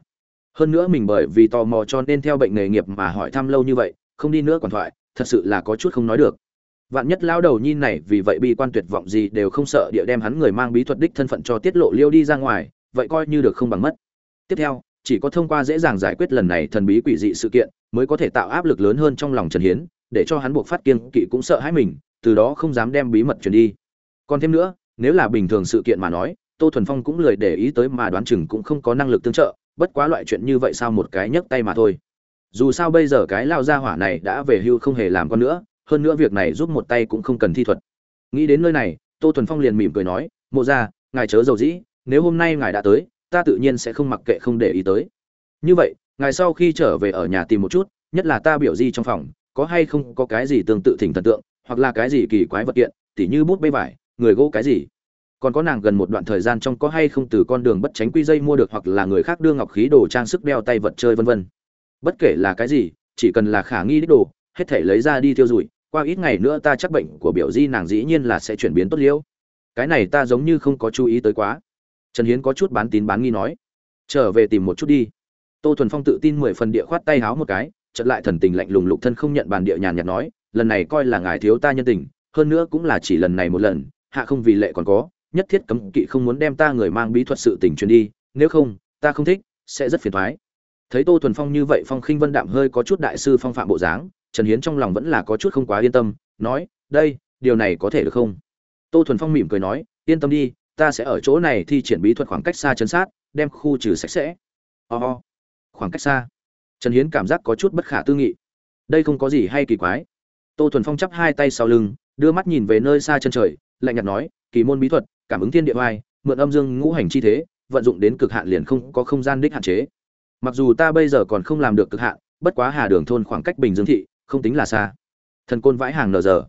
hơn nữa mình bởi vì tò mò cho nên theo bệnh nghề nghiệp mà hỏi thăm lâu như vậy, không đi nữa còn thoại, thật sự là có chút không nói được. Vạn nhất lao đầu nhìn này vì vậy bi quan tuyệt vọng gì đều không sợ địa đem hắn người mang bí thuật đích thân phận cho tiết lộ liêu đi ra ngoài, vậy coi như được không bằng mất. Tiếp theo, chỉ có thông qua dễ dàng giải quyết lần này thần bí quỷ dị sự kiện mới có thể tạo áp lực lớn hơn trong lòng trần hiến, để cho hắn buộc phát kiên kỵ cũng sợ hãi mình, từ đó không dám đem bí mật truyền đi. Còn thêm nữa, nếu là bình thường sự kiện mà nói, tô thuần phong cũng lười để ý tới mà đoán chừng cũng không có năng lực tương trợ bất quá loại chuyện như vậy sao một cái nhấc tay mà thôi. Dù sao bây giờ cái lao gia hỏa này đã về hưu không hề làm con nữa, hơn nữa việc này giúp một tay cũng không cần thi thuật. Nghĩ đến nơi này, tô thuần phong liền mỉm cười nói, mộ ra ngài chớ dầu dĩ, nếu hôm nay ngài đã tới, ta tự nhiên sẽ không mặc kệ không để ý tới. Như vậy, ngài sau khi trở về ở nhà tìm một chút, nhất là ta biểu di trong phòng, có hay không có cái gì tương tự thỉnh thần tượng, hoặc là cái gì kỳ quái vật kiện, tỉ như bút bê vải, người gỗ cái gì? Còn có nàng gần một đoạn thời gian trong có hay không từ con đường bất tránh quy dây mua được hoặc là người khác đưa ngọc khí đồ trang sức đeo tay vật chơi vân vân. Bất kể là cái gì, chỉ cần là khả nghi đích đồ, hết thể lấy ra đi tiêu rụi, qua ít ngày nữa ta chắc bệnh của biểu di nàng dĩ nhiên là sẽ chuyển biến tốt liễu. Cái này ta giống như không có chú ý tới quá. Trần hiến có chút bán tín bán nghi nói, trở về tìm một chút đi. Tô thuần phong tự tin mười phần địa khoát tay háo một cái, chợt lại thần tình lạnh lùng lục thân không nhận bàn địa nhàn nhạt nói, lần này coi là ngài thiếu ta nhân tình, hơn nữa cũng là chỉ lần này một lần, hạ không vì lệ còn có nhất thiết cấm kỵ không muốn đem ta người mang bí thuật sự tình truyền đi, nếu không, ta không thích, sẽ rất phiền thoái. Thấy tô thuần phong như vậy, phong khinh vân đạm hơi có chút đại sư phong phạm bộ dáng, trần hiến trong lòng vẫn là có chút không quá yên tâm, nói, đây, điều này có thể được không? Tô thuần phong mỉm cười nói, yên tâm đi, ta sẽ ở chỗ này thi triển bí thuật khoảng cách xa chấn sát, đem khu trừ sạch sẽ. Ho、oh. khoảng cách xa. Trần hiến cảm giác có chút bất khả tư nghị. Đây không có gì hay kỳ quái. Tô thuần phong chắp hai tay sau lưng, đưa mắt nhìn về nơi xa chân trời, lạnh nhạt nói, kỳ môn bí thuật cảm ứng thiên địa oai mượn âm dương ngũ hành chi thế vận dụng đến cực hạn liền không có không gian đích hạn chế. Mặc dù ta bây giờ còn không làm được cực hạn bất quá hà đường thôn khoảng cách bình dương thị không tính là xa. Thần côn vãi hàng nờ giờ.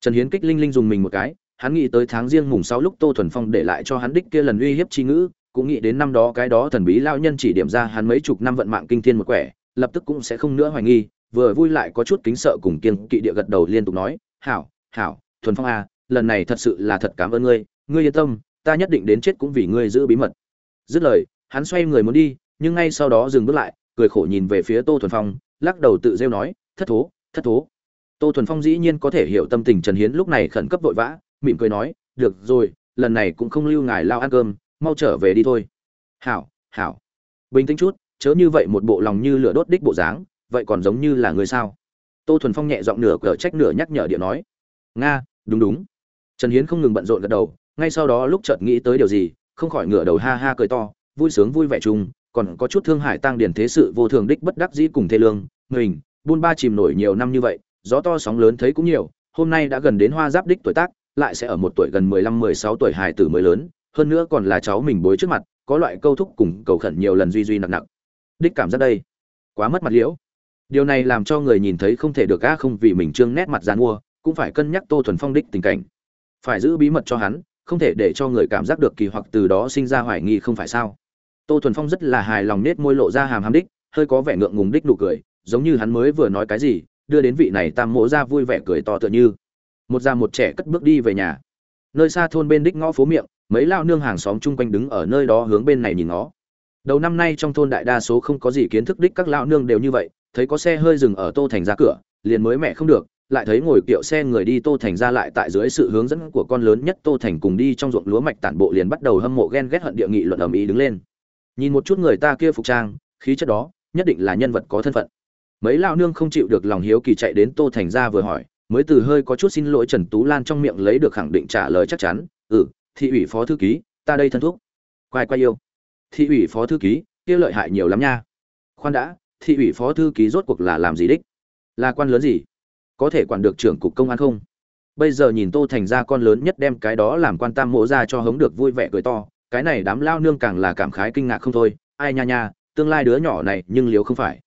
Trần hiến kích linh linh dùng mình một cái hắn nghĩ tới tháng riêng mùng sáu lúc tô thuần phong để lại cho hắn đích kia lần uy hiếp chi ngữ cũng nghĩ đến năm đó cái đó thần bí lao nhân chỉ điểm ra hắn mấy chục năm vận mạng kinh thiên một quẻ lập tức cũng sẽ không nữa hoài nghi vừa vui lại có chút kính sợ cùng kiên kỵ địa gật đầu liên tục nói hảo hảo thuần phong à, lần này thật sự là thật cảm ơn ngươi ngươi yên tâm, ta nhất định đến chết cũng vì ngươi giữ bí mật. Dứt lời, hắn xoay người muốn đi, nhưng ngay sau đó dừng bước lại, cười khổ nhìn về phía tô thuần phong, lắc đầu tự rêu nói, thất thố thất thố. Tô thuần phong dĩ nhiên có thể hiểu tâm tình trần hiến lúc này khẩn cấp vội vã, mỉm cười nói, được rồi, lần này cũng không lưu ngài lao ăn cơm, mau trở về đi thôi. Hảo hảo. Bình tĩnh chút, chớ như vậy một bộ lòng như lửa đốt đích bộ dáng, vậy còn giống như là người sao? Tô thuần phong nhẹ giọng nửa cờ trách nửa nhắc nhở điện nói, nga, đúng đúng. Trần hiến không ngừng bận rộn gật đầu ngay sau đó lúc chợt nghĩ tới điều gì, không khỏi ngửa đầu ha ha cười to, vui sướng vui vẻ chung, còn có chút thương hại tăng điển thế sự vô thường đích bất đắc dĩ cùng thê lương, mình, buôn ba chìm nổi nhiều năm như vậy, gió to sóng lớn thấy cũng nhiều, hôm nay đã gần đến hoa giáp đích tuổi tác, lại sẽ ở một tuổi gần mười lăm, mười sáu tuổi hài tử mới lớn, hơn nữa còn là cháu mình bối trước mặt, có loại câu thúc cùng cầu khẩn nhiều lần duy duy nặng nặng. Đích cảm giác đây, quá mất mặt liễu. Điều này làm cho người nhìn thấy không thể được a không vì mình trương nét mặt gian mua, cũng phải cân nhắc tô thuần phong đích tình cảnh. Phải giữ bí mật cho hắn không thể để cho người cảm giác được kỳ hoặc từ đó sinh ra hoài nghi không phải sao? Tô thuần phong rất là hài lòng nết môi lộ ra hàm hàm đích, hơi có vẻ ngượng ngùng đích nụ cười, giống như hắn mới vừa nói cái gì, đưa đến vị này tam mỗ ra vui vẻ cười to tựa như. Một già một trẻ cất bước đi về nhà. Nơi xa thôn bên đích ngõ phố miệng, mấy lao nương hàng xóm chung quanh đứng ở nơi đó hướng bên này nhìn nó. đầu năm nay trong thôn đại đa số không có gì kiến thức đích các lao nương đều như vậy, thấy có xe hơi dừng ở tô thành ra cửa, liền mới mẹ không được lại thấy ngồi kiệu xe người đi tô thành ra lại tại dưới sự hướng dẫn của con lớn nhất tô thành cùng đi trong ruộng lúa mạch tản bộ liền bắt đầu hâm mộ ghen ghét hận địa nghị luận ầm ĩ đứng lên. Nhìn một chút người ta kia phục trang, khí chất đó, nhất định là nhân vật có thân phận. Mấy lao nương không chịu được lòng hiếu kỳ chạy đến tô thành ra vừa hỏi, mới từ hơi có chút xin lỗi trần tú lan trong miệng lấy được khẳng định trả lời chắc chắn ừ thị ủy phó thư ký, ta đây thân thúc. Quay quay yêu. Thị ủy phó thư ký, kia lợi hại nhiều lắm nha. Khoan đã, thị ủy phó thư ký rốt cuộc là làm gì đích? Là quan lớn gì? Có thể quản được trưởng cục công an không? Bây giờ nhìn tô thành ra con lớn nhất đem cái đó làm quan tam mộ ra cho hống được vui vẻ cười to, cái này đám lao nương càng là cảm khái kinh ngạc không thôi, ai nha nha, tương lai đứa nhỏ này nhưng liếu không phải.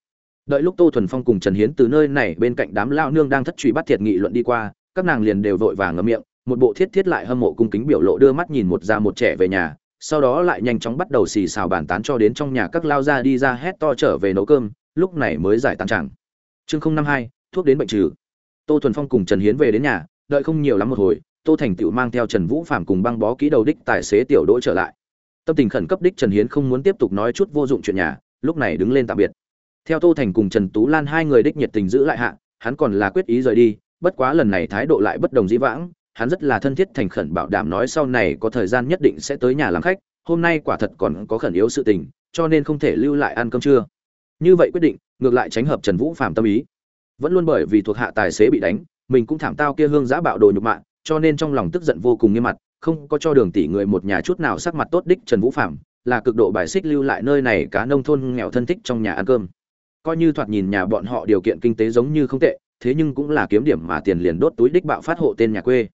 Đợi lúc tô thuần phong cùng trần hiến từ nơi này bên cạnh đám lao nương đang thất truy bắt thiệt nghị luận đi qua, các nàng liền đều vội vàng ngậm miệng, một bộ thiết thiết lại hâm mộ cung kính biểu lộ đưa mắt nhìn một già một trẻ về nhà, sau đó lại nhanh chóng bắt đầu xì xào bàn tán cho đến trong nhà các lao ra đi ra hét to trở về nấu cơm, lúc này mới giải tán chẳng. Chương không năm hai, thuốc đến bệnh trừ tô thuần phong cùng trần hiến về đến nhà, đợi không nhiều lắm một hồi, tô thành tựu mang theo trần vũ phạm cùng băng bó ký đầu đích tài xế tiểu đỗ trở lại. Tâm tình khẩn cấp đích trần hiến không muốn tiếp tục nói chút vô dụng chuyện nhà, lúc này đứng lên tạm biệt. Theo tô thành cùng trần tú lan hai người đích nhiệt tình giữ lại hạ, hắn còn là quyết ý rời đi, bất quá lần này thái độ lại bất đồng dĩ vãng, hắn rất là thân thiết thành khẩn bảo đảm nói sau này có thời gian nhất định sẽ tới nhà làm khách, hôm nay quả thật còn có khẩn yếu sự tình, cho nên không thể lưu lại ăn cơm trưa. Như vậy quyết định, ngược lại tránh hợp trần vũ phạm tâm ý vẫn luôn bởi vì thuộc hạ tài xế bị đánh, mình cũng thảm tao kia hương giã bạo đồ nhục mạ, cho nên trong lòng tức giận vô cùng nghiêm mặt, không có cho đường tỷ người một nhà chút nào sắc mặt tốt đích trần vũ phạm là cực độ bài xích lưu lại nơi này cá nông thôn nghèo thân thích trong nhà ăn cơm. Coi như thoạt nhìn nhà bọn họ điều kiện kinh tế giống như không tệ, thế nhưng cũng là kiếm điểm mà tiền liền đốt túi đích bạo phát hộ tên nhà quê.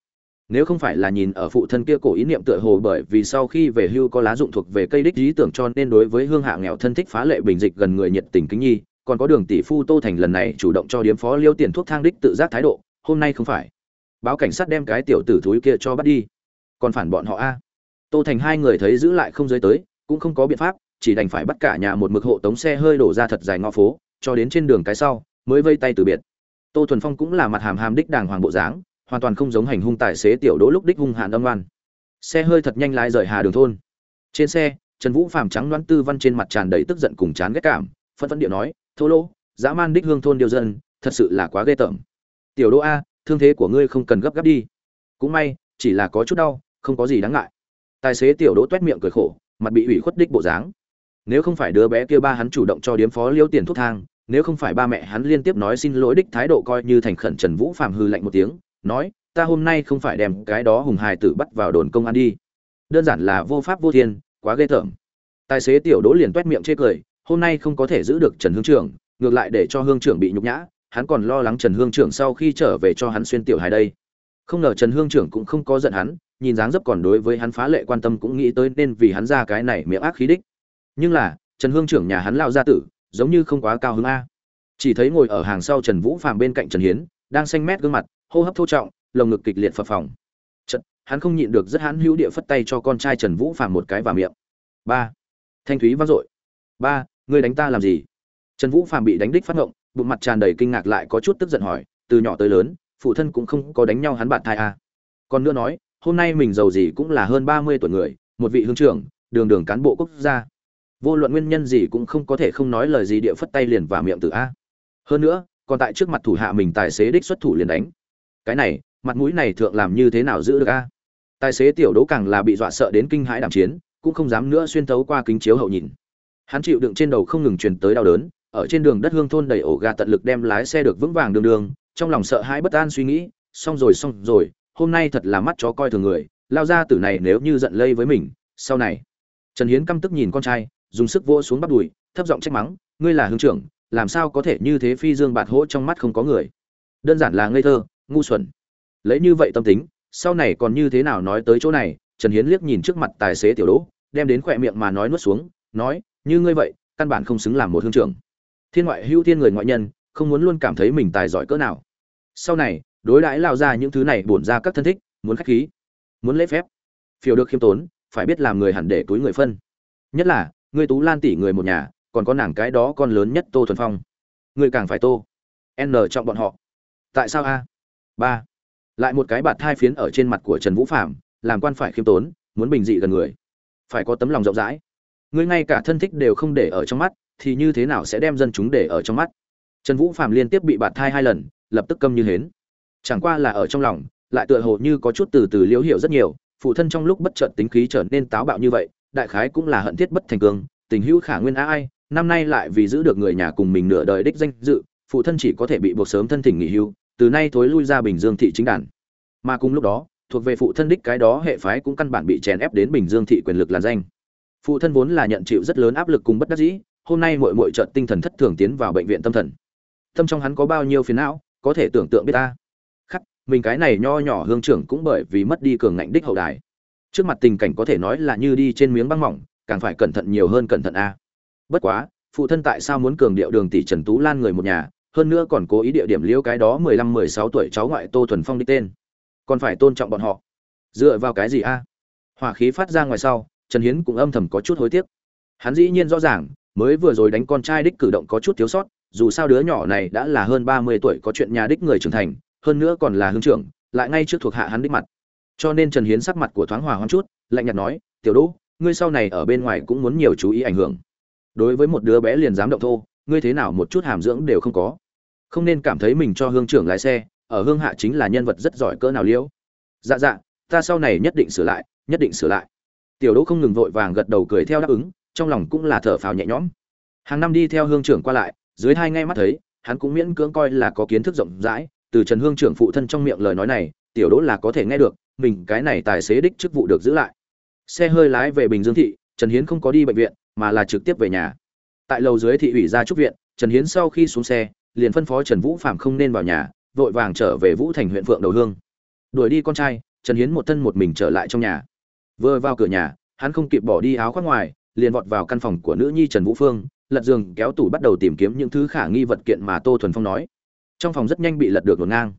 Nếu không phải là nhìn ở phụ thân kia cổ ý niệm tựa hồ bởi vì sau khi về hưu có lá dụng thuộc về cây đích lý tưởng cho nên đối với hương hạ nghèo thân thích phá lệ bình dịch gần người nhiệt tình kính nhi còn có đường tỷ phu tô thành lần này chủ động cho điếm phó liêu tiền thuốc thang đích tự giác thái độ, hôm nay không phải. Báo cảnh sát đem cái tiểu tử thúi kia cho bắt đi. Còn phản bọn họ a? Tô thành hai người thấy giữ lại không giới tới, cũng không có biện pháp, chỉ đành phải bắt cả nhà một mực hộ tống xe hơi đổ ra thật dài ngõ phố, cho đến trên đường cái sau, mới vây tay từ biệt. Tô thuần phong cũng là mặt hàm hàm đích đàng hoàng bộ dáng, hoàn toàn không giống hành hung tài xế tiểu đỗ lúc đích hung hạn âm ngoan. Xe hơi thật nhanh lái rời hà đường thôn. Trên xe, trần vũ phàm trắng đoán tư văn trên mặt tràn đầy tức giận cùng chán ghét cảm phân phân điệu nói, thô lỗ, dã man đích hương thôn điều dân, thật sự là quá ghê tởm. Tiểu đỗ a, thương thế của ngươi không cần gấp gáp đi. Cũng may, chỉ là có chút đau, không có gì đáng ngại. Tài xế tiểu đỗ toét miệng cười khổ, mặt bị ủy khuất đích bộ dáng. Nếu không phải đứa bé kia ba hắn chủ động cho điếm phó liêu tiền thuốc thang, nếu không phải ba mẹ hắn liên tiếp nói xin lỗi đích thái độ coi như thành khẩn trần vũ phàm hư lạnh một tiếng, nói, ta hôm nay không phải đem cái đó hùng hài tử bắt vào đồn công an đi. Đơn giản là vô pháp vô thiên, quá ghê tởm. Tài xế tiểu đỗ liền toét miệng chê cười hôm nay không có thể giữ được trần hương trưởng, ngược lại để cho hương trưởng bị nhục nhã, hắn còn lo lắng trần hương trưởng sau khi trở về cho hắn xuyên tiểu hài đây. Không ngờ trần hương trưởng cũng không có giận hắn, nhìn dáng dấp còn đối với hắn phá lệ quan tâm cũng nghĩ tới nên vì hắn ra cái này miệng ác khí đích. Nhưng là, trần hương trưởng nhà hắn lao gia tử, giống như không quá cao hứng a. Chỉ thấy ngồi ở hàng sau trần vũ phàm bên cạnh trần hiến, đang xanh mét gương mặt, hô hấp thô trọng, lồng ngực kịch liệt phập phồng. Chật hắn không nhịn được rất hắn hữu địa phất tay cho con trai trần vũ phàm một cái vào miệng. Ba. Thanh thúy vang dội. Ba ngươi đánh ta làm gì? Trần vũ phàm bị đánh đích phát ngộng, bụng mặt tràn đầy kinh ngạc lại có chút tức giận hỏi, từ nhỏ tới lớn, phụ thân cũng không có đánh nhau hắn bạn thai à. còn nữa nói, hôm nay mình giàu gì cũng là hơn ba mươi tuổi người, một vị hương trưởng, đường đường cán bộ quốc gia. Vô luận nguyên nhân gì cũng không có thể không nói lời gì địa phất tay liền vào miệng từ a. Hơn nữa, còn tại trước mặt thủ hạ mình tài xế đích xuất thủ liền đánh. Cái này, mặt mũi này thượng làm như thế nào giữ được a? Tài xế tiểu đỗ càng là bị dọa sợ đến kinh hãi đảm chiến, cũng không dám nữa xuyên thấu qua kính chiếu hậu nhìn hắn chịu đựng trên đầu không ngừng truyền tới đau đớn, ở trên đường đất hương thôn đầy ổ gà tận lực đem lái xe được vững vàng đường đường, trong lòng sợ hãi bất an suy nghĩ, xong rồi xong rồi, hôm nay thật là mắt chó coi thường người, lao ra tử này nếu như giận lây với mình, sau này. Trần hiến căm tức nhìn con trai, dùng sức vỗ xuống bắp đùi, thấp giọng trách mắng, ngươi là hương trưởng, làm sao có thể như thế phi dương bạt hỗ trong mắt không có người? Đơn giản là ngây thơ, ngu xuẩn. Lấy như vậy tâm tính, sau này còn như thế nào nói tới chỗ này, trần hiến liếc nhìn trước mặt tài xế tiểu đỗ, đem đến khỏe miệng mà nói nuốt xuống, nói như ngươi vậy, căn bản không xứng làm một hương trưởng. Thiên ngoại hữu thiên người ngoại nhân, không muốn luôn cảm thấy mình tài giỏi cỡ nào. Sau này, đối đãi lao ra những thứ này bổn ra các thân thích, muốn khách khí, muốn lễ phép. Phiêu được khiêm tốn, phải biết làm người hẳn để túi người phân. Nhất là, ngươi tú lan tỷ người một nhà, còn có nàng cái đó con lớn nhất tô thuần phong. Ngươi càng phải tô. N trọng bọn họ. Tại sao a? Ba. Lại một cái bạt thai phiến ở trên mặt của trần vũ phạm làm quan phải khiêm tốn, muốn bình dị gần người. Phải có tấm lòng rộng rãi ngươi ngay cả thân thích đều không để ở trong mắt, thì như thế nào sẽ đem dân chúng để ở trong mắt? Trần vũ phạm liên tiếp bị bạt thai hai lần, lập tức câm như hến. Chẳng qua là ở trong lòng, lại tựa hồ như có chút từ từ liễu hiểu rất nhiều, phụ thân trong lúc bất chợt tính khí trở nên táo bạo như vậy, đại khái cũng là hận thiết bất thành cương, tình hữu khả nguyên á ai, năm nay lại vì giữ được người nhà cùng mình nửa đời đích danh dự, phụ thân chỉ có thể bị buộc sớm thân thỉnh nghỉ hưu, từ nay thối lui ra bình dương thị chính đàn. Mà cùng lúc đó, thuộc về phụ thân đích cái đó hệ phái cũng căn bản bị chèn ép đến bình dương thị quyền lực làn danh phụ thân vốn là nhận chịu rất lớn áp lực cùng bất đắc dĩ, hôm nay muội muội chợt tinh thần thất thường tiến vào bệnh viện tâm thần. Tâm trong hắn có bao nhiêu phiền não, có thể tưởng tượng biết ta. Khắc, mình cái này nho nhỏ hương trưởng cũng bởi vì mất đi cường ngạnh đích hậu đài. Trước mặt tình cảnh có thể nói là như đi trên miếng băng mỏng, càng phải cẩn thận nhiều hơn cẩn thận a. Bất quá, phụ thân tại sao muốn cường điệu đường tỷ trần tú lan người một nhà, hơn nữa còn cố ý địa điểm liễu cái đó mười lăm, mười sáu tuổi cháu ngoại tô thuần phong đi tên. Còn phải tôn trọng bọn họ. Dựa vào cái gì a? Hỏa khí phát ra ngoài sau trần hiến cũng âm thầm có chút hối tiếc. Hắn dĩ nhiên rõ ràng, mới vừa rồi đánh con trai đích cử động có chút thiếu sót, dù sao đứa nhỏ này đã là hơn ba mươi tuổi có chuyện nhà đích người trưởng thành, hơn nữa còn là hương trưởng, lại ngay trước thuộc hạ hắn đích mặt. Cho nên trần hiến sắc mặt của thoáng hòa hoang chút, lạnh nhạt nói, tiểu đỗ, ngươi sau này ở bên ngoài cũng muốn nhiều chú ý ảnh hưởng. Đối với một đứa bé liền dám động thô, ngươi thế nào một chút hàm dưỡng đều không có. Không nên cảm thấy mình cho hương trưởng lái xe, ở hương hạ chính là nhân vật rất giỏi cỡ nào liễu dạ dạ ta sau này nhất định sửa lại, nhất định sửa lại tiểu đỗ không ngừng vội vàng gật đầu cười theo đáp ứng, trong lòng cũng là thở phào nhẹ nhõm. Hàng năm đi theo hương trưởng qua lại, dưới hai ngay mắt thấy, hắn cũng miễn cưỡng coi là có kiến thức rộng rãi, từ trần hương trưởng phụ thân trong miệng lời nói này, tiểu đỗ là có thể nghe được, mình cái này tài xế đích chức vụ được giữ lại. Xe hơi lái về bình dương thị, trần hiến không có đi bệnh viện, mà là trực tiếp về nhà. Tại lầu dưới thị ủy ra trúc viện, trần hiến sau khi xuống xe, liền phân phó trần vũ phạm không nên vào nhà, vội vàng trở về vũ thành huyện phượng đầu hương. Đuổi đi con trai, trần hiến một thân một mình trở lại trong nhà vừa vào cửa nhà, hắn không kịp bỏ đi áo khoác ngoài, liền vọt vào căn phòng của nữ nhi trần vũ phương, lật giường kéo tủ bắt đầu tìm kiếm những thứ khả nghi vật kiện mà tô thuần phong nói. Trong phòng rất nhanh bị lật được ngổn ngang.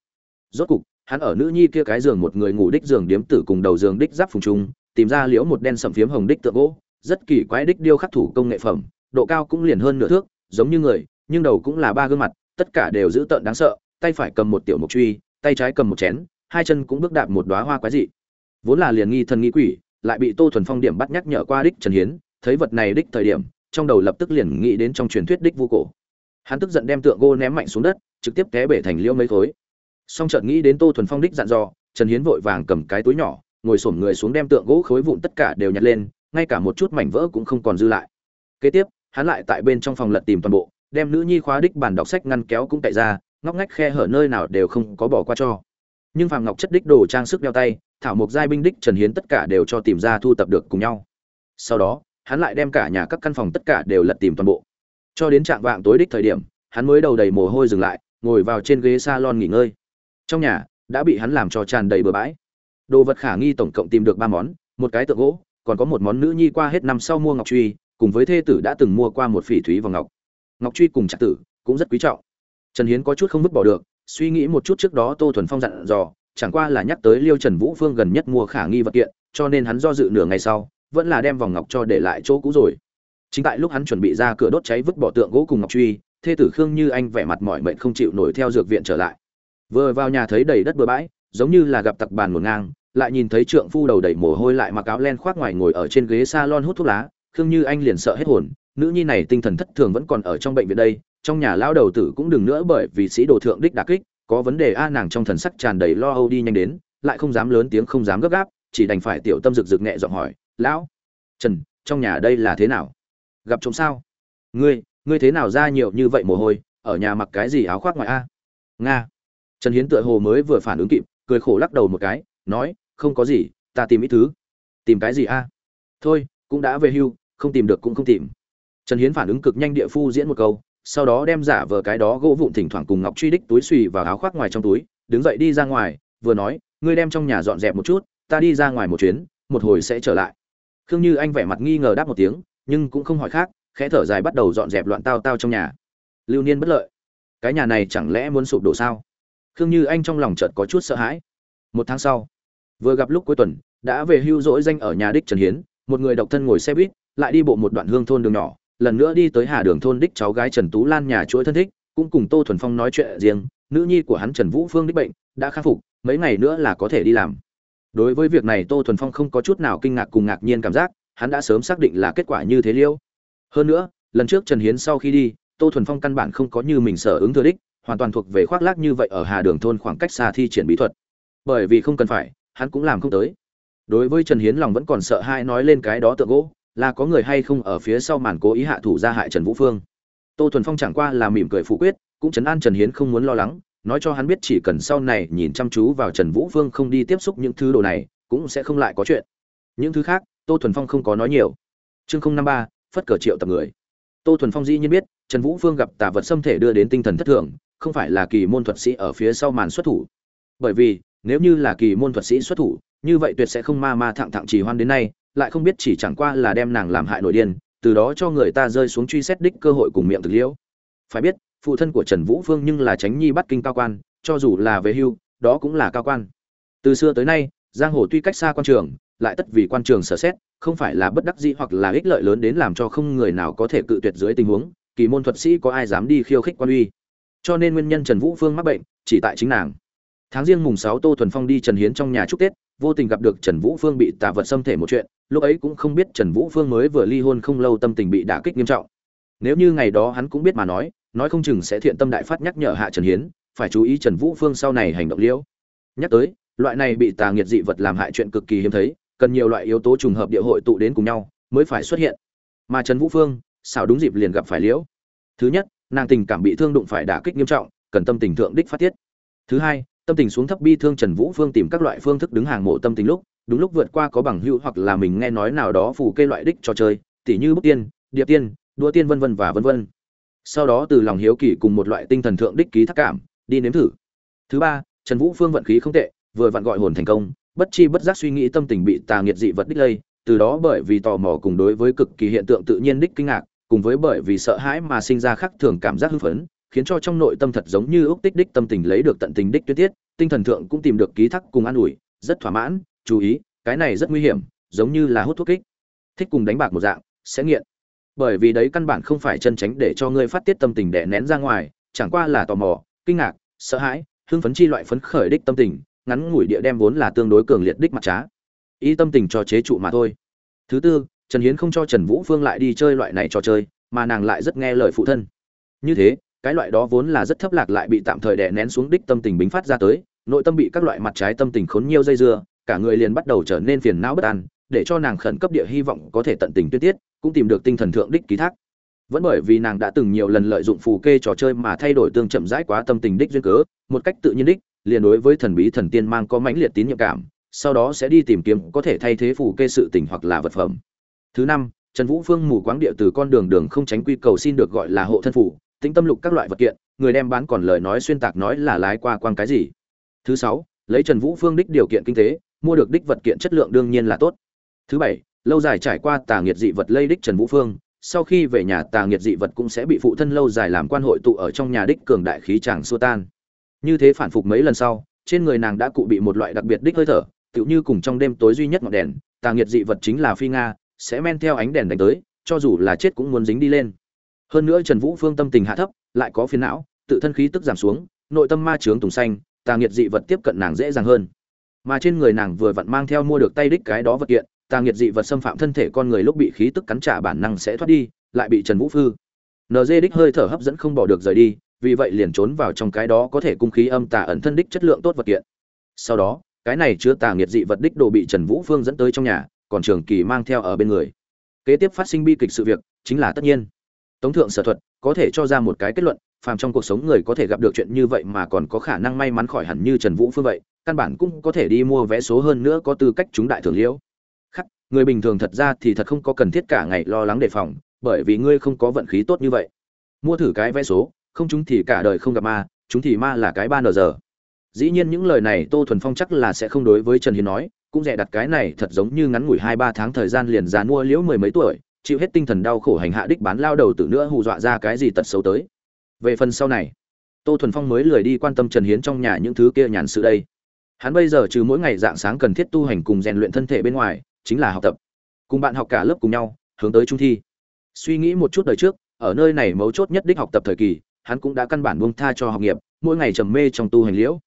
Rốt cục, hắn ở nữ nhi kia cái giường một người ngủ đích giường điếm tử cùng đầu giường đích giáp phùng trung, tìm ra liễu một đen sậm phiếm hồng đích tượng gỗ, rất kỳ quái đích điêu khắc thủ công nghệ phẩm, độ cao cũng liền hơn nửa thước, giống như người, nhưng đầu cũng là ba gương mặt, tất cả đều giữ tợn đáng sợ, tay phải cầm một tiểu mục truy, tay trái cầm một chén, hai chân cũng bước đạp một đóa hoa quái dị. Vốn là liền nghi thần nghi quỷ lại bị tô thuần phong điểm bắt nhắc nhở qua đích trần hiến, thấy vật này đích thời điểm, trong đầu lập tức liền nghĩ đến trong truyền thuyết đích vu cổ. Hắn tức giận đem tượng gỗ ném mạnh xuống đất, trực tiếp té bể thành liêu mấy khối. Song chợt nghĩ đến tô thuần phong đích dặn dò, trần hiến vội vàng cầm cái túi nhỏ, ngồi xổm người xuống đem tượng gỗ khối vụn tất cả đều nhặt lên, ngay cả một chút mảnh vỡ cũng không còn dư lại. Kế tiếp, hắn lại tại bên trong phòng lật tìm toàn bộ, đem nữ nhi khóa đích bản đọc sách ngăn kéo cũng tại ra, ngóc ngách khe hở nơi nào đều không có bỏ qua cho. Nhưng phàm ngọc chất đích đồ trang sức đeo tay thảo mộc giai binh đích trần hiến tất cả đều cho tìm ra thu tập được cùng nhau. Sau đó, hắn lại đem cả nhà các căn phòng tất cả đều lật tìm toàn bộ. Cho đến trạng vạng tối đích thời điểm, hắn mới đầu đầy mồ hôi dừng lại, ngồi vào trên ghế salon nghỉ ngơi. Trong nhà, đã bị hắn làm cho tràn đầy bừa bãi. Đồ vật khả nghi tổng cộng tìm được ba món, một cái tượng gỗ, còn có một món nữ nhi qua hết năm sau mua ngọc truy, cùng với thê tử đã từng mua qua một phỉ thúy và ngọc. Ngọc truy cùng trạc tử cũng rất quý trọng. Trần hiến có chút không vứt bỏ được, suy nghĩ một chút trước đó tô thuần phong dặn dò chẳng qua là nhắc tới liêu trần vũ phương gần nhất mua khả nghi vật kiện, cho nên hắn do dự nửa ngày sau, vẫn là đem vòng ngọc cho để lại chỗ cũ rồi. Chính tại lúc hắn chuẩn bị ra cửa đốt cháy vứt bỏ tượng gỗ cùng ngọc truy, thê tử khương như anh vẻ mặt mỏi mệt không chịu nổi theo dược viện trở lại. Vừa vào nhà thấy đầy đất bừa bãi, giống như là gặp tặc bàn một ngang, lại nhìn thấy trượng phu đầu đầy mồ hôi lại mặc áo len khoác ngoài ngồi ở trên ghế salon hút thuốc lá, khương như anh liền sợ hết hồn, nữ nhi này tinh thần thất thường vẫn còn ở trong bệnh viện đây, trong nhà lão đầu tử cũng đừng nữa bởi vì sĩ đồ thượng đích đả kích có vấn đề a, nàng trong thần sắc tràn đầy lo âu đi nhanh đến, lại không dám lớn tiếng không dám gấp gáp, chỉ đành phải tiểu tâm rực rực nhẹ giọng hỏi, lão, trần, trong nhà đây là thế nào? Gặp trộm sao? Ngươi ngươi thế nào ra nhiều như vậy mồ hôi, ở nhà mặc cái gì áo khoác ngoài a? Nga. Trần hiến tựa hồ mới vừa phản ứng kịp, cười khổ lắc đầu một cái, nói, không có gì, ta tìm ít thứ. Tìm cái gì a? Thôi, cũng đã về hưu, không tìm được cũng không tìm. Trần hiến phản ứng cực nhanh địa phu diễn một câu sau đó đem giả vờ cái đó gỗ vụn thỉnh thoảng cùng ngọc truy đích túi xùy vào áo khoác ngoài trong túi, đứng dậy đi ra ngoài, vừa nói, ngươi đem trong nhà dọn dẹp một chút, ta đi ra ngoài một chuyến, một hồi sẽ trở lại. Khương như anh vẻ mặt nghi ngờ đáp một tiếng, nhưng cũng không hỏi khác, khẽ thở dài bắt đầu dọn dẹp loạn tao tao trong nhà. Lưu niên bất lợi. Cái nhà này chẳng lẽ muốn sụp đổ sao? Khương như anh trong lòng chợt có chút sợ hãi. Một tháng sau, vừa gặp lúc cuối tuần, đã về hưu rỗi danh ở nhà đích trần hiến, một người độc thân ngồi xe buýt, lại đi bộ một đoạn hương thôn đường nhỏ lần nữa đi tới hà đường thôn đích cháu gái trần tú lan nhà chuỗi thân thích, cũng cùng tô thuần phong nói chuyện riêng, nữ nhi của hắn trần vũ phương đích bệnh, đã khắc phục, mấy ngày nữa là có thể đi làm. Đối với việc này tô thuần phong không có chút nào kinh ngạc cùng ngạc nhiên cảm giác, hắn đã sớm xác định là kết quả như thế liêu. Hơn nữa, lần trước trần hiến sau khi đi, tô thuần phong căn bản không có như mình sở ứng thừa đích, hoàn toàn thuộc về khoác lác như vậy ở hà đường thôn khoảng cách xa thi triển bí thuật. Bởi vì không cần phải, hắn cũng làm không tới. Đối với trần hiến lòng vẫn còn sợ hãi nói lên cái đó tượng gỗ là có người hay không ở phía sau màn cố ý hạ thủ ra hại trần vũ phương. Tô thuần phong chẳng qua là mỉm cười phủ quyết, cũng chấn an trần hiến không muốn lo lắng, nói cho hắn biết chỉ cần sau này nhìn chăm chú vào trần vũ phương không đi tiếp xúc những thứ đồ này, cũng sẽ không lại có chuyện. Những thứ khác, tô thuần phong không có nói nhiều. Chương không năm ba, phất cờ triệu tập người. Tô thuần phong dĩ nhiên biết, trần vũ phương gặp tà vật xâm thể đưa đến tinh thần thất thường, không phải là kỳ môn thuật sĩ ở phía sau màn xuất thủ. Bởi vì, nếu như là kỳ môn thuật sĩ xuất thủ, như vậy tuyệt sẽ không ma ma thẳng thẳng trì hoan đến nay lại không biết chỉ chẳng qua là đem nàng làm hại nội điên, từ đó cho người ta rơi xuống truy xét đích cơ hội cùng miệng thực liễu. Phải biết, phụ thân của trần vũ phương nhưng là tránh nhi bắt kinh cao quan, cho dù là về hưu, đó cũng là cao quan. Từ xưa tới nay, giang hồ tuy cách xa quan trường, lại tất vì quan trường sở xét, không phải là bất đắc dĩ hoặc là ích lợi lớn đến làm cho không người nào có thể cự tuyệt dưới tình huống, kỳ môn thuật sĩ có ai dám đi khiêu khích quan uy. Cho nên nguyên nhân trần vũ phương mắc bệnh, chỉ tại chính nàng. Tháng riêng mùng sáu tô thuần phong đi trần hiến trong nhà chúc tết vô tình gặp được trần vũ phương bị tà vật xâm thể một chuyện, lúc ấy cũng không biết trần vũ phương mới vừa ly hôn không lâu tâm tình bị đả kích nghiêm trọng. Nếu như ngày đó hắn cũng biết mà nói nói không chừng sẽ thiện tâm đại phát nhắc nhở hạ trần hiến, phải chú ý trần vũ phương sau này hành động liễu nhắc tới, loại này bị tà nghiệt dị vật làm hại chuyện cực kỳ hiếm thấy, cần nhiều loại yếu tố trùng hợp địa hội tụ đến cùng nhau mới phải xuất hiện. Mà trần vũ phương, xảo đúng dịp liền gặp phải liễu thứ nhất, nàng tình cảm bị thương đụng phải đả kích nghiêm trọng, cần tâm tình thượng đích phát tiết. Thứ hai tâm tình xuống thấp bi thương trần vũ phương tìm các loại phương thức đứng hàng mộ tâm tình lúc, đúng lúc vượt qua có bằng hữu hoặc là mình nghe nói nào đó phù kê loại đích trò chơi, tỉ như bức tiên, điệp tiên, đua tiên vân vân và vân vân. Sau đó từ lòng hiếu kỳ cùng một loại tinh thần thượng đích ký thác cảm, đi nếm thử. Thứ ba, trần vũ phương vận khí không tệ, vừa vặn gọi hồn thành công, bất chi bất giác suy nghĩ tâm tình bị tà nghiệt dị vật đích lây, từ đó bởi vì tò mò cùng đối với cực kỳ hiện tượng tự nhiên đích kinh ngạc, cùng với bởi vì sợ hãi mà sinh ra khắc thường cảm giác hưng phấn khiến cho trong nội tâm thật giống như ước tích đích tâm tình lấy được tận tình đích tuyết tiết, tinh thần thượng cũng tìm được ký thác cùng an ủi, rất thỏa mãn, chú ý, cái này rất nguy hiểm, giống như là hút thuốc kích. Thích cùng đánh bạc một dạng, sẽ nghiện. Bởi vì đấy căn bản không phải chân tránh để cho ngươi phát tiết tâm tình để nén ra ngoài, chẳng qua là tò mò, kinh ngạc, sợ hãi, hưng phấn chi loại phấn khởi đích tâm tình, ngắn ngủi địa đem vốn là tương đối cường liệt đích mặt trá. Ý tâm tình cho chế trụ mà thôi. Thứ tư, trần hiến không cho trần vũ phương lại đi chơi loại này trò chơi, mà nàng lại rất nghe lời phụ thân. Như thế cái loại đó vốn là rất thấp lạc lại bị tạm thời đè nén xuống đích tâm tình bính phát ra tới, nội tâm bị các loại mặt trái tâm tình khốn nhiều dây dưa, cả người liền bắt đầu trở nên phiền não bất an, để cho nàng khẩn cấp địa hy vọng có thể tận tình tuyết tiết, cũng tìm được tinh thần thượng đích ký thác. Vẫn bởi vì nàng đã từng nhiều lần lợi dụng phù kê trò chơi mà thay đổi tương chậm rãi quá tâm tình đích duyên cớ, một cách tự nhiên đích, liền đối với thần bí thần tiên mang có mãnh liệt tín nhiệm cảm, sau đó sẽ đi tìm kiếm có thể thay thế phù kê sự tình hoặc là vật phẩm. Thứ năm, trần vũ phương mù quáng địa từ con đường đường không tránh quy cầu xin được gọi là hộ thân phủ tĩnh tâm lục các loại vật kiện, người đem bán còn lời nói xuyên tạc nói là lái qua quang cái gì. Thứ sáu, lấy trần vũ phương đích điều kiện kinh tế, mua được đích vật kiện chất lượng đương nhiên là tốt. Thứ bảy, lâu dài trải qua tà nghiệt dị vật lây đích trần vũ phương, sau khi về nhà tà nghiệt dị vật cũng sẽ bị phụ thân lâu dài làm quan hội tụ ở trong nhà đích cường đại khí chàng xua tan. Như thế phản phục mấy lần sau, trên người nàng đã cụ bị một loại đặc biệt đích hơi thở, tựu như cùng trong đêm tối duy nhất ngọn đèn, tà nghiệt dị vật chính là phi nga, sẽ men theo ánh đèn đánh tới, cho dù là chết cũng muốn dính đi lên hơn nữa trần vũ phương tâm tình hạ thấp, lại có phiền não, tự thân khí tức giảm xuống, nội tâm ma trướng tùng xanh, tà nghiệt dị vật tiếp cận nàng dễ dàng hơn. Mà trên người nàng vừa vặn mang theo mua được tay đích cái đó vật kiện, tà nghiệt dị vật xâm phạm thân thể con người lúc bị khí tức cắn trả bản năng sẽ thoát đi, lại bị trần vũ phư nd đích hơi thở hấp dẫn không bỏ được rời đi, vì vậy liền trốn vào trong cái đó có thể cung khí âm tà ẩn thân đích chất lượng tốt vật kiện. Sau đó, cái này chứa tà nghiệt dị vật đích đồ bị trần vũ phương dẫn tới trong nhà, còn trường kỳ mang theo ở bên người. Kế tiếp phát sinh bi kịch sự việc chính là tất nhiên tống thượng sở thuật có thể cho ra một cái kết luận, phàm trong cuộc sống người có thể gặp được chuyện như vậy mà còn có khả năng may mắn khỏi hẳn như trần vũ phương vậy, căn bản cũng có thể đi mua vé số hơn nữa có tư cách chúng đại thường liễu. Khắc, người bình thường thật ra thì thật không có cần thiết cả ngày lo lắng đề phòng, bởi vì ngươi không có vận khí tốt như vậy. Mua thử cái vé số, không chúng thì cả đời không gặp ma, chúng thì ma là cái ba nờ giờ. Dĩ nhiên những lời này tô thuần phong chắc là sẽ không đối với trần hiến nói, cũng dè đặt cái này thật giống như ngắn ngủi hai ba tháng thời gian liền dán mua liễu mười mấy tuổi chịu hết tinh thần đau khổ hành hạ đích bán lao đầu tử nữa hù dọa ra cái gì tật xấu tới. Về phần sau này, tô thuần phong mới lười đi quan tâm trần hiến trong nhà những thứ kia nhàn sự đây. Hắn bây giờ trừ mỗi ngày dạng sáng cần thiết tu hành cùng rèn luyện thân thể bên ngoài, chính là học tập. Cùng bạn học cả lớp cùng nhau, hướng tới trung thi. Suy nghĩ một chút đời trước, ở nơi này mấu chốt nhất đích học tập thời kỳ, hắn cũng đã căn bản buông tha cho học nghiệp, mỗi ngày trầm mê trong tu hành liễu.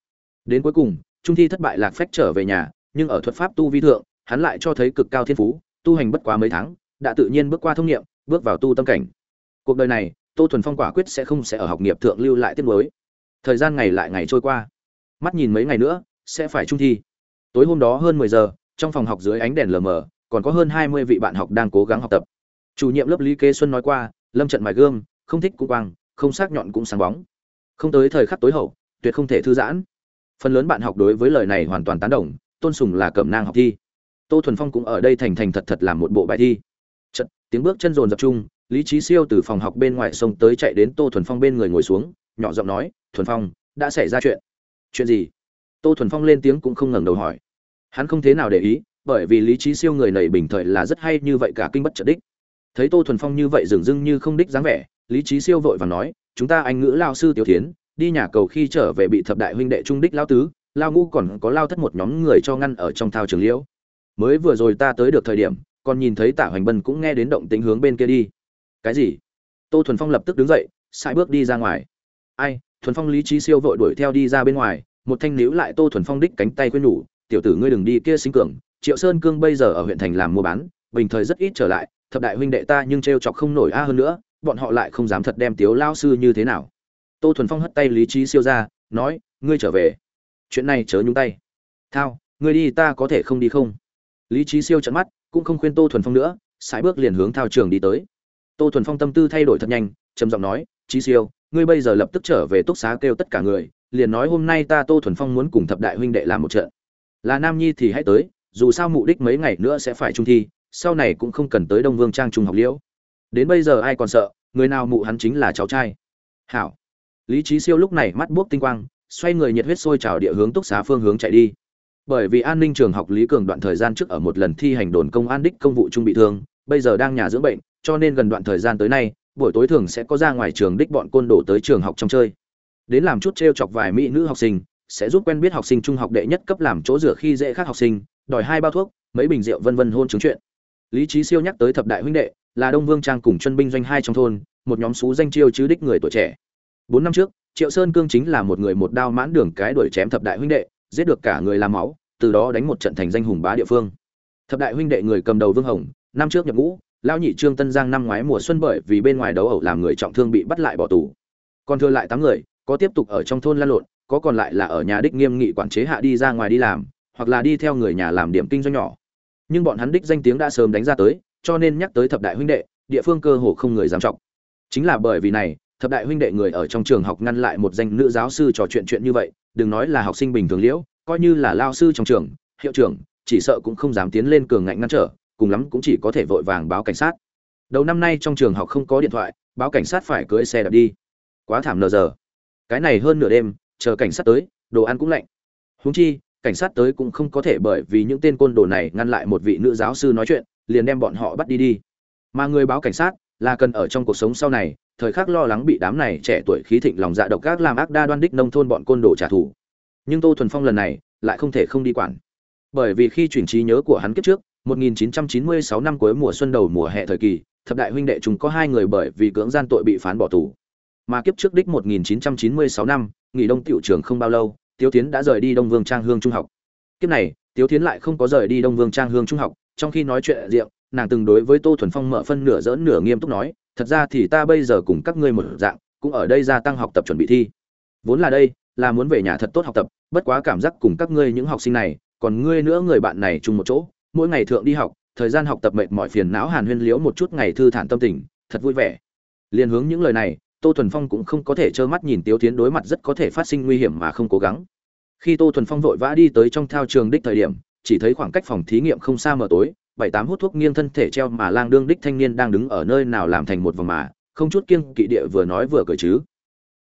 Đến cuối cùng, trung thi thất bại lạc phách trở về nhà, nhưng ở thuật pháp tu vi thượng, hắn lại cho thấy cực cao thiên phú, tu hành bất quá mấy tháng đã tự nhiên bước qua thông nghiệm, bước vào tu tâm cảnh. Cuộc đời này, tô thuần phong quả quyết sẽ không sẽ ở học nghiệp thượng lưu lại tiết mới thời gian ngày lại ngày trôi qua. Mắt nhìn mấy ngày nữa, sẽ phải trung thi. Tối hôm đó hơn mười giờ, trong phòng học dưới ánh đèn lờ mờ, còn có hơn hai mươi vị bạn học đang cố gắng học tập. Chủ nhiệm lớp lý kế xuân nói qua, lâm trận mài gương không thích cũng quang, không sắc nhọn cũng sáng bóng. Không tới thời khắc tối hậu, tuyệt không thể thư giãn. Phần lớn bạn học đối với lời này hoàn toàn tán đồng, tôn sùng là cẩm nang học thi. Tô thuần phong cũng ở đây thành thành thật thật làm một bộ bài thi tiếng bước chân rồn dập chung, lý trí siêu từ phòng học bên ngoài sông tới chạy đến tô thuần phong bên người ngồi xuống, nhỏ giọng nói, thuần phong, đã xảy ra chuyện. Chuyện gì? Tô thuần phong lên tiếng cũng không ngẩng đầu hỏi. Hắn không thế nào để ý, bởi vì lý trí siêu người này bình thời là rất hay như vậy cả kinh bất trợ đích. Thấy tô thuần phong như vậy dường dưng như không đích dáng vẻ, lý trí siêu vội và nói, chúng ta anh ngữ lao sư tiểu tiến đi nhà cầu khi trở về bị thập đại huynh đệ trung đích lao tứ, lao ngũ còn có lao thất một nhóm người cho ngăn ở trong thao trường liễu. Mới vừa rồi ta tới được thời điểm còn nhìn thấy tạ hoành bân cũng nghe đến động tĩnh hướng bên kia đi. Cái gì? Tô thuần phong lập tức đứng dậy sai bước đi ra ngoài. Ai, thuần phong lý trí siêu vội đuổi theo đi ra bên ngoài, một thanh níu lại tô thuần phong đích cánh tay quên nhủ, tiểu tử ngươi đừng đi kia sinh cường, triệu sơn cương bây giờ ở huyện thành làm mua bán, bình thời rất ít trở lại, thập đại huynh đệ ta nhưng trêu chọc không nổi a hơn nữa, bọn họ lại không dám thật đem tiếu lao sư như thế nào. Tô thuần phong hất tay lý trí siêu ra, nói, ngươi trở về. Chuyện này chớ nhúng tay. Thao, ngươi đi, ta có thể không đi không? Lý trí siêu trận mắt cũng không khuyên tô thuần phong nữa, sải bước liền hướng thao trường đi tới. Tô thuần phong tâm tư thay đổi thật nhanh, trầm giọng nói trí siêu, ngươi bây giờ lập tức trở về túc xá kêu tất cả người, liền nói hôm nay ta tô thuần phong muốn cùng thập đại huynh đệ làm một trận. Là nam nhi thì hãy tới, dù sao mục đích mấy ngày nữa sẽ phải trung thi, sau này cũng không cần tới đông vương trang trung học liễu. Đến bây giờ ai còn sợ, người nào mụ hắn chính là cháu trai. Hảo. Lý trí siêu lúc này mắt buốc tinh quang, xoay người nhiệt huyết sôi trào địa hướng túc xá phương hướng chạy đi bởi vì an ninh trường học lý cường đoạn thời gian trước ở một lần thi hành đồn công an đích công vụ trung bị thương, bây giờ đang nhà dưỡng bệnh, cho nên gần đoạn thời gian tới nay, buổi tối thường sẽ có ra ngoài trường đích bọn côn đổ tới trường học trong chơi. Đến làm chút t chọc vài mỹ nữ học sinh, sẽ giúp quen biết học sinh trung học đệ nhất cấp làm chỗ rửa khi dễ khác học sinh, đòi hai bao thuốc, mấy bình rượu vân vân hôn chứng chuyện. Lý trí siêu nhắc tới thập đại huynh đệ, là đông vương trang cùng chân binh doanh hai trong thôn, một nhóm xú danh chiêu chứ đích người tuổi trẻ. Bốn năm trước, triệu sơn cương chính là một người một đao mãn đường cái đuổi chém thập đại huynh đệ giết được cả người làm máu, từ đó đánh một trận thành danh hùng bá địa phương. Thập đại huynh đệ người cầm đầu vương hồng, năm trước nhập ngũ lao nhị trương tân giang năm ngoái mùa xuân bởi vì bên ngoài đấu ẩu làm người trọng thương bị bắt lại bỏ tù. Còn thừa lại tám người, có tiếp tục ở trong thôn lan lộn, có còn lại là ở nhà đích nghiêm nghị quản chế hạ đi ra ngoài đi làm, hoặc là đi theo người nhà làm điểm kinh doanh nhỏ. Nhưng bọn hắn đích danh tiếng đã sớm đánh ra tới, cho nên nhắc tới thập đại huynh đệ, địa phương cơ hồ không người dám trọng. Chính là bởi vì này thập đại huynh đệ người ở trong trường học ngăn lại một danh nữ giáo sư trò chuyện chuyện như vậy, đừng nói là học sinh bình thường liễu, coi như là lao sư trong trường, hiệu trưởng, chỉ sợ cũng không dám tiến lên cường ngạnh ngăn trở, cùng lắm cũng chỉ có thể vội vàng báo cảnh sát. Đầu năm nay trong trường học không có điện thoại, báo cảnh sát phải cưỡi xe đạp đi. Quá thảm nờ giờ. Cái này hơn nửa đêm, chờ cảnh sát tới, đồ ăn cũng lạnh. Húng chi, cảnh sát tới cũng không có thể bởi vì những tên côn đồ này ngăn lại một vị nữ giáo sư nói chuyện, liền đem bọn họ bắt đi đi. Mà người báo cảnh sát là cần ở trong cuộc sống sau này thời khắc lo lắng bị đám này trẻ tuổi khí thịnh lòng dạ độc ác làm ác đa đoan đích nông thôn bọn côn đồ trả thù. Nhưng tô thuần phong lần này lại không thể không đi quản. Bởi vì khi chuyển trí nhớ của hắn kiếp trước 1996 năm cuối mùa xuân đầu mùa hè thời kỳ thập đại huynh đệ chúng có hai người bởi vì cưỡng gian tội bị phán bỏ tù. Mà kiếp trước đích 1996 năm nghỉ đông tiểu trường không bao lâu Tiếu tiến đã rời đi Đông Vương Trang Hương Trung học. Kiếp này, Tiếu tiến lại không có rời đi Đông Vương Trang Hương Trung học, trong khi nói chuyện rượu, nàng từng đối với Tô Thuần Phong mở phân nửa giỡn nửa nghiêm túc nói, thật ra thì ta bây giờ cùng các ngươi một dạng, cũng ở đây gia tăng học tập chuẩn bị thi. Vốn là đây, là muốn về nhà thật tốt học tập, bất quá cảm giác cùng các ngươi những học sinh này, còn ngươi nữa người bạn này chung một chỗ, mỗi ngày thượng đi học, thời gian học tập mệt mỏi phiền não hàn huyên liễu một chút ngày thư thản tâm tình, thật vui vẻ. Liên hướng những lời này, Tô Thuần Phong cũng không có thể trơ mắt nhìn Tiếu Thiến đối mặt rất có thể phát sinh nguy hiểm mà không cố gắng khi tô thuần phong vội vã đi tới trong thao trường đích thời điểm chỉ thấy khoảng cách phòng thí nghiệm không xa mờ tối bảy tám hút thuốc nghiêng thân thể treo mà lang đương đích thanh niên đang đứng ở nơi nào làm thành một vòng mà, không chút kiêng kỵ địa vừa nói vừa cười chứ.